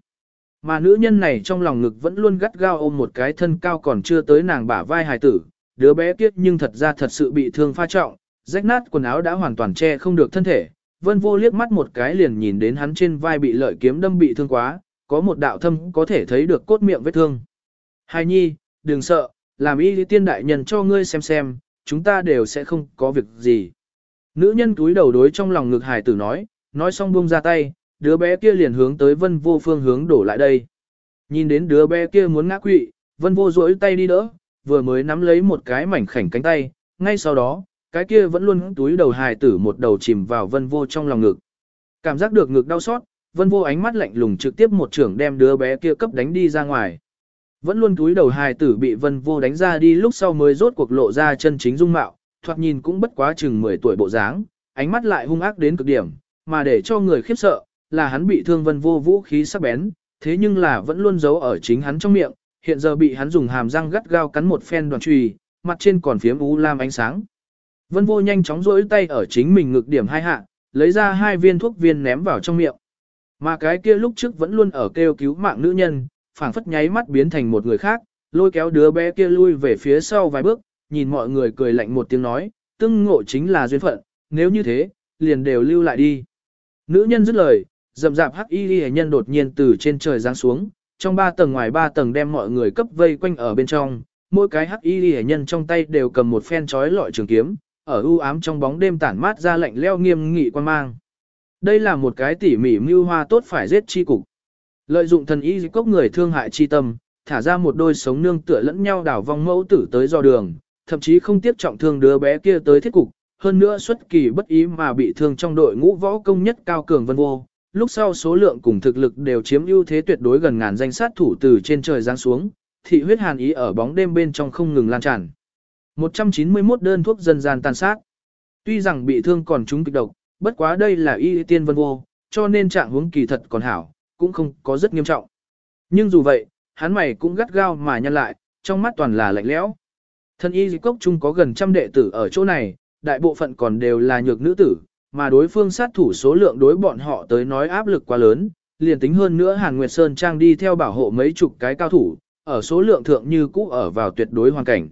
Mà nữ nhân này trong lòng ngực vẫn luôn gắt gao ôm một cái thân cao còn chưa tới nàng bả vai hài tử, đứa bé kiết nhưng thật ra thật sự bị thương pha trọng, rách nát quần áo đã hoàn toàn che không được thân thể. Vân vô liếc mắt một cái liền nhìn đến hắn trên vai bị lợi kiếm đâm bị thương quá, có một đạo thâm có thể thấy được cốt miệng vết thương. Hài nhi, đừng sợ, làm y lý tiên đại nhân cho ngươi xem xem, chúng ta đều sẽ không có việc gì. Nữ nhân túi đầu đối trong lòng ngực hải tử nói, nói xong buông ra tay, đứa bé kia liền hướng tới vân vô phương hướng đổ lại đây. Nhìn đến đứa bé kia muốn ngã quỵ, vân vô duỗi tay đi đỡ, vừa mới nắm lấy một cái mảnh khảnh cánh tay, ngay sau đó, cái kia vẫn luôn túi đầu hài tử một đầu chìm vào vân vô trong lòng ngực. Cảm giác được ngực đau xót, vân vô ánh mắt lạnh lùng trực tiếp một trưởng đem đứa bé kia cấp đánh đi ra ngoài. Vẫn luôn túi đầu hài tử bị vân vô đánh ra đi lúc sau mới rốt cuộc lộ ra chân chính dung mạo, thoạt nhìn cũng bất quá chừng 10 tuổi bộ dáng, ánh mắt lại hung ác đến cực điểm, mà để cho người khiếp sợ, là hắn bị thương vân vô vũ khí sắc bén, thế nhưng là vẫn luôn giấu ở chính hắn trong miệng, hiện giờ bị hắn dùng hàm răng gắt gao cắn một phen đoàn trùy, mặt trên còn phiếm u lam ánh sáng. Vân vô nhanh chóng rỗi tay ở chính mình ngực điểm hai hạ, lấy ra hai viên thuốc viên ném vào trong miệng. Mà cái kia lúc trước vẫn luôn ở kêu cứu mạng nữ nhân, phảng phất nháy mắt biến thành một người khác, lôi kéo đứa bé kia lui về phía sau vài bước, nhìn mọi người cười lạnh một tiếng nói, tương ngộ chính là duyên phận, nếu như thế, liền đều lưu lại đi. Nữ nhân dứt lời, dậm dạp hắc y ghi nhân đột nhiên từ trên trời giáng xuống, trong ba tầng ngoài ba tầng đem mọi người cấp vây quanh ở bên trong, mỗi cái hắc y ghi nhân trong tay đều cầm một phen chói lọi trường kiếm, ở u ám trong bóng đêm tản mát ra lạnh leo nghiêm nghị quan mang. Đây là một cái tỉ mỉ mưu hoa tốt phải giết chi cục. Lợi dụng thần y cốc người thương hại chi tâm, thả ra một đôi sống nương tựa lẫn nhau đảo vong mẫu tử tới do đường, thậm chí không tiếp trọng thương đứa bé kia tới thiết cục, hơn nữa xuất kỳ bất ý mà bị thương trong đội ngũ võ công nhất cao cường vân vô, lúc sau số lượng cùng thực lực đều chiếm ưu thế tuyệt đối gần ngàn danh sát thủ từ trên trời giáng xuống, thị huyết hàn ý ở bóng đêm bên trong không ngừng lan tràn. 191 đơn thuốc dân gian tàn sát. Tuy rằng bị thương còn chúng kịch độc, bất quá đây là y tiên vân vô, cho nên trạng huống kỳ thật còn hảo, cũng không có rất nghiêm trọng. Nhưng dù vậy, hắn mày cũng gắt gao mà nhăn lại, trong mắt toàn là lạnh lẽo. Thân y dịch cốc chung có gần trăm đệ tử ở chỗ này, đại bộ phận còn đều là nhược nữ tử, mà đối phương sát thủ số lượng đối bọn họ tới nói áp lực quá lớn, liền tính hơn nữa Hàn Nguyệt Sơn Trang đi theo bảo hộ mấy chục cái cao thủ, ở số lượng thượng như cũ ở vào tuyệt đối hoàn cảnh.